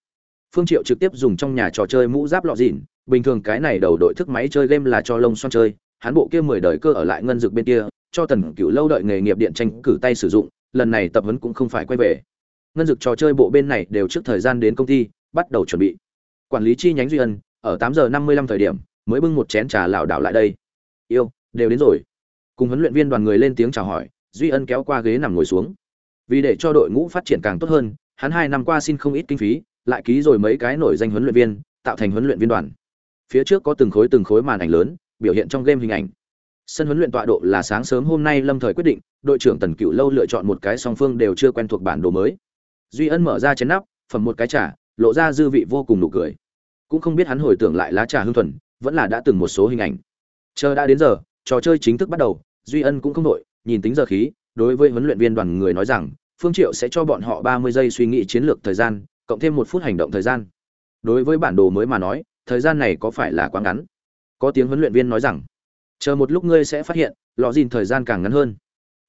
phương triệu trực tiếp dùng trong nhà trò chơi mũ giáp lọ dỉn bình thường cái này đầu đội thức máy chơi game là cho lông xoan chơi. Hắn bộ kia mười đời cơ ở lại ngân dược bên kia, cho tần cửu lâu đợi nghề nghiệp điện tranh cử tay sử dụng, lần này tập huấn cũng không phải quay về. Ngân dược trò chơi bộ bên này đều trước thời gian đến công ty, bắt đầu chuẩn bị. Quản lý chi nhánh duy ân, ở tám giờ năm mươi lăm thời điểm, mới bưng một chén trà lảo đảo lại đây. Yêu, đều đến rồi. Cùng huấn luyện viên đoàn người lên tiếng chào hỏi, duy ân kéo qua ghế nằm ngồi xuống. Vì để cho đội ngũ phát triển càng tốt hơn, hắn hai năm qua xin không ít kinh phí lại ký rồi mấy cái nổi danh huấn luyện viên, tạo thành huấn luyện viên đoàn. Phía trước có từng khối từng khối màn ảnh lớn, biểu hiện trong game hình ảnh. Sân huấn luyện tọa độ là sáng sớm hôm nay lâm thời quyết định, đội trưởng tần cựu lâu lựa chọn một cái song phương đều chưa quen thuộc bản đồ mới. Duy ân mở ra chén nắp, phẩm một cái trà, lộ ra dư vị vô cùng nụ cười. Cũng không biết hắn hồi tưởng lại lá trà hương thuần, vẫn là đã từng một số hình ảnh. Chờ đã đến giờ, trò chơi chính thức bắt đầu, duy ân cũng không đội nhìn tính giờ khí, đối với huấn luyện viên đoàn người nói rằng, phương triệu sẽ cho bọn họ ba mươi giây suy nghĩ chiến lược thời gian cộng thêm một phút hành động thời gian. Đối với bản đồ mới mà nói, thời gian này có phải là quá ngắn? Có tiếng huấn luyện viên nói rằng, chờ một lúc ngươi sẽ phát hiện lò dìn thời gian càng ngắn hơn.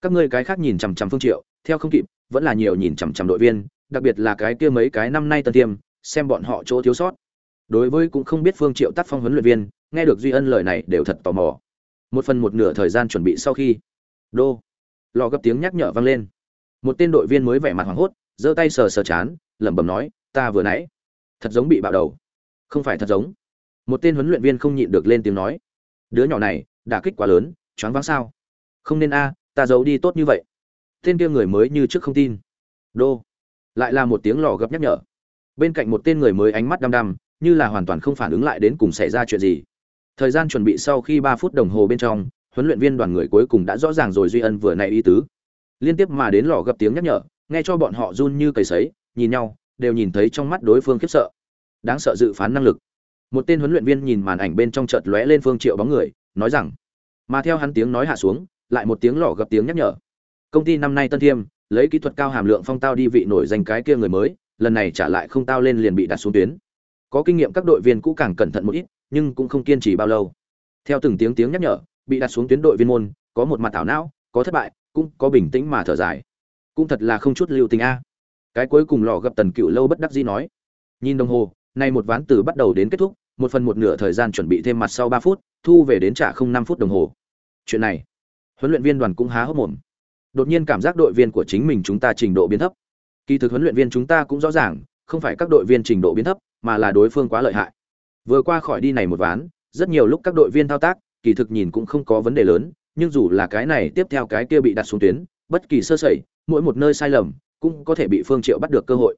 Các ngươi cái khác nhìn chằm chằm phương triệu, theo không kịp, vẫn là nhiều nhìn chằm chằm đội viên, đặc biệt là cái kia mấy cái năm nay tân tiêm, xem bọn họ chỗ thiếu sót. Đối với cũng không biết phương triệu tác phong huấn luyện viên, nghe được duy ân lời này đều thật tò mò. Một phần một nửa thời gian chuẩn bị sau khi, đô. Lò gấp tiếng nhắc nhở vang lên. Một tên đội viên mới vẻ mặt hoảng hốt, giơ tay sờ sờ chán lẩm bẩm nói, ta vừa nãy, thật giống bị bạo đầu. Không phải thật giống. Một tên huấn luyện viên không nhịn được lên tiếng nói, đứa nhỏ này, đả kích quá lớn, choáng váng sao? Không nên a, ta giấu đi tốt như vậy. Tên kia người mới như trước không tin. Đô. Lại là một tiếng lò gấp nhắc nhở. Bên cạnh một tên người mới ánh mắt đăm đăm, như là hoàn toàn không phản ứng lại đến cùng xảy ra chuyện gì. Thời gian chuẩn bị sau khi ba phút đồng hồ bên trong, huấn luyện viên đoàn người cuối cùng đã rõ ràng rồi duy ân vừa nãy ý tứ. Liên tiếp mà đến lò gấp tiếng nhắc nhở, nghe cho bọn họ run như cầy sấy nhìn nhau, đều nhìn thấy trong mắt đối phương khiếp sợ. Đáng sợ dự phán năng lực. Một tên huấn luyện viên nhìn màn ảnh bên trong chợt lóe lên phương triệu bóng người, nói rằng, mà theo hắn tiếng nói hạ xuống, lại một tiếng lỏ gặp tiếng nhắc nhở. Công ty năm nay tân thiêm, lấy kỹ thuật cao hàm lượng phong tao đi vị nổi danh cái kia người mới, lần này trả lại không tao lên liền bị đặt xuống tuyến. Có kinh nghiệm các đội viên cũ càng cẩn thận một ít, nhưng cũng không kiên trì bao lâu. Theo từng tiếng tiếng nhắc nhở, bị đặt xuống tuyến đội viên môn, có một mặt thảo não, có thất bại, cũng có bình tĩnh mà thở dài. Cũng thật là không chút lưu tình a cái cuối cùng lò gặp tần cựu lâu bất đắc dĩ nói, nhìn đồng hồ, nay một ván từ bắt đầu đến kết thúc, một phần một nửa thời gian chuẩn bị thêm mặt sau ba phút, thu về đến trả không năm phút đồng hồ. Chuyện này, huấn luyện viên đoàn cũng há hốc mồm. Đột nhiên cảm giác đội viên của chính mình chúng ta trình độ biến thấp. Kỳ thực huấn luyện viên chúng ta cũng rõ ràng, không phải các đội viên trình độ biến thấp, mà là đối phương quá lợi hại. Vừa qua khỏi đi này một ván, rất nhiều lúc các đội viên thao tác, kỳ thực nhìn cũng không có vấn đề lớn, nhưng dù là cái này tiếp theo cái kia bị đặt xuống tuyến, bất kỳ sơ sẩy, mỗi một nơi sai lầm cũng có thể bị phương triệu bắt được cơ hội.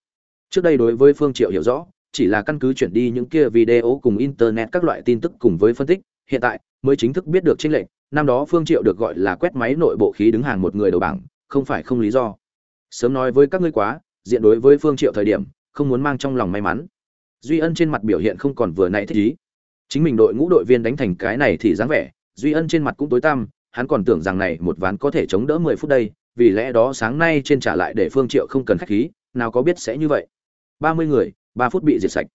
Trước đây đối với phương triệu hiểu rõ, chỉ là căn cứ chuyển đi những kia video cùng internet các loại tin tức cùng với phân tích, hiện tại mới chính thức biết được chính lệnh năm đó phương triệu được gọi là quét máy nội bộ khí đứng hàng một người đầu bảng, không phải không lý do. Sớm nói với các ngươi quá, diện đối với phương triệu thời điểm, không muốn mang trong lòng may mắn. Duy ân trên mặt biểu hiện không còn vừa nãy thích ý. Chính mình đội ngũ đội viên đánh thành cái này thì dáng vẻ, duy ân trên mặt cũng tối tăm, hắn còn tưởng rằng này một ván có thể chống đỡ 10 phút đây vì lẽ đó sáng nay trên trả lại để phương triệu không cần khách khí, nào có biết sẽ như vậy. 30 người 3 phút bị diệt sạch.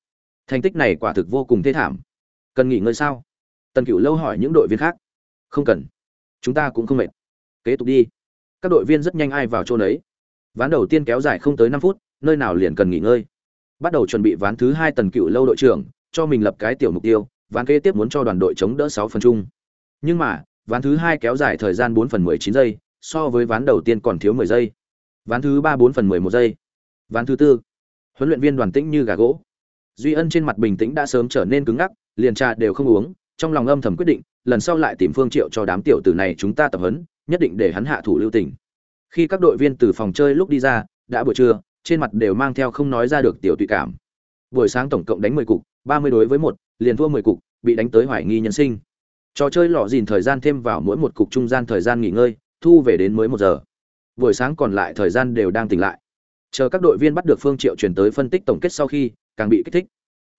Thành tích này quả thực vô cùng thê thảm. Cần nghỉ ngơi sao? Tần cửu lâu hỏi những đội viên khác. Không cần. Chúng ta cũng không mệt. Kế tục đi. Các đội viên rất nhanh ai vào chỗ nấy. Ván đầu tiên kéo dài không tới 5 phút, nơi nào liền cần nghỉ ngơi. Bắt đầu chuẩn bị ván thứ hai tần cửu lâu đội trưởng, cho mình lập cái tiểu mục tiêu, ván kế tiếp muốn cho đoàn đội chống đỡ sáu phần chung. Nhưng mà, ván thứ hai kéo dài thời gian bốn phần mười chín giây so với ván đầu tiên còn thiếu mười giây. Ván thứ ba bốn phần mười một giây. Ván thứ tư, huấn luyện viên đoàn tĩnh như gà gỗ. Duy ân trên mặt bình tĩnh đã sớm trở nên cứng ngắc, liền trà đều không uống, trong lòng âm thầm quyết định, lần sau lại tìm phương triệu cho đám tiểu tử này chúng ta tập huấn, nhất định để hắn hạ thủ lưu tình. Khi các đội viên từ phòng chơi lúc đi ra, đã buổi trưa, trên mặt đều mang theo không nói ra được tiểu tùy cảm. Buổi sáng tổng cộng đánh mười cục, ba mươi đối với một, liền thua mười cục, bị đánh tới hoài nghi nhân sinh. Trò chơi lọ dìn thời gian thêm vào mỗi một cục trung gian thời gian nghỉ ngơi thu về đến mới một giờ. Buổi sáng còn lại thời gian đều đang tỉnh lại. Chờ các đội viên bắt được phương triệu chuyển tới phân tích tổng kết sau khi, càng bị kích thích.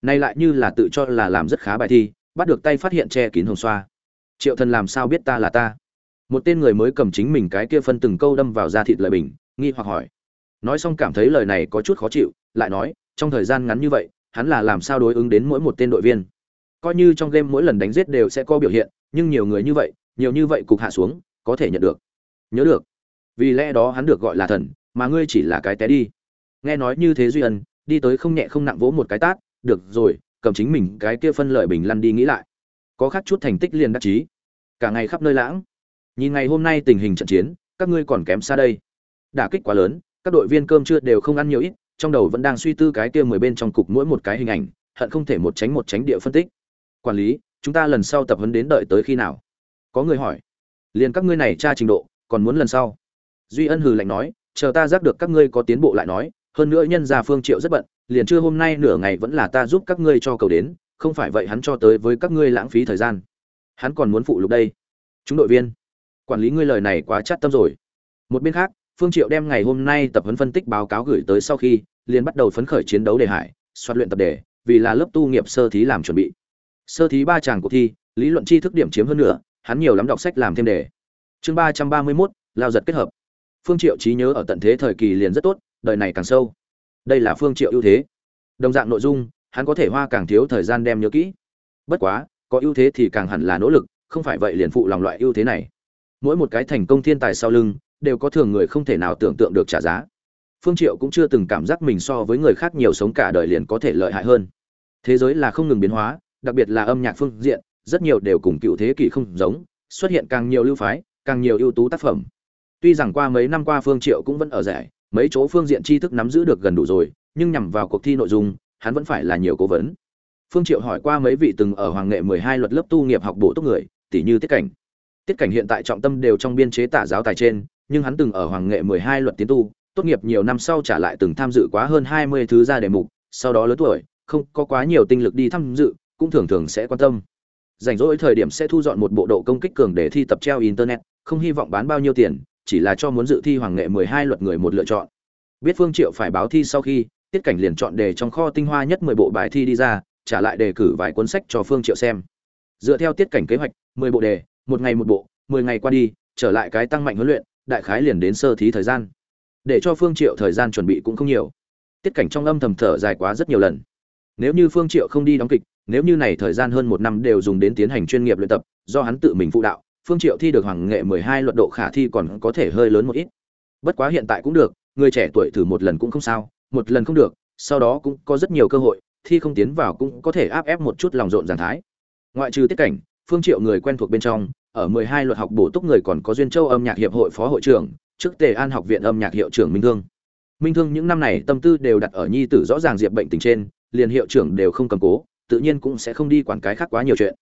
Nay lại như là tự cho là làm rất khá bài thi, bắt được tay phát hiện che kín hồng xoa. Triệu thần làm sao biết ta là ta? Một tên người mới cầm chính mình cái kia phân từng câu đâm vào da thịt lời bình, nghi hoặc hỏi. Nói xong cảm thấy lời này có chút khó chịu, lại nói, trong thời gian ngắn như vậy, hắn là làm sao đối ứng đến mỗi một tên đội viên? Coi như trong game mỗi lần đánh giết đều sẽ có biểu hiện, nhưng nhiều người như vậy, nhiều như vậy cục hạ xuống, có thể nhận được nhớ được. Vì lẽ đó hắn được gọi là thần, mà ngươi chỉ là cái té đi. Nghe nói như thế duy ân, đi tới không nhẹ không nặng vỗ một cái tát, được rồi, cầm chính mình cái kia phân lợi bình lăn đi nghĩ lại. Có khác chút thành tích liền đắc chí. Cả ngày khắp nơi lãng. Nhìn ngày hôm nay tình hình trận chiến, các ngươi còn kém xa đây. Đả kích quá lớn, các đội viên cơm trưa đều không ăn nhiều ít, trong đầu vẫn đang suy tư cái kia mười bên trong cục mỗi một cái hình ảnh, hận không thể một tránh một tránh địa phân tích. Quản lý, chúng ta lần sau tập huấn đến đợi tới khi nào? Có người hỏi. Liền các ngươi này tra trình độ còn muốn lần sau. Duy ân hừ lạnh nói, chờ ta giác được các ngươi có tiến bộ lại nói, hơn nữa nhân gia phương triệu rất bận, liền trưa hôm nay nửa ngày vẫn là ta giúp các ngươi cho cầu đến, không phải vậy hắn cho tới với các ngươi lãng phí thời gian. Hắn còn muốn phụ lục đây. Chúng đội viên, quản lý ngươi lời này quá chát tâm rồi. Một bên khác, phương triệu đem ngày hôm nay tập huấn phân tích báo cáo gửi tới sau khi, liền bắt đầu phấn khởi chiến đấu đề hải, soát luyện tập đề, vì là lớp tu nghiệp sơ thí làm chuẩn bị. Sơ thí ba chàng cuộc thi, lý luận tri thức điểm chiếm hơn nữa hắn nhiều lắm đọc sách làm thêm đề chương ba trăm ba mươi mốt, lao giật kết hợp. Phương triệu trí nhớ ở tận thế thời kỳ liền rất tốt, đời này càng sâu. Đây là phương triệu ưu thế. Đồng dạng nội dung, hắn có thể hoa càng thiếu thời gian đem nhớ kỹ. Bất quá, có ưu thế thì càng hẳn là nỗ lực, không phải vậy liền phụ lòng loại ưu thế này. Mỗi một cái thành công thiên tài sau lưng, đều có thường người không thể nào tưởng tượng được trả giá. Phương triệu cũng chưa từng cảm giác mình so với người khác nhiều sống cả đời liền có thể lợi hại hơn. Thế giới là không ngừng biến hóa, đặc biệt là âm nhạc phương diện, rất nhiều đều cùng cựu thế kỷ không giống, xuất hiện càng nhiều lưu phái càng nhiều ưu tú tác phẩm. Tuy rằng qua mấy năm qua phương triệu cũng vẫn ở rẻ, mấy chỗ phương diện tri thức nắm giữ được gần đủ rồi, nhưng nhằm vào cuộc thi nội dung, hắn vẫn phải là nhiều cố vấn. Phương triệu hỏi qua mấy vị từng ở hoàng nghệ 12 luật lớp tu nghiệp học bổ túc người tỷ như tiết cảnh. Tiết cảnh hiện tại trọng tâm đều trong biên chế tả giáo tài trên, nhưng hắn từng ở hoàng nghệ 12 luật tiến tu, tốt nghiệp nhiều năm sau trả lại từng tham dự quá hơn 20 thứ ra đề mục, sau đó lớn tuổi, không có quá nhiều tinh lực đi tham dự, cũng thường thường sẽ quan tâm rảnh rỗi thời điểm sẽ thu dọn một bộ độ công kích cường để thi tập treo internet, không hy vọng bán bao nhiêu tiền, chỉ là cho muốn dự thi hoàng nghệ 12 luật người một lựa chọn. Biết phương triệu phải báo thi sau khi, tiết cảnh liền chọn đề trong kho tinh hoa nhất 10 bộ bài thi đi ra, trả lại đề cử vài cuốn sách cho phương triệu xem. Dựa theo tiết cảnh kế hoạch 10 bộ đề, một ngày một bộ 10 ngày qua đi, trở lại cái tăng mạnh huấn luyện, đại khái liền đến sơ thí thời gian. Để cho phương triệu thời gian chuẩn bị cũng không nhiều. Tiết cảnh trong âm thầm thở dài quá rất nhiều lần. Nếu như phương triệu không đi đóng kịch nếu như này thời gian hơn một năm đều dùng đến tiến hành chuyên nghiệp luyện tập, do hắn tự mình phụ đạo, phương triệu thi được hoàng nghệ 12 luận độ khả thi còn có thể hơi lớn một ít. Bất quá hiện tại cũng được, người trẻ tuổi thử một lần cũng không sao, một lần không được, sau đó cũng có rất nhiều cơ hội, thi không tiến vào cũng có thể áp ép một chút lòng rộn giản thái. Ngoại trừ tiết cảnh, phương triệu người quen thuộc bên trong, ở 12 luật học bổ túc người còn có duyên châu âm nhạc hiệp hội phó hội trưởng, trước tề an học viện âm nhạc hiệu trưởng minh thương. Minh thương những năm này tâm tư đều đặt ở nhi tử rõ ràng diệp bệnh tình trên, liền hiệu trưởng đều không cầm cố tự nhiên cũng sẽ không đi quản cái khác quá nhiều chuyện.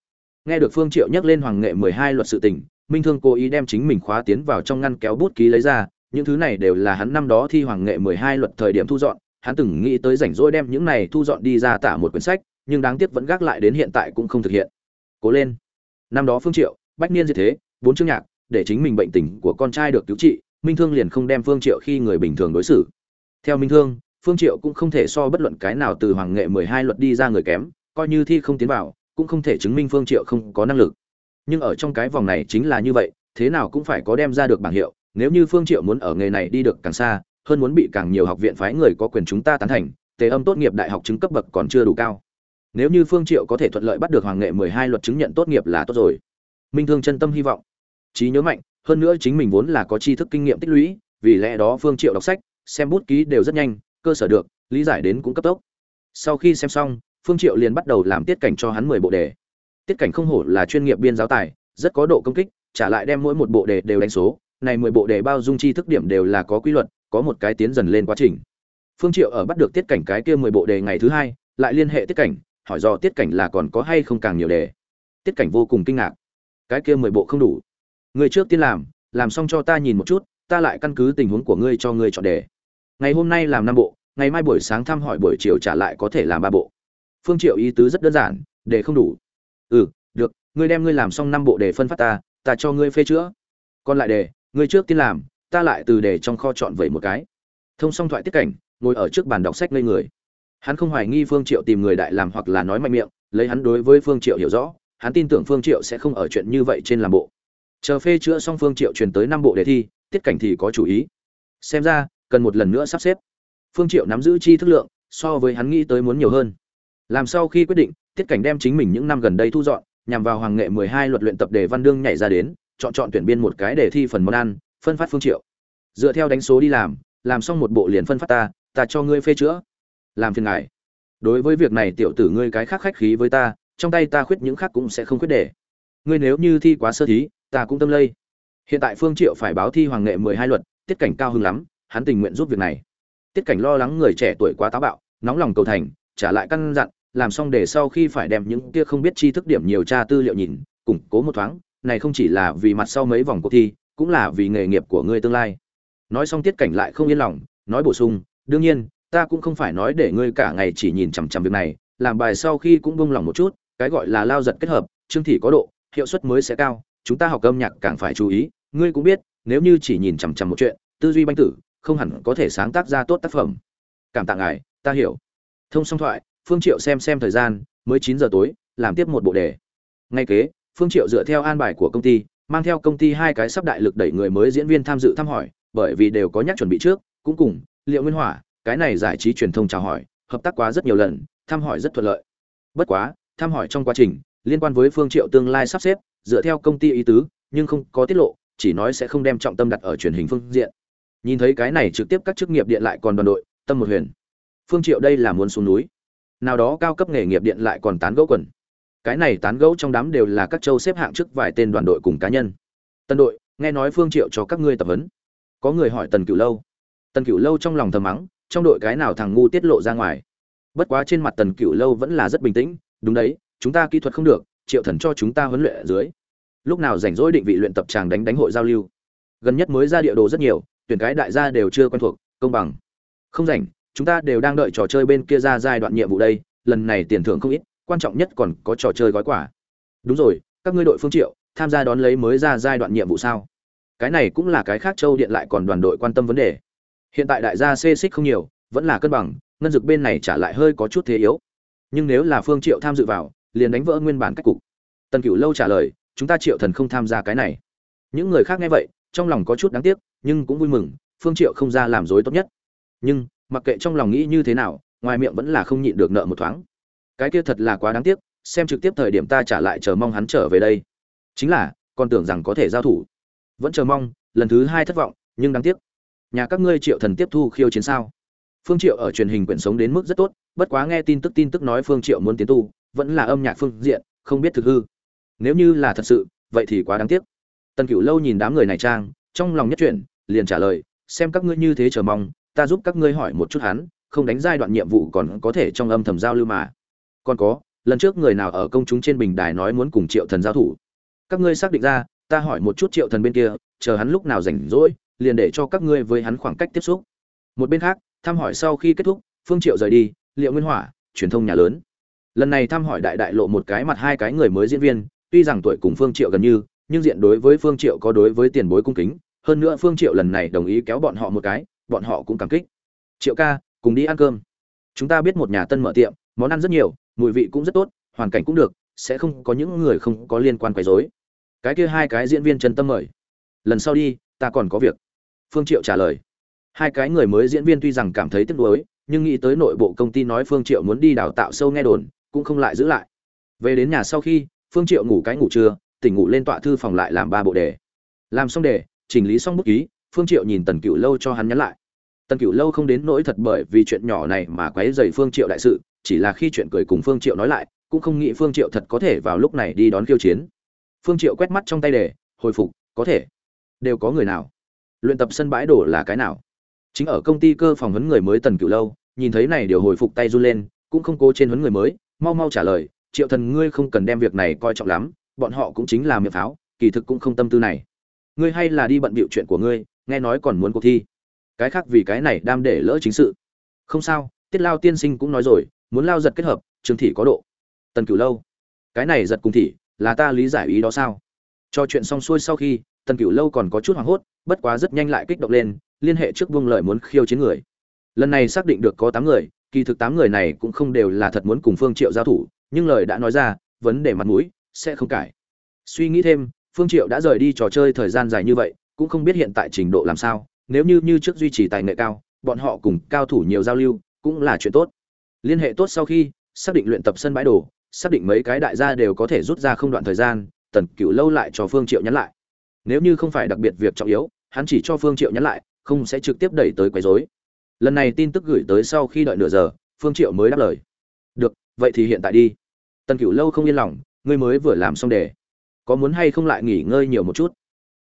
Nghe được phương triệu nhắc lên hoàng nghệ 12 luật sự tình, minh thương cố ý đem chính mình khóa tiến vào trong ngăn kéo bút ký lấy ra, những thứ này đều là hắn năm đó thi hoàng nghệ 12 luật thời điểm thu dọn, hắn từng nghĩ tới rảnh rỗi đem những này thu dọn đi ra tả một quyển sách, nhưng đáng tiếc vẫn gác lại đến hiện tại cũng không thực hiện. Cố lên. Năm đó phương triệu, bách niên như thế, bốn chương nhạc, để chính mình bệnh tình của con trai được cứu trị, minh thương liền không đem phương triệu khi người bình thường đối xử. Theo minh thương, phương triệu cũng không thể so bất luận cái nào từ hoàng nghệ 12 luật đi ra người kém coi như thi không tiến vào, cũng không thể chứng minh phương triệu không có năng lực. Nhưng ở trong cái vòng này chính là như vậy, thế nào cũng phải có đem ra được bảng hiệu, nếu như phương triệu muốn ở nghề này đi được càng xa, hơn muốn bị càng nhiều học viện phái người có quyền chúng ta tán thành, tề âm tốt nghiệp đại học chứng cấp bậc còn chưa đủ cao. Nếu như phương triệu có thể thuận lợi bắt được hoàng nghệ 12 luật chứng nhận tốt nghiệp là tốt rồi. Minh thương chân tâm hy vọng. Trí nhớ mạnh, hơn nữa chính mình vốn là có tri thức kinh nghiệm tích lũy, vì lẽ đó phương triệu đọc sách, xem bút ký đều rất nhanh, cơ sở được, lý giải đến cũng cấp tốc. Sau khi xem xong phương triệu liền bắt đầu làm tiết cảnh cho hắn 10 bộ đề. Tiết cảnh không hổ là chuyên nghiệp biên giáo tài, rất có độ công kích, trả lại đem mỗi một bộ đề đều đánh số. Này 10 bộ đề bao dung chi thức điểm đều là có quy luật, có một cái tiến dần lên quá trình. Phương triệu ở bắt được tiết cảnh cái kia 10 bộ đề ngày thứ hai, lại liên hệ tiết cảnh, hỏi do tiết cảnh là còn có hay không càng nhiều đề. Tiết cảnh vô cùng kinh ngạc. Cái kia 10 bộ không đủ. Người trước tiên làm làm xong cho ta nhìn một chút, ta lại căn cứ tình huống của ngươi cho ngươi chọn đề. Ngày hôm nay làm năm bộ, ngày mai buổi sáng thăm hỏi buổi chiều trả lại có thể làm ba bộ phương triệu ý tứ rất đơn giản, để không đủ. Ừ được, ngươi đem ngươi làm xong năm bộ đề phân phát ta ta cho ngươi phê chữa. Còn lại đề ngươi trước tiên làm, ta lại từ đề trong kho chọn vậy một cái. Thông xong thoại tiết cảnh, ngồi ở trước bàn đọc sách ngây người. Hắn không hoài nghi phương triệu tìm người đại làm hoặc là nói mạnh miệng, lấy hắn đối với phương triệu hiểu rõ, hắn tin tưởng phương triệu sẽ không ở chuyện như vậy trên làm bộ. Chờ phê chữa xong phương triệu truyền tới năm bộ đề thi, tiết cảnh thì có chủ ý. Xem ra, cần một lần nữa sắp xếp. Phương triệu nắm giữ chi thức lượng, so với hắn nghĩ tới muốn nhiều hơn làm sau khi quyết định, tiết cảnh đem chính mình những năm gần đây thu dọn, nhằm vào hoàng nghệ 12 luật luyện tập đề văn đương nhảy ra đến, chọn chọn tuyển biên một cái đề thi phần món ăn, phân phát phương triệu. Dựa theo đánh số đi làm làm xong một bộ liền phân phát ta ta cho ngươi phê chữa. Làm phiền ngài. Đối với việc này tiểu tử ngươi cái khác khách khí với ta, trong tay ta khuyết những khác cũng sẽ không khuyết để. Ngươi nếu như thi quá sơ thí, ta cũng tâm lây. Hiện tại phương triệu phải báo thi hoàng nghệ 12 luật, tiết cảnh cao hứng lắm, hắn tình nguyện giúp việc này. Tiết cảnh lo lắng người trẻ tuổi quá táo bạo, nóng lòng cầu thành, trả lại căn dặn làm xong để sau khi phải đem những kia không biết tri thức điểm nhiều tra tư liệu nhìn, củng cố một thoáng, này không chỉ là vì mặt sau mấy vòng cuộc thi, cũng là vì nghề nghiệp của ngươi tương lai. Nói xong tiết cảnh lại không yên lòng, nói bổ sung, đương nhiên, ta cũng không phải nói để ngươi cả ngày chỉ nhìn chằm chằm việc này, làm bài sau khi cũng bông lòng một chút, cái gọi là lao giật kết hợp, chương thị có độ, hiệu suất mới sẽ cao, chúng ta học âm nhạc càng phải chú ý, ngươi cũng biết, nếu như chỉ nhìn chằm chằm một chuyện, tư duy banh tử, không hẳn có thể sáng tác ra tốt tác phẩm. Cảm tạ ngài, ta hiểu. Thông song thoại phương triệu xem xem thời gian, mới chín giờ tối, làm tiếp một bộ đề. Ngay kế, phương triệu dựa theo an bài của công ty, mang theo công ty hai cái sắp đại lực đẩy người mới diễn viên tham dự thăm hỏi, bởi vì đều có nhắc chuẩn bị trước, cũng cùng, liệu nguyên hỏa, cái này giải trí truyền thông chào hỏi, hợp tác quá rất nhiều lần, thăm hỏi rất thuận lợi. Bất quá, thăm hỏi trong quá trình, liên quan với phương triệu tương lai sắp xếp, dựa theo công ty ý tứ, nhưng không có tiết lộ, chỉ nói sẽ không đem trọng tâm đặt ở truyền hình phương diện. Nhìn thấy cái này trực tiếp các chức nghiệp điện lại còn đoàn đội, tâm một huyền. Phương triệu đây là muốn xuống núi nào đó cao cấp nghề nghiệp điện lại còn tán gẫu quần. Cái này tán gẫu trong đám đều là các châu xếp hạng trước vài tên đoàn đội cùng cá nhân. Tân đội, nghe nói phương triệu cho các ngươi tập huấn. Có người hỏi tần cửu lâu. Tần cửu lâu trong lòng thầm mắng, trong đội cái nào thằng ngu tiết lộ ra ngoài. Bất quá trên mặt tần cửu lâu vẫn là rất bình tĩnh, đúng đấy, chúng ta kỹ thuật không được, triệu thần cho chúng ta huấn luyện ở dưới. Lúc nào rảnh rỗi định vị luyện tập tràng đánh đánh hội giao lưu. Gần nhất mới ra địa đồ rất nhiều, tuyển cái đại gia đều chưa quen thuộc, công bằng. Không rảnh chúng ta đều đang đợi trò chơi bên kia ra giai đoạn nhiệm vụ đây, lần này tiền thưởng không ít, quan trọng nhất còn có trò chơi gói quả đúng rồi, các ngươi đội phương triệu, tham gia đón lấy mới ra giai đoạn nhiệm vụ sao? Cái này cũng là cái khác châu điện lại còn đoàn đội quan tâm vấn đề. Hiện tại đại gia xê xích không nhiều, vẫn là cân bằng, ngân dực bên này trả lại hơi có chút thế yếu. Nhưng nếu là phương triệu tham dự vào, liền đánh vỡ nguyên bản cách cục. Tần cửu lâu trả lời, chúng ta triệu thần không tham gia cái này. Những người khác nghe vậy, trong lòng có chút đáng tiếc, nhưng cũng vui mừng, phương triệu không ra làm dối tốt nhất. Nhưng mặc kệ trong lòng nghĩ như thế nào, ngoài miệng vẫn là không nhịn được nợ một thoáng. Cái kia thật là quá đáng tiếc, xem trực tiếp thời điểm ta trả lại chờ mong hắn trở về đây. Chính là, còn tưởng rằng có thể giao thủ. Vẫn chờ mong, lần thứ hai thất vọng, nhưng đáng tiếc. Nhà các ngươi triệu thần tiếp thu khiêu chiến sao? Phương triệu ở truyền hình quyển sống đến mức rất tốt, bất quá nghe tin tức tin tức nói phương triệu muốn tiến tu, vẫn là âm nhạc phương diện, không biết thực hư. Nếu như là thật sự, vậy thì quá đáng tiếc. Tần cửu lâu nhìn đám người này trang, trong lòng nhất chuyển, liền trả lời, xem các ngươi như thế chờ mong ta giúp các ngươi hỏi một chút hắn, không đánh giai đoạn nhiệm vụ còn có thể trong âm thầm giao lưu mà. Còn có, lần trước người nào ở công chúng trên bình đài nói muốn cùng triệu thần giao thủ? Các ngươi xác định ra, ta hỏi một chút triệu thần bên kia, chờ hắn lúc nào rảnh rỗi, liền để cho các ngươi với hắn khoảng cách tiếp xúc. Một bên khác, thăm hỏi sau khi kết thúc, phương triệu rời đi, liệu nguyên hỏa, truyền thông nhà lớn. Lần này thăm hỏi đại đại lộ một cái mặt hai cái người mới diễn viên, tuy rằng tuổi cùng phương triệu gần như, nhưng diện đối với phương triệu có đối với tiền bối cung kính. Hơn nữa phương triệu lần này đồng ý kéo bọn họ một cái bọn họ cũng cảm kích. Triệu ca, cùng đi ăn cơm. Chúng ta biết một nhà tân mở tiệm, món ăn rất nhiều, mùi vị cũng rất tốt, hoàn cảnh cũng được, sẽ không có những người không có liên quan quấy rối. Cái kia hai cái diễn viên chân tâm mời. Lần sau đi, ta còn có việc. Phương triệu trả lời. Hai cái người mới diễn viên tuy rằng cảm thấy tiếc nuối, nhưng nghĩ tới nội bộ công ty nói phương triệu muốn đi đào tạo sâu nghe đồn, cũng không lại giữ lại. Về đến nhà sau khi, phương triệu ngủ cái ngủ trưa, tỉnh ngủ lên tọa thư phòng lại làm ba bộ đề. Làm xong đề, chỉnh lý xong bút ký phương triệu nhìn tần cựu lâu cho hắn nhắn lại. Tần cựu lâu không đến nỗi thật bởi vì chuyện nhỏ này mà quấy rầy phương triệu đại sự, chỉ là khi chuyện cười cùng phương triệu nói lại, cũng không nghĩ phương triệu thật có thể vào lúc này đi đón khiêu chiến. Phương triệu quét mắt trong tay đề, hồi phục, có thể. Đều có người nào? Luyện tập sân bãi đổ là cái nào? Chính ở công ty cơ phòng huấn người mới tần cựu lâu, nhìn thấy này điều hồi phục tay run lên, cũng không cố trên huấn người mới, mau mau trả lời, triệu thần ngươi không cần đem việc này coi trọng lắm, bọn họ cũng chính là miệng pháo, kỳ thực cũng không tâm tư này ngươi hay là đi bận bịu chuyện của ngươi, nghe nói còn muốn cuộc thi. Cái khác vì cái này đam để lỡ chính sự. Không sao, tiết lao tiên sinh cũng nói rồi, muốn lao giật kết hợp trương thị có độ. Tần cửu lâu, cái này giật cùng thị, là ta lý giải ý đó sao? Cho chuyện xong xuôi sau khi, tần cửu lâu còn có chút hoảng hốt, bất quá rất nhanh lại kích động lên, liên hệ trước vương lợi muốn khiêu chiến người. Lần này xác định được có tám người, kỳ thực tám người này cũng không đều là thật muốn cùng phương triệu giao thủ, nhưng lời đã nói ra, vấn đề mặt mũi, sẽ không cải. Suy nghĩ thêm phương triệu đã rời đi trò chơi thời gian dài như vậy, cũng không biết hiện tại trình độ làm sao, nếu như như trước duy trì tài nghệ cao, bọn họ cùng cao thủ nhiều giao lưu, cũng là chuyện tốt. Liên hệ tốt sau khi, xác định luyện tập sân bãi đồ, xác định mấy cái đại gia đều có thể rút ra không đoạn thời gian, tần cửu lâu lại cho phương triệu nhắn lại. Nếu như không phải đặc biệt việc trọng yếu, hắn chỉ cho phương triệu nhắn lại, không sẽ trực tiếp đẩy tới quấy rối. Lần này tin tức gửi tới sau khi đợi nửa giờ, phương triệu mới đáp lời. Được, vậy thì hiện tại đi. Tần cửu lâu không yên lòng, ngươi mới vừa làm xong đề có muốn hay không lại nghỉ ngơi nhiều một chút?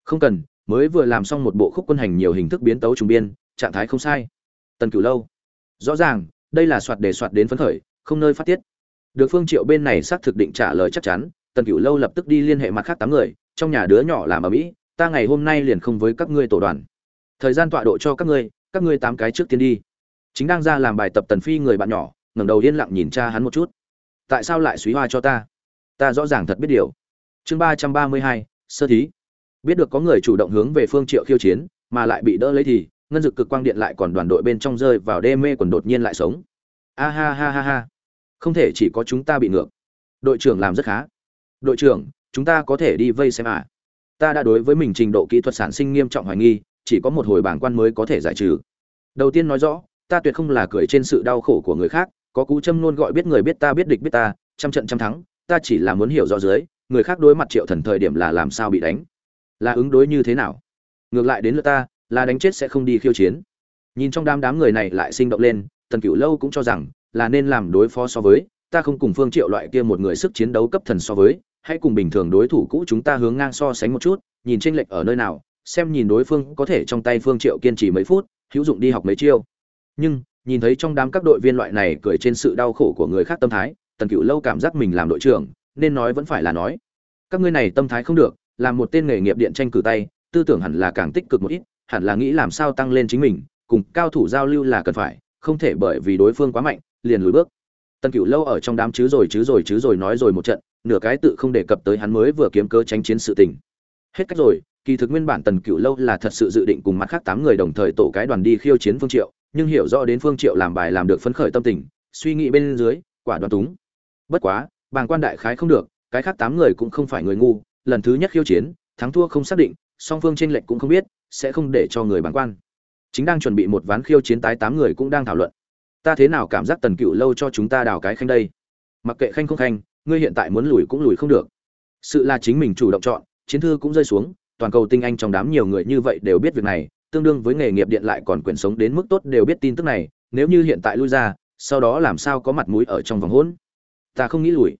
Không cần, mới vừa làm xong một bộ khúc quân hành nhiều hình thức biến tấu trùng biên, trạng thái không sai. Tần cửu lâu. Rõ ràng, đây là soạt đề soạt đến phấn khởi, không nơi phát tiết. Được phương triệu bên này xác thực định trả lời chắc chắn, tần cửu lâu lập tức đi liên hệ mặt khác tám người, trong nhà đứa nhỏ làm ở mỹ, ta ngày hôm nay liền không với các ngươi tổ đoàn. Thời gian tọa độ cho các ngươi các ngươi tám cái trước tiên đi. Chính đang ra làm bài tập tần phi người bạn nhỏ, ngẩng đầu yên lặng nhìn cha hắn một chút. Tại sao lại suy hoa cho ta? Ta rõ ràng thật biết điều chương ba trăm ba mươi hai, sơ thí. Biết được có người chủ động hướng về phương triệu khiêu chiến, mà lại bị đỡ lấy thì, ngân dực cực quang điện lại còn đoàn đội bên trong rơi vào đê mê còn đột nhiên lại sống. A ha ha ha ha. Không thể chỉ có chúng ta bị ngược. Đội trưởng làm rất khá. Đội trưởng, chúng ta có thể đi vây xem à. Ta đã đối với mình trình độ kỹ thuật sản sinh nghiêm trọng hoài nghi, chỉ có một hồi bảng quan mới có thể giải trừ. Đầu tiên nói rõ, ta tuyệt không là cười trên sự đau khổ của người khác, có cú châm luôn gọi biết người biết ta, biết địch biết ta, trăm trận trăm thắng, ta chỉ là muốn hiểu rõ dưới người khác đối mặt triệu thần thời điểm là làm sao bị đánh? Là ứng đối như thế nào? Ngược lại đến lượt ta, là đánh chết sẽ không đi khiêu chiến. Nhìn trong đám đám người này lại sinh động lên, tần cửu lâu cũng cho rằng là nên làm đối phó so với, ta không cùng phương triệu loại kia một người sức chiến đấu cấp thần so với, hãy cùng bình thường đối thủ cũ chúng ta hướng ngang so sánh một chút, nhìn tranh lệch ở nơi nào, xem nhìn đối phương có thể trong tay phương triệu kiên trì mấy phút, hữu dụng đi học mấy chiêu. Nhưng, nhìn thấy trong đám các đội viên loại này cười trên sự đau khổ của người khác tâm thái, tần cửu lâu cảm giác mình làm đội trưởng nên nói vẫn phải là nói. Các ngươi này tâm thái không được, làm một tên nghề nghiệp điện tranh cử tay, tư tưởng hẳn là càng tích cực một ít, hẳn là nghĩ làm sao tăng lên chính mình, cùng cao thủ giao lưu là cần phải, không thể bởi vì đối phương quá mạnh, liền lùi bước. Tần cửu lâu ở trong đám chứ rồi chứ rồi chứ rồi nói rồi một trận, nửa cái tự không đề cập tới hắn mới vừa kiếm cơ tránh chiến sự tình. Hết cách rồi, kỳ thực nguyên bản tần cửu lâu là thật sự dự định cùng mặt khác tám người đồng thời tổ cái đoàn đi khiêu chiến phương triệu, nhưng hiểu rõ đến phương triệu làm bài làm được phấn khởi tâm tình, suy nghĩ bên dưới, quả đoán túng. Bất quá bàng quan đại khái không được, cái khác tám người cũng không phải người ngu, lần thứ nhất khiêu chiến, thắng thua không xác định, song phương tranh lệch cũng không biết, sẽ không để cho người bàng quan. Chính đang chuẩn bị một ván khiêu chiến tái tám người cũng đang thảo luận. Ta thế nào cảm giác tần cựu lâu cho chúng ta đào cái khanh đây? Mặc kệ khanh không khanh, ngươi hiện tại muốn lùi cũng lùi không được. Sự là chính mình chủ động chọn, chiến thư cũng rơi xuống, toàn cầu tinh anh trong đám nhiều người như vậy đều biết việc này, tương đương với nghề nghiệp điện lại còn quyền sống đến mức tốt đều biết tin tức này, nếu như hiện tại lui ra, sau đó làm sao có mặt mũi ở trong vòng hỗn? Ta không nghĩ lùi.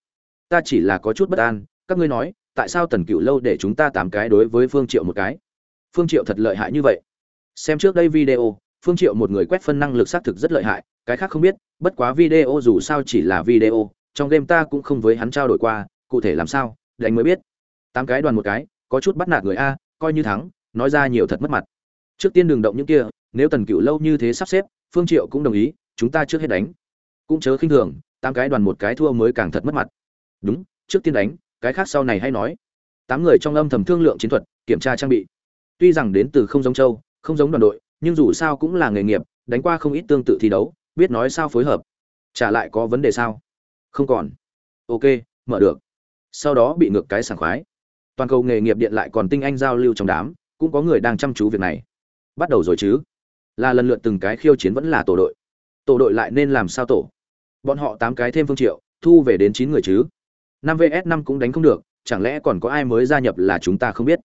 Ta chỉ là có chút bất an, các ngươi nói, tại sao tần cựu lâu để chúng ta tám cái đối với phương triệu một cái? Phương triệu thật lợi hại như vậy. Xem trước đây video, phương triệu một người quét phân năng lực xác thực rất lợi hại, cái khác không biết, bất quá video dù sao chỉ là video, trong game ta cũng không với hắn trao đổi qua, cụ thể làm sao, đánh mới biết. Tám cái đoàn một cái, có chút bắt nạt người a, coi như thắng, nói ra nhiều thật mất mặt. Trước tiên đừng động những kia, nếu tần cựu lâu như thế sắp xếp, phương triệu cũng đồng ý, chúng ta trước hết đánh. Cũng chớ khinh thường tám cái đoàn một cái thua mới càng thật mất mặt. Đúng, trước tiên đánh, cái khác sau này hay nói. Tám người trong âm thầm thương lượng chiến thuật, kiểm tra trang bị. Tuy rằng đến từ không giống châu, không giống đoàn đội, nhưng dù sao cũng là nghề nghiệp, đánh qua không ít tương tự thi đấu, biết nói sao phối hợp. Trả lại có vấn đề sao? Không còn. Ok, mở được. Sau đó bị ngược cái sảng khoái. Toàn cầu nghề nghiệp điện lại còn tinh anh giao lưu trong đám, cũng có người đang chăm chú việc này. Bắt đầu rồi chứ? Là lần lượt từng cái khiêu chiến vẫn là tổ đội. Tổ đội lại nên làm sao tổ? Bọn họ tám cái thêm phương triệu, thu về đến chín người chứ. Năm vs năm cũng đánh không được, chẳng lẽ còn có ai mới gia nhập là chúng ta không biết?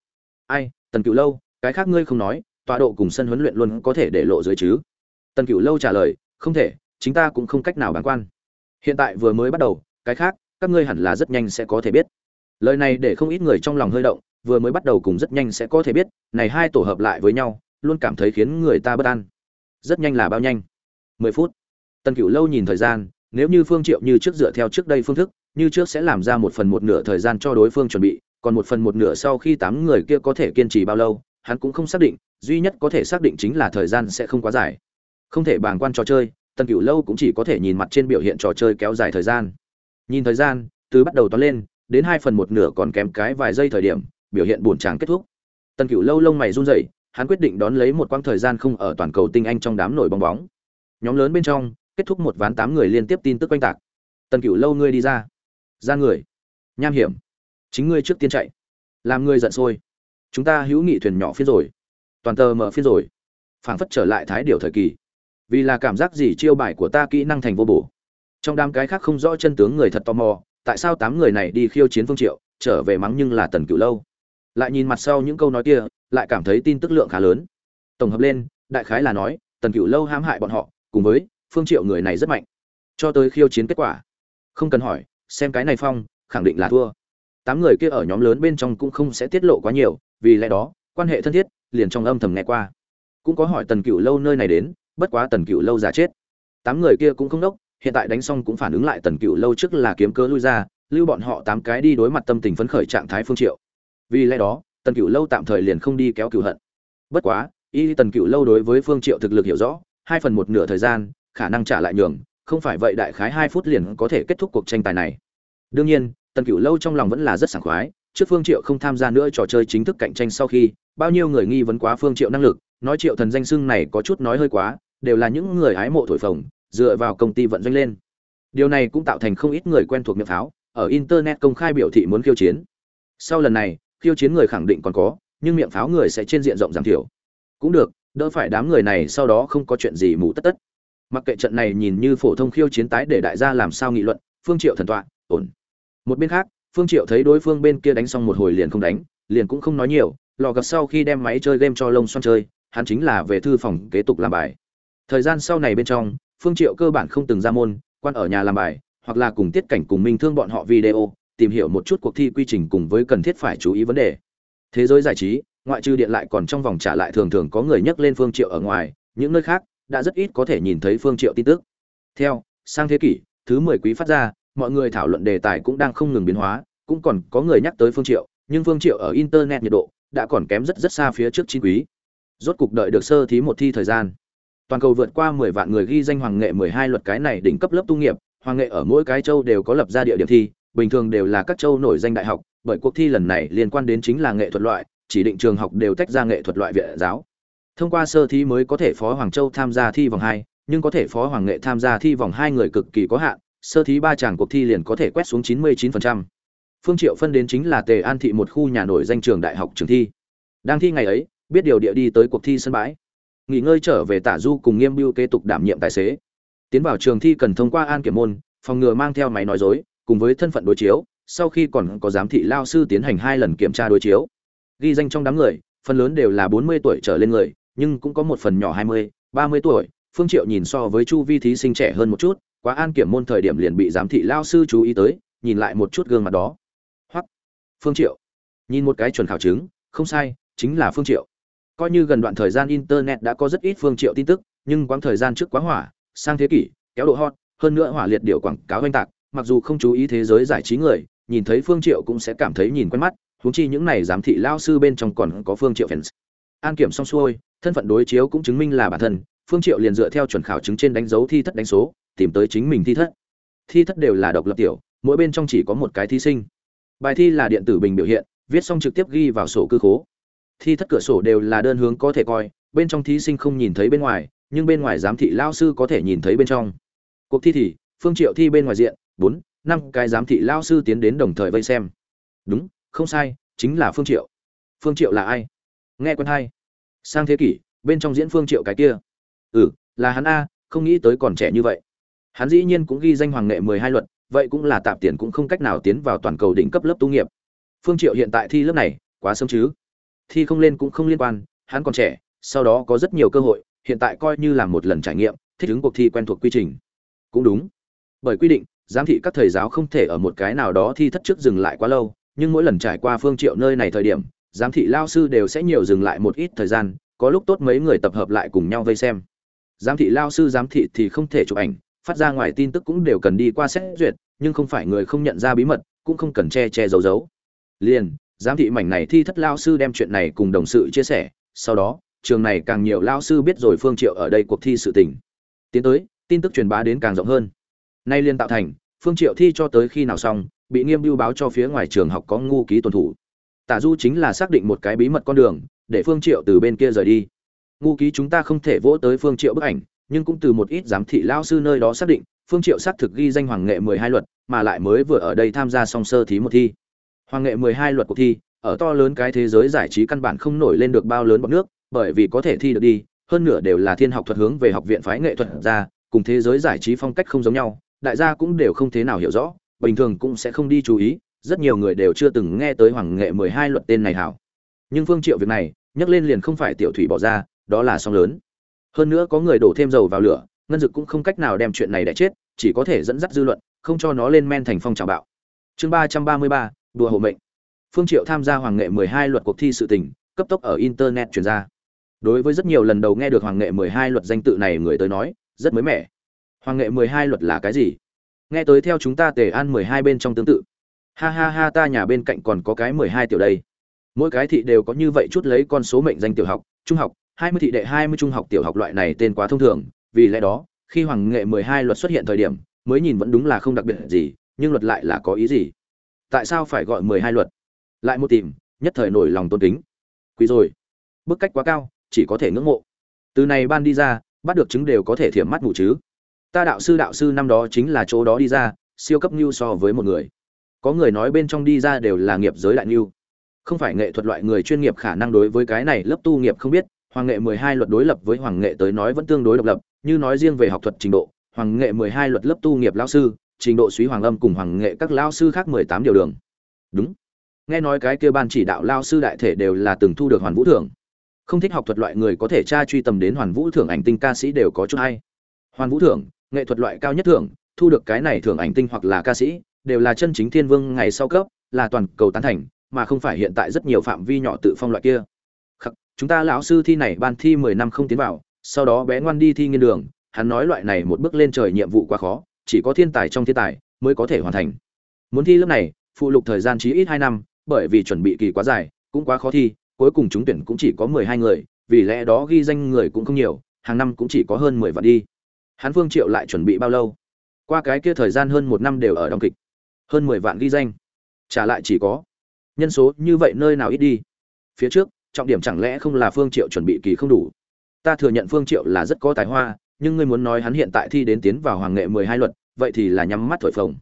Ai, tần cựu lâu, cái khác ngươi không nói, tọa độ cùng sân huấn luyện luôn có thể để lộ dưới chứ. Tần cựu lâu trả lời, không thể chúng ta cũng không cách nào bán quan. Hiện tại vừa mới bắt đầu, cái khác, các ngươi hẳn là rất nhanh sẽ có thể biết. Lời này để không ít người trong lòng hơi động, vừa mới bắt đầu cùng rất nhanh sẽ có thể biết, này hai tổ hợp lại với nhau, luôn cảm thấy khiến người ta bất an. Rất nhanh là bao nhanh? Mười phút. Tần cửu lâu nhìn thời gian nếu như phương triệu như trước dựa theo trước đây phương thức, như trước sẽ làm ra một phần một nửa thời gian cho đối phương chuẩn bị, còn một phần một nửa sau khi tám người kia có thể kiên trì bao lâu, hắn cũng không xác định, duy nhất có thể xác định chính là thời gian sẽ không quá dài. Không thể bàng quan trò chơi, tần cửu lâu cũng chỉ có thể nhìn mặt trên biểu hiện trò chơi kéo dài thời gian. Nhìn thời gian, từ bắt đầu toán lên, đến hai phần một nửa còn kém cái vài giây thời điểm, biểu hiện buồn chán kết thúc. Tần cửu lâu lông mày run rẩy, hắn quyết định đón lấy một quãng thời gian không ở toàn cầu tinh anh trong đám nổi bong bóng. Nhóm lớn bên trong kết thúc một ván tám người liên tiếp tin tức quanh tạc. Tần Cựu lâu ngươi đi ra. Ra người. Nham hiểm. Chính ngươi trước tiên chạy. Làm ngươi giận sôi. Chúng ta hữu nghị thuyền nhỏ phiên rồi. Toàn tờ mở phiên rồi. Phảng phất trở lại thái điều thời kỳ. Vì là cảm giác gì chiêu bài của ta kỹ năng thành vô bổ. Trong đám cái khác không rõ chân tướng người thật tò mò, tại sao tám người này đi khiêu chiến phương triệu, trở về mắng nhưng là tần Cựu lâu. Lại nhìn mặt sau những câu nói kia, lại cảm thấy tin tức lượng khá lớn. Tổng hợp lên, đại khái là nói, tần Cựu lâu hãm hại bọn họ, cùng với phương triệu người này rất mạnh. Cho tới khiêu chiến kết quả. Không cần hỏi, xem cái này phong, khẳng định là thua. Tám người kia ở nhóm lớn bên trong cũng không sẽ tiết lộ quá nhiều, vì lẽ đó, quan hệ thân thiết liền trong âm thầm nghe qua. Cũng có hỏi tần cựu lâu nơi này đến, bất quá tần cựu lâu già chết. Tám người kia cũng không đốc, hiện tại đánh xong cũng phản ứng lại tần cựu lâu trước là kiếm cớ lui ra, lưu bọn họ tám cái đi đối mặt tâm tình phấn khởi trạng thái phương triệu. Vì lẽ đó, tần cựu lâu tạm thời liền không đi kéo cựu hận. Bất quá, y tần cựu lâu đối với phương triệu thực lực hiểu rõ, hai phần một nửa thời gian khả năng trả lại nhường, không phải vậy đại khái hai phút liền có thể kết thúc cuộc tranh tài này. Đương nhiên, tần cựu lâu trong lòng vẫn là rất sảng khoái, trước phương triệu không tham gia nữa trò chơi chính thức cạnh tranh sau khi, bao nhiêu người nghi vấn quá phương triệu năng lực, nói triệu thần danh xưng này có chút nói hơi quá, đều là những người hái mộ thổi phồng, dựa vào công ty vận doanh lên. Điều này cũng tạo thành không ít người quen thuộc miệng pháo, ở internet công khai biểu thị muốn khiêu chiến. Sau lần này, khiêu chiến người khẳng định còn có, nhưng miệng pháo người sẽ trên diện rộng giảm thiểu. Cũng được, đỡ phải đám người này sau đó không có chuyện gì mù tất tất mặc kệ trận này nhìn như phổ thông khiêu chiến tái để đại gia làm sao nghị luận, phương triệu thần tọa, ổn. Một bên khác, phương triệu thấy đối phương bên kia đánh xong một hồi liền không đánh, liền cũng không nói nhiều, lò gặp sau khi đem máy chơi game cho lông xoan chơi, hắn chính là về thư phòng kế tục làm bài. Thời gian sau này bên trong, phương triệu cơ bản không từng ra môn, quan ở nhà làm bài, hoặc là cùng tiết cảnh cùng minh thương bọn họ video, tìm hiểu một chút cuộc thi quy trình cùng với cần thiết phải chú ý vấn đề. Thế giới giải trí, ngoại trừ điện lại còn trong vòng trả lại thường thường có người nhắc lên phương triệu ở ngoài, những nơi khác đã rất ít có thể nhìn thấy phương triệu tin tức. Theo, sang thế kỷ, thứ 10 quý phát ra, mọi người thảo luận đề tài cũng đang không ngừng biến hóa, cũng còn có người nhắc tới phương triệu, nhưng phương triệu ở internet nhiệt độ đã còn kém rất rất xa phía trước chín quý. Rốt cục đợi được sơ thí một thi thời gian. Toàn cầu vượt qua 10 vạn người ghi danh hoàng nghệ 12 luật cái này đỉnh cấp lớp tu nghiệp, hoàng nghệ ở mỗi cái châu đều có lập ra địa điểm thi, bình thường đều là các châu nổi danh đại học, bởi cuộc thi lần này liên quan đến chính là nghệ thuật loại, chỉ định trường học đều tách ra nghệ thuật loại viện giáo thông qua sơ thí mới có thể phó hoàng châu tham gia thi vòng hai, nhưng có thể phó hoàng nghệ tham gia thi vòng hai người cực kỳ có hạn, sơ thí ba chàng cuộc thi liền có thể quét xuống 99%. phương triệu phân đến chính là tề an thị một khu nhà nổi danh trường đại học trường thi. Đang thi ngày ấy, biết điều địa đi tới cuộc thi sân bãi. Nghỉ ngơi trở về tả du cùng nghiêm bưu kế tục đảm nhiệm tài xế. Tiến vào trường thi cần thông qua an kiểm môn, phòng ngừa mang theo máy nói dối, cùng với thân phận đối chiếu, sau khi còn có giám thị lao sư tiến hành hai lần kiểm tra đối chiếu. Ghi danh trong đám người, phần lớn đều là 40 tuổi trở lên người nhưng cũng có một phần nhỏ 20, 30 tuổi phương triệu nhìn so với chu vi thí sinh trẻ hơn một chút quá an kiểm môn thời điểm liền bị giám thị lao sư chú ý tới nhìn lại một chút gương mặt đó. Hoặc phương triệu. Nhìn một cái chuẩn khảo chứng không sai chính là phương triệu. Coi như gần đoạn thời gian internet đã có rất ít phương triệu tin tức nhưng quãng thời gian trước quá hỏa sang thế kỷ kéo độ hot hơn nữa hỏa liệt điều quảng cáo oanh tạc mặc dù không chú ý thế giới giải trí người nhìn thấy phương triệu cũng sẽ cảm thấy nhìn quen mắt huống chi những này giám thị lao sư bên trong còn có phương triệu fans an kiểm xong xuôi, thân phận đối chiếu cũng chứng minh là bản thân, phương triệu liền dựa theo chuẩn khảo chứng trên đánh dấu thi thất đánh số, tìm tới chính mình thi thất. Thi thất đều là độc lập tiểu, mỗi bên trong chỉ có một cái thí sinh. Bài thi là điện tử bình biểu hiện, viết xong trực tiếp ghi vào sổ cư khố. Thi thất cửa sổ đều là đơn hướng có thể coi, bên trong thí sinh không nhìn thấy bên ngoài, nhưng bên ngoài giám thị lao sư có thể nhìn thấy bên trong. Cuộc thi thì, phương triệu thi bên ngoài diện, bốn, năm cái giám thị lao sư tiến đến đồng thời vây xem. Đúng, không sai, chính là phương triệu. Phương triệu là ai? Nghe quen hay. Sang thế kỷ, bên trong diễn phương triệu cái kia. Ừ là hắn a, không nghĩ tới còn trẻ như vậy. Hắn dĩ nhiên cũng ghi danh hoàng nghệ mười hai luật, vậy cũng là tạp tiền cũng không cách nào tiến vào toàn cầu đỉnh cấp lớp tu nghiệp. Phương triệu hiện tại thi lớp này, quá sớm chứ? Thi không lên cũng không liên quan, hắn còn trẻ, sau đó có rất nhiều cơ hội, hiện tại coi như là một lần trải nghiệm, thích ứng cuộc thi quen thuộc quy trình. Cũng đúng. Bởi quy định, giám thị các thầy giáo không thể ở một cái nào đó thi thất trước dừng lại quá lâu, nhưng mỗi lần trải qua phương triệu nơi này thời điểm giám thị lao sư đều sẽ nhiều dừng lại một ít thời gian, có lúc tốt mấy người tập hợp lại cùng nhau vây xem. Giám thị lao sư giám thị thì không thể chụp ảnh, phát ra ngoài tin tức cũng đều cần đi qua xét duyệt, nhưng không phải người không nhận ra bí mật, cũng không cần che che giấu giấu. Liền, giám thị mảnh này thi thất lao sư đem chuyện này cùng đồng sự chia sẻ, sau đó, trường này càng nhiều lao sư biết rồi phương triệu ở đây cuộc thi sự tình. Tiến tới, tin tức truyền bá đến càng rộng hơn. Nay liên tạo thành, phương triệu thi cho tới khi nào xong, bị nghiêm bưu báo cho phía ngoài trường học có ngu ký tuần thủ tả du chính là xác định một cái bí mật con đường, để phương triệu từ bên kia rời đi. Ngu ký chúng ta không thể vỗ tới phương triệu bức ảnh, nhưng cũng từ một ít giám thị lao sư nơi đó xác định, phương triệu xác thực ghi danh hoàng nghệ 12 luật, mà lại mới vừa ở đây tham gia song sơ thí một thi. Hoàng nghệ 12 luật cuộc thi, ở to lớn cái thế giới giải trí căn bản không nổi lên được bao lớn bọt nước, bởi vì có thể thi được đi, hơn nửa đều là thiên học thuật hướng về học viện phái nghệ thuật ra, cùng thế giới giải trí phong cách không giống nhau, đại gia cũng đều không thế nào hiểu rõ, bình thường cũng sẽ không đi chú ý rất nhiều người đều chưa từng nghe tới hoàng nghệ 12 luật tên này hảo. Nhưng phương triệu việc này, nhắc lên liền không phải tiểu thủy bỏ ra, đó là song lớn. Hơn nữa có người đổ thêm dầu vào lửa, ngân dực cũng không cách nào đem chuyện này để chết, chỉ có thể dẫn dắt dư luận, không cho nó lên men thành phong trào bạo. Chương ba trăm ba mươi ba, đùa hộ mệnh. Phương triệu tham gia hoàng nghệ 12 luật cuộc thi sự tình, cấp tốc ở internet truyền ra. Đối với rất nhiều lần đầu nghe được hoàng nghệ 12 luật danh tự này người tới nói, rất mới mẻ. Hoàng nghệ 12 luật là cái gì? Nghe tới theo chúng ta tề an 12 bên trong tương tự ha ha ha, ta nhà bên cạnh còn có cái 12 tiểu đây. Mỗi cái thị đều có như vậy chút lấy con số mệnh danh tiểu học, trung học 20 thị đệ 20 trung học tiểu học loại này tên quá thông thường, vì lẽ đó, khi hoàng nghệ 12 luật xuất hiện thời điểm, mới nhìn vẫn đúng là không đặc biệt gì, nhưng luật lại là có ý gì? Tại sao phải gọi 12 luật? Lại một tìm, nhất thời nổi lòng tôn kính. Quý rồi. Bức cách quá cao, chỉ có thể ngưỡng mộ. Từ này ban đi ra, bắt được chứng đều có thể thiểm mắt ngủ chứ. Ta đạo sư đạo sư năm đó chính là chỗ đó đi ra, siêu cấp như so với một người có người nói bên trong đi ra đều là nghiệp giới đại như không phải nghệ thuật loại người chuyên nghiệp khả năng đối với cái này lớp tu nghiệp không biết, hoàng nghệ 12 luật đối lập với hoàng nghệ tới nói vẫn tương đối độc lập, như nói riêng về học thuật trình độ, hoàng nghệ 12 luật lớp tu nghiệp lao sư, trình độ suý hoàng âm cùng hoàng nghệ các lao sư khác 18 điều đường. Đúng. Nghe nói cái kia ban chỉ đạo lao sư đại thể đều là từng thu được hoàn vũ thưởng. Không thích học thuật loại người có thể tra truy tầm đến hoàn vũ thưởng ảnh tinh ca sĩ đều có chút hay. Hoàn vũ thưởng, nghệ thuật loại cao nhất thưởng, thu được cái này thưởng ảnh tinh hoặc là ca sĩ đều là chân chính thiên vương ngày sau cấp là toàn cầu tán thành mà không phải hiện tại rất nhiều phạm vi nhỏ tự phong loại kia. Khắc, chúng ta lão sư thi này ban thi mười năm không tiến vào sau đó bé ngoan đi thi nghiên đường hắn nói loại này một bước lên trời nhiệm vụ quá khó chỉ có thiên tài trong thiên tài mới có thể hoàn thành. Muốn thi lớp này phụ lục thời gian chí ít hai năm bởi vì chuẩn bị kỳ quá dài cũng quá khó thi cuối cùng chúng tuyển cũng chỉ có mười hai người vì lẽ đó ghi danh người cũng không nhiều hàng năm cũng chỉ có hơn mười vạn đi. Hắn phương triệu lại chuẩn bị bao lâu? Qua cái kia thời gian hơn một năm đều ở đóng kịch hơn mười vạn ghi danh. Trả lại chỉ có, nhân số như vậy nơi nào ít đi? Phía trước, trọng điểm chẳng lẽ không là phương triệu chuẩn bị kỳ không đủ? Ta thừa nhận phương triệu là rất có tài hoa, nhưng ngươi muốn nói hắn hiện tại thi đến tiến vào hoàng nghệ mười hai luật, vậy thì là nhắm mắt thổi phồng.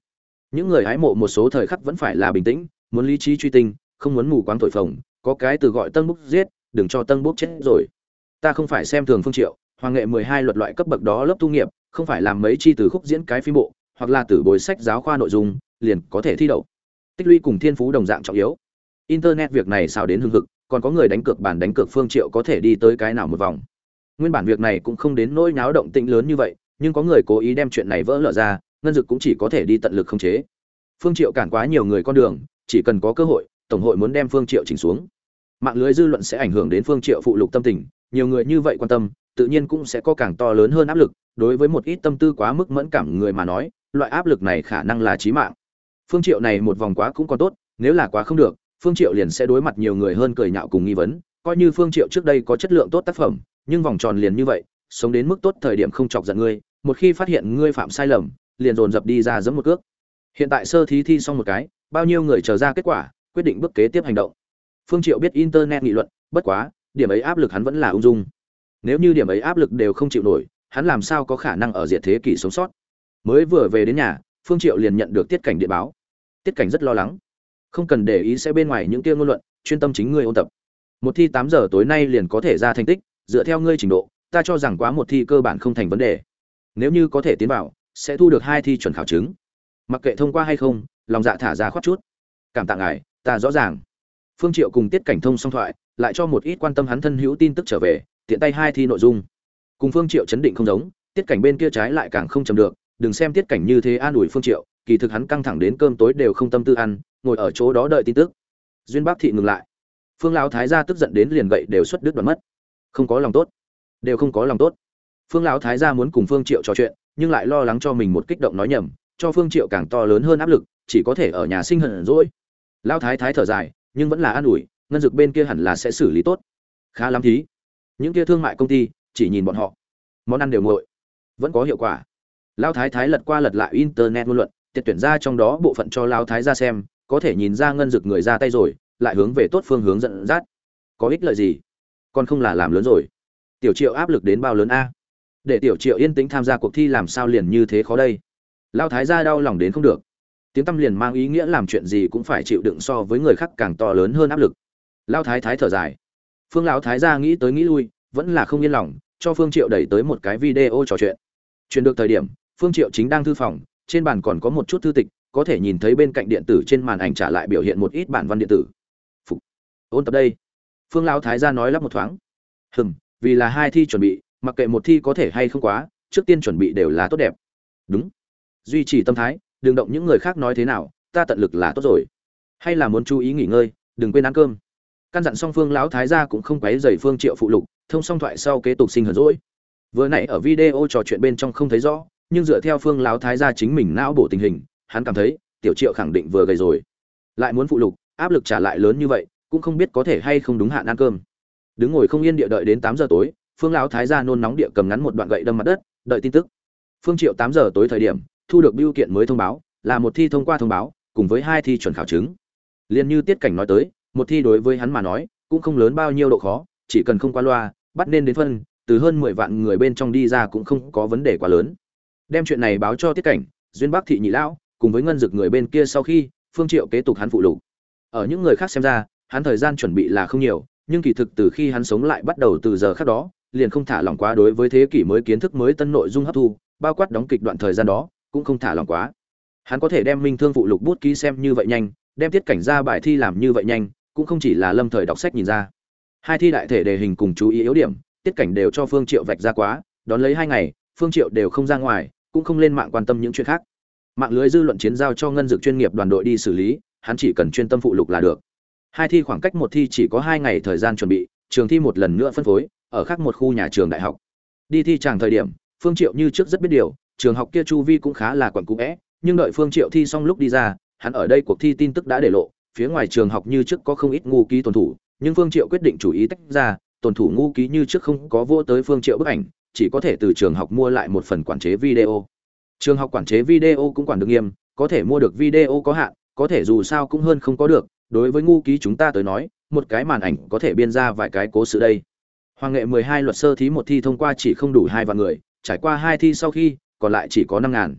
Những người hái mộ một số thời khắc vẫn phải là bình tĩnh, muốn lý trí truy tinh, không muốn mù quáng thổi phồng, có cái từ gọi tân bốc giết, đừng cho tân bốc chết rồi. Ta không phải xem thường phương triệu, hoàng nghệ mười hai luật loại cấp bậc đó lớp tu nghiệp, không phải làm mấy chi từ khúc diễn cái phim bộ, hoặc là từ bồi sách giáo khoa nội dung liền có thể thi đậu. Tích lũy cùng thiên phú đồng dạng trọng yếu. Internet việc này xào đến hưng hực, còn có người đánh cược bản đánh cược phương triệu có thể đi tới cái nào một vòng. Nguyên bản việc này cũng không đến nỗi náo động tĩnh lớn như vậy, nhưng có người cố ý đem chuyện này vỡ lở ra, ngân dực cũng chỉ có thể đi tận lực khống chế. Phương triệu cản quá nhiều người con đường, chỉ cần có cơ hội, tổng hội muốn đem phương triệu chỉnh xuống. Mạng lưới dư luận sẽ ảnh hưởng đến phương triệu phụ lục tâm tình, nhiều người như vậy quan tâm, tự nhiên cũng sẽ có càng to lớn hơn áp lực, đối với một ít tâm tư quá mức mẫn cảm người mà nói, loại áp lực này khả năng là chí mạng phương triệu này một vòng quá cũng còn tốt, nếu là quá không được, phương triệu liền sẽ đối mặt nhiều người hơn cười nhạo cùng nghi vấn, coi như phương triệu trước đây có chất lượng tốt tác phẩm, nhưng vòng tròn liền như vậy, sống đến mức tốt thời điểm không chọc giận ngươi, một khi phát hiện ngươi phạm sai lầm, liền dồn dập đi ra giẫm một cước. Hiện tại sơ thí thi xong một cái, bao nhiêu người chờ ra kết quả, quyết định bước kế tiếp hành động. Phương triệu biết internet nghị luận, bất quá, điểm ấy áp lực hắn vẫn là ung dung. Nếu như điểm ấy áp lực đều không chịu nổi, hắn làm sao có khả năng ở diệt thế kỷ sống sót? Mới vừa về đến nhà, phương triệu liền nhận được tiết cảnh điện báo tiết cảnh rất lo lắng. Không cần để ý sẽ bên ngoài những kia ngôn luận, chuyên tâm chính ngươi ôn tập. Một thi tám giờ tối nay liền có thể ra thành tích, dựa theo ngươi trình độ, ta cho rằng quá một thi cơ bản không thành vấn đề. Nếu như có thể tiến vào, sẽ thu được hai thi chuẩn khảo chứng. Mặc kệ thông qua hay không, lòng dạ thả ra khoát chút. Cảm tạ ngài, ta rõ ràng. Phương triệu cùng tiết cảnh thông song thoại, lại cho một ít quan tâm hắn thân hữu tin tức trở về, tiện tay hai thi nội dung. Cùng phương triệu chấn định không giống, tiết cảnh bên kia trái lại càng không chầm được, đừng xem tiết cảnh như thế an ủi phương triệu kỳ thực hắn căng thẳng đến cơm tối đều không tâm tư ăn, ngồi ở chỗ đó đợi tin tức. Duyên bác thị ngừng lại. Phương lão thái gia tức giận đến liền gậy đều xuất đứt đoạn mất. Không có lòng tốt. Đều không có lòng tốt. Phương lão thái gia muốn cùng phương triệu trò chuyện, nhưng lại lo lắng cho mình một kích động nói nhầm, cho phương triệu càng to lớn hơn áp lực, chỉ có thể ở nhà sinh hận rỗi lão thái thái thở dài, nhưng vẫn là an ủi, ngân dược bên kia hẳn là sẽ xử lý tốt. Khá lắm thí. Những kia thương mại công ty, chỉ nhìn bọn họ. Món ăn đều nguội. Vẫn có hiệu quả. Lão thái thái lật qua lật lại internet ngôn luận tiệt tuyển ra trong đó bộ phận cho lao thái ra xem, có thể nhìn ra ngân dực người ra tay rồi, lại hướng về tốt phương hướng dẫn dắt. Có ích lợi gì? Còn không là làm lớn rồi. Tiểu triệu áp lực đến bao lớn a? Để tiểu triệu yên tĩnh tham gia cuộc thi làm sao liền như thế khó đây? Lao thái ra đau lòng đến không được. Tiếng tâm liền mang ý nghĩa làm chuyện gì cũng phải chịu đựng so với người khác càng to lớn hơn áp lực. Lao thái thái thở dài. Phương lão thái ra nghĩ tới nghĩ lui, vẫn là không yên lòng, cho phương triệu đẩy tới một cái video trò chuyện. Chuyển được thời điểm, phương triệu chính đang thư phòng trên bàn còn có một chút thư tịch, có thể nhìn thấy bên cạnh điện tử trên màn ảnh trả lại biểu hiện một ít bản văn điện tử. Phục. ôn tập đây. Phương lão thái gia nói lắp một thoáng. Hừm, vì là hai thi chuẩn bị, mặc kệ một thi có thể hay không quá, trước tiên chuẩn bị đều là tốt đẹp. Đúng. Duy trì tâm thái, đừng động những người khác nói thế nào, ta tận lực là tốt rồi. Hay là muốn chú ý nghỉ ngơi, đừng quên ăn cơm. Căn dặn song phương lão thái gia cũng không quấy dày phương triệu phụ lục, thông song thoại sau kế tục sinh hờn rỗi vừa nãy ở video trò chuyện bên trong không thấy rõ nhưng dựa theo phương lão thái gia chính mình não bổ tình hình, hắn cảm thấy, tiểu triệu khẳng định vừa gầy rồi. Lại muốn phụ lục, áp lực trả lại lớn như vậy, cũng không biết có thể hay không đúng hạn ăn cơm. Đứng ngồi không yên địa đợi đến tám giờ tối, phương lão thái gia nôn nóng địa cầm ngắn một đoạn gậy đâm mặt đất, đợi tin tức. Phương triệu tám giờ tối thời điểm, thu được biêu kiện mới thông báo, là một thi thông qua thông báo, cùng với hai thi chuẩn khảo chứng. Liền như tiết cảnh nói tới, một thi đối với hắn mà nói, cũng không lớn bao nhiêu độ khó, chỉ cần không qua loa, bắt nên đến phân, từ hơn mười vạn người bên trong đi ra cũng không có vấn đề quá lớn đem chuyện này báo cho tiết cảnh, duyên bắc thị nhị lão, cùng với ngân dực người bên kia sau khi phương triệu kế tục hắn phụ lục. Ở những người khác xem ra, hắn thời gian chuẩn bị là không nhiều, nhưng kỳ thực từ khi hắn sống lại bắt đầu từ giờ khác đó, liền không thả lỏng quá đối với thế kỷ mới kiến thức mới tân nội dung hấp thu, bao quát đóng kịch đoạn thời gian đó, cũng không thả lỏng quá. Hắn có thể đem minh thương phụ lục bút ký xem như vậy nhanh, đem tiết cảnh ra bài thi làm như vậy nhanh, cũng không chỉ là lâm thời đọc sách nhìn ra. Hai thi đại thể đề hình cùng chú ý yếu điểm, tiết cảnh đều cho phương triệu vạch ra quá, đón lấy hai ngày, phương triệu đều không ra ngoài cũng không lên mạng quan tâm những chuyện khác. Mạng lưới dư luận chiến giao cho ngân dược chuyên nghiệp đoàn đội đi xử lý, hắn chỉ cần chuyên tâm phụ lục là được. Hai thi khoảng cách một thi chỉ có hai ngày thời gian chuẩn bị, trường thi một lần nữa phân phối, ở khác một khu nhà trường đại học. Đi thi tràng thời điểm, phương triệu như trước rất biết điều, trường học kia chu vi cũng khá là quẩn cũ vẽ nhưng đợi phương triệu thi xong lúc đi ra, hắn ở đây cuộc thi tin tức đã để lộ, phía ngoài trường học như trước có không ít ngu ký tuần thủ, nhưng phương triệu quyết định chủ ý tách ra, tuần thủ ngu ký như trước không có vô tới phương triệu bức ảnh chỉ có thể từ trường học mua lại một phần quản chế video. Trường học quản chế video cũng quản được nghiêm, có thể mua được video có hạn, có thể dù sao cũng hơn không có được. Đối với ngu ký chúng ta tới nói, một cái màn ảnh có thể biên ra vài cái cố sự đây. Hoàng nghệ mười hai luật sơ thí một thi thông qua chỉ không đủ hai vạn người, trải qua hai thi sau khi, còn lại chỉ có năm ngàn.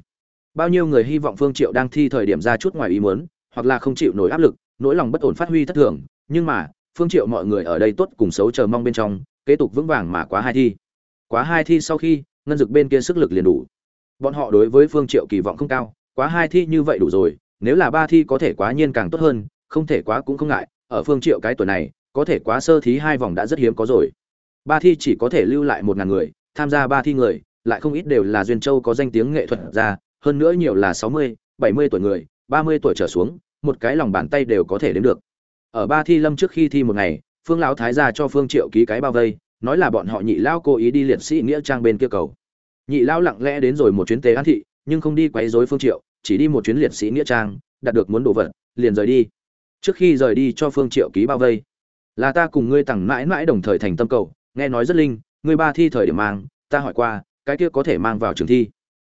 Bao nhiêu người hy vọng phương triệu đang thi thời điểm ra chút ngoài ý muốn, hoặc là không chịu nổi áp lực, nỗi lòng bất ổn phát huy thất thường. Nhưng mà, phương triệu mọi người ở đây tốt cùng xấu chờ mong bên trong, kế tục vững vàng mà quá hai thi quá hai thi sau khi ngân dực bên kia sức lực liền đủ. Bọn họ đối với phương triệu kỳ vọng không cao quá hai thi như vậy đủ rồi nếu là ba thi có thể quá nhiên càng tốt hơn không thể quá cũng không ngại ở phương triệu cái tuổi này có thể quá sơ thí hai vòng đã rất hiếm có rồi. Ba thi chỉ có thể lưu lại một ngàn người tham gia ba thi người lại không ít đều là duyên châu có danh tiếng nghệ thuật ra hơn nữa nhiều là sáu mươi, bảy mươi tuổi người ba mươi tuổi trở xuống một cái lòng bàn tay đều có thể đến được. Ở ba thi lâm trước khi thi một ngày phương lão thái gia cho phương triệu ký cái bao vây nói là bọn họ nhị lao cố ý đi liệt sĩ nghĩa trang bên kia cầu. Nhị lao lặng lẽ đến rồi một chuyến tế an thị, nhưng không đi quấy rối phương triệu, chỉ đi một chuyến liệt sĩ nghĩa trang, đạt được muốn đồ vật, liền rời đi. Trước khi rời đi cho phương triệu ký bao vây. Là ta cùng ngươi tặng mãi mãi đồng thời thành tâm cầu, nghe nói rất linh, ngươi ba thi thời điểm mang, ta hỏi qua, cái kia có thể mang vào trường thi?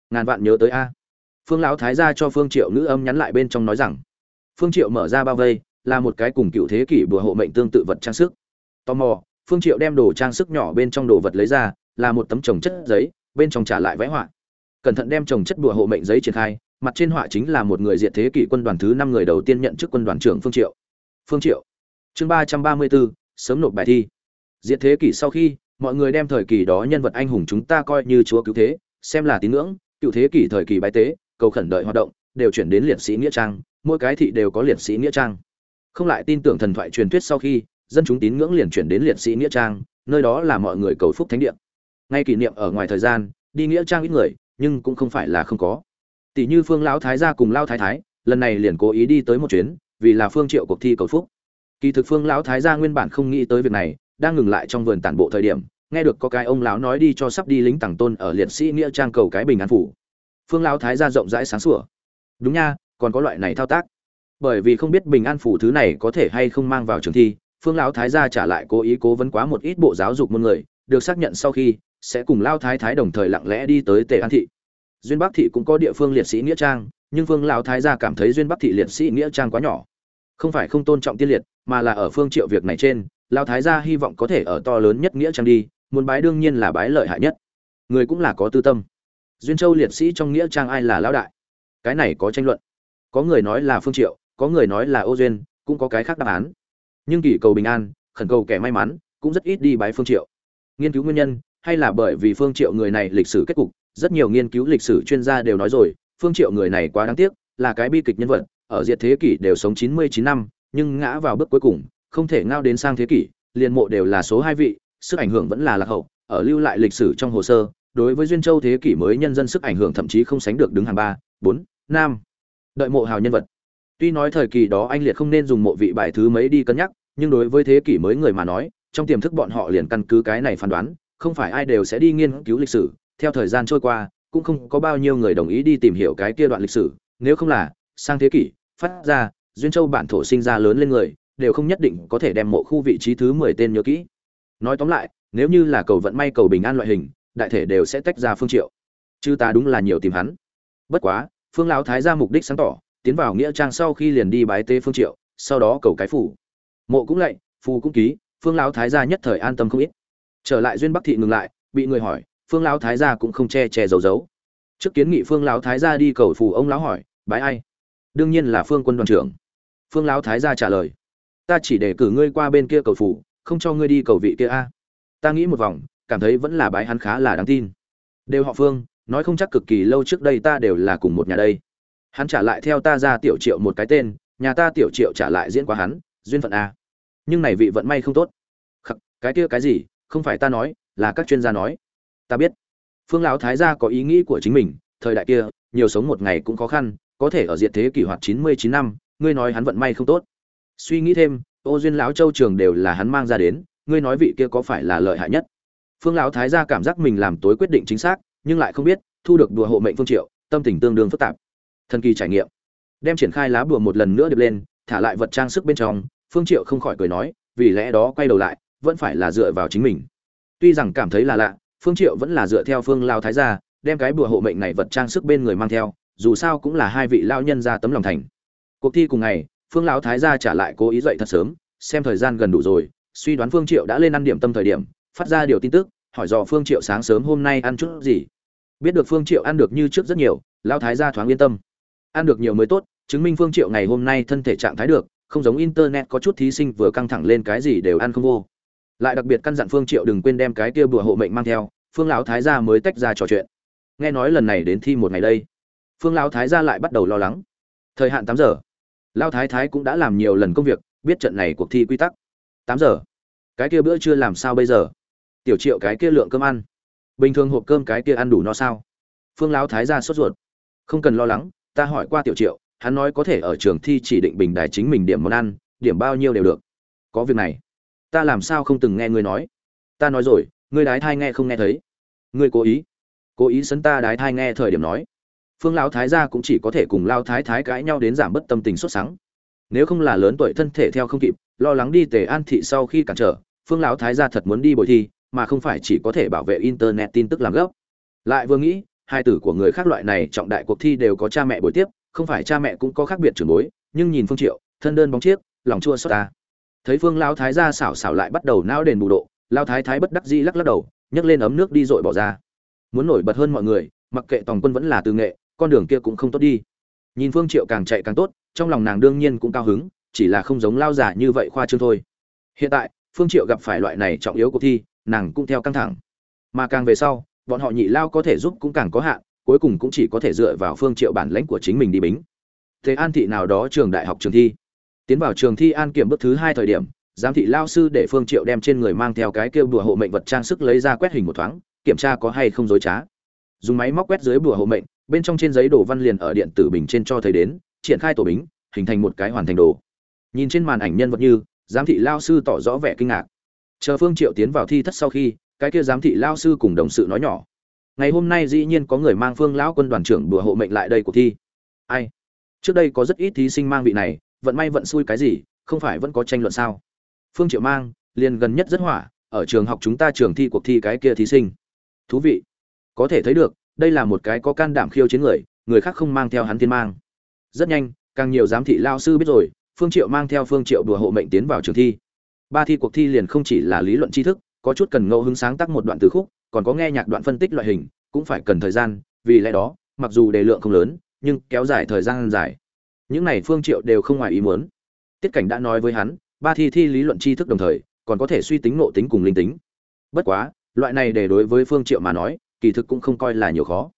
Ngàn vạn nhớ tới a. Phương lão thái gia cho phương triệu nữ âm nhắn lại bên trong nói rằng, phương triệu mở ra bao vây, là một cái cùng cựu thế kỷ bùa hộ mệnh tương tự vật trang sức. Tò mò phương triệu đem đồ trang sức nhỏ bên trong đồ vật lấy ra là một tấm trồng chất giấy bên trong trả lại vẽ họa. Cẩn thận đem trồng chất bùa hộ mệnh giấy triển khai mặt trên họa chính là một người diệt thế kỷ quân đoàn thứ năm người đầu tiên nhận chức quân đoàn trưởng phương triệu. Phương triệu. Chương ba trăm ba mươi 334, sớm nộp bài thi. Diệt thế kỷ sau khi mọi người đem thời kỳ đó nhân vật anh hùng chúng ta coi như chúa cứu thế xem là tín ngưỡng cựu thế kỷ thời kỳ bái tế cầu khẩn đợi hoạt động đều chuyển đến liệt sĩ nghĩa trang mỗi cái thị đều có liệt sĩ nghĩa trang. Không lại tin tưởng thần thoại truyền thuyết sau khi dân chúng tín ngưỡng liền chuyển đến liệt sĩ nghĩa trang, nơi đó là mọi người cầu phúc thánh địa. Ngay kỷ niệm ở ngoài thời gian, đi nghĩa trang ít người, nhưng cũng không phải là không có. Tỷ như phương lão thái gia cùng lao thái thái, lần này liền cố ý đi tới một chuyến, vì là phương triệu cuộc thi cầu phúc. Kỳ thực phương lão thái gia nguyên bản không nghĩ tới việc này, đang ngừng lại trong vườn tản bộ thời điểm, nghe được có cái ông lão nói đi cho sắp đi lính tàng tôn ở liệt sĩ nghĩa trang cầu cái bình an phủ. Phương lão thái gia rộng rãi sáng sủa. Đúng nha, còn có loại này thao tác. Bởi vì không biết bình an phủ thứ này có thể hay không mang vào trường thi phương lão thái gia trả lại cố ý cố vấn quá một ít bộ giáo dục môn người, được xác nhận sau khi, sẽ cùng lao thái thái đồng thời lặng lẽ đi tới tề an thị. Duyên bắc thị cũng có địa phương liệt sĩ nghĩa trang, nhưng phương lão thái gia cảm thấy duyên bắc thị liệt sĩ nghĩa trang quá nhỏ. Không phải không tôn trọng tiên liệt, mà là ở phương triệu việc này trên, lão thái gia hy vọng có thể ở to lớn nhất nghĩa trang đi, muốn bái đương nhiên là bái lợi hại nhất. Người cũng là có tư tâm. Duyên châu liệt sĩ trong nghĩa trang ai là lão đại? Cái này có tranh luận. Có người nói là phương triệu, có người nói là ô duyên, cũng có cái khác đáp án nhưng kỳ cầu bình an, khẩn cầu kẻ may mắn, cũng rất ít đi bái phương triệu. Nghiên cứu nguyên nhân, hay là bởi vì phương triệu người này lịch sử kết cục, rất nhiều nghiên cứu lịch sử chuyên gia đều nói rồi, phương triệu người này quá đáng tiếc, là cái bi kịch nhân vật, ở diệt thế kỷ đều sống 99 năm, nhưng ngã vào bước cuối cùng, không thể ngao đến sang thế kỷ, liền mộ đều là số hai vị, sức ảnh hưởng vẫn là lạc hậu, ở lưu lại lịch sử trong hồ sơ, đối với duyên châu thế kỷ mới nhân dân sức ảnh hưởng thậm chí không sánh được đứng hàng ba, bốn, năm. Đợi mộ hào nhân vật tuy nói thời kỳ đó anh liệt không nên dùng mộ vị bài thứ mấy đi cân nhắc, nhưng đối với thế kỷ mới người mà nói, trong tiềm thức bọn họ liền căn cứ cái này phán đoán, không phải ai đều sẽ đi nghiên cứu lịch sử. Theo thời gian trôi qua, cũng không có bao nhiêu người đồng ý đi tìm hiểu cái kia đoạn lịch sử. Nếu không là, sang thế kỷ, phát ra, duyên châu bản thổ sinh ra lớn lên người, đều không nhất định có thể đem mộ khu vị trí thứ mười tên nhớ kỹ. Nói tóm lại, nếu như là cầu vận may cầu bình an loại hình, đại thể đều sẽ tách ra phương triệu. Chứ ta đúng là nhiều tìm hắn. Bất quá, phương lão thái gia mục đích sáng tỏ tiến vào nghĩa trang sau khi liền đi bái tế phương triệu, sau đó cầu cái phủ. Mộ cũng lạy, phù cũng ký, phương lão thái gia nhất thời an tâm không ít. Trở lại duyên bắc thị ngừng lại, bị người hỏi, phương lão thái gia cũng không che che giấu giấu. Trước kiến nghị phương lão thái gia đi cầu phù, ông lão hỏi, bái ai? Đương nhiên là phương quân đoàn trưởng. Phương lão thái gia trả lời, ta chỉ để cử ngươi qua bên kia cầu phù, không cho ngươi đi cầu vị kia a. Ta nghĩ một vòng, cảm thấy vẫn là bái hắn khá là đáng tin. Đều họ phương, nói không chắc cực kỳ lâu trước đây ta đều là cùng một nhà đây hắn trả lại theo ta ra tiểu triệu một cái tên nhà ta tiểu triệu trả lại diễn qua hắn duyên phận a. Nhưng này vị vận may không tốt. Khắc, cái kia cái gì không phải ta nói là các chuyên gia nói. Ta biết. Phương lão thái gia có ý nghĩ của chính mình thời đại kia nhiều sống một ngày cũng khó khăn có thể ở diện thế kỷ hoạt chín mươi chín năm ngươi nói hắn vận may không tốt. Suy nghĩ thêm ô duyên lão châu trường đều là hắn mang ra đến ngươi nói vị kia có phải là lợi hại nhất? Phương lão thái gia cảm giác mình làm tối quyết định chính xác nhưng lại không biết thu được đùa hộ mệnh phương triệu tâm tình tương đương phức tạp thần kỳ trải nghiệm. Đem triển khai lá bùa một lần nữa điệp lên, thả lại vật trang sức bên trong, phương triệu không khỏi cười nói, vì lẽ đó quay đầu lại, vẫn phải là dựa vào chính mình. Tuy rằng cảm thấy là lạ, phương triệu vẫn là dựa theo phương lao thái gia, đem cái bùa hộ mệnh này vật trang sức bên người mang theo, dù sao cũng là hai vị lao nhân ra tấm lòng thành. Cuộc thi cùng ngày, phương lão thái gia trả lại cố ý dậy thật sớm, xem thời gian gần đủ rồi, suy đoán phương triệu đã lên ăn điểm tâm thời điểm, phát ra điều tin tức, hỏi dò phương triệu sáng sớm hôm nay ăn chút gì. Biết được phương triệu ăn được như trước rất nhiều, lao thái gia thoáng yên tâm ăn được nhiều mới tốt, chứng minh phương triệu ngày hôm nay thân thể trạng thái được, không giống internet có chút thí sinh vừa căng thẳng lên cái gì đều ăn không vô. Lại đặc biệt căn dặn phương triệu đừng quên đem cái kia bùa hộ mệnh mang theo, phương lão thái gia mới tách ra trò chuyện. Nghe nói lần này đến thi một ngày đây, phương lão thái gia lại bắt đầu lo lắng. Thời hạn tám giờ, lão thái thái cũng đã làm nhiều lần công việc, biết trận này cuộc thi quy tắc. Tám giờ, cái kia bữa chưa làm sao bây giờ? Tiểu triệu cái kia lượng cơm ăn. Bình thường hộp cơm cái kia ăn đủ no sao? Phương lão thái gia sốt ruột. Không cần lo lắng ta hỏi qua tiểu triệu, hắn nói có thể ở trường thi chỉ định bình đài chính mình điểm món ăn, điểm bao nhiêu đều được. Có việc này, ta làm sao không từng nghe ngươi nói? Ta nói rồi, ngươi đái thai nghe không nghe thấy. Ngươi cố ý cố ý sấn ta đái thai nghe thời điểm nói. Phương lão thái gia cũng chỉ có thể cùng lao thái thái cãi nhau đến giảm bất tâm tình xuất sáng nếu không là lớn tuổi thân thể theo không kịp, lo lắng đi tề an thị sau khi cản trở, phương lão thái gia thật muốn đi bồi thi, mà không phải chỉ có thể bảo vệ internet tin tức làm gốc. Lại vừa nghĩ hai tử của người khác loại này trọng đại cuộc thi đều có cha mẹ buổi tiếp, không phải cha mẹ cũng có khác biệt trưởng bối, nhưng nhìn phương triệu, thân đơn bóng chiếc, lòng chua xót ta. Thấy phương lão thái gia xảo xảo lại bắt đầu nao đền bù độ lao thái thái bất đắc dĩ lắc lắc đầu, nhấc lên ấm nước đi dội bỏ ra. Muốn nổi bật hơn mọi người, mặc kệ tòng quân vẫn là từ nghệ, con đường kia cũng không tốt đi. Nhìn phương triệu càng chạy càng tốt, trong lòng nàng đương nhiên cũng cao hứng, chỉ là không giống lao giả như vậy khoa trương thôi. Hiện tại, phương triệu gặp phải loại này trọng yếu cuộc thi, nàng cũng theo căng thẳng. Mà càng về sau bọn họ nhị lao có thể giúp cũng càng có hạn, cuối cùng cũng chỉ có thể dựa vào phương triệu bản lãnh của chính mình đi bính. Thế an thị nào đó trường đại học trường thi. Tiến vào trường thi an kiểm bước thứ hai thời điểm, giám thị lao sư để phương triệu đem trên người mang theo cái kêu đùa hộ mệnh vật trang sức lấy ra quét hình một thoáng, kiểm tra có hay không dối trá. Dùng máy móc quét dưới bùa hộ mệnh, bên trong trên giấy đồ văn liền ở điện tử bình trên cho thấy đến, triển khai tổ bính, hình thành một cái hoàn thành đồ. Nhìn trên màn ảnh nhân vật như, giám thị lao sư tỏ rõ vẻ kinh ngạc. Chờ phương triệu tiến vào thi thất sau khi cái kia giám thị lao sư cùng đồng sự nói nhỏ. Ngày hôm nay dĩ nhiên có người mang phương lão quân đoàn trưởng đùa hộ mệnh lại đây cuộc thi. Ai? Trước đây có rất ít thí sinh mang vị này, vận may vận xui cái gì, không phải vẫn có tranh luận sao? Phương triệu mang, liền gần nhất rất hỏa, ở trường học chúng ta trường thi cuộc thi cái kia thí sinh. Thú vị. Có thể thấy được, đây là một cái có can đảm khiêu chiến người người khác không mang theo hắn thiên mang. Rất nhanh, càng nhiều giám thị lao sư biết rồi, phương triệu mang theo phương triệu đùa hộ mệnh tiến vào trường thi. Ba thi cuộc thi liền không chỉ là lý luận tri thức có chút cần ngẫu hứng sáng tác một đoạn từ khúc, còn có nghe nhạc đoạn phân tích loại hình, cũng phải cần thời gian, vì lẽ đó, mặc dù đề lượng không lớn, nhưng kéo dài thời gian dài. Những này phương triệu đều không ngoài ý muốn. Tiết cảnh đã nói với hắn, ba thi thi lý luận tri thức đồng thời, còn có thể suy tính nội tính cùng linh tính. Bất quá, loại này để đối với phương triệu mà nói, kỳ thực cũng không coi là nhiều khó.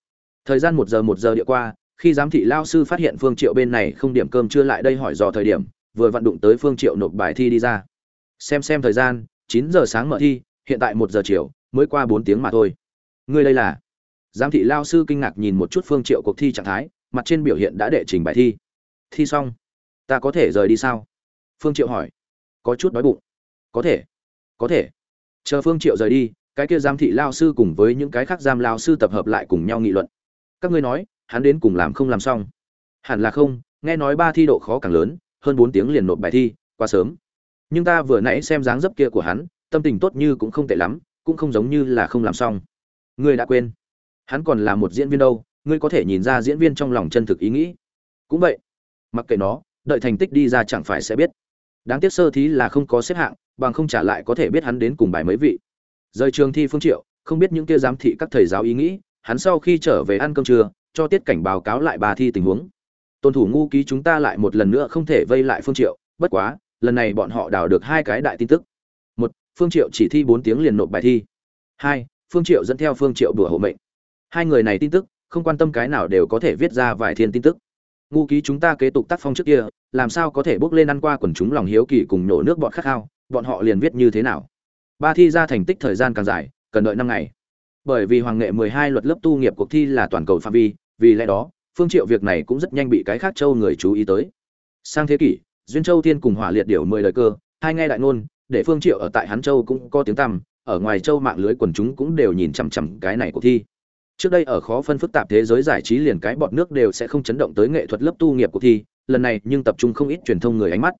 Thời gian một giờ một giờ địa qua, khi giám thị lao sư phát hiện phương triệu bên này không điểm cơm chưa lại đây hỏi dò thời điểm, vừa vận đụng tới phương triệu nộp bài thi đi ra. Xem xem thời gian 9 giờ sáng mở thi hiện tại một giờ chiều, mới qua bốn tiếng mà thôi. Ngươi đây là? Giám thị lao sư kinh ngạc nhìn một chút phương triệu cuộc thi trạng thái, mặt trên biểu hiện đã đệ trình bài thi. Thi xong. Ta có thể rời đi sao? Phương triệu hỏi. Có chút đói bụng. Có thể. Có thể. Chờ phương triệu rời đi, cái kia giám thị lao sư cùng với những cái khác giam lao sư tập hợp lại cùng nhau nghị luận. Các ngươi nói, hắn đến cùng làm không làm xong? Hẳn là không, nghe nói ba thi độ khó càng lớn, hơn bốn tiếng liền nộp bài thi, quá sớm. Nhưng ta vừa nãy xem dáng dấp kia của hắn tâm tình tốt như cũng không tệ lắm, cũng không giống như là không làm xong. Ngươi đã quên. Hắn còn là một diễn viên đâu, ngươi có thể nhìn ra diễn viên trong lòng chân thực ý nghĩ. Cũng vậy. Mặc kệ nó, đợi thành tích đi ra chẳng phải sẽ biết. Đáng tiếc sơ thí là không có xếp hạng, bằng không trả lại có thể biết hắn đến cùng bài mấy vị. Rời trường thi phương triệu, không biết những kia giám thị các thầy giáo ý nghĩ, hắn sau khi trở về ăn cơm trưa, cho tiết cảnh báo cáo lại bà thi tình huống. Tôn thủ ngu ký chúng ta lại một lần nữa không thể vây lại phương triệu, bất quá, lần này bọn họ đào được hai cái đại tin tức phương triệu chỉ thi bốn tiếng liền nộp bài thi. Hai, phương triệu dẫn theo phương triệu đùa hộ mệnh. Hai người này tin tức, không quan tâm cái nào đều có thể viết ra vài thiên tin tức. Ngu ký chúng ta kế tục tác phong trước kia, làm sao có thể bước lên ăn qua quần chúng lòng hiếu kỳ cùng nổ nước bọn khát khao, bọn họ liền viết như thế nào? Ba thi ra thành tích thời gian càng dài, cần đợi năm ngày. Bởi vì hoàng nghệ 12 luật lớp tu nghiệp cuộc thi là toàn cầu phạm vi, vì lẽ đó, phương triệu việc này cũng rất nhanh bị cái khác châu người chú ý tới. Sang thế kỷ, duyên châu thiên cùng hỏa liệt điểu mười lời cơ, hai nghe đại ngôn để phương triệu ở tại hắn châu cũng có tiếng tăm, ở ngoài châu mạng lưới quần chúng cũng đều nhìn chằm chằm cái này cuộc thi. Trước đây ở khó phân phức tạp thế giới giải trí liền cái bọn nước đều sẽ không chấn động tới nghệ thuật lớp tu nghiệp cuộc thi, lần này nhưng tập trung không ít truyền thông người ánh mắt.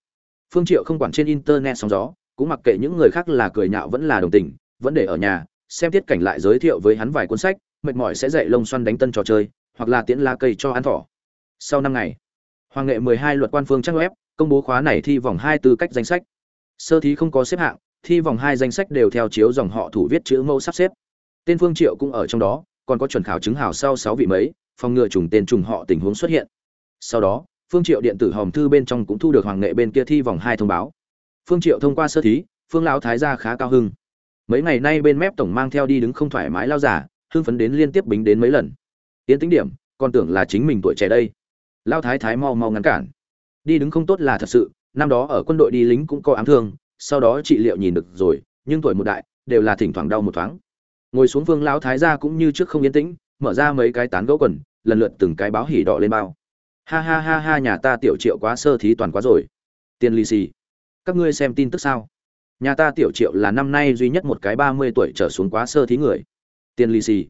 Phương triệu không quản trên internet sóng gió, cũng mặc kệ những người khác là cười nhạo vẫn là đồng tình, vẫn để ở nhà, xem tiết cảnh lại giới thiệu với hắn vài cuốn sách, mệt mỏi sẽ dạy lông xoăn đánh tân trò chơi, hoặc là tiễn la cây cho ăn thỏ. Sau năm ngày, hoàng nghệ 12 luật quan phương trang web công bố khóa này thi vòng hai tư cách danh sách sơ thí không có xếp hạng, thi vòng hai danh sách đều theo chiếu dòng họ thủ viết chữ mẫu sắp xếp. Tên phương triệu cũng ở trong đó, còn có chuẩn khảo chứng hào sau sáu vị mấy, phòng ngừa trùng tên trùng họ tình huống xuất hiện. Sau đó, phương triệu điện tử hòm thư bên trong cũng thu được hoàng nghệ bên kia thi vòng hai thông báo. Phương triệu thông qua sơ thí, phương lão thái gia khá cao hưng. Mấy ngày nay bên mép tổng mang theo đi đứng không thoải mái lao giả, hưng phấn đến liên tiếp bính đến mấy lần. Tiến tính điểm, còn tưởng là chính mình tuổi trẻ đây. Lao thái thái mau mau ngăn cản. Đi đứng không tốt là thật sự năm đó ở quân đội đi lính cũng có ám thương, sau đó trị liệu nhìn được rồi, nhưng tuổi một đại, đều là thỉnh thoảng đau một thoáng. Ngồi xuống phương lão thái gia cũng như trước không yên tĩnh, mở ra mấy cái tán gẫu quần, lần lượt từng cái báo hỉ đỏ lên bao. Ha ha ha ha, nhà ta tiểu triệu quá sơ thí toàn quá rồi. Tiền lì xì, các ngươi xem tin tức sao? Nhà ta tiểu triệu là năm nay duy nhất một cái ba mươi tuổi trở xuống quá sơ thí người. Tiền lì xì,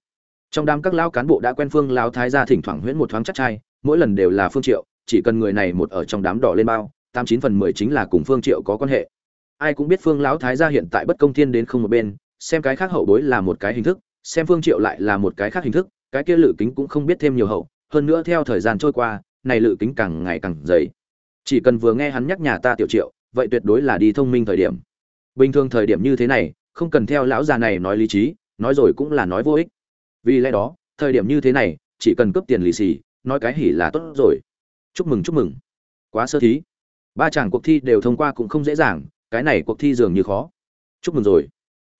trong đám các lão cán bộ đã quen phương lão thái gia thỉnh thoảng huyễn một thoáng chắc trai, mỗi lần đều là phương triệu, chỉ cần người này một ở trong đám đỏ lên bao tám chín phần mười chính là cùng phương triệu có quan hệ. Ai cũng biết phương lão thái gia hiện tại bất công thiên đến không một bên, xem cái khác hậu bối là một cái hình thức, xem phương triệu lại là một cái khác hình thức, cái kia lự kính cũng không biết thêm nhiều hậu, hơn nữa theo thời gian trôi qua, này lự kính càng ngày càng dày. Chỉ cần vừa nghe hắn nhắc nhà ta tiểu triệu, vậy tuyệt đối là đi thông minh thời điểm. Bình thường thời điểm như thế này, không cần theo lão già này nói lý trí, nói rồi cũng là nói vô ích. Vì lẽ đó, thời điểm như thế này, chỉ cần cướp tiền lì xì, nói cái hỉ là tốt rồi. Chúc mừng chúc mừng. Quá sơ thí ba chàng cuộc thi đều thông qua cũng không dễ dàng, cái này cuộc thi dường như khó. Chúc mừng rồi.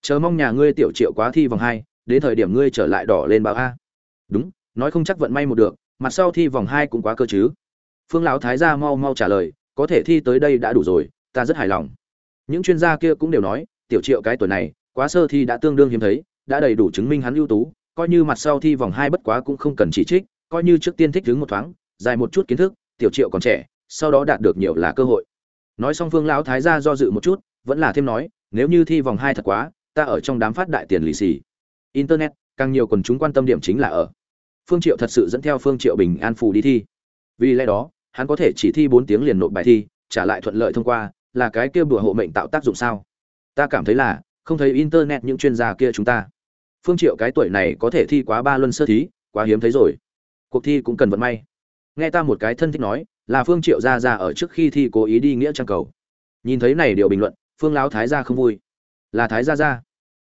Chờ mong nhà ngươi tiểu triệu quá thi vòng hai, đến thời điểm ngươi trở lại đỏ lên báo a. Đúng, nói không chắc vận may một được, mặt sau thi vòng hai cũng quá cơ chứ. Phương lão thái gia mau mau trả lời, có thể thi tới đây đã đủ rồi, ta rất hài lòng. Những chuyên gia kia cũng đều nói, tiểu triệu cái tuổi này, quá sơ thi đã tương đương hiếm thấy, đã đầy đủ chứng minh hắn ưu tú, coi như mặt sau thi vòng hai bất quá cũng không cần chỉ trích, coi như trước tiên thích đứng một thoáng, dài một chút kiến thức, tiểu triệu còn trẻ sau đó đạt được nhiều là cơ hội. Nói xong phương lão thái gia do dự một chút, vẫn là thêm nói, nếu như thi vòng hai thật quá, ta ở trong đám phát đại tiền lì xì. Internet, càng nhiều quần chúng quan tâm điểm chính là ở. Phương triệu thật sự dẫn theo phương triệu bình an phù đi thi. Vì lẽ đó, hắn có thể chỉ thi bốn tiếng liền nộp bài thi, trả lại thuận lợi thông qua, là cái kia bùa hộ mệnh tạo tác dụng sao? Ta cảm thấy là, không thấy internet những chuyên gia kia chúng ta. Phương triệu cái tuổi này có thể thi quá ba luân sơ thí, quá hiếm thấy rồi. Cuộc thi cũng cần vận may. Nghe ta một cái thân thích nói là phương triệu gia gia ở trước khi thi cố ý đi nghĩa trang cầu. Nhìn thấy này điều bình luận, phương lão thái gia không vui. Là thái gia gia.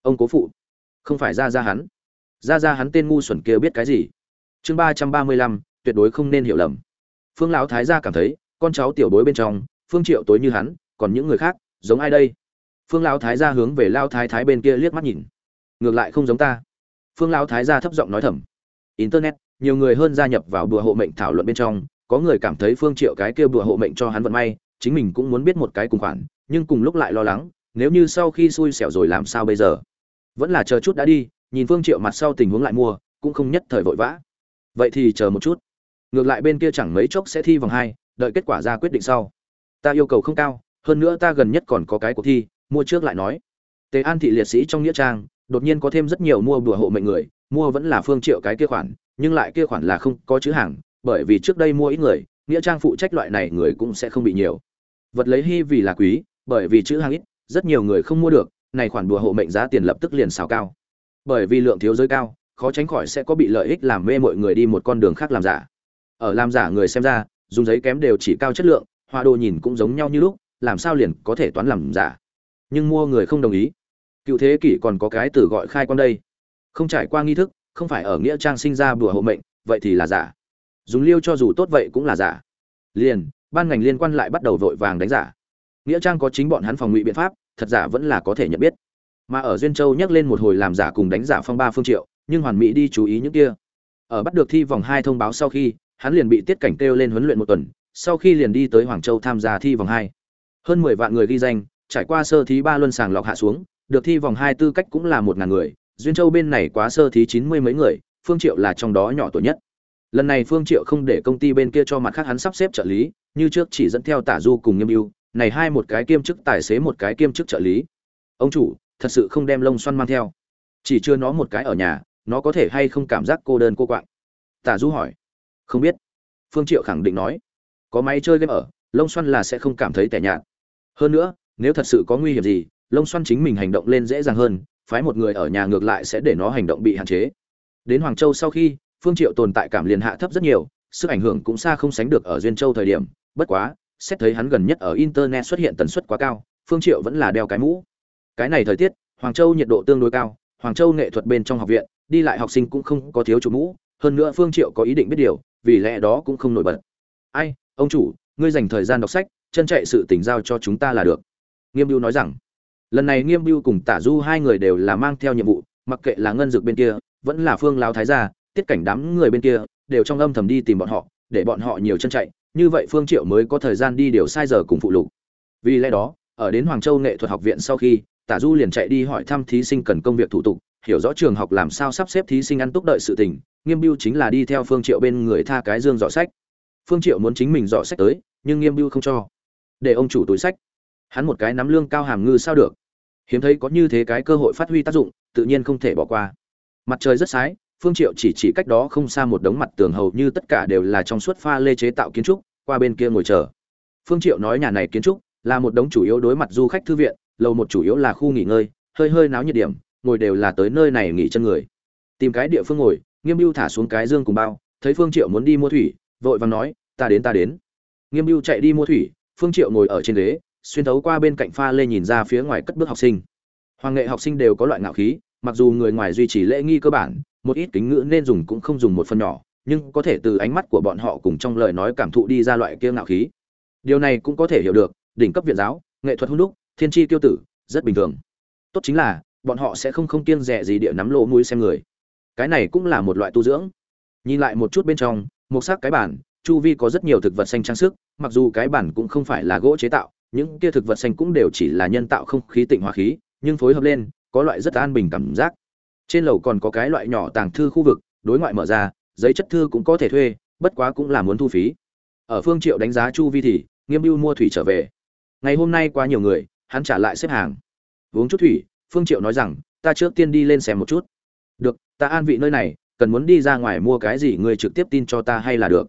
Ông cố phụ. Không phải gia gia hắn. Gia gia hắn tên ngu xuẩn kia biết cái gì? Chương ba trăm ba mươi lăm, tuyệt đối không nên hiểu lầm. Phương lão thái gia cảm thấy, con cháu tiểu bối bên trong, phương triệu tối như hắn, còn những người khác, giống ai đây? Phương lão thái gia hướng về lao thái thái bên kia liếc mắt nhìn. Ngược lại không giống ta. Phương lão thái gia thấp giọng nói thầm. Internet, nhiều người hơn gia nhập vào đùa hộ mệnh thảo luận bên trong có người cảm thấy phương triệu cái kia bùa hộ mệnh cho hắn vận may, chính mình cũng muốn biết một cái cùng khoản, nhưng cùng lúc lại lo lắng, nếu như sau khi xui xẻo rồi làm sao bây giờ? Vẫn là chờ chút đã đi, nhìn phương triệu mặt sau tình huống lại mua, cũng không nhất thời vội vã. Vậy thì chờ một chút. Ngược lại bên kia chẳng mấy chốc sẽ thi vòng hai, đợi kết quả ra quyết định sau. Ta yêu cầu không cao, hơn nữa ta gần nhất còn có cái cuộc thi, mua trước lại nói. Tề an thị liệt sĩ trong nghĩa trang, đột nhiên có thêm rất nhiều mua bùa hộ mệnh người, mua vẫn là phương triệu cái kia khoản, nhưng lại kia khoản là không có chữ hàng bởi vì trước đây mua ít người, nghĩa trang phụ trách loại này người cũng sẽ không bị nhiều. Vật lấy hy vì là quý, bởi vì chữ hàng ít, rất nhiều người không mua được, này khoản đùa hộ mệnh giá tiền lập tức liền xào cao. Bởi vì lượng thiếu giới cao, khó tránh khỏi sẽ có bị lợi ích làm mê mọi người đi một con đường khác làm giả. Ở làm giả người xem ra, dùng giấy kém đều chỉ cao chất lượng, họa đồ nhìn cũng giống nhau như lúc, làm sao liền có thể toán làm giả. Nhưng mua người không đồng ý. Cựu thế kỷ còn có cái từ gọi khai quan đây. Không trải qua nghi thức, không phải ở nghĩa trang sinh ra bùa hộ mệnh, vậy thì là giả dùng liêu cho dù tốt vậy cũng là giả. Liền, ban ngành liên quan lại bắt đầu vội vàng đánh giả. Nghĩa trang có chính bọn hắn phòng ngụy biện pháp, thật giả vẫn là có thể nhận biết. Mà ở duyên châu nhắc lên một hồi làm giả cùng đánh giả phong ba phương triệu, nhưng hoàn mỹ đi chú ý những kia. Ở bắt được thi vòng hai thông báo sau khi, hắn liền bị tiết cảnh kêu lên huấn luyện một tuần, sau khi liền đi tới hoàng châu tham gia thi vòng hai. Hơn mười vạn người ghi danh, trải qua sơ thí ba luân sàng lọc hạ xuống, được thi vòng hai tư cách cũng là một ngàn người, duyên châu bên này quá sơ thí chín mươi mấy người, phương triệu là trong đó nhỏ tuổi nhất lần này phương triệu không để công ty bên kia cho mặt khác hắn sắp xếp trợ lý, như trước chỉ dẫn theo tả du cùng nghiêm ưu. Này hai một cái kiêm chức tài xế một cái kiêm chức trợ lý. Ông chủ, thật sự không đem lông xoăn mang theo. Chỉ chưa nó một cái ở nhà, nó có thể hay không cảm giác cô đơn cô quạng? Tả du hỏi. Không biết. Phương triệu khẳng định nói. Có máy chơi game ở, lông xoăn là sẽ không cảm thấy tẻ nhạt. Hơn nữa, nếu thật sự có nguy hiểm gì, lông xoăn chính mình hành động lên dễ dàng hơn, phái một người ở nhà ngược lại sẽ để nó hành động bị hạn chế. Đến hoàng châu sau khi phương triệu tồn tại cảm liền hạ thấp rất nhiều, sức ảnh hưởng cũng xa không sánh được ở duyên châu thời điểm, bất quá, xét thấy hắn gần nhất ở internet xuất hiện tần suất quá cao, phương triệu vẫn là đeo cái mũ. Cái này thời tiết, hoàng châu nhiệt độ tương đối cao, hoàng châu nghệ thuật bên trong học viện, đi lại học sinh cũng không có thiếu chủ mũ, hơn nữa phương triệu có ý định biết điều, vì lẽ đó cũng không nổi bật. Ai, ông chủ, ngươi dành thời gian đọc sách, chân chạy sự tình giao cho chúng ta là được. Nghiêm biêu nói rằng. Lần này nghiêm biêu cùng tả du hai người đều là mang theo nhiệm vụ, mặc kệ là ngân dược bên kia, vẫn là phương lao thái gia tiết cảnh đám người bên kia đều trong âm thầm đi tìm bọn họ, để bọn họ nhiều chân chạy, như vậy phương triệu mới có thời gian đi điều sai giờ cùng phụ lục. Vì lẽ đó, ở đến hoàng châu nghệ thuật học viện sau khi, tả du liền chạy đi hỏi thăm thí sinh cần công việc thủ tục, hiểu rõ trường học làm sao sắp xếp thí sinh ăn túc đợi sự tình, nghiêm biêu chính là đi theo phương triệu bên người tha cái dương dọ sách. Phương triệu muốn chính mình dọ sách tới, nhưng nghiêm biêu không cho. Để ông chủ túi sách. Hắn một cái nắm lương cao hàm ngư sao được. Hiếm thấy có như thế cái cơ hội phát huy tác dụng, tự nhiên không thể bỏ qua. Mặt trời rất sái phương triệu chỉ chỉ cách đó không xa một đống mặt tường hầu như tất cả đều là trong suốt pha lê chế tạo kiến trúc, qua bên kia ngồi chờ. Phương triệu nói nhà này kiến trúc là một đống chủ yếu đối mặt du khách thư viện, lầu một chủ yếu là khu nghỉ ngơi, hơi hơi náo nhiệt điểm, ngồi đều là tới nơi này nghỉ chân người. Tìm cái địa phương ngồi, nghiêm biêu thả xuống cái dương cùng bao, thấy phương triệu muốn đi mua thủy, vội vàng nói, ta đến ta đến. Nghiêm biêu chạy đi mua thủy, phương triệu ngồi ở trên ghế, xuyên thấu qua bên cạnh pha lê nhìn ra phía ngoài cất bước học sinh. Hoàng nghệ học sinh đều có loại ngạo khí, mặc dù người ngoài duy trì lễ nghi cơ bản một ít kính ngữ nên dùng cũng không dùng một phần nhỏ, nhưng có thể từ ánh mắt của bọn họ cùng trong lời nói cảm thụ đi ra loại kia ngạo khí. Điều này cũng có thể hiểu được, đỉnh cấp viện giáo, nghệ thuật hung đúc, thiên tri tiêu tử, rất bình thường. Tốt chính là, bọn họ sẽ không không kiêng rẻ gì địa nắm lỗ mũi xem người. Cái này cũng là một loại tu dưỡng. Nhìn lại một chút bên trong, một xác cái bản, chu vi có rất nhiều thực vật xanh trang sức, mặc dù cái bản cũng không phải là gỗ chế tạo, những kia thực vật xanh cũng đều chỉ là nhân tạo không khí tịnh hóa khí, nhưng phối hợp lên, có loại rất an bình cảm giác trên lầu còn có cái loại nhỏ tàng thư khu vực, đối ngoại mở ra, giấy chất thư cũng có thể thuê, bất quá cũng là muốn thu phí. Ở phương triệu đánh giá chu vi thì, nghiêm mưu mua thủy trở về. Ngày hôm nay quá nhiều người, hắn trả lại xếp hàng. Uống chút thủy, phương triệu nói rằng, ta trước tiên đi lên xem một chút. Được, ta an vị nơi này, cần muốn đi ra ngoài mua cái gì người trực tiếp tin cho ta hay là được.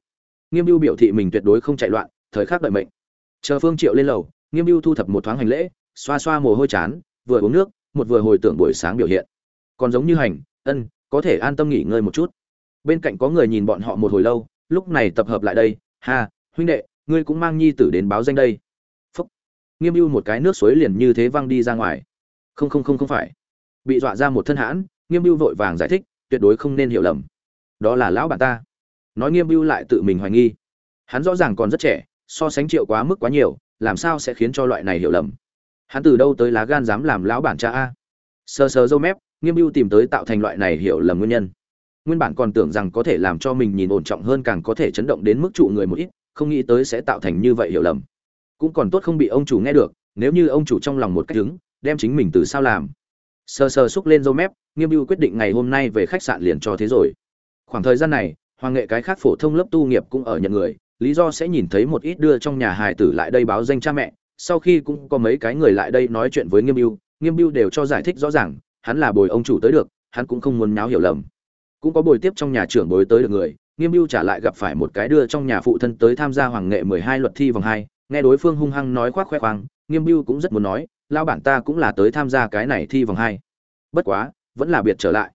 Nghiêm mưu biểu thị mình tuyệt đối không chạy loạn, thời khắc đợi mệnh. Chờ phương triệu lên lầu, nghiêm mưu thu thập một thoáng hành lễ, xoa xoa mồ hôi chán, vừa uống nước, một vừa hồi tưởng buổi sáng biểu hiện còn giống như hành, ân, có thể an tâm nghỉ ngơi một chút. Bên cạnh có người nhìn bọn họ một hồi lâu, lúc này tập hợp lại đây, ha, huynh đệ, ngươi cũng mang nhi tử đến báo danh đây. Phúc. Nghiêm ưu một cái nước suối liền như thế văng đi ra ngoài. Không không không không phải. Bị dọa ra một thân hãn, nghiêm ưu vội vàng giải thích, tuyệt đối không nên hiểu lầm. Đó là lão bản ta. Nói nghiêm ưu lại tự mình hoài nghi. Hắn rõ ràng còn rất trẻ, so sánh triệu quá mức quá nhiều, làm sao sẽ khiến cho loại này hiểu lầm? Hắn từ đâu tới lá gan dám làm lão bản cha a? Sờ sờ dâu mép nghiêm mưu tìm tới tạo thành loại này hiểu lầm nguyên nhân. Nguyên bản còn tưởng rằng có thể làm cho mình nhìn ổn trọng hơn càng có thể chấn động đến mức trụ người một ít, không nghĩ tới sẽ tạo thành như vậy hiểu lầm. Cũng còn tốt không bị ông chủ nghe được, nếu như ông chủ trong lòng một cách đứng đem chính mình từ sao làm. Sờ sờ xúc lên dâu mép, nghiêm mưu quyết định ngày hôm nay về khách sạn liền cho thế rồi. Khoảng thời gian này, hoàng nghệ cái khác phổ thông lớp tu nghiệp cũng ở nhận người, lý do sẽ nhìn thấy một ít đưa trong nhà hài tử lại đây báo danh cha mẹ. Sau khi cũng có mấy cái người lại đây nói chuyện với nghiêm mưu nghiêm mưu đều cho giải thích rõ ràng hắn là bồi ông chủ tới được, hắn cũng không muốn nháo hiểu lầm. Cũng có bồi tiếp trong nhà trưởng bồi tới được người, nghiêm mưu trả lại gặp phải một cái đưa trong nhà phụ thân tới tham gia hoàng nghệ mười hai luật thi vòng hai, nghe đối phương hung hăng nói khoác khoe khoang, nghiêm mưu cũng rất muốn nói lao bản ta cũng là tới tham gia cái này thi vòng hai. Bất quá, vẫn là biệt trở lại.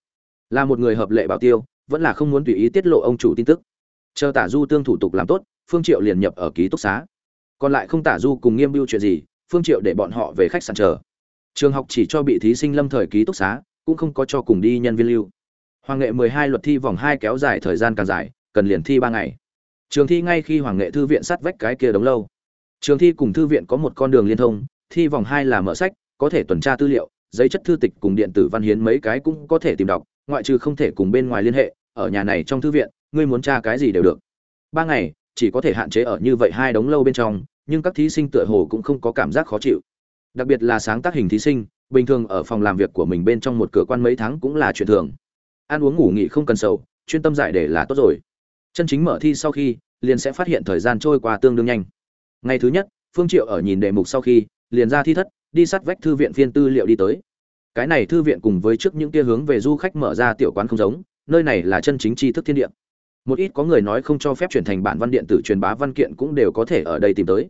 Là một người hợp lệ bảo tiêu, vẫn là không muốn tùy ý tiết lộ ông chủ tin tức. Chờ tả du tương thủ tục làm tốt, phương triệu liền nhập ở ký túc xá. Còn lại không tả du cùng nghiêm mưu chuyện gì, phương triệu để bọn họ về khách sạn chờ trường học chỉ cho bị thí sinh lâm thời ký túc xá, cũng không có cho cùng đi nhân viên lưu. Hoàng nghệ 12 luật thi vòng hai kéo dài thời gian càng dài, cần liền thi ba ngày. Trường thi ngay khi hoàng nghệ thư viện sát vách cái kia đống lâu. Trường thi cùng thư viện có một con đường liên thông, thi vòng hai là mở sách, có thể tuần tra tư liệu, giấy chất thư tịch cùng điện tử văn hiến mấy cái cũng có thể tìm đọc, ngoại trừ không thể cùng bên ngoài liên hệ, ở nhà này trong thư viện, ngươi muốn tra cái gì đều được. Ba ngày, chỉ có thể hạn chế ở như vậy hai đống lâu bên trong, nhưng các thí sinh tựa hồ cũng không có cảm giác khó chịu đặc biệt là sáng tác hình thí sinh, bình thường ở phòng làm việc của mình bên trong một cửa quan mấy tháng cũng là chuyện thường. Ăn uống, ngủ nghỉ không cần sầu, chuyên tâm giải để là tốt rồi. Chân chính mở thi sau khi, liền sẽ phát hiện thời gian trôi qua tương đương nhanh. Ngày thứ nhất, phương triệu ở nhìn đề mục sau khi, liền ra thi thất, đi sát vách thư viện phiên tư liệu đi tới. Cái này thư viện cùng với trước những kia hướng về du khách mở ra tiểu quán không giống, nơi này là chân chính tri thức thiên địa. Một ít có người nói không cho phép chuyển thành bản văn điện tử truyền bá văn kiện cũng đều có thể ở đây tìm tới.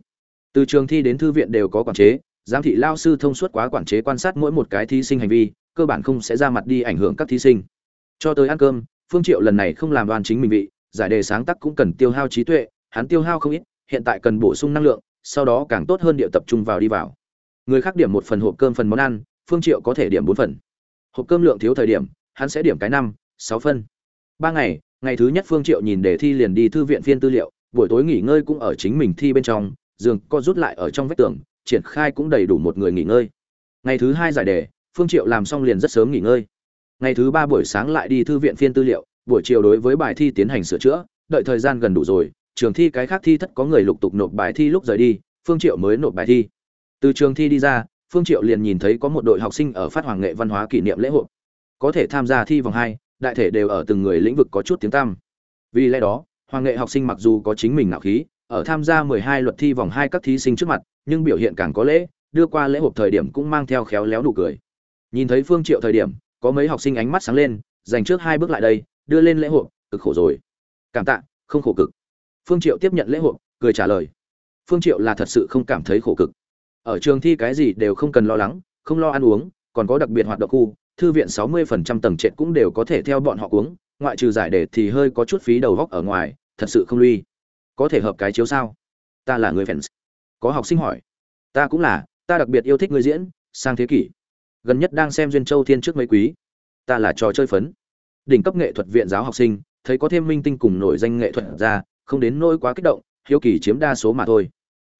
Từ trường thi đến thư viện đều có quản chế giám thị lao sư thông suốt quá quản chế quan sát mỗi một cái thí sinh hành vi, cơ bản không sẽ ra mặt đi ảnh hưởng các thí sinh. Cho tới ăn cơm, phương triệu lần này không làm đoan chính mình vị, giải đề sáng tác cũng cần tiêu hao trí tuệ, hắn tiêu hao không ít, hiện tại cần bổ sung năng lượng, sau đó càng tốt hơn địa tập trung vào đi vào. Người khác điểm một phần hộp cơm phần món ăn, phương triệu có thể điểm bốn phần. Hộp cơm lượng thiếu thời điểm, hắn sẽ điểm cái năm, sáu phân. Ba ngày ngày thứ nhất phương triệu nhìn đề thi liền đi thư viện phiên tư liệu, buổi tối nghỉ ngơi cũng ở chính mình thi bên trong, giường co rút lại ở trong vách tường triển khai cũng đầy đủ một người nghỉ ngơi. Ngày thứ hai giải đề, phương triệu làm xong liền rất sớm nghỉ ngơi. Ngày thứ ba buổi sáng lại đi thư viện phiên tư liệu, buổi chiều đối với bài thi tiến hành sửa chữa, đợi thời gian gần đủ rồi, trường thi cái khác thi thất có người lục tục nộp bài thi lúc rời đi, phương triệu mới nộp bài thi. Từ trường thi đi ra, phương triệu liền nhìn thấy có một đội học sinh ở phát hoàng nghệ văn hóa kỷ niệm lễ hội. Có thể tham gia thi vòng hai, đại thể đều ở từng người lĩnh vực có chút tiếng tăm. Vì lẽ đó, hoàng nghệ học sinh mặc dù có chính mình nạo khí, ở tham gia 12 luật thi vòng hai các thí sinh trước mặt nhưng biểu hiện càng có lễ, đưa qua lễ hộp thời điểm cũng mang theo khéo léo nụ cười. Nhìn thấy phương triệu thời điểm, có mấy học sinh ánh mắt sáng lên, dành trước hai bước lại đây, đưa lên lễ hộp, cực khổ rồi. Cảm tạ, không khổ cực. Phương triệu tiếp nhận lễ hộp, cười trả lời. Phương triệu là thật sự không cảm thấy khổ cực. Ở trường thi cái gì đều không cần lo lắng, không lo ăn uống, còn có đặc biệt hoạt động khu, thư viện 60% tầng trệt cũng đều có thể theo bọn họ uống ngoại trừ giải đề thì hơi có chút phí đầu góc ở ngoài, thật sự không lui. Có thể hợp cái chiếu sao? Ta là người fans có học sinh hỏi. Ta cũng là, ta đặc biệt yêu thích người diễn, sang thế kỷ. Gần nhất đang xem duyên châu thiên trước mấy quý. Ta là trò chơi phấn. Đỉnh cấp nghệ thuật viện giáo học sinh, thấy có thêm minh tinh cùng nổi danh nghệ thuật ra, không đến nỗi quá kích động, hiếu kỳ chiếm đa số mà thôi.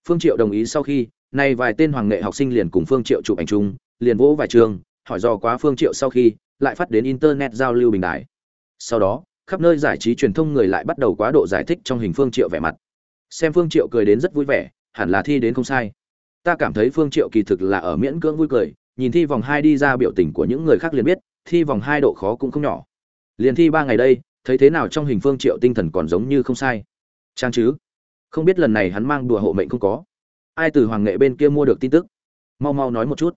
Phương triệu đồng ý sau khi, nay vài tên hoàng nghệ học sinh liền cùng phương triệu chụp ảnh chung, liền vỗ vài trường, hỏi do quá phương triệu sau khi, lại phát đến internet giao lưu bình đại. Sau đó, khắp nơi giải trí truyền thông người lại bắt đầu quá độ giải thích trong hình phương triệu vẻ mặt. Xem phương triệu cười đến rất vui vẻ hẳn là thi đến không sai. Ta cảm thấy phương triệu kỳ thực là ở miễn cưỡng vui cười, nhìn thi vòng hai đi ra biểu tình của những người khác liền biết, thi vòng hai độ khó cũng không nhỏ. Liền thi ba ngày đây, thấy thế nào trong hình phương triệu tinh thần còn giống như không sai. Trang chứ? Không biết lần này hắn mang đùa hộ mệnh không có. Ai từ hoàng nghệ bên kia mua được tin tức? Mau mau nói một chút.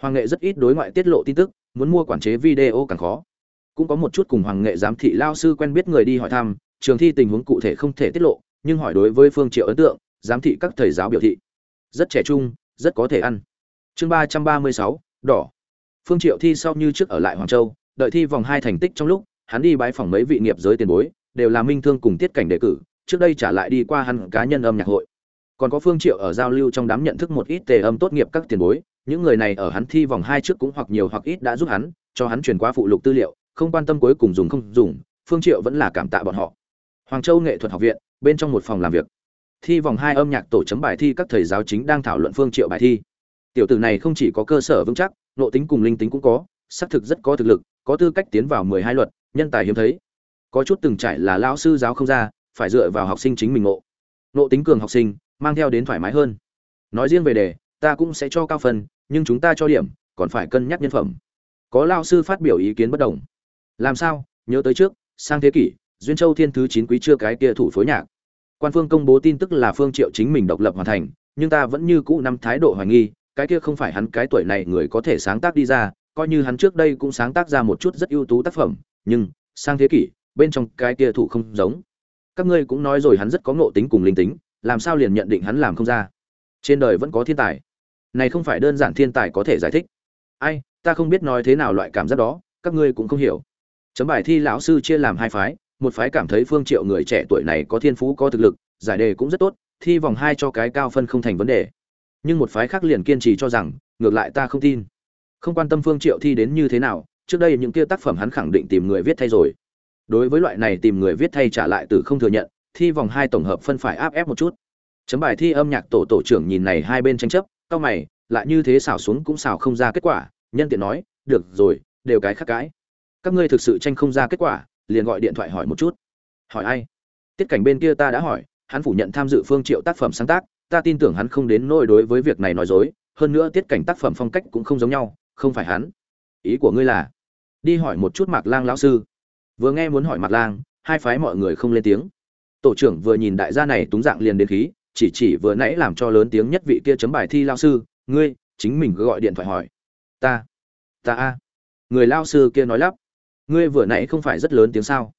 Hoàng nghệ rất ít đối ngoại tiết lộ tin tức, muốn mua quản chế video càng khó. Cũng có một chút cùng hoàng nghệ giám thị lao sư quen biết người đi hỏi thăm, trường thi tình huống cụ thể không thể tiết lộ, nhưng hỏi đối với phương triệu ấn tượng giám thị các thầy giáo biểu thị. Rất trẻ trung, rất có thể ăn. Chương ba trăm ba mươi sáu, đỏ. Phương triệu thi sau như trước ở lại hoàng châu, đợi thi vòng hai thành tích trong lúc, hắn đi bái phỏng mấy vị nghiệp giới tiền bối, đều là minh thương cùng tiết cảnh đề cử, trước đây trả lại đi qua hắn cá nhân âm nhạc hội. Còn có phương triệu ở giao lưu trong đám nhận thức một ít tề âm tốt nghiệp các tiền bối, những người này ở hắn thi vòng hai trước cũng hoặc nhiều hoặc ít đã giúp hắn, cho hắn truyền qua phụ lục tư liệu, không quan tâm cuối cùng dùng không dùng, phương triệu vẫn là cảm tạ bọn họ. Hoàng châu nghệ thuật học viện, bên trong một phòng làm việc thi vòng hai âm nhạc tổ chấm bài thi các thầy giáo chính đang thảo luận phương triệu bài thi. Tiểu tử này không chỉ có cơ sở vững chắc, nội tính cùng linh tính cũng có, xác thực rất có thực lực, có tư cách tiến vào mười hai luật, nhân tài hiếm thấy. Có chút từng trải là lão sư giáo không ra, phải dựa vào học sinh chính mình ngộ. Ngộ tính cường học sinh, mang theo đến thoải mái hơn. Nói riêng về đề, ta cũng sẽ cho cao phần nhưng chúng ta cho điểm, còn phải cân nhắc nhân phẩm. Có lao sư phát biểu ý kiến bất đồng. Làm sao? Nhớ tới trước, sang thế kỷ, duyên châu thiên thứ chín quý chưa cái kia thủ phối nhạc quan phương công bố tin tức là phương triệu chính mình độc lập hoàn thành, nhưng ta vẫn như cũ năm thái độ hoài nghi, cái kia không phải hắn cái tuổi này người có thể sáng tác đi ra, coi như hắn trước đây cũng sáng tác ra một chút rất ưu tú tác phẩm, nhưng, sang thế kỷ, bên trong cái kia thủ không giống. Các ngươi cũng nói rồi hắn rất có ngộ tính cùng linh tính, làm sao liền nhận định hắn làm không ra? Trên đời vẫn có thiên tài. Này không phải đơn giản thiên tài có thể giải thích. Ai, ta không biết nói thế nào loại cảm giác đó, các ngươi cũng không hiểu. Chấm bài thi lão sư chia làm hai phái một phái cảm thấy phương triệu người trẻ tuổi này có thiên phú, có thực lực, giải đề cũng rất tốt, thi vòng hai cho cái cao phân không thành vấn đề. Nhưng một phái khác liền kiên trì cho rằng, ngược lại ta không tin. Không quan tâm phương triệu thi đến như thế nào, trước đây những kia tác phẩm hắn khẳng định tìm người viết thay rồi. Đối với loại này tìm người viết thay trả lại từ không thừa nhận, thi vòng hai tổng hợp phân phải áp ép một chút. Chấm bài thi âm nhạc tổ tổ trưởng nhìn này hai bên tranh chấp cao mày, lại như thế xào xuống cũng xào không ra kết quả, nhân tiện nói, được rồi, đều cái khác cái. Các ngươi thực sự tranh không ra kết quả liền gọi điện thoại hỏi một chút. Hỏi ai? Tiết cảnh bên kia ta đã hỏi, hắn phủ nhận tham dự phương triệu tác phẩm sáng tác, ta tin tưởng hắn không đến nỗi đối với việc này nói dối, hơn nữa tiết cảnh tác phẩm phong cách cũng không giống nhau, không phải hắn. Ý của ngươi là? Đi hỏi một chút mạc lang lão sư. Vừa nghe muốn hỏi mạc lang, hai phái mọi người không lên tiếng. Tổ trưởng vừa nhìn đại gia này túng dạng liền đến khí, chỉ chỉ vừa nãy làm cho lớn tiếng nhất vị kia chấm bài thi lao sư, ngươi, chính mình cứ gọi điện thoại hỏi. Ta ta a. Người lao sư kia nói lắp ngươi vừa nãy không phải rất lớn tiếng sao?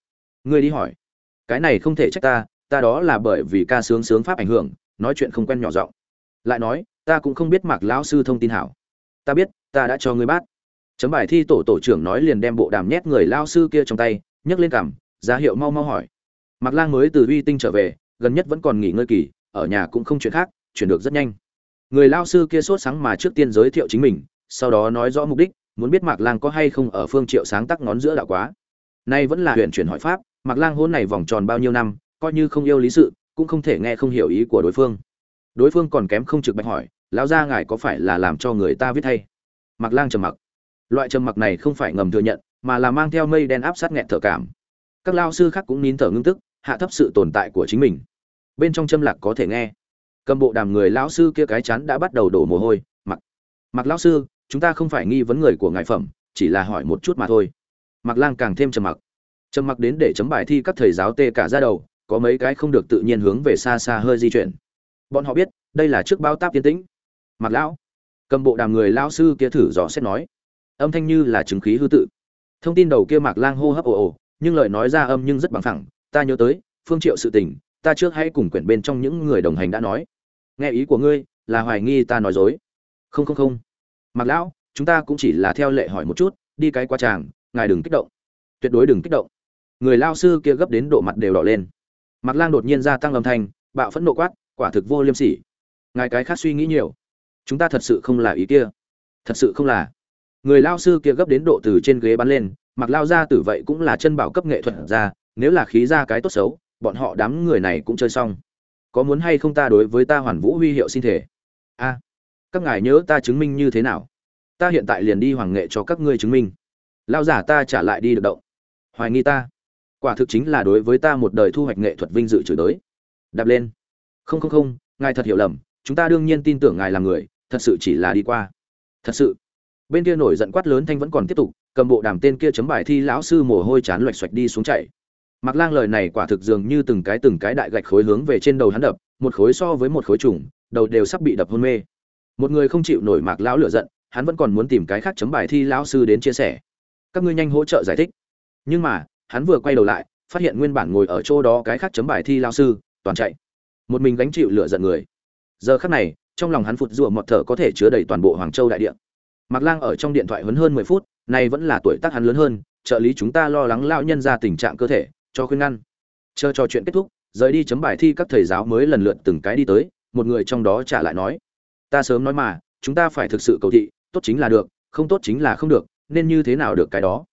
Ngươi đi hỏi. Cái này không thể trách ta ta đó là bởi vì ca sướng sướng pháp ảnh hưởng, nói chuyện không quen nhỏ giọng. Lại nói, ta cũng không biết mạc lão sư thông tin hảo. Ta biết, ta đã cho ngươi bát chấm bài thi tổ tổ trưởng nói liền đem bộ đàm nhét người lao sư kia trong tay, nhấc lên cằm, ra hiệu mau mau hỏi. Mạc lang mới từ uy tinh trở về, gần nhất vẫn còn nghỉ ngơi kỳ, ở nhà cũng không chuyện khác, chuyển được rất nhanh. Người lao sư kia sốt sáng mà trước tiên giới thiệu chính mình, sau đó nói rõ mục đích muốn biết mạc lang có hay không ở phương triệu sáng tác ngón giữa đạo quá. Nay vẫn là huyền chuyển hỏi pháp, mạc lang hôn này vòng tròn bao nhiêu năm, coi như không yêu lý sự, cũng không thể nghe không hiểu ý của đối phương. Đối phương còn kém không trực bạch hỏi, lão gia ngài có phải là làm cho người ta viết hay? Mạc lang trầm mặc. Loại trầm mặc này không phải ngầm thừa nhận, mà là mang theo mây đen áp sát nghẹt thở cảm. Các lao sư khác cũng nín thở ngưng tức, hạ thấp sự tồn tại của chính mình. Bên trong châm lạc có thể nghe. Cầm bộ đàm người lão sư kia cái chán đã bắt đầu đổ mồ hôi, mặc. Mặc lão sư chúng ta không phải nghi vấn người của ngài phẩm, chỉ là hỏi một chút mà thôi. Mặc lang càng thêm trầm mặc. Trầm mặc đến để chấm bài thi các thầy giáo tê cả ra đầu, có mấy cái không được tự nhiên hướng về xa xa hơi di chuyển. Bọn họ biết, đây là trước bao táp tiến tĩnh. Mặc lão, cầm bộ đàm người lão sư kia thử dò xét nói. Âm thanh như là chứng khí hư tự. Thông tin đầu kia mạc lang hô hấp ồ ồ, nhưng lời nói ra âm nhưng rất bằng thẳng ta nhớ tới, phương triệu sự tình, ta trước hãy cùng quyển bên trong những người đồng hành đã nói. Nghe ý của ngươi, là hoài nghi ta nói dối. Không không không mặc lão, chúng ta cũng chỉ là theo lệ hỏi một chút, đi cái qua tràng, ngài đừng kích động. Tuyệt đối đừng kích động. Người lao sư kia gấp đến độ mặt đều đỏ lên. Mặc lang đột nhiên gia tăng âm thanh, bạo phẫn nộ quát, quả thực vô liêm sỉ. Ngài cái khác suy nghĩ nhiều. Chúng ta thật sự không là ý kia. Thật sự không là. Người lao sư kia gấp đến độ từ trên ghế bắn lên mặc lao ra tử vậy cũng là chân bảo cấp nghệ thuật ra nếu là khí ra cái tốt xấu, bọn họ đám người này cũng chơi xong. Có muốn hay không ta đối với ta hoàn vũ huy hiệu xin thể? A các ngài nhớ ta chứng minh như thế nào? Ta hiện tại liền đi hoàng nghệ cho các ngươi chứng minh. Lao giả ta trả lại đi được động. Hoài nghi ta. Quả thực chính là đối với ta một đời thu hoạch nghệ thuật vinh dự chửi đới đạp lên. Không không không ngài thật hiểu lầm. Chúng ta đương nhiên tin tưởng ngài là người. Thật sự chỉ là đi qua. Thật sự. Bên kia nổi giận quát lớn thanh vẫn còn tiếp tục cầm bộ đàm tên kia chấm bài thi lão sư mồ hôi chán loạch xoạch đi xuống chạy. Mặc Lang lời này quả thực dường như từng cái từng cái đại gạch khối hướng về trên đầu hắn đập, một khối so với một khối trùng, đầu đều sắp bị đập hôn mê. Một người không chịu nổi Mạc lão lửa giận, hắn vẫn còn muốn tìm cái khác chấm bài thi lão sư đến chia sẻ. Các ngươi nhanh hỗ trợ giải thích. Nhưng mà, hắn vừa quay đầu lại, phát hiện nguyên bản ngồi ở chỗ đó cái khác chấm bài thi lão sư, toàn chạy. Một mình gánh chịu lửa giận người. Giờ khắc này, trong lòng hắn phụt rùa một thở có thể chứa đầy toàn bộ Hoàng Châu đại địa. Mạc Lang ở trong điện thoại huấn hơn 10 phút, này vẫn là tuổi tác hắn lớn hơn, trợ lý chúng ta lo lắng lão nhân ra tình trạng cơ thể cho khuyên ngăn chờ trò chuyện kết thúc rời đi chấm bài thi các thầy giáo mới lần lượt từng cái đi tới một người trong đó trả lại nói ta sớm nói mà, chúng ta phải thực sự cầu thị, tốt chính là được, không tốt chính là không được, nên như thế nào được cái đó?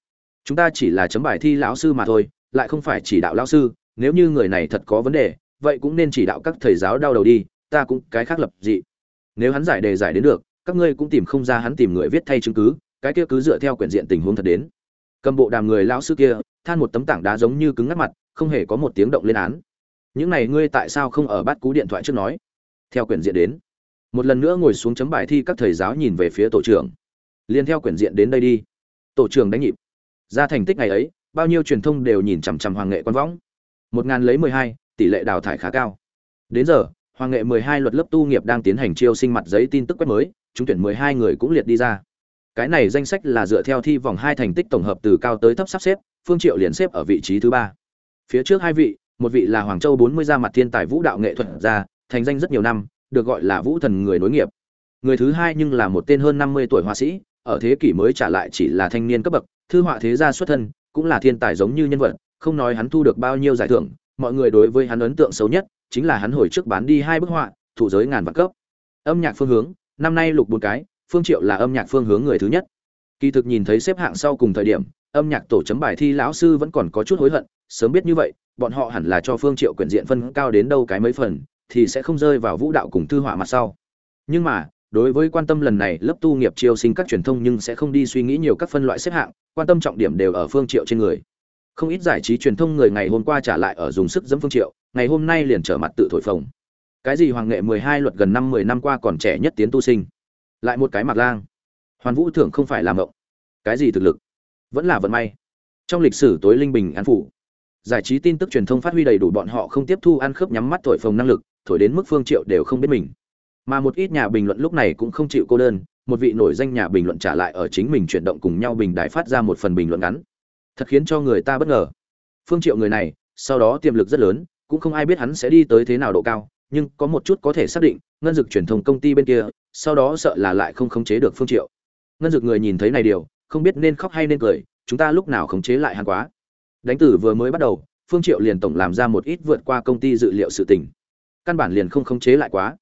Chúng ta chỉ là chấm bài thi lão sư mà thôi, lại không phải chỉ đạo lão sư, nếu như người này thật có vấn đề, vậy cũng nên chỉ đạo các thầy giáo đau đầu đi, ta cũng cái khác lập dị. Nếu hắn giải đề giải đến được, các ngươi cũng tìm không ra hắn tìm người viết thay chứng cứ, cái kia cứ dựa theo quyển diện tình huống thật đến. Cầm bộ đàm người lão sư kia, than một tấm tảng đá giống như cứng ngắt mặt, không hề có một tiếng động lên án. Những này ngươi tại sao không ở bắt cú điện thoại trước nói? Theo quyển diện đến một lần nữa ngồi xuống chấm bài thi các thầy giáo nhìn về phía tổ trưởng. Liền theo quyển diện đến đây đi. Tổ trưởng đánh nhịp. Ra thành tích ngày ấy, bao nhiêu truyền thông đều nhìn chằm chằm hoàng nghệ quan võng. Một ngàn lấy mười hai, tỷ lệ đào thải khá cao. Đến giờ, hoàng nghệ mười hai luật lớp tu nghiệp đang tiến hành chiêu sinh mặt giấy tin tức quét mới, trúng tuyển mười hai người cũng liệt đi ra. Cái này danh sách là dựa theo thi vòng hai thành tích tổng hợp từ cao tới thấp sắp xếp, phương triệu liền xếp ở vị trí thứ ba. Phía trước hai vị, một vị là hoàng châu bốn mươi gia mặt thiên tài vũ đạo nghệ thuật ra thành danh rất nhiều năm được gọi là vũ thần người nối nghiệp. Người thứ hai nhưng là một tên hơn năm mươi tuổi họa sĩ, ở thế kỷ mới trả lại chỉ là thanh niên cấp bậc, thư họa thế gia xuất thân, cũng là thiên tài giống như nhân vật, không nói hắn thu được bao nhiêu giải thưởng, mọi người đối với hắn ấn tượng xấu nhất chính là hắn hồi trước bán đi hai bức họa, thủ giới ngàn vạn cấp. Âm nhạc phương hướng, năm nay lục bốn cái, phương triệu là âm nhạc phương hướng người thứ nhất. Kỳ thực nhìn thấy xếp hạng sau cùng thời điểm, âm nhạc tổ chấm bài thi lão sư vẫn còn có chút hối hận, sớm biết như vậy, bọn họ hẳn là cho phương triệu quyển diện phân cao đến đâu cái mấy phần thì sẽ không rơi vào vũ đạo cùng thư họa mặt sau. Nhưng mà, đối với quan tâm lần này lớp tu nghiệp chiêu sinh các truyền thông nhưng sẽ không đi suy nghĩ nhiều các phân loại xếp hạng, quan tâm trọng điểm đều ở phương triệu trên người. Không ít giải trí truyền thông người ngày hôm qua trả lại ở dùng sức dẫm phương triệu, ngày hôm nay liền trở mặt tự thổi phồng. Cái gì hoàng nghệ 12 luật gần năm 10 năm qua còn trẻ nhất tiến tu sinh? Lại một cái mặt lang. Hoàn vũ thưởng không phải là mộng. Cái gì thực lực? Vẫn là vận may. Trong lịch sử tối linh bình an phủ. Giải trí tin tức truyền thông phát huy đầy đủ bọn họ không tiếp thu ăn khớp nhắm mắt thổi phồng năng lực thổi đến mức phương triệu đều không biết mình. Mà một ít nhà bình luận lúc này cũng không chịu cô đơn, một vị nổi danh nhà bình luận trả lại ở chính mình chuyển động cùng nhau bình đại phát ra một phần bình luận ngắn. Thật khiến cho người ta bất ngờ. Phương triệu người này, sau đó tiềm lực rất lớn, cũng không ai biết hắn sẽ đi tới thế nào độ cao, nhưng có một chút có thể xác định, ngân dực truyền thông công ty bên kia, sau đó sợ là lại không khống chế được phương triệu. Ngân dực người nhìn thấy này điều, không biết nên khóc hay nên cười, chúng ta lúc nào khống chế lại hắn quá. Đánh tử vừa mới bắt đầu, phương triệu liền tổng làm ra một ít vượt qua công ty dự liệu sự tình căn bản liền không khống chế lại quá.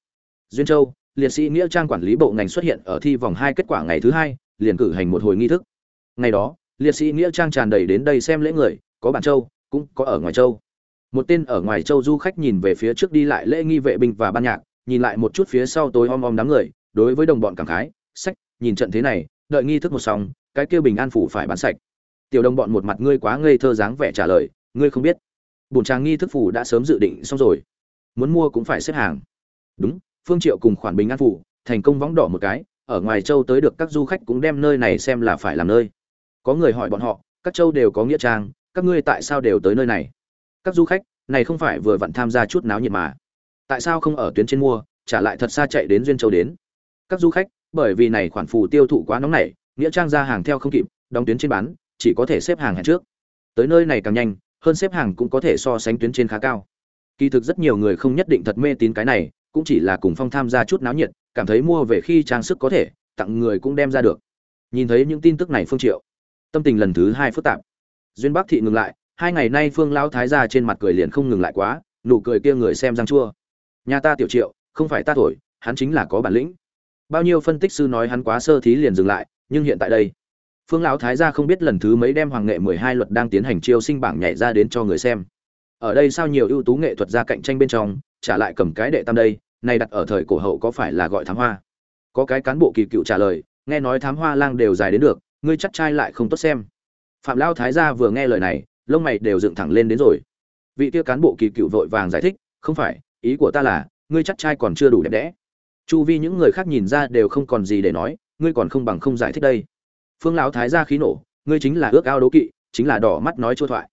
Duyên châu, liệt sĩ nghĩa trang quản lý bộ ngành xuất hiện ở thi vòng hai kết quả ngày thứ hai, liền cử hành một hồi nghi thức. Ngày đó, liệt sĩ nghĩa trang tràn đầy đến đây xem lễ người, có bản châu, cũng có ở ngoài châu. Một tên ở ngoài châu du khách nhìn về phía trước đi lại lễ nghi vệ binh và ban nhạc, nhìn lại một chút phía sau tối om om đám người, đối với đồng bọn cảm khái, sách, nhìn trận thế này, đợi nghi thức một xong, cái kia bình an phủ phải bán sạch. Tiểu đồng bọn một mặt ngươi quá ngây thơ dáng vẻ trả lời, ngươi không biết. Bổn trang nghi thức phủ đã sớm dự định xong rồi muốn mua cũng phải xếp hàng. Đúng, phương triệu cùng khoản bình an phủ, thành công võng đỏ một cái, ở ngoài châu tới được các du khách cũng đem nơi này xem là phải làm nơi. Có người hỏi bọn họ, các châu đều có nghĩa trang, các ngươi tại sao đều tới nơi này? Các du khách, này không phải vừa vặn tham gia chút náo nhiệt mà. Tại sao không ở tuyến trên mua, trả lại thật xa chạy đến duyên châu đến? Các du khách, bởi vì này khoản phù tiêu thụ quá nóng nảy, nghĩa trang ra hàng theo không kịp, đóng tuyến trên bán, chỉ có thể xếp hàng hẹn trước. Tới nơi này càng nhanh, hơn xếp hàng cũng có thể so sánh tuyến trên khá cao kỳ thực rất nhiều người không nhất định thật mê tín cái này, cũng chỉ là cùng phong tham gia chút náo nhiệt, cảm thấy mua về khi trang sức có thể, tặng người cũng đem ra được. Nhìn thấy những tin tức này phương triệu, tâm tình lần thứ hai phức tạp. Duyên bắc thị ngừng lại, hai ngày nay phương lão thái gia trên mặt cười liền không ngừng lại quá, nụ cười kia người xem răng chua. Nhà ta tiểu triệu, không phải ta thổi, hắn chính là có bản lĩnh. Bao nhiêu phân tích sư nói hắn quá sơ thí liền dừng lại, nhưng hiện tại đây, phương lão thái gia không biết lần thứ mấy đem hoàng nghệ mười hai luật đang tiến hành chiêu sinh bảng nhảy ra đến cho người xem ở đây sao nhiều ưu tú nghệ thuật gia cạnh tranh bên trong, trả lại cầm cái đệ tam đây, này đặt ở thời cổ hậu có phải là gọi thám hoa? Có cái cán bộ kỳ cựu trả lời, nghe nói thám hoa lang đều dài đến được, ngươi chắc trai lại không tốt xem. Phạm lao thái gia vừa nghe lời này, lông mày đều dựng thẳng lên đến rồi. Vị kia cán bộ kỳ cựu vội vàng giải thích, không phải, ý của ta là, ngươi chắc trai còn chưa đủ đẹp đẽ. Chu vi những người khác nhìn ra đều không còn gì để nói, ngươi còn không bằng không giải thích đây. Phương lão thái gia khí nổ, ngươi chính là ước ao đố kỵ, chính là đỏ mắt nói chua thoại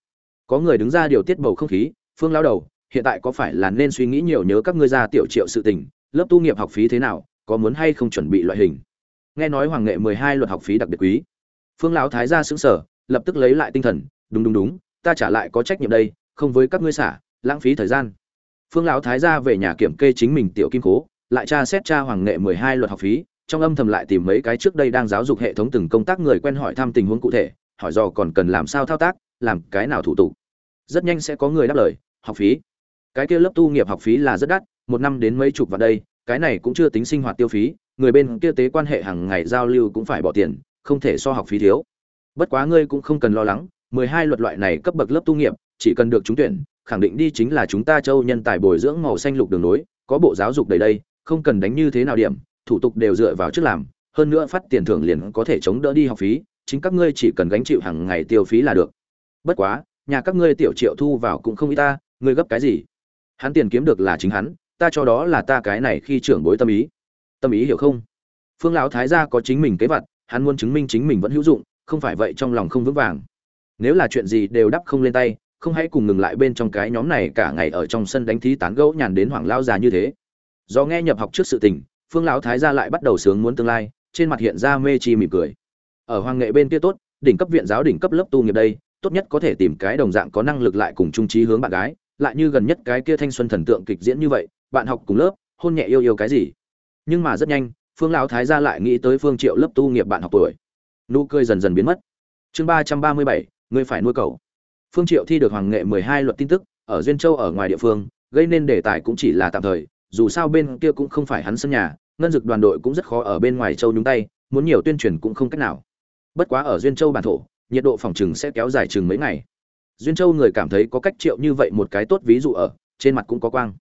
có người đứng ra điều tiết bầu không khí, phương lão đầu, hiện tại có phải là nên suy nghĩ nhiều nhớ các ngươi ra tiểu triệu sự tình, lớp tu nghiệp học phí thế nào, có muốn hay không chuẩn bị loại hình? Nghe nói hoàng nghệ mười hai luật học phí đặc biệt quý. Phương lão thái gia xứng sở lập tức lấy lại tinh thần, đúng đúng đúng, ta trả lại có trách nhiệm đây, không với các ngươi xả, lãng phí thời gian. Phương lão thái gia về nhà kiểm kê chính mình tiểu kim cố, lại tra xét tra hoàng nghệ mười hai luật học phí, trong âm thầm lại tìm mấy cái trước đây đang giáo dục hệ thống từng công tác người quen hỏi thăm tình huống cụ thể, hỏi dò còn cần làm sao thao tác, làm cái nào thủ tục rất nhanh sẽ có người đáp lời, học phí. Cái kia lớp tu nghiệp học phí là rất đắt, một năm đến mấy chục vào đây, cái này cũng chưa tính sinh hoạt tiêu phí, người bên kia tế quan hệ hàng ngày giao lưu cũng phải bỏ tiền, không thể so học phí thiếu. Bất quá ngươi cũng không cần lo lắng, mười hai luật loại này cấp bậc lớp tu nghiệp, chỉ cần được trúng tuyển, khẳng định đi chính là chúng ta châu nhân tài bồi dưỡng màu xanh lục đường nối, có bộ giáo dục đầy đây, không cần đánh như thế nào điểm, thủ tục đều dựa vào trước làm, hơn nữa phát tiền thưởng liền có thể chống đỡ đi học phí, chính các ngươi chỉ cần gánh chịu hàng ngày tiêu phí là được. Bất quá nhà các ngươi tiểu triệu thu vào cũng không ít ta, ngươi gấp cái gì? Hắn tiền kiếm được là chính hắn, ta cho đó là ta cái này khi trưởng bối tâm ý. Tâm ý hiểu không? Phương lão thái gia có chính mình kế vật, hắn muốn chứng minh chính mình vẫn hữu dụng, không phải vậy trong lòng không vững vàng. Nếu là chuyện gì đều đắp không lên tay, không hãy cùng ngừng lại bên trong cái nhóm này cả ngày ở trong sân đánh thí tán gẫu nhàn đến hoảng lao già như thế. Do nghe nhập học trước sự tình, phương lão thái gia lại bắt đầu sướng muốn tương lai, trên mặt hiện ra mê chi mỉm cười. Ở hoàng nghệ bên kia tốt, đỉnh cấp viện giáo đỉnh cấp lớp tu nghiệp đây tốt nhất có thể tìm cái đồng dạng có năng lực lại cùng trung trí hướng bạn gái, lại như gần nhất cái kia thanh xuân thần tượng kịch diễn như vậy, bạn học cùng lớp, hôn nhẹ yêu yêu cái gì. Nhưng mà rất nhanh, phương lão thái gia lại nghĩ tới phương triệu lớp tu nghiệp bạn học tuổi. Nụ cười dần dần biến mất. Chương ba trăm ba mươi bảy, ngươi phải nuôi cậu. Phương triệu thi được hoàng nghệ mười hai luật tin tức, ở duyên châu ở ngoài địa phương, gây nên đề tài cũng chỉ là tạm thời, dù sao bên kia cũng không phải hắn sân nhà, ngân dực đoàn đội cũng rất khó ở bên ngoài châu nhúng tay, muốn nhiều tuyên truyền cũng không cách nào. Bất quá ở duyên châu bản thổ nhiệt độ phòng trừng sẽ kéo dài chừng mấy ngày. Duyên châu người cảm thấy có cách triệu như vậy một cái tốt ví dụ ở, trên mặt cũng có quang.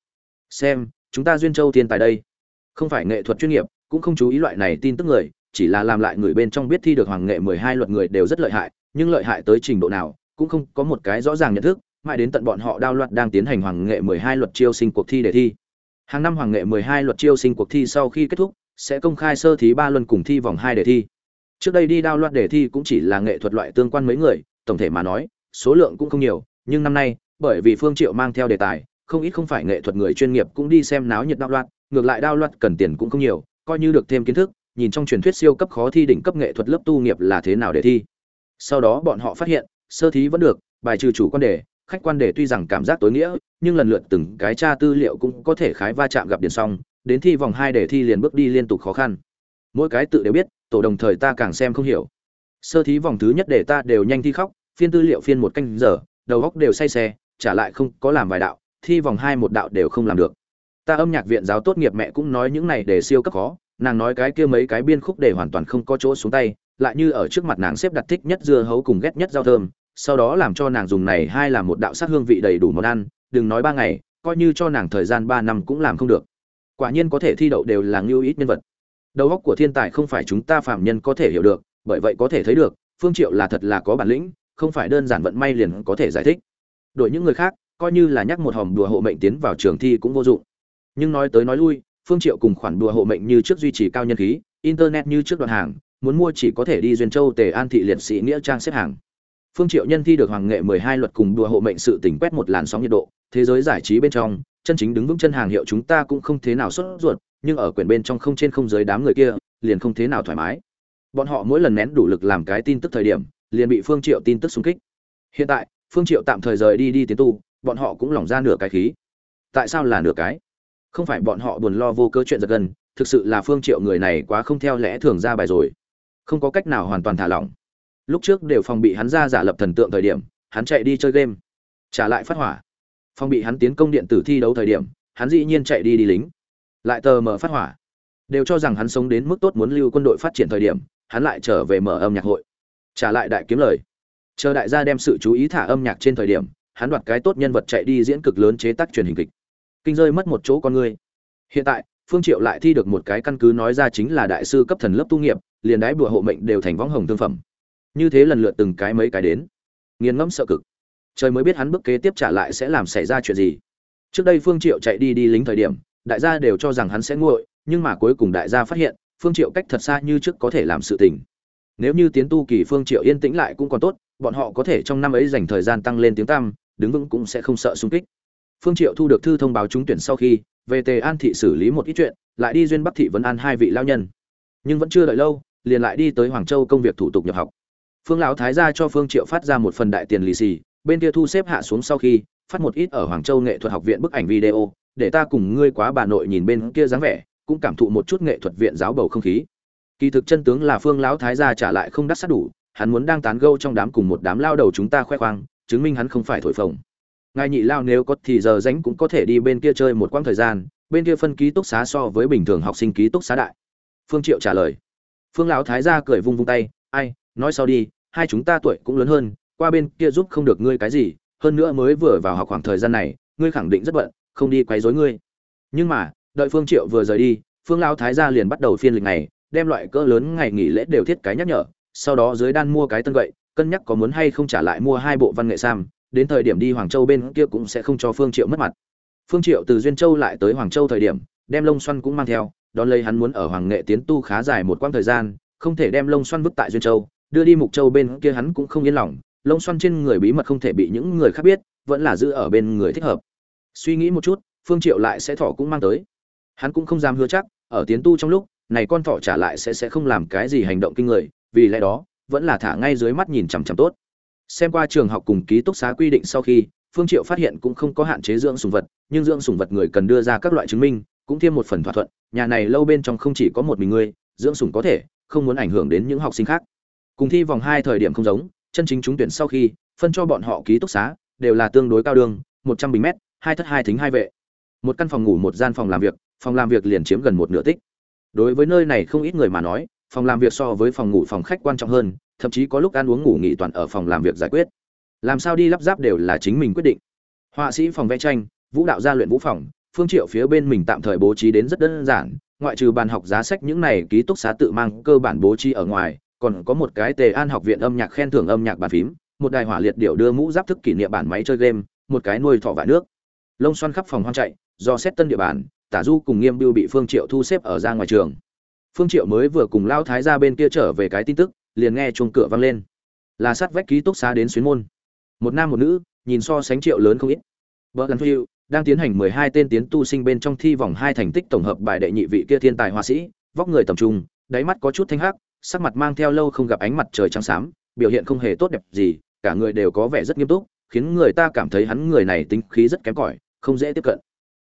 Xem, chúng ta duyên châu thiên tài đây. Không phải nghệ thuật chuyên nghiệp, cũng không chú ý loại này tin tức người, chỉ là làm lại người bên trong biết thi được hoàng nghệ mười hai luật người đều rất lợi hại, nhưng lợi hại tới trình độ nào, cũng không có một cái rõ ràng nhận thức, mãi đến tận bọn họ đao loạt đang tiến hành hoàng nghệ mười hai luật chiêu sinh cuộc thi để thi. Hàng năm hoàng nghệ mười hai luật chiêu sinh cuộc thi sau khi kết thúc, sẽ công khai sơ thí ba luân cùng thi vòng hai đề thi trước đây đi đao loạt đề thi cũng chỉ là nghệ thuật loại tương quan mấy người, tổng thể mà nói, số lượng cũng không nhiều, nhưng năm nay, bởi vì phương triệu mang theo đề tài, không ít không phải nghệ thuật người chuyên nghiệp cũng đi xem náo nhiệt đao loạt, ngược lại đao loạt cần tiền cũng không nhiều, coi như được thêm kiến thức, nhìn trong truyền thuyết siêu cấp khó thi đỉnh cấp nghệ thuật lớp tu nghiệp là thế nào để thi. Sau đó bọn họ phát hiện, sơ thí vẫn được, bài trừ chủ quan đề, khách quan đề tuy rằng cảm giác tối nghĩa, nhưng lần lượt từng cái tra tư liệu cũng có thể khái va chạm gặp điển xong, đến thi vòng hai đề thi liền bước đi liên tục khó khăn. Mỗi cái tự đều biết tổ đồng thời ta càng xem không hiểu. Sơ thí vòng thứ nhất để ta đều nhanh thi khóc, phiên tư liệu phiên một canh giờ, đầu góc đều say xe, trả lại không có làm vài đạo, thi vòng hai một đạo đều không làm được. Ta âm nhạc viện giáo tốt nghiệp mẹ cũng nói những này để siêu cấp khó, nàng nói cái kia mấy cái biên khúc để hoàn toàn không có chỗ xuống tay, lại như ở trước mặt nàng xếp đặt thích nhất dưa hấu cùng ghét nhất rau thơm, sau đó làm cho nàng dùng này hai làm một đạo sát hương vị đầy đủ món ăn, đừng nói ba ngày, coi như cho nàng thời gian ba năm cũng làm không được. Quả nhiên có thể thi đậu đều là ngưu ít nhân vật đầu óc của thiên tài không phải chúng ta phạm nhân có thể hiểu được, bởi vậy có thể thấy được, phương triệu là thật là có bản lĩnh, không phải đơn giản vận may liền có thể giải thích. Đổi những người khác, coi như là nhắc một hòm đùa hộ mệnh tiến vào trường thi cũng vô dụng. Nhưng nói tới nói lui, phương triệu cùng khoản đùa hộ mệnh như trước duy trì cao nhân khí, internet như trước đoạn hàng, muốn mua chỉ có thể đi duyên châu tề an thị liệt sĩ nghĩa trang xếp hàng. Phương triệu nhân thi được hoàng nghệ 12 luật cùng đùa hộ mệnh sự tỉnh quét một làn sóng nhiệt độ, thế giới giải trí bên trong, chân chính đứng vững chân hàng hiệu chúng ta cũng không thế nào xuất ruột nhưng ở quyển bên trong không trên không dưới đám người kia, liền không thế nào thoải mái. Bọn họ mỗi lần nén đủ lực làm cái tin tức thời điểm, liền bị phương triệu tin tức xung kích. Hiện tại, phương triệu tạm thời rời đi đi tiến tu, bọn họ cũng lỏng ra nửa cái khí. Tại sao là nửa cái? Không phải bọn họ buồn lo vô cơ chuyện giật gần thực sự là phương triệu người này quá không theo lẽ thường ra bài rồi. Không có cách nào hoàn toàn thả lỏng. Lúc trước đều phòng bị hắn ra giả lập thần tượng thời điểm, hắn chạy đi chơi game. Trả lại phát hỏa. Phòng bị hắn tiến công điện tử thi đấu thời điểm, hắn dĩ nhiên chạy đi đi lính lại tờ mở phát hỏa. Đều cho rằng hắn sống đến mức tốt muốn lưu quân đội phát triển thời điểm, hắn lại trở về mở âm nhạc hội. Trả lại đại kiếm lời. Chờ đại gia đem sự chú ý thả âm nhạc trên thời điểm, hắn đoạt cái tốt nhân vật chạy đi diễn cực lớn chế tác truyền hình kịch. Kinh rơi mất một chỗ con người. Hiện tại, phương triệu lại thi được một cái căn cứ nói ra chính là đại sư cấp thần lớp tu nghiệp, liền đái bùa hộ mệnh đều thành võng hồng thương phẩm. Như thế lần lượt từng cái mấy cái đến. Nghiền ngẫm sợ cực. Trời mới biết hắn bước kế tiếp trả lại sẽ làm xảy ra chuyện gì. Trước đây phương triệu chạy đi đi lính thời điểm đại gia đều cho rằng hắn sẽ nguội, nhưng mà cuối cùng đại gia phát hiện, phương triệu cách thật xa như trước có thể làm sự tình. Nếu như tiến tu kỳ phương triệu yên tĩnh lại cũng còn tốt, bọn họ có thể trong năm ấy dành thời gian tăng lên tiếng tam đứng vững cũng sẽ không sợ xung kích. Phương triệu thu được thư thông báo trúng tuyển sau khi, về tề an thị xử lý một ít chuyện, lại đi duyên bắc thị vấn an hai vị lao nhân. Nhưng vẫn chưa đợi lâu, liền lại đi tới hoàng châu công việc thủ tục nhập học. Phương lão thái gia cho phương triệu phát ra một phần đại tiền lì xì, bên kia thu xếp hạ xuống sau khi, phát một ít ở hoàng châu nghệ thuật học viện bức ảnh video để ta cùng ngươi quá bà nội nhìn bên kia dáng vẻ, cũng cảm thụ một chút nghệ thuật viện giáo bầu không khí. Kỳ thực chân tướng là phương lão thái gia trả lại không đắt sát đủ, hắn muốn đang tán gẫu trong đám cùng một đám lao đầu chúng ta khoe khoang, chứng minh hắn không phải thổi phồng. Ngài nhị lao nếu có thì giờ rảnh cũng có thể đi bên kia chơi một quãng thời gian, bên kia phân ký túc xá so với bình thường học sinh ký túc xá đại. Phương triệu trả lời. Phương lão thái gia cười vung vung tay, ai, nói sau đi, hai chúng ta tuổi cũng lớn hơn, qua bên kia giúp không được ngươi cái gì, hơn nữa mới vừa vào học khoảng thời gian này, ngươi khẳng định rất bận không đi quấy rối ngươi. Nhưng mà, đợi phương triệu vừa rời đi, phương lão thái gia liền bắt đầu phiên lịch này đem loại cỡ lớn ngày nghỉ lễ đều thiết cái nhắc nhở, sau đó dưới đan mua cái tân gậy, cân nhắc có muốn hay không trả lại mua hai bộ văn nghệ sam, đến thời điểm đi hoàng châu bên kia cũng sẽ không cho phương triệu mất mặt. Phương triệu từ duyên châu lại tới hoàng châu thời điểm, đem lông xoăn cũng mang theo, đón lấy hắn muốn ở hoàng nghệ tiến tu khá dài một quãng thời gian, không thể đem lông xoăn vứt tại duyên châu, đưa đi mục châu bên kia hắn cũng không yên lòng, lông xoăn trên người bí mật không thể bị những người khác biết, vẫn là giữ ở bên người thích hợp suy nghĩ một chút, phương triệu lại sẽ thỏ cũng mang tới. Hắn cũng không dám hứa chắc, ở tiến tu trong lúc, này con thỏ trả lại sẽ sẽ không làm cái gì hành động kinh người, vì lẽ đó, vẫn là thả ngay dưới mắt nhìn chằm chằm tốt. Xem qua trường học cùng ký túc xá quy định sau khi, phương triệu phát hiện cũng không có hạn chế dưỡng sủng vật, nhưng dưỡng sủng vật người cần đưa ra các loại chứng minh, cũng thêm một phần thỏa thuận, nhà này lâu bên trong không chỉ có một mình ngươi, dưỡng sủng có thể, không muốn ảnh hưởng đến những học sinh khác. Cùng thi vòng hai thời điểm không giống, chân chính trúng tuyển sau khi, phân cho bọn họ ký túc xá, đều là tương đối cao đường, một trăm bình mét hai thất hai thính hai vệ. Một căn phòng ngủ, một gian phòng làm việc, phòng làm việc liền chiếm gần một nửa tích. Đối với nơi này không ít người mà nói, phòng làm việc so với phòng ngủ phòng khách quan trọng hơn, thậm chí có lúc ăn uống ngủ nghỉ toàn ở phòng làm việc giải quyết. Làm sao đi lắp ráp đều là chính mình quyết định. Họa sĩ phòng vẽ tranh, vũ đạo gia luyện vũ phòng, phương triệu phía bên mình tạm thời bố trí đến rất đơn giản, ngoại trừ bàn học giá sách những này ký túc xá tự mang cơ bản bố trí ở ngoài, còn có một cái tề an học viện âm nhạc khen thưởng âm nhạc bàn phím, một đài hỏa liệt điệu đưa mũ giáp thức kỷ niệm bản máy chơi game, một cái nuôi thọ vải nước lông xoăn khắp phòng hoang chạy, do xét tân địa bàn, tả du cùng nghiêm biêu bị phương triệu thu xếp ở ra ngoài trường. Phương triệu mới vừa cùng lao thái ra bên kia trở về cái tin tức, liền nghe chuông cửa vang lên. Là sát vách ký túc xá đến xuyến môn. Một nam một nữ, nhìn so sánh triệu lớn không ít. Vợ gần phiêu đang tiến hành mười hai tên tiến tu sinh bên trong thi vòng hai thành tích tổng hợp bài đệ nhị vị kia thiên tài họa sĩ, vóc người tầm trung, đáy mắt có chút thanh hắc, sắc mặt mang theo lâu không gặp ánh mặt trời trắng xám, biểu hiện không hề tốt đẹp gì, cả người đều có vẻ rất nghiêm túc, khiến người ta cảm thấy hắn người này tính khí rất kém cỏi không dễ tiếp cận.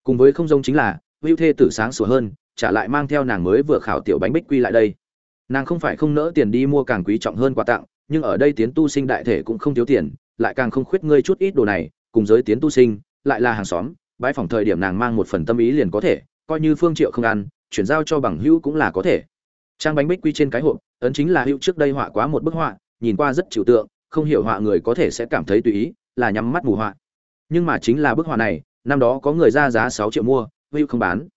Cùng với không giống chính là hữu thê tử sáng sủa hơn, trả lại mang theo nàng mới vừa khảo tiểu bánh bích quy lại đây. Nàng không phải không nỡ tiền đi mua càng quý trọng hơn quà tặng, nhưng ở đây tiến tu sinh đại thể cũng không thiếu tiền, lại càng không khuyết ngươi chút ít đồ này, cùng giới tiến tu sinh, lại là hàng xóm, bãi phòng thời điểm nàng mang một phần tâm ý liền có thể, coi như phương triệu không ăn, chuyển giao cho bằng hữu cũng là có thể. Trang bánh bích quy trên cái hộp, ấn chính là hữu trước đây họa quá một bức họa, nhìn qua rất chịu tượng, không hiểu họa người có thể sẽ cảm thấy tùy ý, là nhắm mắt mù họa. Nhưng mà chính là bức họa này năm đó có người ra giá 6 triệu mua, hữu không bán.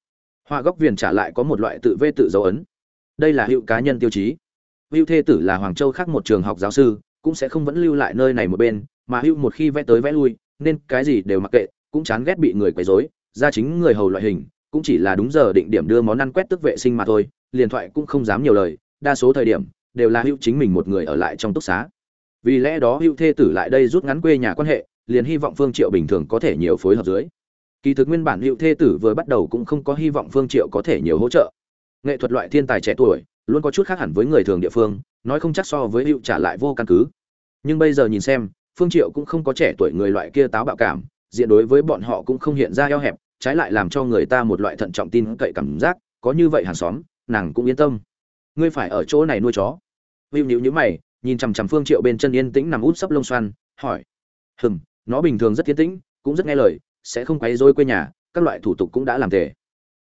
Họa góc viền trả lại có một loại tự vê tự dấu ấn. Đây là hữu cá nhân tiêu chí. Hữu thê tử là hoàng châu khác một trường học giáo sư, cũng sẽ không vẫn lưu lại nơi này một bên, mà hữu một khi vẽ tới vẽ lui, nên cái gì đều mặc kệ, cũng chán ghét bị người quấy rối ra chính người hầu loại hình, cũng chỉ là đúng giờ định điểm đưa món ăn quét tức vệ sinh mà thôi, liền thoại cũng không dám nhiều lời, đa số thời điểm, đều là hữu chính mình một người ở lại trong túc xá. Vì lẽ đó hữu thê tử lại đây rút ngắn quê nhà quan hệ liền hy vọng phương triệu bình thường có thể nhiều phối hợp dưới. Kỳ thực nguyên bản hữu thê tử vừa bắt đầu cũng không có hy vọng phương triệu có thể nhiều hỗ trợ. Nghệ thuật loại thiên tài trẻ tuổi, luôn có chút khác hẳn với người thường địa phương, nói không chắc so với hữu trả lại vô căn cứ. Nhưng bây giờ nhìn xem, phương triệu cũng không có trẻ tuổi người loại kia táo bạo cảm, diện đối với bọn họ cũng không hiện ra eo hẹp, trái lại làm cho người ta một loại thận trọng tin cậy cảm giác, có như vậy hàng xóm, nàng cũng yên tâm. Ngươi phải ở chỗ này nuôi chó. Hữu nhíu nhíu mày, nhìn chằm chằm phương triệu bên chân yên tĩnh nằm út sấp lông xoăn, hỏi, hừm nó bình thường rất yên tĩnh, cũng rất nghe lời, sẽ không quấy rối quê nhà, các loại thủ tục cũng đã làm tề.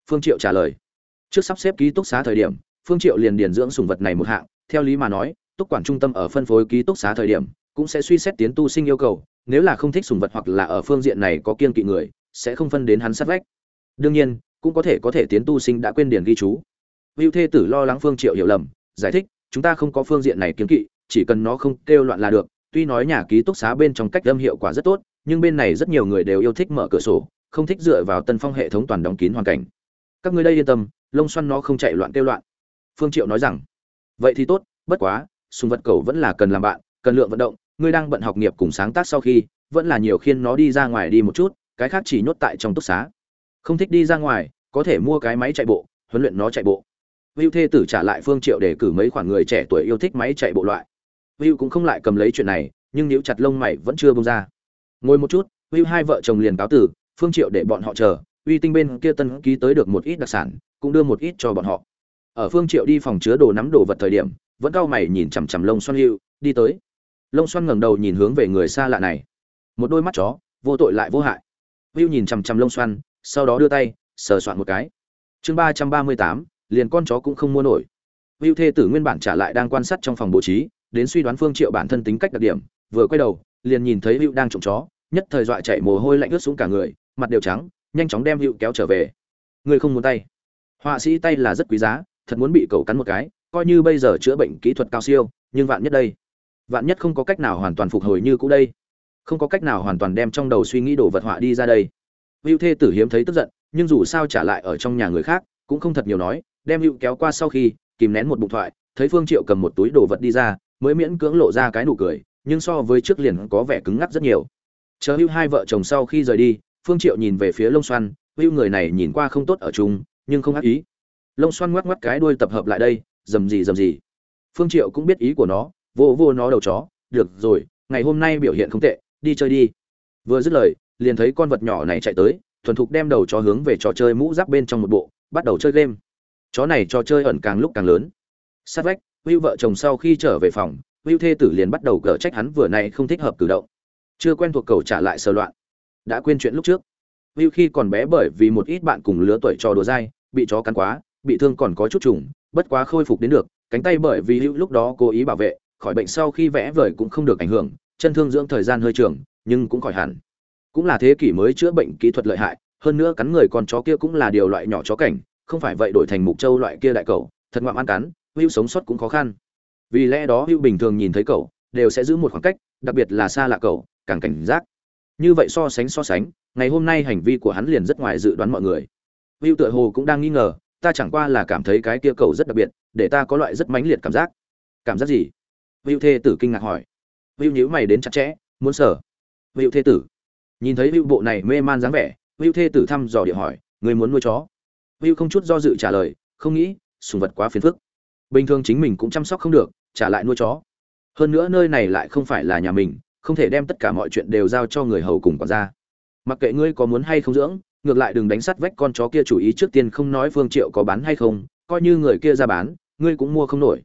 Phương triệu trả lời. Trước sắp xếp ký túc xá thời điểm, phương triệu liền điền dưỡng sùng vật này một hạng, theo lý mà nói, túc quản trung tâm ở phân phối ký túc xá thời điểm, cũng sẽ suy xét tiến tu sinh yêu cầu, nếu là không thích sùng vật hoặc là ở phương diện này có kiên kỵ người, sẽ không phân đến hắn sát vách. Đương nhiên, cũng có thể có thể tiến tu sinh đã quên điền ghi chú. Hữu thê tử lo lắng phương triệu hiểu lầm, giải thích, chúng ta không có phương diện này kiên kỵ, chỉ cần nó không kêu loạn là được tuy nói nhà ký túc xá bên trong cách âm hiệu quả rất tốt, nhưng bên này rất nhiều người đều yêu thích mở cửa sổ, không thích dựa vào tân phong hệ thống toàn đóng kín hoàn cảnh. Các ngươi đây yên tâm, lông xoăn nó không chạy loạn kêu loạn. Phương triệu nói rằng, vậy thì tốt, bất quá, sùng vật cầu vẫn là cần làm bạn, cần lượng vận động, ngươi đang bận học nghiệp cùng sáng tác sau khi, vẫn là nhiều khiên nó đi ra ngoài đi một chút, cái khác chỉ nhốt tại trong túc xá. Không thích đi ra ngoài, có thể mua cái máy chạy bộ, huấn luyện nó chạy bộ. Vưu thê tử trả lại Phương Triệu để cử mấy khoản người trẻ tuổi yêu thích máy chạy bộ loại. Vưu cũng không lại cầm lấy chuyện này, nhưng nếu chặt lông mày vẫn chưa buông ra. Ngồi một chút, Vưu hai vợ chồng liền cáo tử, Phương Triệu để bọn họ chờ, uy tinh bên kia tân ký tới được một ít đặc sản, cũng đưa một ít cho bọn họ. Ở Phương Triệu đi phòng chứa đồ nắm đồ vật thời điểm, vẫn cao mày nhìn chằm chằm lông Xuân Hưu, đi tới. Lông Xuân ngẩng đầu nhìn hướng về người xa lạ này. Một đôi mắt chó vô tội lại vô hại. Vưu nhìn chằm chằm lông Xuân, sau đó đưa tay sờ soạn một cái. Chương ba trăm ba mươi tám liền con chó cũng không mua nổi. Vưu thê tử nguyên bản trả lại đang quan sát trong phòng bố trí đến suy đoán phương triệu bản thân tính cách đặc điểm, vừa quay đầu, liền nhìn thấy Vưu đang trộm chó, nhất thời dọa chạy mồ hôi lạnh ướt xuống cả người, mặt đều trắng, nhanh chóng đem Vưu kéo trở về. Người không muốn tay. Họa sĩ tay là rất quý giá, thật muốn bị cậu cắn một cái, coi như bây giờ chữa bệnh kỹ thuật cao siêu, nhưng vạn nhất đây? Vạn nhất không có cách nào hoàn toàn phục hồi như cũ đây? Không có cách nào hoàn toàn đem trong đầu suy nghĩ đồ vật họa đi ra đây. Hữu thê tử hiếm thấy tức giận, nhưng dù sao trả lại ở trong nhà người khác, cũng không thật nhiều nói, đem hữu kéo qua sau khi, kìm nén một bụng thoại, thấy phương triệu cầm một túi đồ vật đi ra mới miễn cưỡng lộ ra cái nụ cười, nhưng so với trước liền có vẻ cứng ngắc rất nhiều. Chờ hưu hai vợ chồng sau khi rời đi, phương triệu nhìn về phía lông xoăn hưu người này nhìn qua không tốt ở chung, nhưng không ác ý. Lông xoăn ngoắc ngoắc cái đuôi tập hợp lại đây, dầm gì dầm gì. Phương triệu cũng biết ý của nó, vô vô nó đầu chó, được rồi, ngày hôm nay biểu hiện không tệ, đi chơi đi. Vừa dứt lời, liền thấy con vật nhỏ này chạy tới, thuần thục đem đầu chó hướng về trò chơi mũ giáp bên trong một bộ, bắt đầu chơi game. Chó này trò chơi ẩn càng lúc càng lớn. Sát vách hữu vợ chồng sau khi trở về phòng hữu thê tử liền bắt đầu cở trách hắn vừa nay không thích hợp cử động. Chưa quen thuộc cầu trả lại sờ loạn. Đã quên chuyện lúc trước. Hữu khi còn bé bởi vì một ít bạn cùng lứa tuổi trò đùa dai, bị chó cắn quá, bị thương còn có chút trùng, bất quá khôi phục đến được, cánh tay bởi vì hữu lúc đó cố ý bảo vệ, khỏi bệnh sau khi vẽ vời cũng không được ảnh hưởng, chân thương dưỡng thời gian hơi trường, nhưng cũng khỏi hẳn. Cũng là thế kỷ mới chữa bệnh kỹ thuật lợi hại, hơn nữa cắn người con chó kia cũng là điều loại nhỏ chó cảnh, không phải vậy đổi thành mục châu loại kia đại cầu, thật ngoạm ăn cắn hữu sống sót cũng khó khăn. Vì lẽ đó hữu bình thường nhìn thấy cậu, đều sẽ giữ một khoảng cách, đặc biệt là xa lạ cậu, càng cảnh giác. Như vậy so sánh so sánh, ngày hôm nay hành vi của hắn liền rất ngoài dự đoán mọi người. Hữu tựa hồ cũng đang nghi ngờ, ta chẳng qua là cảm thấy cái kia cậu rất đặc biệt, để ta có loại rất mãnh liệt cảm giác. Cảm giác gì? Hữu thê tử kinh ngạc hỏi. Hữu nhíu mày đến chặt chẽ, muốn sở hữu thê tử. Nhìn thấy hữu bộ này mê man dáng vẻ hữu thê tử thăm dò địa hỏi người muốn nuôi chó? Hữu không chút do dự trả lời, không nghĩ, sùng vật quá phiền phức bình thường chính mình cũng chăm sóc không được, trả lại nuôi chó. Hơn nữa nơi này lại không phải là nhà mình, không thể đem tất cả mọi chuyện đều giao cho người hầu cùng quản gia. Mặc kệ ngươi có muốn hay không dưỡng, ngược lại đừng đánh sắt vách con chó kia chủ ý trước tiên không nói phương triệu có bán hay không, coi như người kia ra bán, ngươi cũng mua không nổi.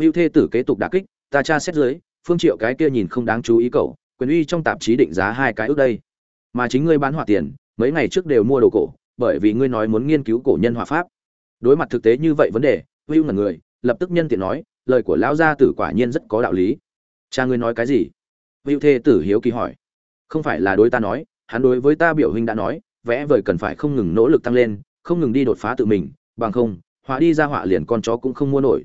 Hữu thê tử kế tục đả kích, ta tra xét dưới, phương triệu cái kia nhìn không đáng chú ý cậu, quyền uy trong tạp chí định giá hai cái ước đây. Mà chính ngươi bán hỏa tiền, mấy ngày trước đều mua đồ cổ, bởi vì ngươi nói muốn nghiên cứu cổ nhân hỏa pháp. Đối mặt thực tế như vậy vấn đề hữu ngẩn người lập tức nhân tiện nói, lời của lão gia tử quả nhiên rất có đạo lý. Cha ngươi nói cái gì? Hữu thê tử hiếu kỳ hỏi. Không phải là đối ta nói, hắn đối với ta biểu huynh đã nói, vẽ vời cần phải không ngừng nỗ lực tăng lên, không ngừng đi đột phá tự mình, bằng không, họa đi ra họa liền con chó cũng không mua nổi.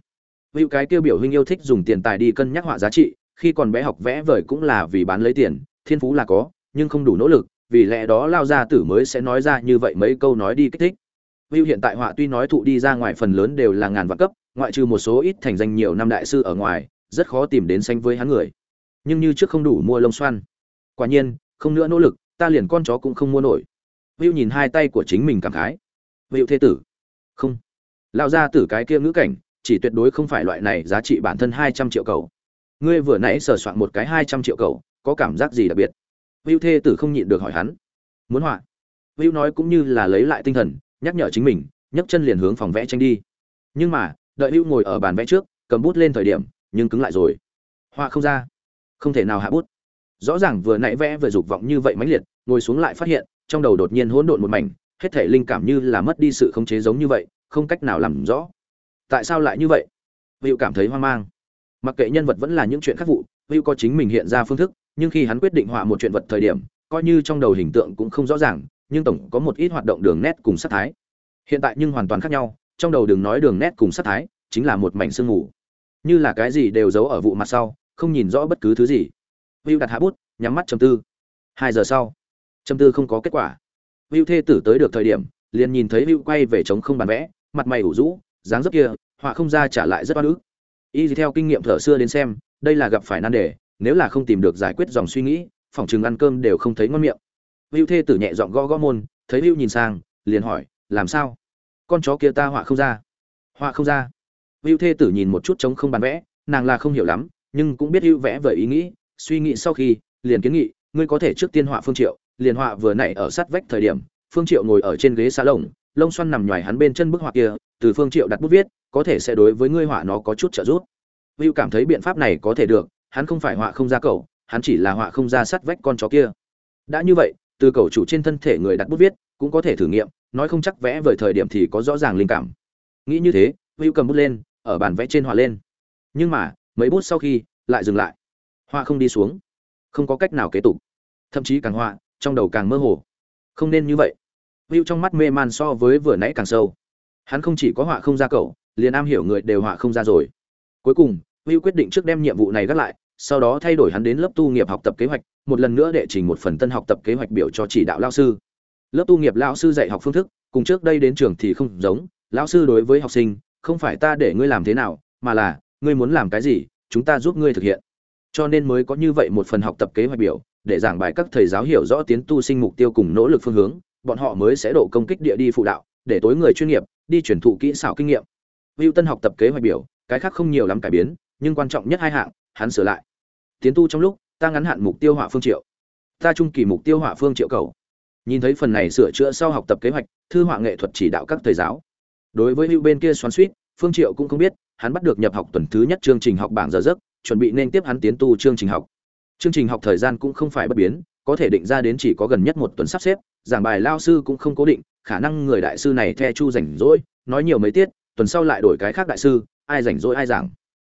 Hữu cái tiêu biểu huynh yêu thích dùng tiền tài đi cân nhắc họa giá trị, khi còn bé học vẽ vời cũng là vì bán lấy tiền, thiên phú là có, nhưng không đủ nỗ lực, vì lẽ đó lao gia tử mới sẽ nói ra như vậy mấy câu nói đi kích thích. Hữu hiện tại họa tuy nói thụ đi ra ngoài phần lớn đều là ngàn vạn cấp ngoại trừ một số ít thành danh nhiều năm đại sư ở ngoài, rất khó tìm đến sánh với hắn người. Nhưng như trước không đủ mua lông xoăn. Quả nhiên, không nữa nỗ lực, ta liền con chó cũng không mua nổi. Vưu nhìn hai tay của chính mình cảm khái. Vưu thế tử. Không. Lao ra tử cái kia ngữ cảnh, chỉ tuyệt đối không phải loại này giá trị bản thân hai trăm triệu cầu. Ngươi vừa nãy sờ soạn một cái hai trăm triệu cầu, có cảm giác gì đặc biệt? Vưu thê tử không nhịn được hỏi hắn. Muốn họa. Vưu nói cũng như là lấy lại tinh thần, nhắc nhở chính mình, nhấc chân liền hướng phòng vẽ tranh đi. Nhưng mà đợi hữu ngồi ở bàn vẽ trước, cầm bút lên thời điểm, nhưng cứng lại rồi. Họa không ra. Không thể nào hạ bút. Rõ ràng vừa nãy vẽ vừa dục vọng như vậy mãnh liệt, ngồi xuống lại phát hiện, trong đầu đột nhiên hỗn độn một mảnh, hết thể linh cảm như là mất đi sự khống chế giống như vậy, không cách nào làm rõ. Tại sao lại như vậy? Hữu cảm thấy hoang mang. Mặc kệ nhân vật vẫn là những chuyện khác vụ, hữu có chính mình hiện ra phương thức, nhưng khi hắn quyết định họa một chuyện vật thời điểm, coi như trong đầu hình tượng cũng không rõ ràng, nhưng tổng có một ít hoạt động đường nét cùng sắc thái. Hiện tại nhưng hoàn toàn khác nhau trong đầu đừng nói đường nét cùng sắc thái, chính là một mảnh sương mù. Như là cái gì đều giấu ở vụ mặt sau, không nhìn rõ bất cứ thứ gì. Hữu đặt hạ bút, nhắm mắt chầm tư. Hai giờ sau chầm tư không có kết quả. Hữu thê tử tới được thời điểm, liền nhìn thấy hữu quay về chống không bàn vẽ, mặt mày ủ rũ, dáng dấp kia, họa không ra trả lại rất oan ức. Y theo kinh nghiệm thở xưa đến xem, đây là gặp phải nan đề, nếu là không tìm được giải quyết dòng suy nghĩ, phòng chừng ăn cơm đều không thấy ngon miệng. Hữu thê tử nhẹ giọng gõ gõ môn, thấy hữu nhìn sang, liền hỏi, làm sao? Con chó kia ta họa không ra. Họa không ra. Hữu thê tử nhìn một chút trống không bán vẽ, nàng là không hiểu lắm, nhưng cũng biết hữu vẽ về ý nghĩ, suy nghĩ sau khi, liền kiến nghị, ngươi có thể trước tiên họa phương triệu, liền họa vừa nãy ở sát vách thời điểm, phương triệu ngồi ở trên ghế xa lồng, lông xoăn nằm nhòi hắn bên chân bức họa kia, từ phương triệu đặt bút viết, có thể sẽ đối với ngươi họa nó có chút trợ giúp. Hữu cảm thấy biện pháp này có thể được, hắn không phải họa không ra cậu, hắn chỉ là họa không ra sát vách con chó kia. Đã như vậy, từ cầu chủ trên thân thể người đặt bút viết cũng có thể thử nghiệm, nói không chắc vẽ vời thời điểm thì có rõ ràng linh cảm. Nghĩ như thế, hữu cầm bút lên, ở bàn vẽ trên họa lên. Nhưng mà, mấy bút sau khi, lại dừng lại. Họa không đi xuống. Không có cách nào kế tục. Thậm chí càng họa, trong đầu càng mơ hồ. Không nên như vậy. Hữu trong mắt mê man so với vừa nãy càng sâu. Hắn không chỉ có họa không ra cậu, liền am hiểu người đều họa không ra rồi. Cuối cùng, hữu quyết định trước đem nhiệm vụ này gác lại, sau đó thay đổi hắn đến lớp tu nghiệp học tập kế hoạch, một lần nữa đệ trình một phần tân học tập kế hoạch biểu cho chỉ đạo lao sư lớp tu nghiệp lão sư dạy học phương thức, cùng trước đây đến trường thì không giống. Lão sư đối với học sinh, không phải ta để ngươi làm thế nào, mà là, ngươi muốn làm cái gì, chúng ta giúp ngươi thực hiện. Cho nên mới có như vậy một phần học tập kế hoạch biểu, để giảng bài các thầy giáo hiểu rõ tiến tu sinh mục tiêu cùng nỗ lực phương hướng, bọn họ mới sẽ độ công kích địa đi phụ đạo, để tối người chuyên nghiệp, đi truyền thụ kỹ xảo kinh nghiệm. Hữu tân học tập kế hoạch biểu, cái khác không nhiều lắm cải biến, nhưng quan trọng nhất hai hạng, hắn sửa lại. Tiến tu trong lúc, ta ngắn hạn mục tiêu hỏa phương triệu. Ta trung kỳ mục tiêu hỏa phương triệu cầu nhìn thấy phần này sửa chữa sau học tập kế hoạch, thư họa nghệ thuật chỉ đạo các thầy giáo. Đối với hữu bên kia xoắn suýt, phương triệu cũng không biết, hắn bắt được nhập học tuần thứ nhất chương trình học bảng giờ giấc, chuẩn bị nên tiếp hắn tiến tu chương trình học. Chương trình học thời gian cũng không phải bất biến, có thể định ra đến chỉ có gần nhất một tuần sắp xếp, giảng bài lao sư cũng không cố định, khả năng người đại sư này the chu rảnh rỗi, nói nhiều mấy tiết, tuần sau lại đổi cái khác đại sư, ai rảnh rỗi ai giảng.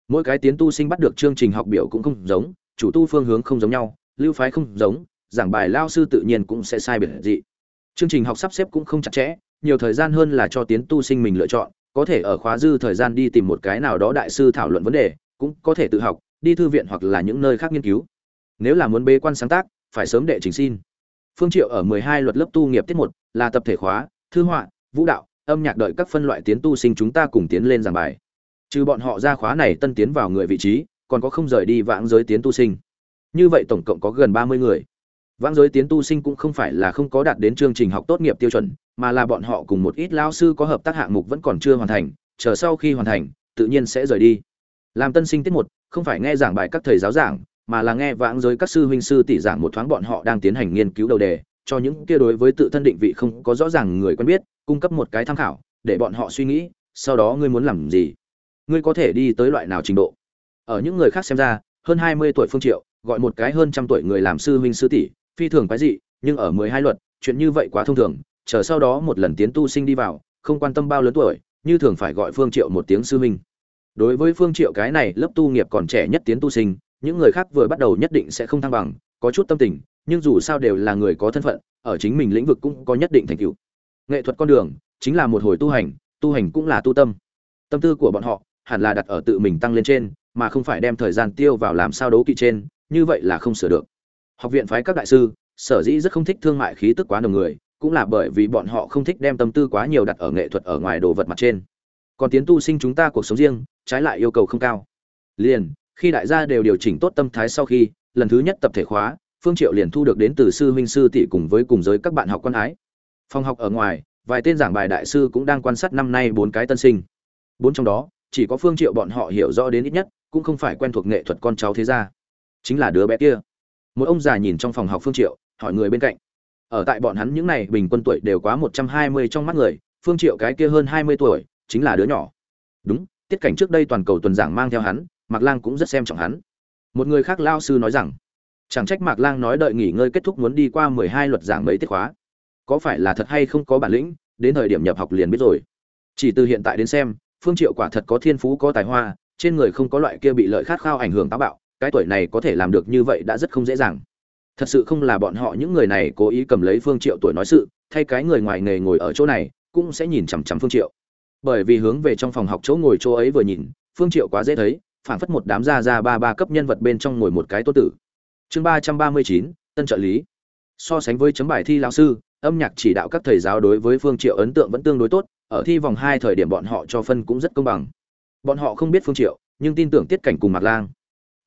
Mỗi cái tiến tu sinh bắt được chương trình học biểu cũng không giống, chủ tu phương hướng không giống nhau, lưu phái không giống giảng bài lao sư tự nhiên cũng sẽ sai biệt dị. Chương trình học sắp xếp cũng không chặt chẽ, nhiều thời gian hơn là cho tiến tu sinh mình lựa chọn, có thể ở khóa dư thời gian đi tìm một cái nào đó đại sư thảo luận vấn đề, cũng có thể tự học, đi thư viện hoặc là những nơi khác nghiên cứu. Nếu là muốn bế quan sáng tác, phải sớm đệ trình xin. Phương triệu ở 12 luật lớp tu nghiệp tiết một, là tập thể khóa, thư họa, vũ đạo, âm nhạc đợi các phân loại tiến tu sinh chúng ta cùng tiến lên giảng bài. Trừ bọn họ ra khóa này tân tiến vào người vị trí, còn có không rời đi vãng giới tiến tu sinh. Như vậy tổng cộng có gần 30 người vãng giới tiến tu sinh cũng không phải là không có đạt đến chương trình học tốt nghiệp tiêu chuẩn, mà là bọn họ cùng một ít lao sư có hợp tác hạng mục vẫn còn chưa hoàn thành, chờ sau khi hoàn thành, tự nhiên sẽ rời đi. Làm tân sinh tiết một, không phải nghe giảng bài các thầy giáo giảng, mà là nghe vãng giới các sư huynh sư tỷ giảng một thoáng bọn họ đang tiến hành nghiên cứu đầu đề, cho những kia đối với tự thân định vị không có rõ ràng người quen biết, cung cấp một cái tham khảo, để bọn họ suy nghĩ, sau đó ngươi muốn làm gì? Ngươi có thể đi tới loại nào trình độ? Ở những người khác xem ra, hơn hai mươi tuổi phương triệu, gọi một cái hơn trăm tuổi người làm sư huynh sư tỷ phi thường quái dị, nhưng ở mười hai luật, chuyện như vậy quá thông thường, chờ sau đó một lần tiến tu sinh đi vào, không quan tâm bao lớn tuổi, như thường phải gọi phương triệu một tiếng sư minh đối với phương triệu cái này lớp tu nghiệp còn trẻ nhất tiến tu sinh, những người khác vừa bắt đầu nhất định sẽ không thăng bằng, có chút tâm tình, nhưng dù sao đều là người có thân phận, ở chính mình lĩnh vực cũng có nhất định thành tựu. Nghệ thuật con đường, chính là một hồi tu hành tu hành cũng là tu tâm. Tâm tư của bọn họ, hẳn là đặt ở tự mình tăng lên trên, mà không phải đem thời gian tiêu vào làm sao đấu kỵ trên, như vậy là không sửa được học viện phái các đại sư, sở dĩ rất không thích thương mại khí tức quá nhiều người, cũng là bởi vì bọn họ không thích đem tâm tư quá nhiều đặt ở nghệ thuật ở ngoài đồ vật mặt trên. Còn tiến tu sinh chúng ta cuộc sống riêng, trái lại yêu cầu không cao. Liền, khi đại gia đều điều chỉnh tốt tâm thái sau khi, lần thứ nhất tập thể khóa, phương triệu liền thu được đến từ sư huynh sư tỷ cùng với cùng giới các bạn học quan ái. Phòng học ở ngoài, vài tên giảng bài đại sư cũng đang quan sát năm nay bốn cái tân sinh. Bốn trong đó, chỉ có phương triệu bọn họ hiểu rõ đến ít nhất, cũng không phải quen thuộc nghệ thuật con cháu thế gia. Chính là đứa bé kia một ông già nhìn trong phòng học phương triệu, hỏi người bên cạnh. Ở tại bọn hắn những này bình quân tuổi đều quá 120 trong mắt người, phương triệu cái kia hơn 20 tuổi, chính là đứa nhỏ. Đúng, tiết cảnh trước đây toàn cầu tuần giảng mang theo hắn, mạc lang cũng rất xem trọng hắn. Một người khác lao sư nói rằng, chẳng trách mạc lang nói đợi nghỉ ngơi kết thúc muốn đi qua 12 luật giảng mấy tiết khóa. Có phải là thật hay không có bản lĩnh, đến thời điểm nhập học liền biết rồi. Chỉ từ hiện tại đến xem, phương triệu quả thật có thiên phú, có tài hoa, trên người không có loại kia bị lợi khát khao ảnh hưởng táo bạo cái tuổi này có thể làm được như vậy đã rất không dễ dàng. Thật sự không là bọn họ những người này cố ý cầm lấy phương triệu tuổi nói sự, thay cái người ngoài nghề ngồi ở chỗ này, cũng sẽ nhìn chằm chằm phương triệu. Bởi vì hướng về trong phòng học chỗ ngồi chỗ ấy vừa nhìn, phương triệu quá dễ thấy phản phất một đám gia gia ba ba cấp nhân vật bên trong ngồi một cái tô tử. Chương ba trăm ba mươi chín, tân trợ lý. So sánh với chấm bài thi lão sư, âm nhạc chỉ đạo các thầy giáo đối với phương triệu ấn tượng vẫn tương đối tốt, ở thi vòng hai thời điểm bọn họ cho phân cũng rất công bằng. Bọn họ không biết phương triệu, nhưng tin tưởng tiết cảnh cùng mạc lang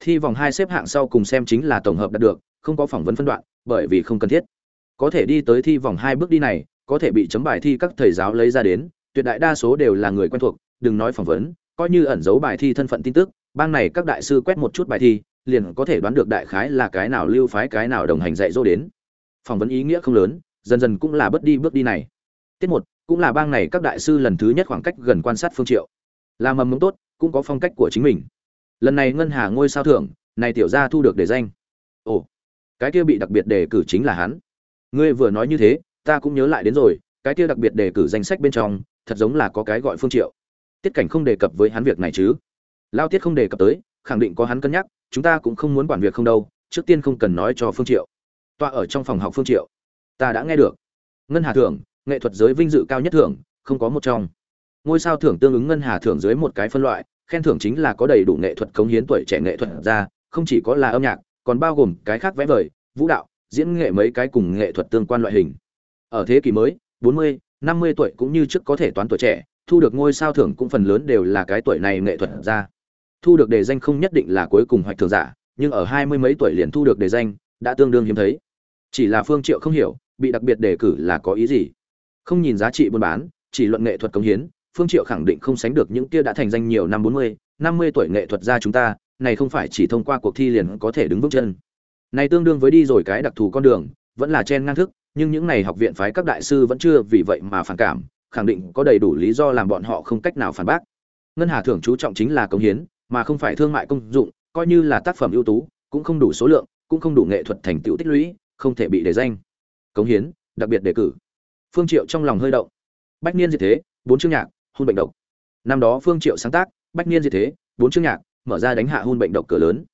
thi vòng hai xếp hạng sau cùng xem chính là tổng hợp đạt được, không có phỏng vấn phân đoạn, bởi vì không cần thiết. Có thể đi tới thi vòng hai bước đi này, có thể bị chấm bài thi các thầy giáo lấy ra đến, tuyệt đại đa số đều là người quen thuộc, đừng nói phỏng vấn, coi như ẩn giấu bài thi thân phận tin tức, bang này các đại sư quét một chút bài thi, liền có thể đoán được đại khái là cái nào lưu phái, cái nào đồng hành dạy dỗ đến. Phỏng vấn ý nghĩa không lớn, dần dần cũng là bất đi bước đi này. Tiết một, cũng là bang này các đại sư lần thứ nhất khoảng cách gần quan sát phương triệu. Là mầm mống tốt, cũng có phong cách của chính mình lần này ngân hà ngôi sao thưởng này tiểu gia thu được đề danh. Ồ, cái kia bị đặc biệt đề cử chính là hắn. Ngươi vừa nói như thế, ta cũng nhớ lại đến rồi, cái kia đặc biệt đề cử danh sách bên trong, thật giống là có cái gọi phương triệu. Tiết cảnh không đề cập với hắn việc này chứ? Lao tiết không đề cập tới, khẳng định có hắn cân nhắc, chúng ta cũng không muốn quản việc không đâu, trước tiên không cần nói cho phương triệu. Tọa ở trong phòng học phương triệu. Ta đã nghe được. Ngân hà thưởng nghệ thuật giới vinh dự cao nhất thưởng không có một trong. Ngôi sao thưởng tương ứng ngân hà thưởng dưới một cái phân loại khen thưởng chính là có đầy đủ nghệ thuật cống hiến tuổi trẻ nghệ thuật ra không chỉ có là âm nhạc còn bao gồm cái khác vẽ vời vũ đạo diễn nghệ mấy cái cùng nghệ thuật tương quan loại hình. Ở thế kỷ mới 40, 50 tuổi cũng như trước có thể toán tuổi trẻ thu được ngôi sao thưởng cũng phần lớn đều là cái tuổi này nghệ thuật ra. Thu được đề danh không nhất định là cuối cùng hoạch thường giả nhưng ở hai mươi mấy tuổi liền thu được đề danh đã tương đương hiếm thấy. Chỉ là phương triệu không hiểu bị đặc biệt đề cử là có ý gì. Không nhìn giá trị buôn bán chỉ luận nghệ thuật công hiến phương triệu khẳng định không sánh được những kia đã thành danh nhiều năm 40, 50 tuổi nghệ thuật gia chúng ta này không phải chỉ thông qua cuộc thi liền có thể đứng vững chân. Này tương đương với đi rồi cái đặc thù con đường vẫn là chen ngang thức nhưng những này học viện phái các đại sư vẫn chưa vì vậy mà phản cảm khẳng định có đầy đủ lý do làm bọn họ không cách nào phản bác. Ngân hà thưởng chú trọng chính là công hiến mà không phải thương mại công dụng coi như là tác phẩm ưu tú cũng không đủ số lượng cũng không đủ nghệ thuật thành tựu tích lũy không thể bị để danh. Cống hiến đặc biệt đề cử. Phương triệu trong lòng hơi động. Bách niên gì thế bốn chương nhạc hôn bệnh độc. Năm đó phương triệu sáng tác, bách niên diệt thế, bốn chương nhạc, mở ra đánh hạ hôn bệnh độc cửa lớn.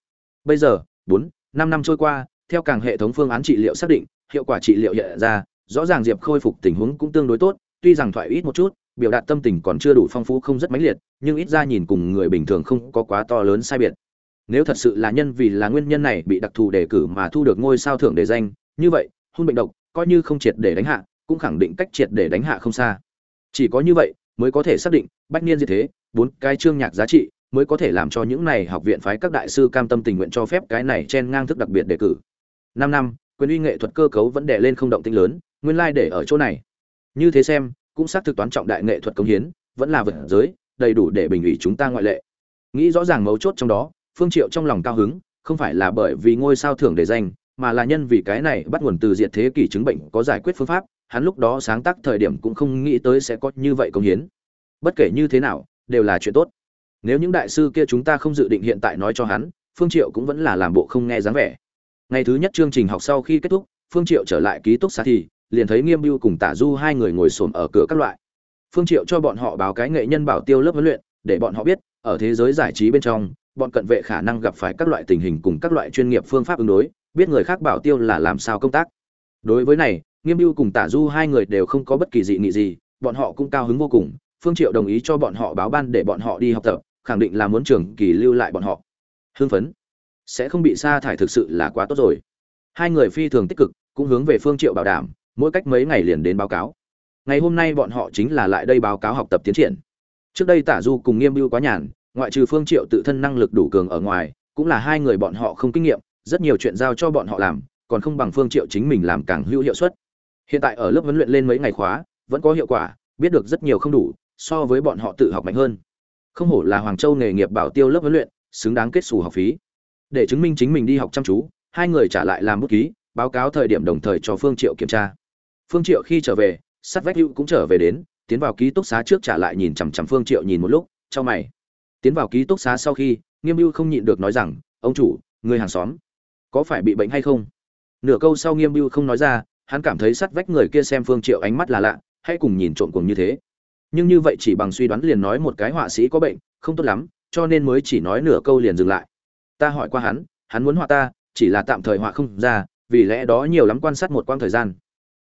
Bây giờ, bốn, năm năm trôi qua, theo càng hệ thống phương án trị liệu xác định, hiệu quả trị liệu hiện ra, rõ ràng diệp khôi phục tình huống cũng tương đối tốt, tuy rằng thoại ít một chút, biểu đạt tâm tình còn chưa đủ phong phú không rất mãnh liệt, nhưng ít ra nhìn cùng người bình thường không có quá to lớn sai biệt. Nếu thật sự là nhân vì là nguyên nhân này bị đặc thù đề cử mà thu được ngôi sao thưởng đề danh, như vậy, hôn bệnh độc coi như không triệt để đánh hạ, cũng khẳng định cách triệt để đánh hạ không xa. Chỉ có như vậy mới có thể xác định, bách niên diệt thế, bốn cái chương nhạc giá trị, mới có thể làm cho những này học viện phái các đại sư cam tâm tình nguyện cho phép cái này chen ngang thức đặc biệt đề cử. Năm năm, quyền uy nghệ thuật cơ cấu vẫn đè lên không động tĩnh lớn, nguyên lai để ở chỗ này. Như thế xem, cũng xác thực toán trọng đại nghệ thuật công hiến, vẫn là vượt giới, đầy đủ để bình ủy chúng ta ngoại lệ. Nghĩ rõ ràng mấu chốt trong đó, phương triệu trong lòng cao hứng, không phải là bởi vì ngôi sao thưởng để danh mà là nhân vì cái này bắt nguồn từ diệt thế kỷ chứng bệnh có giải quyết phương pháp hắn lúc đó sáng tác thời điểm cũng không nghĩ tới sẽ có như vậy công hiến. Bất kể như thế nào, đều là chuyện tốt. Nếu những đại sư kia chúng ta không dự định hiện tại nói cho hắn, phương triệu cũng vẫn là làm bộ không nghe dáng vẻ. Ngày thứ nhất chương trình học sau khi kết thúc, phương triệu trở lại ký túc xá thì, liền thấy nghiêm bưu cùng tả du hai người ngồi xổm ở cửa các loại. Phương triệu cho bọn họ báo cái nghệ nhân bảo tiêu lớp huấn luyện, để bọn họ biết, ở thế giới giải trí bên trong, bọn cận vệ khả năng gặp phải các loại tình hình cùng các loại chuyên nghiệp phương pháp ứng đối, biết người khác bảo tiêu là làm sao công tác. Đối với này nghiêm Biêu cùng tả du hai người đều không có bất kỳ dị nghị gì, bọn họ cũng cao hứng vô cùng, phương triệu đồng ý cho bọn họ báo ban để bọn họ đi học tập, khẳng định là muốn trường kỳ lưu lại bọn họ. Hưng phấn. Sẽ không bị sa thải thực sự là quá tốt rồi. Hai người phi thường tích cực, cũng hướng về phương triệu bảo đảm, mỗi cách mấy ngày liền đến báo cáo. Ngày hôm nay bọn họ chính là lại đây báo cáo học tập tiến triển. Trước đây tả du cùng nghiêm mưu quá nhàn, ngoại trừ phương triệu tự thân năng lực đủ cường ở ngoài, cũng là hai người bọn họ không kinh nghiệm, rất nhiều chuyện giao cho bọn họ làm, còn không bằng phương triệu chính mình làm càng hữu hiệu suất hiện tại ở lớp huấn luyện lên mấy ngày khóa, vẫn có hiệu quả, biết được rất nhiều không đủ, so với bọn họ tự học mạnh hơn. Không hổ là hoàng châu nghề nghiệp bảo tiêu lớp huấn luyện, xứng đáng kết xù học phí. Để chứng minh chính mình đi học chăm chú, hai người trả lại làm bút ký, báo cáo thời điểm đồng thời cho phương triệu kiểm tra. Phương triệu khi trở về sát vách hữu cũng trở về đến, tiến vào ký túc xá trước trả lại nhìn chằm chằm phương triệu nhìn một lúc, cho mày. Tiến vào ký túc xá sau khi, nghiêm hữu không nhịn được nói rằng, ông chủ, người hàng xóm, có phải bị bệnh hay không? Nửa câu sau nghiêm hữu không nói ra hắn cảm thấy sát vách người kia xem phương triệu ánh mắt là lạ, hãy cùng nhìn trộm cùng như thế. Nhưng như vậy chỉ bằng suy đoán liền nói một cái họa sĩ có bệnh, không tốt lắm, cho nên mới chỉ nói nửa câu liền dừng lại. Ta hỏi qua hắn hắn muốn họa ta, chỉ là tạm thời họa không ra, vì lẽ đó nhiều lắm quan sát một quãng thời gian.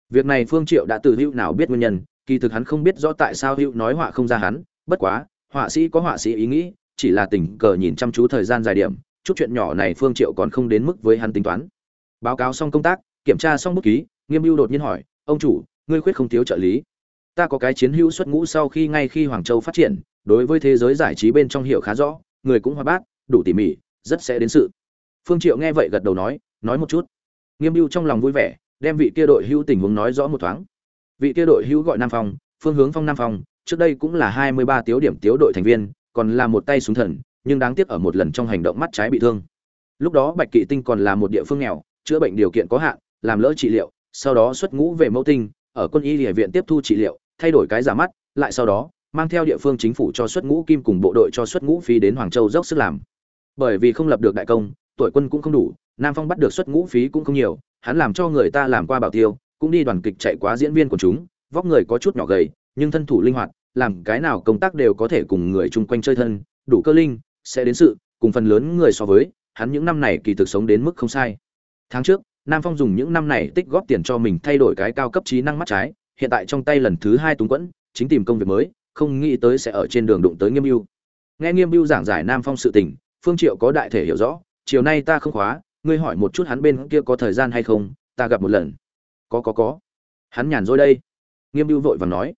Việc này phương triệu đã từ hữu nào biết nguyên nhân, kỳ thực hắn không biết rõ tại sao hữu nói họa không ra hắn, bất quá, họa sĩ có họa sĩ ý nghĩ, chỉ là tình cờ nhìn chăm chú thời gian dài điểm, chút chuyện nhỏ này phương triệu còn không đến mức với hắn tính toán. Báo cáo xong công tác, kiểm tra xong bút ký nghiêm mưu đột nhiên hỏi, ông chủ, ngươi khuyết không thiếu trợ lý. Ta có cái chiến hữu xuất ngũ sau khi ngay khi hoàng châu phát triển, đối với thế giới giải trí bên trong hiểu khá rõ, người cũng hoa bát, đủ tỉ mỉ, rất sẽ đến sự. Phương triệu nghe vậy gật đầu nói nói một chút. Nghiêm mưu trong lòng vui vẻ, đem vị kia đội hữu tình huống nói rõ một thoáng. Vị kia đội hữu gọi nam phong, phương hướng phong nam phong, trước đây cũng là hai mươi ba tiếu điểm tiếu đội thành viên, còn là một tay súng thần, nhưng đáng tiếc ở một lần trong hành động mắt trái bị thương. Lúc đó bạch kỵ tinh còn là một địa phương nghèo, chữa bệnh điều kiện có hạn, làm lỡ trị liệu sau đó xuất ngũ về mẫu tinh, ở quân y địa viện tiếp thu trị liệu, thay đổi cái giả mắt, lại sau đó, mang theo địa phương chính phủ cho xuất ngũ kim cùng bộ đội cho xuất ngũ phí đến hoàng châu dốc sức làm. Bởi vì không lập được đại công, tuổi quân cũng không đủ, nam phong bắt được xuất ngũ phí cũng không nhiều, hắn làm cho người ta làm qua bảo tiêu, cũng đi đoàn kịch chạy quá diễn viên của chúng, vóc người có chút nhỏ gầy, nhưng thân thủ linh hoạt, làm cái nào công tác đều có thể cùng người chung quanh chơi thân, đủ cơ linh, sẽ đến sự, cùng phần lớn người so với, hắn những năm này kỳ thực sống đến mức không sai. Tháng trước nam phong dùng những năm này tích góp tiền cho mình thay đổi cái cao cấp trí năng mắt trái, hiện tại trong tay lần thứ hai túng quẫn, chính tìm công việc mới, không nghĩ tới sẽ ở trên đường đụng tới nghiêm mưu nghe nghiêm mưu giảng giải nam phong sự tình, phương triệu có đại thể hiểu rõ, chiều nay ta không khóa, ngươi hỏi một chút hắn bên kia có thời gian hay không, ta gặp một lần. Có có có. Hắn nhàn rồi đây. Nghiêm mưu vội vàng nói.